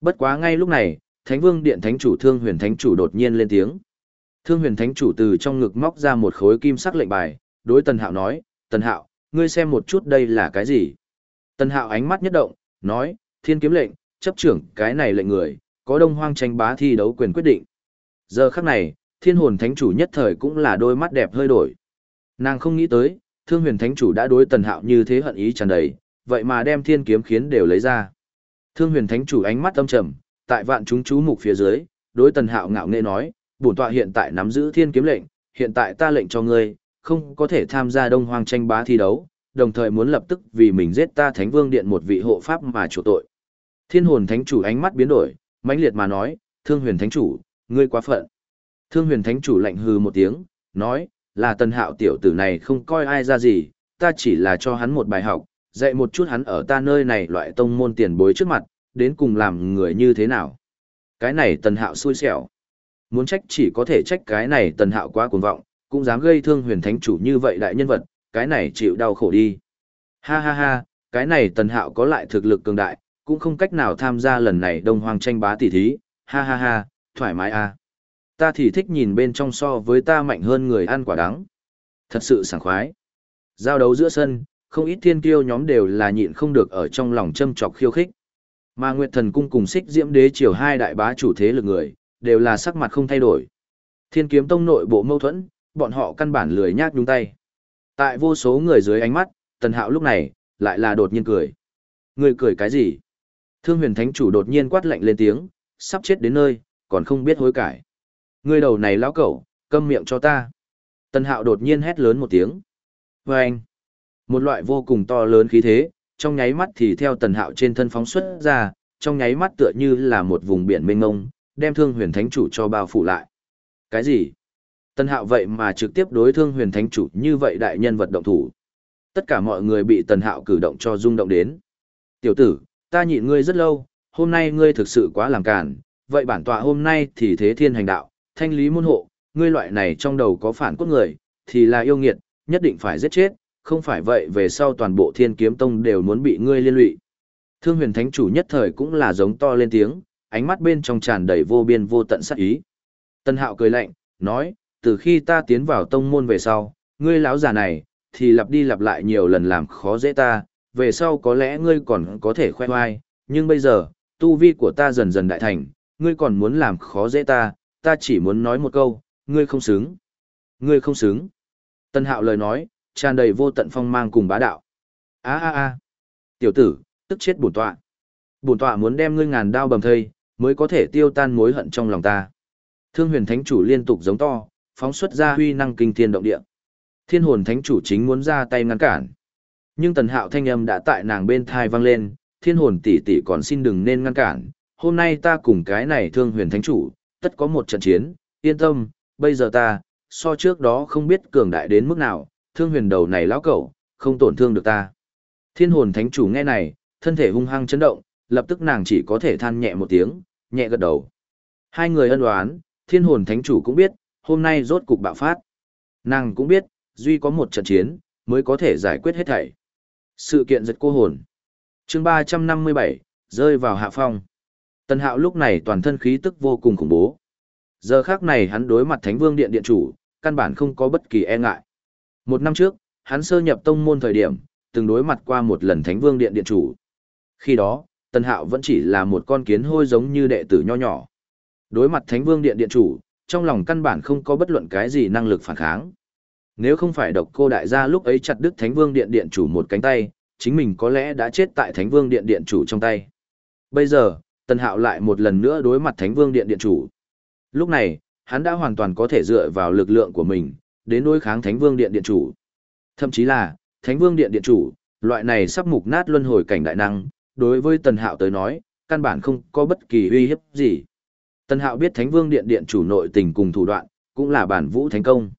Bất quá ngay lúc này, Thánh Vương Điện Thánh chủ Thương Huyền Thánh chủ đột nhiên lên tiếng. Thương Huyền Thánh chủ từ trong ngực móc ra một khối kim sắc lệnh bài, đối Tần Hạo nói, "Tần Hạo, ngươi xem một chút đây là cái gì?" Tần Hạo ánh mắt nhất động, nói, "Thiên kiếm lệnh, chấp trưởng cái này lệnh người, có Đông Hoang tranh bá thi đấu quyền quyết định." Giờ khắc này, Thiên Hồn Thánh chủ nhất thời cũng là đôi mắt đẹp hơi đổi. Nàng không nghĩ tới, Thương Huyền Thánh chủ đã đối Tần Hạo như thế hận ý tràn đầy, vậy mà đem Thiên kiếm khiến đều lấy ra. Thương Huyền Thánh chủ ánh mắt âm trầm, tại vạn chúng chú mục phía dưới, đối Tần Hạo ngạo nghễ nói, bổn tọa hiện tại nắm giữ Thiên kiếm lệnh, hiện tại ta lệnh cho ngươi, không có thể tham gia Đông Hoang tranh bá thi đấu, đồng thời muốn lập tức vì mình giết ta Thánh Vương Điện một vị hộ pháp mà chủ tội. Thiên Hồn Thánh chủ ánh mắt biến đổi, mãnh liệt mà nói, Thương Huyền Thánh chủ, ngươi quá phận. Thương Huyền Thánh chủ lạnh hừ một tiếng, nói, là Tần Hạo tiểu tử này không coi ai ra gì, ta chỉ là cho hắn một bài học, dạy một chút hắn ở ta nơi này loại tông môn tiền bối trước mặt, đến cùng làm người như thế nào. Cái này tần hạo xui xẻo. Muốn trách chỉ có thể trách cái này tần hạo quá cuồng vọng, cũng dám gây thương huyền thánh chủ như vậy đại nhân vật, cái này chịu đau khổ đi. Ha ha ha, cái này tần hạo có lại thực lực cường đại, cũng không cách nào tham gia lần này đông hoàng tranh bá tỷ thí, ha ha ha, thoải mái à. Ta thì thích nhìn bên trong so với ta mạnh hơn người ăn quả đắng. Thật sự sảng khoái. Giao đấu giữa sân, không ít thiên kiêu nhóm đều là nhịn không được ở trong lòng châm chọc khiêu khích. Mà Nguyệt Thần Cung cùng Xích Diễm Đế triều hai đại bá chủ thế lực người, đều là sắc mặt không thay đổi. Thiên Kiếm Tông nội bộ mâu thuẫn, bọn họ căn bản lười nhác nhúng tay. Tại vô số người dưới ánh mắt, Tần Hạo lúc này, lại là đột nhiên cười. Người cười cái gì? Thương huyền thánh chủ đột nhiên quát lạnh lên tiếng, sắp chết đến nơi, còn không biết hối cải. Người đầu này lão cẩu, câm miệng cho ta. Tần Hạo đột nhiên hét lớn một tiếng. Vâng! Một loại vô cùng to lớn khí thế, trong nháy mắt thì theo tần hạo trên thân phóng xuất ra, trong nháy mắt tựa như là một vùng biển mênh mông, đem thương huyền thánh chủ cho bao phủ lại. Cái gì? Tần hạo vậy mà trực tiếp đối thương huyền thánh chủ như vậy đại nhân vật động thủ. Tất cả mọi người bị tần hạo cử động cho rung động đến. Tiểu tử, ta nhịn ngươi rất lâu, hôm nay ngươi thực sự quá làm cản, vậy bản tọa hôm nay thì thế thiên hành đạo, thanh lý môn hộ, ngươi loại này trong đầu có phản cốt người, thì là yêu nghiệt, nhất định phải giết chết, không phải vậy về sau toàn bộ thiên kiếm tông đều muốn bị ngươi liên lụy. Thương huyền thánh chủ nhất thời cũng là giống to lên tiếng, ánh mắt bên trong tràn đầy vô biên vô tận sát ý. Tân hạo cười lạnh, nói, từ khi ta tiến vào tông môn về sau, ngươi lão già này, thì lặp đi lặp lại nhiều lần làm khó dễ ta, về sau có lẽ ngươi còn có thể khoe hoai, nhưng bây giờ, tu vi của ta dần dần đại thành, ngươi còn muốn làm khó dễ ta, ta chỉ muốn nói một câu, ngươi không xứng. Ngươi không xứng. Tân hạo lời nói, tràn đầy vô tận phong mang cùng bá đạo. A a a. Tiểu tử, tức chết bổn tọa. Bổn tọa muốn đem ngươi ngàn đao bầm thây, mới có thể tiêu tan mối hận trong lòng ta. Thương Huyền Thánh chủ liên tục giống to, phóng xuất ra huy năng kinh thiên động địa. Thiên Hồn Thánh chủ chính muốn ra tay ngăn cản. Nhưng Tần Hạo thanh âm đã tại nàng bên thai vang lên, Thiên Hồn tỷ tỷ còn xin đừng nên ngăn cản, hôm nay ta cùng cái này Thương Huyền Thánh chủ, tất có một trận chiến, yên tâm, bây giờ ta, so trước đó không biết cường đại đến mức nào, thương huyền đầu này lão cẩu, không tổn thương được ta. Thiên hồn thánh chủ nghe này, thân thể hung hăng chấn động, lập tức nàng chỉ có thể than nhẹ một tiếng, nhẹ gật đầu. Hai người ân đoán, thiên hồn thánh chủ cũng biết, hôm nay rốt cục bạo phát. Nàng cũng biết, duy có một trận chiến, mới có thể giải quyết hết thảy. Sự kiện giật cô hồn. chương 357, rơi vào hạ phong. Tần hạo lúc này toàn thân khí tức vô cùng khủng bố. Giờ khác này hắn đối mặt Thánh Vương Điện Điện Chủ, căn bản không có bất kỳ e ngại. Một năm trước, hắn sơ nhập tông môn thời điểm, từng đối mặt qua một lần Thánh Vương Điện Điện Chủ. Khi đó, Tân Hạo vẫn chỉ là một con kiến hôi giống như đệ tử nho nhỏ. Đối mặt Thánh Vương Điện Điện Chủ, trong lòng căn bản không có bất luận cái gì năng lực phản kháng. Nếu không phải độc cô đại gia lúc ấy chặt đứt Thánh Vương Điện Điện Chủ một cánh tay, chính mình có lẽ đã chết tại Thánh Vương Điện Điện Chủ trong tay. Bây giờ, Tân Hạo lại một lần nữa đối mặt Thánh Vương Điện Điện Chủ. Lúc này, hắn đã hoàn toàn có thể dựa vào lực lượng của mình, đến đối kháng Thánh Vương Điện Điện Chủ. Thậm chí là, Thánh Vương Điện Điện Chủ, loại này sắp mục nát luân hồi cảnh đại năng, đối với Tần Hạo tới nói, căn bản không có bất kỳ uy hiếp gì. Tần Hạo biết Thánh Vương Điện Điện Chủ nội tình cùng thủ đoạn, cũng là bản vũ thành công.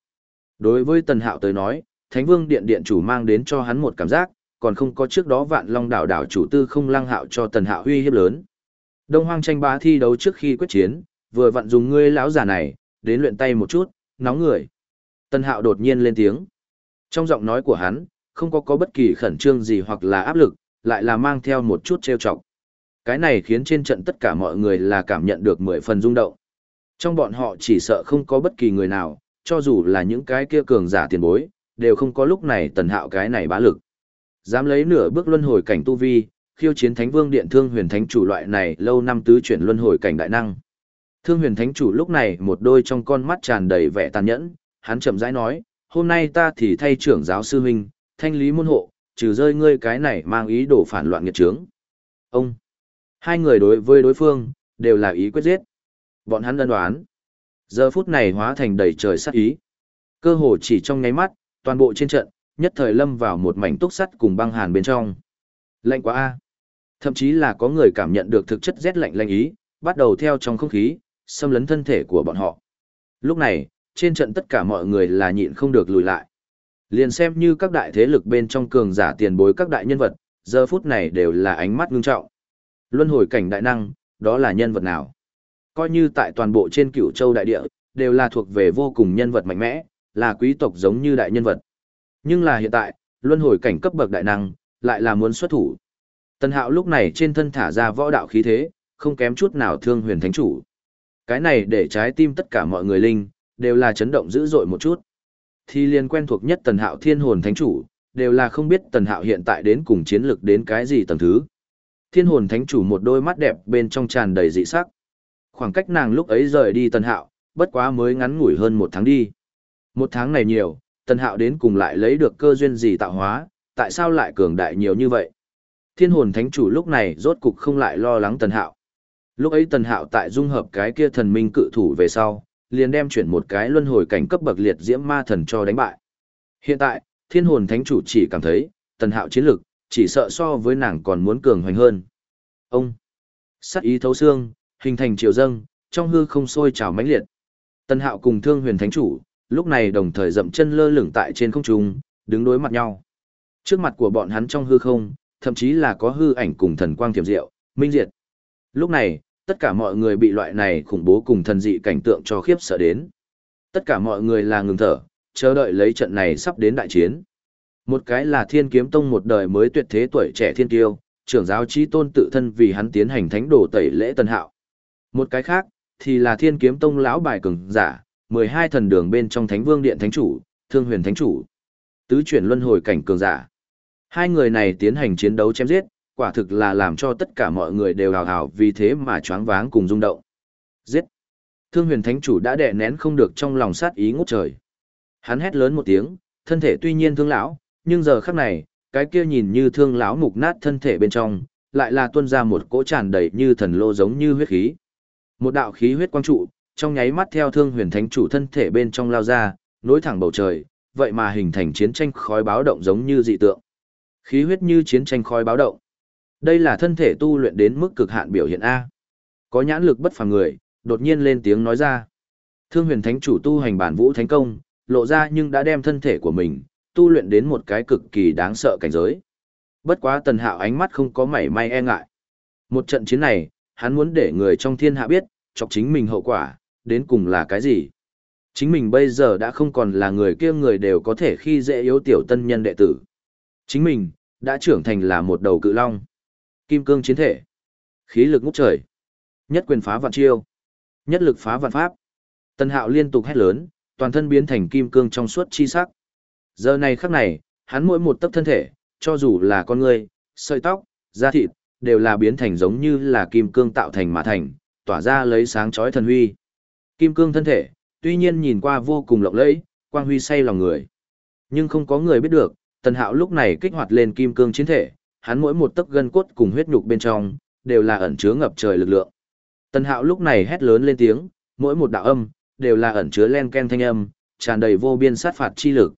Đối với Tần Hạo tới nói, Thánh Vương Điện Điện Chủ mang đến cho hắn một cảm giác, còn không có trước đó Vạn Long đảo đảo chủ tư không lăng hạo cho Tần Hạo uy hiếp lớn. Đông Hoang tranh bá thi đấu trước khi quyết chiến, vừa vặn dùng ngươi lão giả này, đến luyện tay một chút, nóng người. tần hạo đột nhiên lên tiếng. Trong giọng nói của hắn, không có có bất kỳ khẩn trương gì hoặc là áp lực, lại là mang theo một chút trêu chọc. Cái này khiến trên trận tất cả mọi người là cảm nhận được mười phần rung động. Trong bọn họ chỉ sợ không có bất kỳ người nào, cho dù là những cái kia cường giả tiền bối, đều không có lúc này tần hạo cái này bá lực. Dám lấy nửa bước luân hồi cảnh tu vi, khiêu chiến thánh vương điện thương huyền thánh chủ loại này lâu năm tứ chuyển luân hồi cảnh đại năng. Thương huyền thánh chủ lúc này một đôi trong con mắt tràn đầy vẻ tàn nhẫn, hắn chậm rãi nói, hôm nay ta thì thay trưởng giáo sư huynh, thanh lý môn hộ, trừ rơi ngươi cái này mang ý đồ phản loạn nghiệt trướng. Ông, hai người đối với đối phương, đều là ý quyết giết. Bọn hắn đơn đoán. Giờ phút này hóa thành đầy trời sát ý. Cơ hồ chỉ trong nháy mắt, toàn bộ trên trận, nhất thời lâm vào một mảnh túc sắt cùng băng hàn bên trong. Lạnh quá a. Thậm chí là có người cảm nhận được thực chất rét lạnh lạnh ý, bắt đầu theo trong không khí, xâm lấn thân thể của bọn họ. Lúc này, trên trận tất cả mọi người là nhịn không được lùi lại. Liền xem như các đại thế lực bên trong cường giả tiền bối các đại nhân vật, giờ phút này đều là ánh mắt ngưng trọng. Luân hồi cảnh đại năng, đó là nhân vật nào? Coi như tại toàn bộ trên cửu châu đại địa, đều là thuộc về vô cùng nhân vật mạnh mẽ, là quý tộc giống như đại nhân vật. Nhưng là hiện tại, luân hồi cảnh cấp bậc đại năng, lại là muốn xuất thủ. Tần Hạo lúc này trên thân thả ra võ đạo khí thế, không kém chút nào thương huyền thánh chủ. Cái này để trái tim tất cả mọi người linh, đều là chấn động dữ dội một chút. Thì liên quen thuộc nhất Tần Hạo thiên hồn thánh chủ, đều là không biết Tần Hạo hiện tại đến cùng chiến lực đến cái gì tầng thứ. Thiên hồn thánh chủ một đôi mắt đẹp bên trong tràn đầy dị sắc. Khoảng cách nàng lúc ấy rời đi Tần Hạo, bất quá mới ngắn ngủi hơn một tháng đi. Một tháng này nhiều, Tần Hạo đến cùng lại lấy được cơ duyên gì tạo hóa, tại sao lại cường đại nhiều như vậy? Thiên hồn thánh chủ lúc này rốt cục không lại lo lắng Tần Hạo. Lúc ấy Tần Hạo tại dung hợp cái kia thần minh cự thủ về sau, liền đem chuyển một cái luân hồi cảnh cấp bậc liệt diễm ma thần cho đánh bại. Hiện tại, thiên hồn thánh chủ chỉ cảm thấy, Tần Hạo chiến lực, chỉ sợ so với nàng còn muốn cường hoành hơn. Ông, sắc ý thấu xương, hình thành triều dâng, trong hư không sôi trào mãnh liệt. Tần Hạo cùng Thương Huyền Thánh chủ, lúc này đồng thời dậm chân lơ lửng tại trên không trung, đứng đối mặt nhau. Trước mặt của bọn hắn trong hư không, thậm chí là có hư ảnh cùng thần quang thiểm diệu, minh diệt. Lúc này, tất cả mọi người bị loại này khủng bố cùng thần dị cảnh tượng cho khiếp sợ đến. Tất cả mọi người là ngừng thở, chờ đợi lấy trận này sắp đến đại chiến. Một cái là thiên kiếm tông một đời mới tuyệt thế tuổi trẻ thiên tiêu, trưởng giáo trí tôn tự thân vì hắn tiến hành thánh đồ tẩy lễ tân hạo. Một cái khác, thì là thiên kiếm tông lão bài cường giả, 12 thần đường bên trong thánh vương điện thánh chủ, thương huyền thánh chủ. Tứ chuyển luân hồi cảnh cường giả. Hai người này tiến hành chiến đấu chém giết, quả thực là làm cho tất cả mọi người đều hào hào vì thế mà choáng váng cùng rung động. Giết! Thương huyền thánh chủ đã đè nén không được trong lòng sát ý ngút trời. Hắn hét lớn một tiếng, thân thể tuy nhiên thương lão, nhưng giờ khắc này, cái kia nhìn như thương lão mục nát thân thể bên trong, lại là tuôn ra một cỗ tràn đầy như thần lô giống như huyết khí. Một đạo khí huyết quang trụ, trong nháy mắt theo thương huyền thánh chủ thân thể bên trong lao ra, nối thẳng bầu trời, vậy mà hình thành chiến tranh khói báo động giống như dị tượng. Khí huyết như chiến tranh khói báo động. Đây là thân thể tu luyện đến mức cực hạn biểu hiện A. Có nhãn lực bất phàm người, đột nhiên lên tiếng nói ra. Thương huyền thánh chủ tu hành bản vũ thánh công, lộ ra nhưng đã đem thân thể của mình, tu luyện đến một cái cực kỳ đáng sợ cảnh giới. Bất quá tần hạo ánh mắt không có mảy may e ngại. Một trận chiến này, hắn muốn để người trong thiên hạ biết, chọc chính mình hậu quả, đến cùng là cái gì. Chính mình bây giờ đã không còn là người kia người đều có thể khi dễ yếu tiểu tân nhân đệ tử. Chính mình, đã trưởng thành là một đầu cự long. Kim cương chiến thể. Khí lực ngút trời. Nhất quyền phá vạn chiêu. Nhất lực phá vạn pháp. Tân hạo liên tục hét lớn, toàn thân biến thành kim cương trong suốt chi sắc. Giờ này khắc này, hắn mỗi một tấc thân thể, cho dù là con người, sợi tóc, da thịt, đều là biến thành giống như là kim cương tạo thành mà thành, tỏa ra lấy sáng chói thần huy. Kim cương thân thể, tuy nhiên nhìn qua vô cùng lộng lẫy, quang huy say lòng người. Nhưng không có người biết được, Tần Hạo lúc này kích hoạt lên kim cương chiến thể, hắn mỗi một tấc gân cốt cùng huyết nhục bên trong, đều là ẩn chứa ngập trời lực lượng. Tần Hạo lúc này hét lớn lên tiếng, mỗi một đạo âm, đều là ẩn chứa len ken thanh âm, tràn đầy vô biên sát phạt chi lực.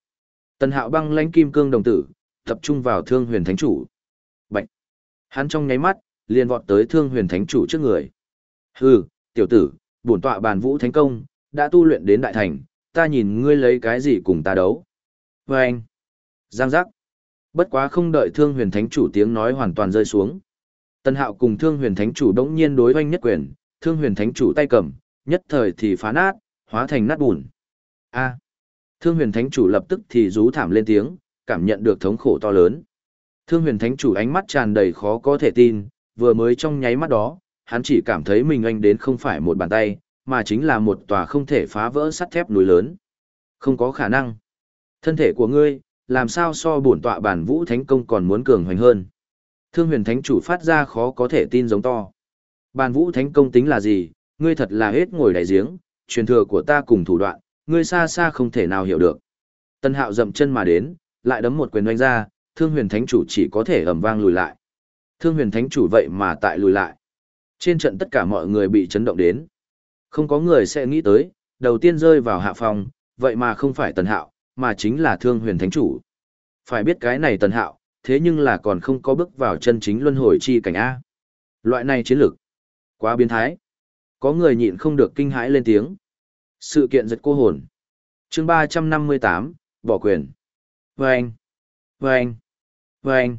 Tần Hạo băng lãnh kim cương đồng tử, tập trung vào Thương Huyền Thánh chủ. Bạch. Hắn trong nháy mắt, liền vọt tới Thương Huyền Thánh chủ trước người. Hừ, tiểu tử, bổn tọa bàn vũ thánh công, đã tu luyện đến đại thành, ta nhìn ngươi lấy cái gì cùng ta đấu. Và giang giác, bất quá không đợi thương huyền thánh chủ tiếng nói hoàn toàn rơi xuống. Tân hạo cùng thương huyền thánh chủ đống nhiên đối oanh nhất quyền, thương huyền thánh chủ tay cầm, nhất thời thì phá nát, hóa thành nát bùn. A. Thương huyền thánh chủ lập tức thì rú thảm lên tiếng, cảm nhận được thống khổ to lớn. Thương huyền thánh chủ ánh mắt tràn đầy khó có thể tin, vừa mới trong nháy mắt đó, hắn chỉ cảm thấy mình anh đến không phải một bàn tay, mà chính là một tòa không thể phá vỡ sắt thép núi lớn. Không có khả năng. Thân thể của ngươi, làm sao so bổn tọa bản vũ thánh công còn muốn cường hoành hơn. Thương huyền thánh chủ phát ra khó có thể tin giống to. Bản vũ thánh công tính là gì, ngươi thật là hết ngồi đại giếng, truyền thừa của ta cùng thủ đoạn, ngươi xa xa không thể nào hiểu được. Tân hạo dậm chân mà đến, lại đấm một quyền đánh ra, thương huyền thánh chủ chỉ có thể ầm vang lùi lại. Thương huyền thánh chủ vậy mà tại lùi lại. Trên trận tất cả mọi người bị chấn động đến. Không có người sẽ nghĩ tới, đầu tiên rơi vào hạ phòng, vậy mà không phải tần hạo, mà chính là thương huyền thánh chủ. Phải biết cái này tần hạo, thế nhưng là còn không có bước vào chân chính luân hồi chi cảnh A. Loại này chiến lược. Quá biến thái. Có người nhịn không được kinh hãi lên tiếng. Sự kiện giật cô hồn. chương ba trăm năm mươi tám bỏ quyền. Vâng. Vâng. Vâng.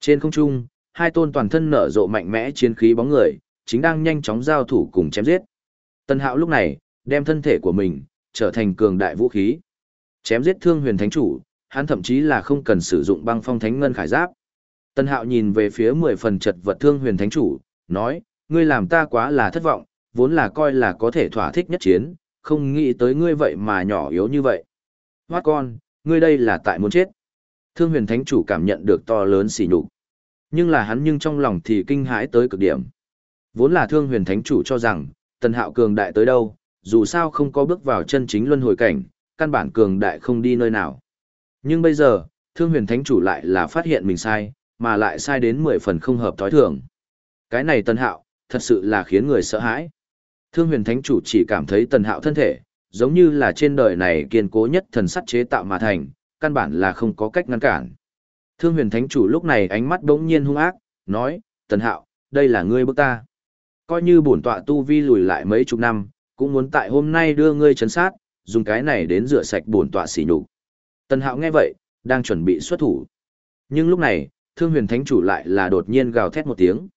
Trên không trung, hai tôn toàn thân nở rộ mạnh mẽ chiến khí bóng người, chính đang nhanh chóng giao thủ cùng chém giết. Tân hạo lúc này, đem thân thể của mình, trở thành cường đại vũ khí. Chém giết thương huyền thánh chủ, hắn thậm chí là không cần sử dụng băng phong thánh ngân khải giáp. Tân hạo nhìn về phía mười phần chật vật thương huyền thánh chủ, nói, ngươi làm ta quá là thất vọng, vốn là coi là có thể thỏa thích nhất chiến, không nghĩ tới ngươi vậy mà nhỏ yếu như vậy. Hoát con, ngươi đây là tại muốn chết. Thương huyền thánh chủ cảm nhận được to lớn xỉ nhục Nhưng là hắn nhưng trong lòng thì kinh hãi tới cực điểm. Vốn là thương huyền thánh chủ cho rằng, tần hạo cường đại tới đâu, dù sao không có bước vào chân chính luân hồi cảnh, căn bản cường đại không đi nơi nào. Nhưng bây giờ, thương huyền thánh chủ lại là phát hiện mình sai, mà lại sai đến mười phần không hợp thói thường. Cái này tần hạo, thật sự là khiến người sợ hãi. Thương huyền thánh chủ chỉ cảm thấy tần hạo thân thể, giống như là trên đời này kiên cố nhất thần sắt chế tạo mà thành, căn bản là không có cách ngăn cản. Thương huyền thánh chủ lúc này ánh mắt bỗng nhiên hung ác, nói, tần hạo, đây là ngươi bức ta. Coi như bổn tọa tu vi lùi lại mấy chục năm, cũng muốn tại hôm nay đưa ngươi chấn sát, dùng cái này đến rửa sạch bổn tọa xỉ nhục. Tần hạo nghe vậy, đang chuẩn bị xuất thủ. Nhưng lúc này, thương huyền thánh chủ lại là đột nhiên gào thét một tiếng.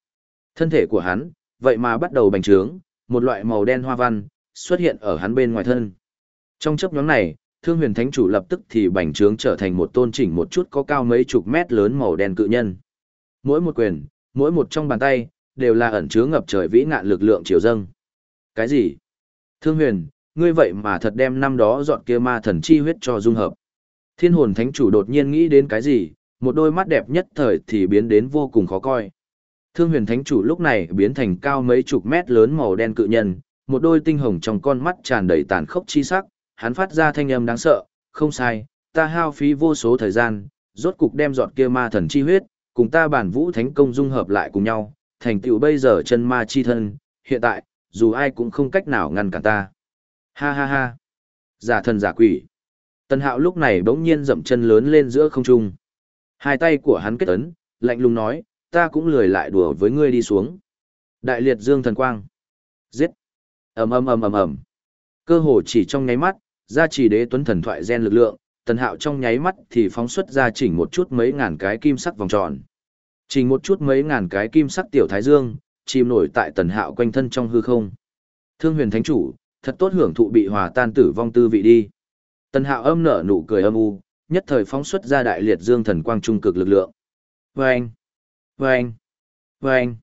Thân thể của hắn, vậy mà bắt đầu bành trướng, một loại màu đen hoa văn, xuất hiện ở hắn bên ngoài thân. Trong chấp nhóm này, thương huyền thánh chủ lập tức thì bành trướng trở thành một tôn chỉnh một chút có cao mấy chục mét lớn màu đen cự nhân. Mỗi một quyền, mỗi một trong bàn tay, đều là ẩn chứa ngập trời vĩ ngạn lực lượng chiều dâng. Cái gì? Thương huyền, ngươi vậy mà thật đem năm đó dọn kia ma thần chi huyết cho dung hợp. Thiên hồn thánh chủ đột nhiên nghĩ đến cái gì, một đôi mắt đẹp nhất thời thì biến đến vô cùng khó coi. Thương huyền thánh chủ lúc này biến thành cao mấy chục mét lớn màu đen cự nhân, một đôi tinh hồng trong con mắt tràn đầy tàn khốc chi sắc, hắn phát ra thanh âm đáng sợ, không sai, ta hao phí vô số thời gian, rốt cục đem dọn kia ma thần chi huyết, cùng ta bản vũ thánh công dung hợp lại cùng nhau, thành tựu bây giờ chân ma chi thân, hiện tại, dù ai cũng không cách nào ngăn cản ta. Ha ha ha. Giả thần giả quỷ. Tân hạo lúc này bỗng nhiên dậm chân lớn lên giữa không trung. Hai tay của hắn kết ấn, lạnh lùng nói, ta cũng lười lại đùa với ngươi đi xuống. Đại liệt dương thần quang. Giết. ầm ầm ầm ầm ầm. Cơ hồ chỉ trong nháy mắt, ra chỉ đế tuấn thần thoại gen lực lượng, tần hạo trong nháy mắt thì phóng xuất ra chỉnh một chút mấy ngàn cái kim sắc vòng tròn. Chỉnh một chút mấy ngàn cái kim sắc tiểu thái dương, chìm nổi tại tần hạo quanh thân trong hư không. Thương huyền thánh chủ, thật tốt hưởng thụ bị hòa tan tử vong tư vị đi. Tần hạo âm nở nụ cười âm u, nhất thời phóng xuất ra đại liệt dương thần quang trung cực lực lượng. Vâng! Vâng! Vâng!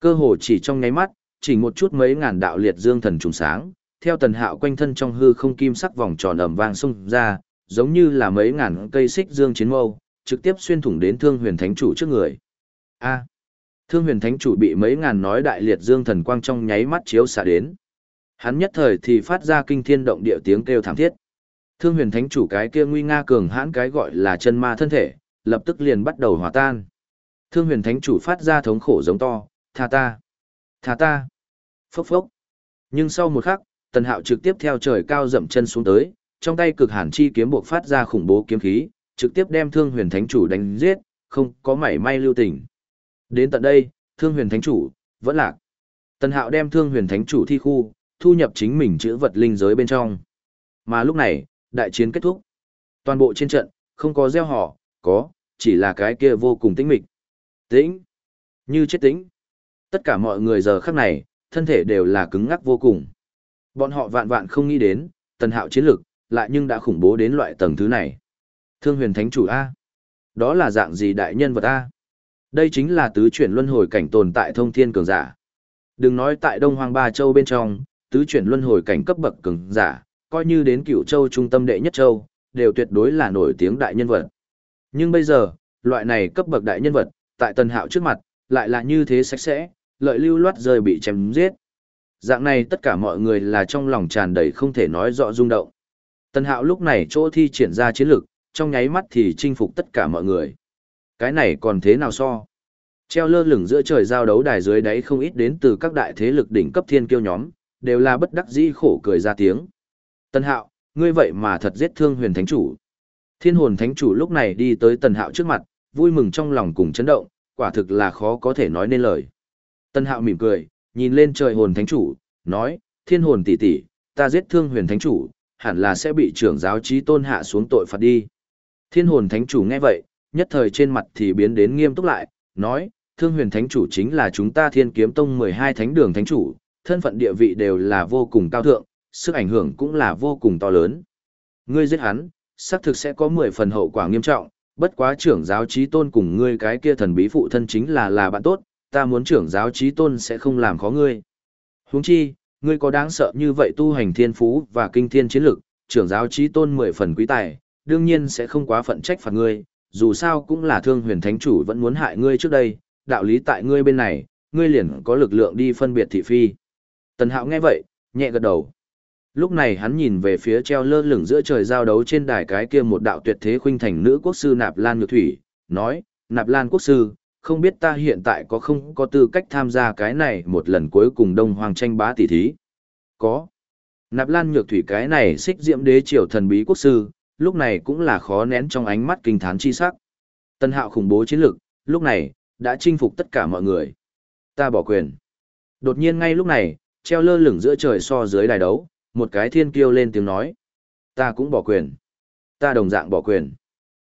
Cơ hồ chỉ trong nháy mắt, chỉ một chút mấy ngàn đạo liệt dương thần trùng sáng, theo tần hạo quanh thân trong hư không kim sắc vòng tròn ẩm vang xông ra, giống như là mấy ngàn cây xích dương chiến mâu, trực tiếp xuyên thủng đến thương huyền thánh chủ trước người. A. thương huyền thánh chủ bị mấy ngàn nói đại liệt dương thần quang trong nháy mắt chiếu xạ đến. Hắn nhất thời thì phát ra kinh thiên động địa tiếng kêu thảm thiết. Thương huyền thánh chủ cái kia nguy nga cường hãn cái gọi là chân ma thân thể, lập tức liền bắt đầu hòa tan. Thương huyền thánh chủ phát ra thống khổ giống to, tha ta, tha ta, phốc phốc. Nhưng sau một khắc, tần hạo trực tiếp theo trời cao dậm chân xuống tới, trong tay cực hàn chi kiếm buộc phát ra khủng bố kiếm khí, trực tiếp đem thương huyền thánh chủ đánh giết, không có mảy may lưu tình. Đến tận đây, thương huyền thánh chủ, vẫn lạc. Tần hạo đem thương huyền thánh chủ thi khu, thu nhập chính mình chữ vật linh giới bên trong. Mà lúc này, đại chiến kết thúc. Toàn bộ trên trận, không có gieo họ, có, chỉ là cái kia vô cùng tĩnh mịch. Tĩnh, như chết tĩnh. Tất cả mọi người giờ khắc này, thân thể đều là cứng ngắc vô cùng. Bọn họ vạn vạn không nghĩ đến, tần hạo chiến lực, lại nhưng đã khủng bố đến loại tầng thứ này. Thương huyền thánh chủ A. Đó là dạng gì đại nhân vật A? Đây chính là tứ chuyển luân hồi cảnh tồn tại thông thiên cường giả. Đừng nói tại Đông Hoang Ba Châu bên trong, tứ chuyển luân hồi cảnh cấp bậc cường giả, coi như đến cựu châu trung tâm đệ nhất châu, đều tuyệt đối là nổi tiếng đại nhân vật. Nhưng bây giờ, loại này cấp bậc đại nhân vật, tại Tần Hạo trước mặt, lại là như thế sạch sẽ, lợi lưu loát rơi bị chém giết. Dạng này tất cả mọi người là trong lòng tràn đầy không thể nói rõ rung động. Tần Hạo lúc này chỗ thi triển ra chiến lực, trong nháy mắt thì chinh phục tất cả mọi người. Cái này còn thế nào so? Treo lơ lửng giữa trời giao đấu đài dưới đáy không ít đến từ các đại thế lực đỉnh cấp thiên kiêu nhóm, đều là bất đắc dĩ khổ cười ra tiếng. Tần Hạo, ngươi vậy mà thật giết thương huyền thánh chủ. Thiên hồn thánh chủ lúc này đi tới Tần Hạo trước mặt, vui mừng trong lòng cùng chấn động, quả thực là khó có thể nói nên lời. Tần Hạo mỉm cười, nhìn lên trời hồn thánh chủ, nói, thiên hồn tỷ tỷ, ta giết thương huyền thánh chủ, hẳn là sẽ bị trưởng giáo trí tôn hạ xuống tội phạt đi. Thiên hồn thánh chủ nghe vậy, nhất thời trên mặt thì biến đến nghiêm túc lại, nói, thương huyền thánh chủ chính là chúng ta thiên kiếm tông 12 thánh đường thánh chủ, thân phận địa vị đều là vô cùng cao thượng, sức ảnh hưởng cũng là vô cùng to lớn. Ngươi giết hắn, xác thực sẽ có 10 phần hậu quả nghiêm trọng, bất quá trưởng giáo trí tôn cùng ngươi cái kia thần bí phụ thân chính là là bạn tốt, ta muốn trưởng giáo trí tôn sẽ không làm khó ngươi. Huống chi, ngươi có đáng sợ như vậy tu hành thiên phú và kinh thiên chiến lực, trưởng giáo trí tôn 10 phần quý tài, đương nhiên sẽ không quá phận trách phạt ngươi, dù sao cũng là thương huyền thánh chủ vẫn muốn hại ngươi trước đây, đạo lý tại ngươi bên này, ngươi liền có lực lượng đi phân biệt thị phi. Tần Hạo nghe vậy, nhẹ gật đầu. Lúc này hắn nhìn về phía treo lơ lửng giữa trời giao đấu trên đài cái kia một đạo tuyệt thế khuynh thành nữ quốc sư Nạp Lan Nhược Thủy, nói, Nạp Lan quốc sư, không biết ta hiện tại có không có tư cách tham gia cái này một lần cuối cùng Đông Hoàng tranh bá tỷ thí. Có. Nạp Lan Nhược Thủy cái này xích diễm đế triều thần bí quốc sư, lúc này cũng là khó nén trong ánh mắt kinh thán chi sắc. Tân hạo khủng bố chiến lực, lúc này, đã chinh phục tất cả mọi người. Ta bỏ quyền. Đột nhiên ngay lúc này, treo lơ lửng giữa trời so dưới đài đấu, một cái thiên kiêu lên tiếng nói. Ta cũng bỏ quyền. Ta đồng dạng bỏ quyền.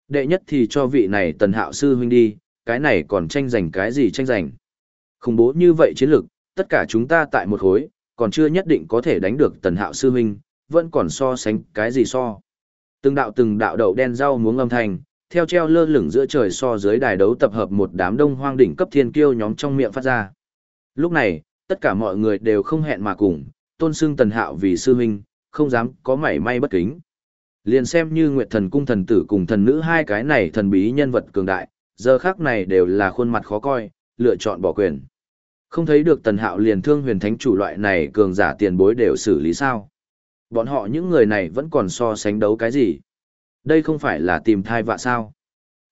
Đệ nhất thì cho vị này tần hạo sư huynh đi, cái này còn tranh giành cái gì tranh giành. Khủng bố như vậy chiến lực, tất cả chúng ta tại một khối, còn chưa nhất định có thể đánh được tần hạo sư huynh, vẫn còn so sánh cái gì so. Từng đạo từng đạo đậu đen rau muống âm thanh, theo treo lơ lửng giữa trời so dưới đài đấu tập hợp một đám đông hoang đỉnh cấp thiên kiêu nhóm trong miệng phát ra. Lúc này, tất cả mọi người đều không hẹn mà cùng, tôn xưng tần hạo vì sư huynh, không dám có mảy may bất kính. Liền xem như Nguyệt Thần Cung thần tử cùng thần nữ hai cái này thần bí nhân vật cường đại, giờ khác này đều là khuôn mặt khó coi, lựa chọn bỏ quyền. Không thấy được tần hạo liền thương huyền thánh chủ loại này cường giả tiền bối đều xử lý sao. Bọn họ những người này vẫn còn so sánh đấu cái gì. Đây không phải là tìm thai vạ sao.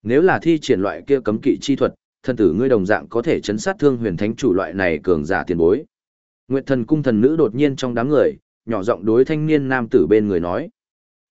Nếu là thi triển loại kia cấm kỵ chi thuật, thần tử ngươi đồng dạng có thể chấn sát thương huyền thánh chủ loại này cường giả tiền bối. Nguyệt thần cung thần nữ đột nhiên trong đám người, nhỏ giọng đối thanh niên nam tử bên người nói.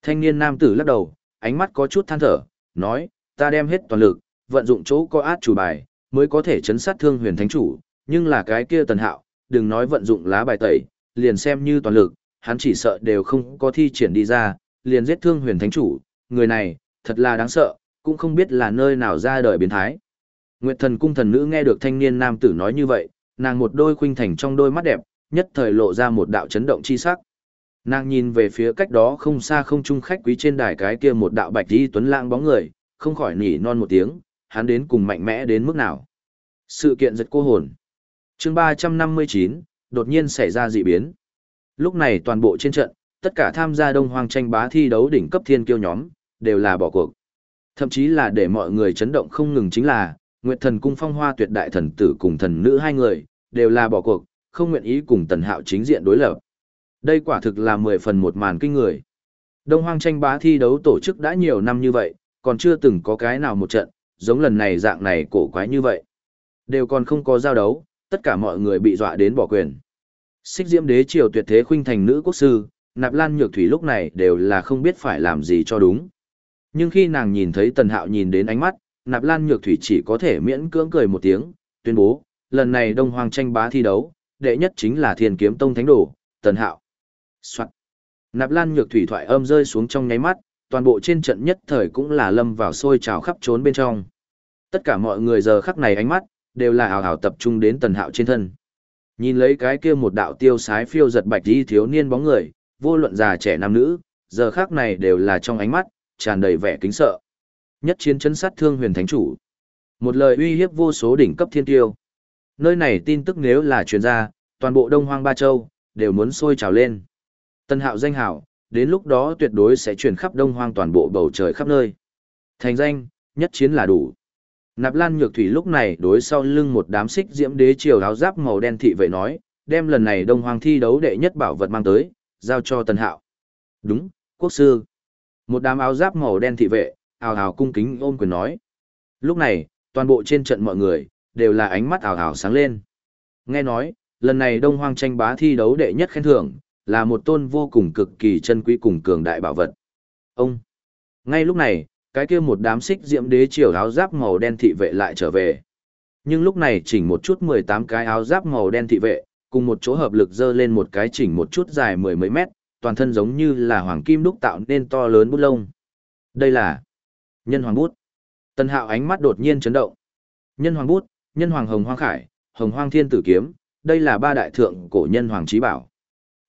Thanh niên nam tử lắc đầu, ánh mắt có chút than thở, nói, ta đem hết toàn lực, vận dụng chỗ có át chủ bài, mới có thể chấn sát thương huyền thánh chủ, nhưng là cái kia tần hạo, đừng nói vận dụng lá bài tẩy, liền xem như toàn lực, hắn chỉ sợ đều không có thi triển đi ra, liền giết thương huyền thánh chủ, người này, thật là đáng sợ, cũng không biết là nơi nào ra đời biến thái. Nguyệt thần cung thần nữ nghe được thanh niên nam tử nói như vậy, nàng một đôi khuynh thành trong đôi mắt đẹp, nhất thời lộ ra một đạo chấn động chi sắc. Nàng nhìn về phía cách đó không xa không trung khách quý trên đài cái kia một đạo bạch đi tuấn lãng bóng người, không khỏi nỉ non một tiếng, hắn đến cùng mạnh mẽ đến mức nào. Sự kiện giật cô hồn. chương 359, đột nhiên xảy ra dị biến. Lúc này toàn bộ trên trận, tất cả tham gia đông hoang tranh bá thi đấu đỉnh cấp thiên kiêu nhóm, đều là bỏ cuộc. Thậm chí là để mọi người chấn động không ngừng chính là, Nguyệt Thần Cung Phong Hoa Tuyệt Đại Thần Tử cùng thần nữ hai người, đều là bỏ cuộc, không nguyện ý cùng Tần Hạo chính diện đối lập. Đây quả thực là mười phần một màn kinh người. Đông Hoang tranh bá thi đấu tổ chức đã nhiều năm như vậy, còn chưa từng có cái nào một trận, giống lần này dạng này cổ quái như vậy. Đều còn không có giao đấu, tất cả mọi người bị dọa đến bỏ quyền. Xích Diễm Đế triều tuyệt thế khuynh thành nữ quốc sư, Nạp Lan Nhược Thủy lúc này đều là không biết phải làm gì cho đúng. Nhưng khi nàng nhìn thấy Tần Hạo nhìn đến ánh mắt, Nạp Lan Nhược Thủy chỉ có thể miễn cưỡng cười một tiếng, tuyên bố, lần này Đông Hoàng tranh bá thi đấu, đệ nhất chính là Thiên Kiếm Tông Thánh Đồ, Tần Hạo. Soạn. Nạp Lan Nhược Thủy thoại âm rơi xuống trong nháy mắt, toàn bộ trên trận nhất thời cũng là lâm vào sôi trào khắp trốn bên trong. Tất cả mọi người giờ khắc này ánh mắt, đều là hào hào tập trung đến Tần Hạo trên thân. Nhìn lấy cái kia một đạo tiêu sái phiêu giật bạch đi thiếu niên bóng người, vô luận già trẻ nam nữ, giờ khắc này đều là trong ánh mắt, tràn đầy vẻ kính sợ. Nhất chiến chấn sát thương huyền thánh chủ. Một lời uy hiếp vô số đỉnh cấp thiên tiêu. Nơi này tin tức nếu là truyền ra, toàn bộ Đông Hoang Ba Châu, đều muốn sôi trào lên. Tân hạo danh hảo, đến lúc đó tuyệt đối sẽ truyền khắp Đông Hoang toàn bộ bầu trời khắp nơi. Thành danh, nhất chiến là đủ. Nạp Lan Nhược Thủy lúc này đối sau lưng một đám xích diễm đế triều áo giáp màu đen thị vệ nói, đem lần này Đông Hoang thi đấu đệ nhất bảo vật mang tới, giao cho Tân Hạo. Đúng, quốc sư. Một đám áo giáp màu đen thị vệ, ào ào cung kính ôm quyền nói. Lúc này, toàn bộ trên trận mọi người, đều là ánh mắt ào ào sáng lên. Nghe nói, lần này Đông Hoang tranh bá thi đấu đệ nhất khen thưởng, là một tôn vô cùng cực kỳ chân quý cùng cường đại bảo vật. Ông! Ngay lúc này, cái kia một đám xích diễm đế triều áo giáp màu đen thị vệ lại trở về. Nhưng lúc này chỉnh một chút 18 cái áo giáp màu đen thị vệ, cùng một chỗ hợp lực dơ lên một cái chỉnh một chút dài mười mấy mét, toàn thân giống như là hoàng kim đúc tạo nên to lớn bút lông. Đây là nhân hoàng bút. Tân hạo ánh mắt đột nhiên chấn động. Nhân hoàng bút, nhân hoàng hồng hoang khải, hồng hoang thiên tử kiếm, đây là ba đại thượng cổ nhân hoàng trí bảo.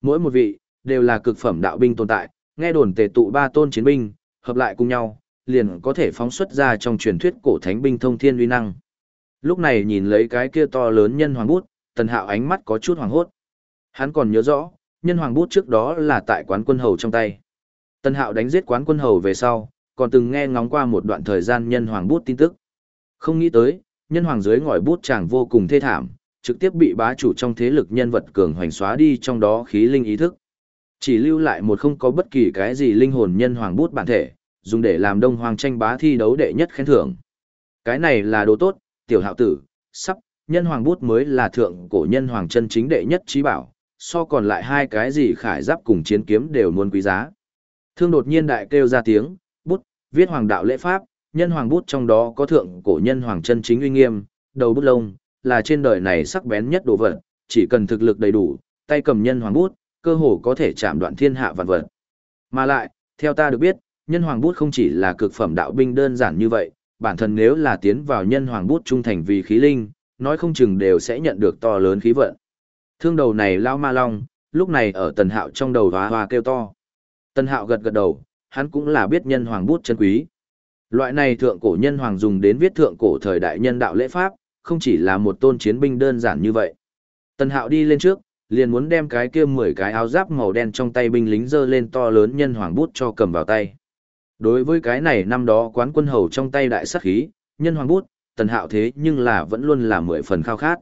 Mỗi một vị, đều là cực phẩm đạo binh tồn tại, nghe đồn tề tụ ba tôn chiến binh, hợp lại cùng nhau, liền có thể phóng xuất ra trong truyền thuyết cổ thánh binh thông thiên uy năng. Lúc này nhìn lấy cái kia to lớn nhân hoàng bút, tần hạo ánh mắt có chút hoàng hốt. Hắn còn nhớ rõ, nhân hoàng bút trước đó là tại quán quân hầu trong tay. Tần hạo đánh giết quán quân hầu về sau, còn từng nghe ngóng qua một đoạn thời gian nhân hoàng bút tin tức. Không nghĩ tới, nhân hoàng dưới ngòi bút chàng vô cùng thê thảm, trực tiếp bị bá chủ trong thế lực nhân vật cường hoành xóa đi trong đó khí linh ý thức. Chỉ lưu lại một không có bất kỳ cái gì linh hồn nhân hoàng bút bản thể, dùng để làm đông hoàng tranh bá thi đấu đệ nhất khen thưởng. Cái này là đồ tốt, tiểu hạo tử, sắp, nhân hoàng bút mới là thượng cổ nhân hoàng chân chính đệ nhất trí bảo, so còn lại hai cái gì khải giáp cùng chiến kiếm đều muốn quý giá. Thương đột nhiên đại kêu ra tiếng, viết hoàng đạo lễ pháp, nhân hoàng bút trong đó có thượng cổ nhân hoàng chân chính uy nghiêm, đầu bút lông, là trên đời này sắc bén nhất đồ vật, chỉ cần thực lực đầy đủ, tay cầm nhân hoàng bút, cơ hồ có thể chạm đoạn thiên hạ vạn vật. Mà lại, theo ta được biết, nhân hoàng bút không chỉ là cực phẩm đạo binh đơn giản như vậy, bản thân nếu là tiến vào nhân hoàng bút trung thành vì khí linh, nói không chừng đều sẽ nhận được to lớn khí vận. Thương đầu này lao ma long, lúc này ở tần hạo trong đầu hóa hoa kêu to. Tần hạo gật gật đầu, hắn cũng là biết nhân hoàng bút chân quý. Loại này thượng cổ nhân hoàng dùng đến viết thượng cổ thời đại nhân đạo lễ pháp, không chỉ là một tôn chiến binh đơn giản như vậy. Tần Hạo đi lên trước, liền muốn đem cái kia 10 cái áo giáp màu đen trong tay binh lính dơ lên to lớn nhân hoàng bút cho cầm vào tay. Đối với cái này năm đó quán quân hầu trong tay đại sát khí, nhân hoàng bút, Tần Hạo thế nhưng là vẫn luôn là mười phần khao khát.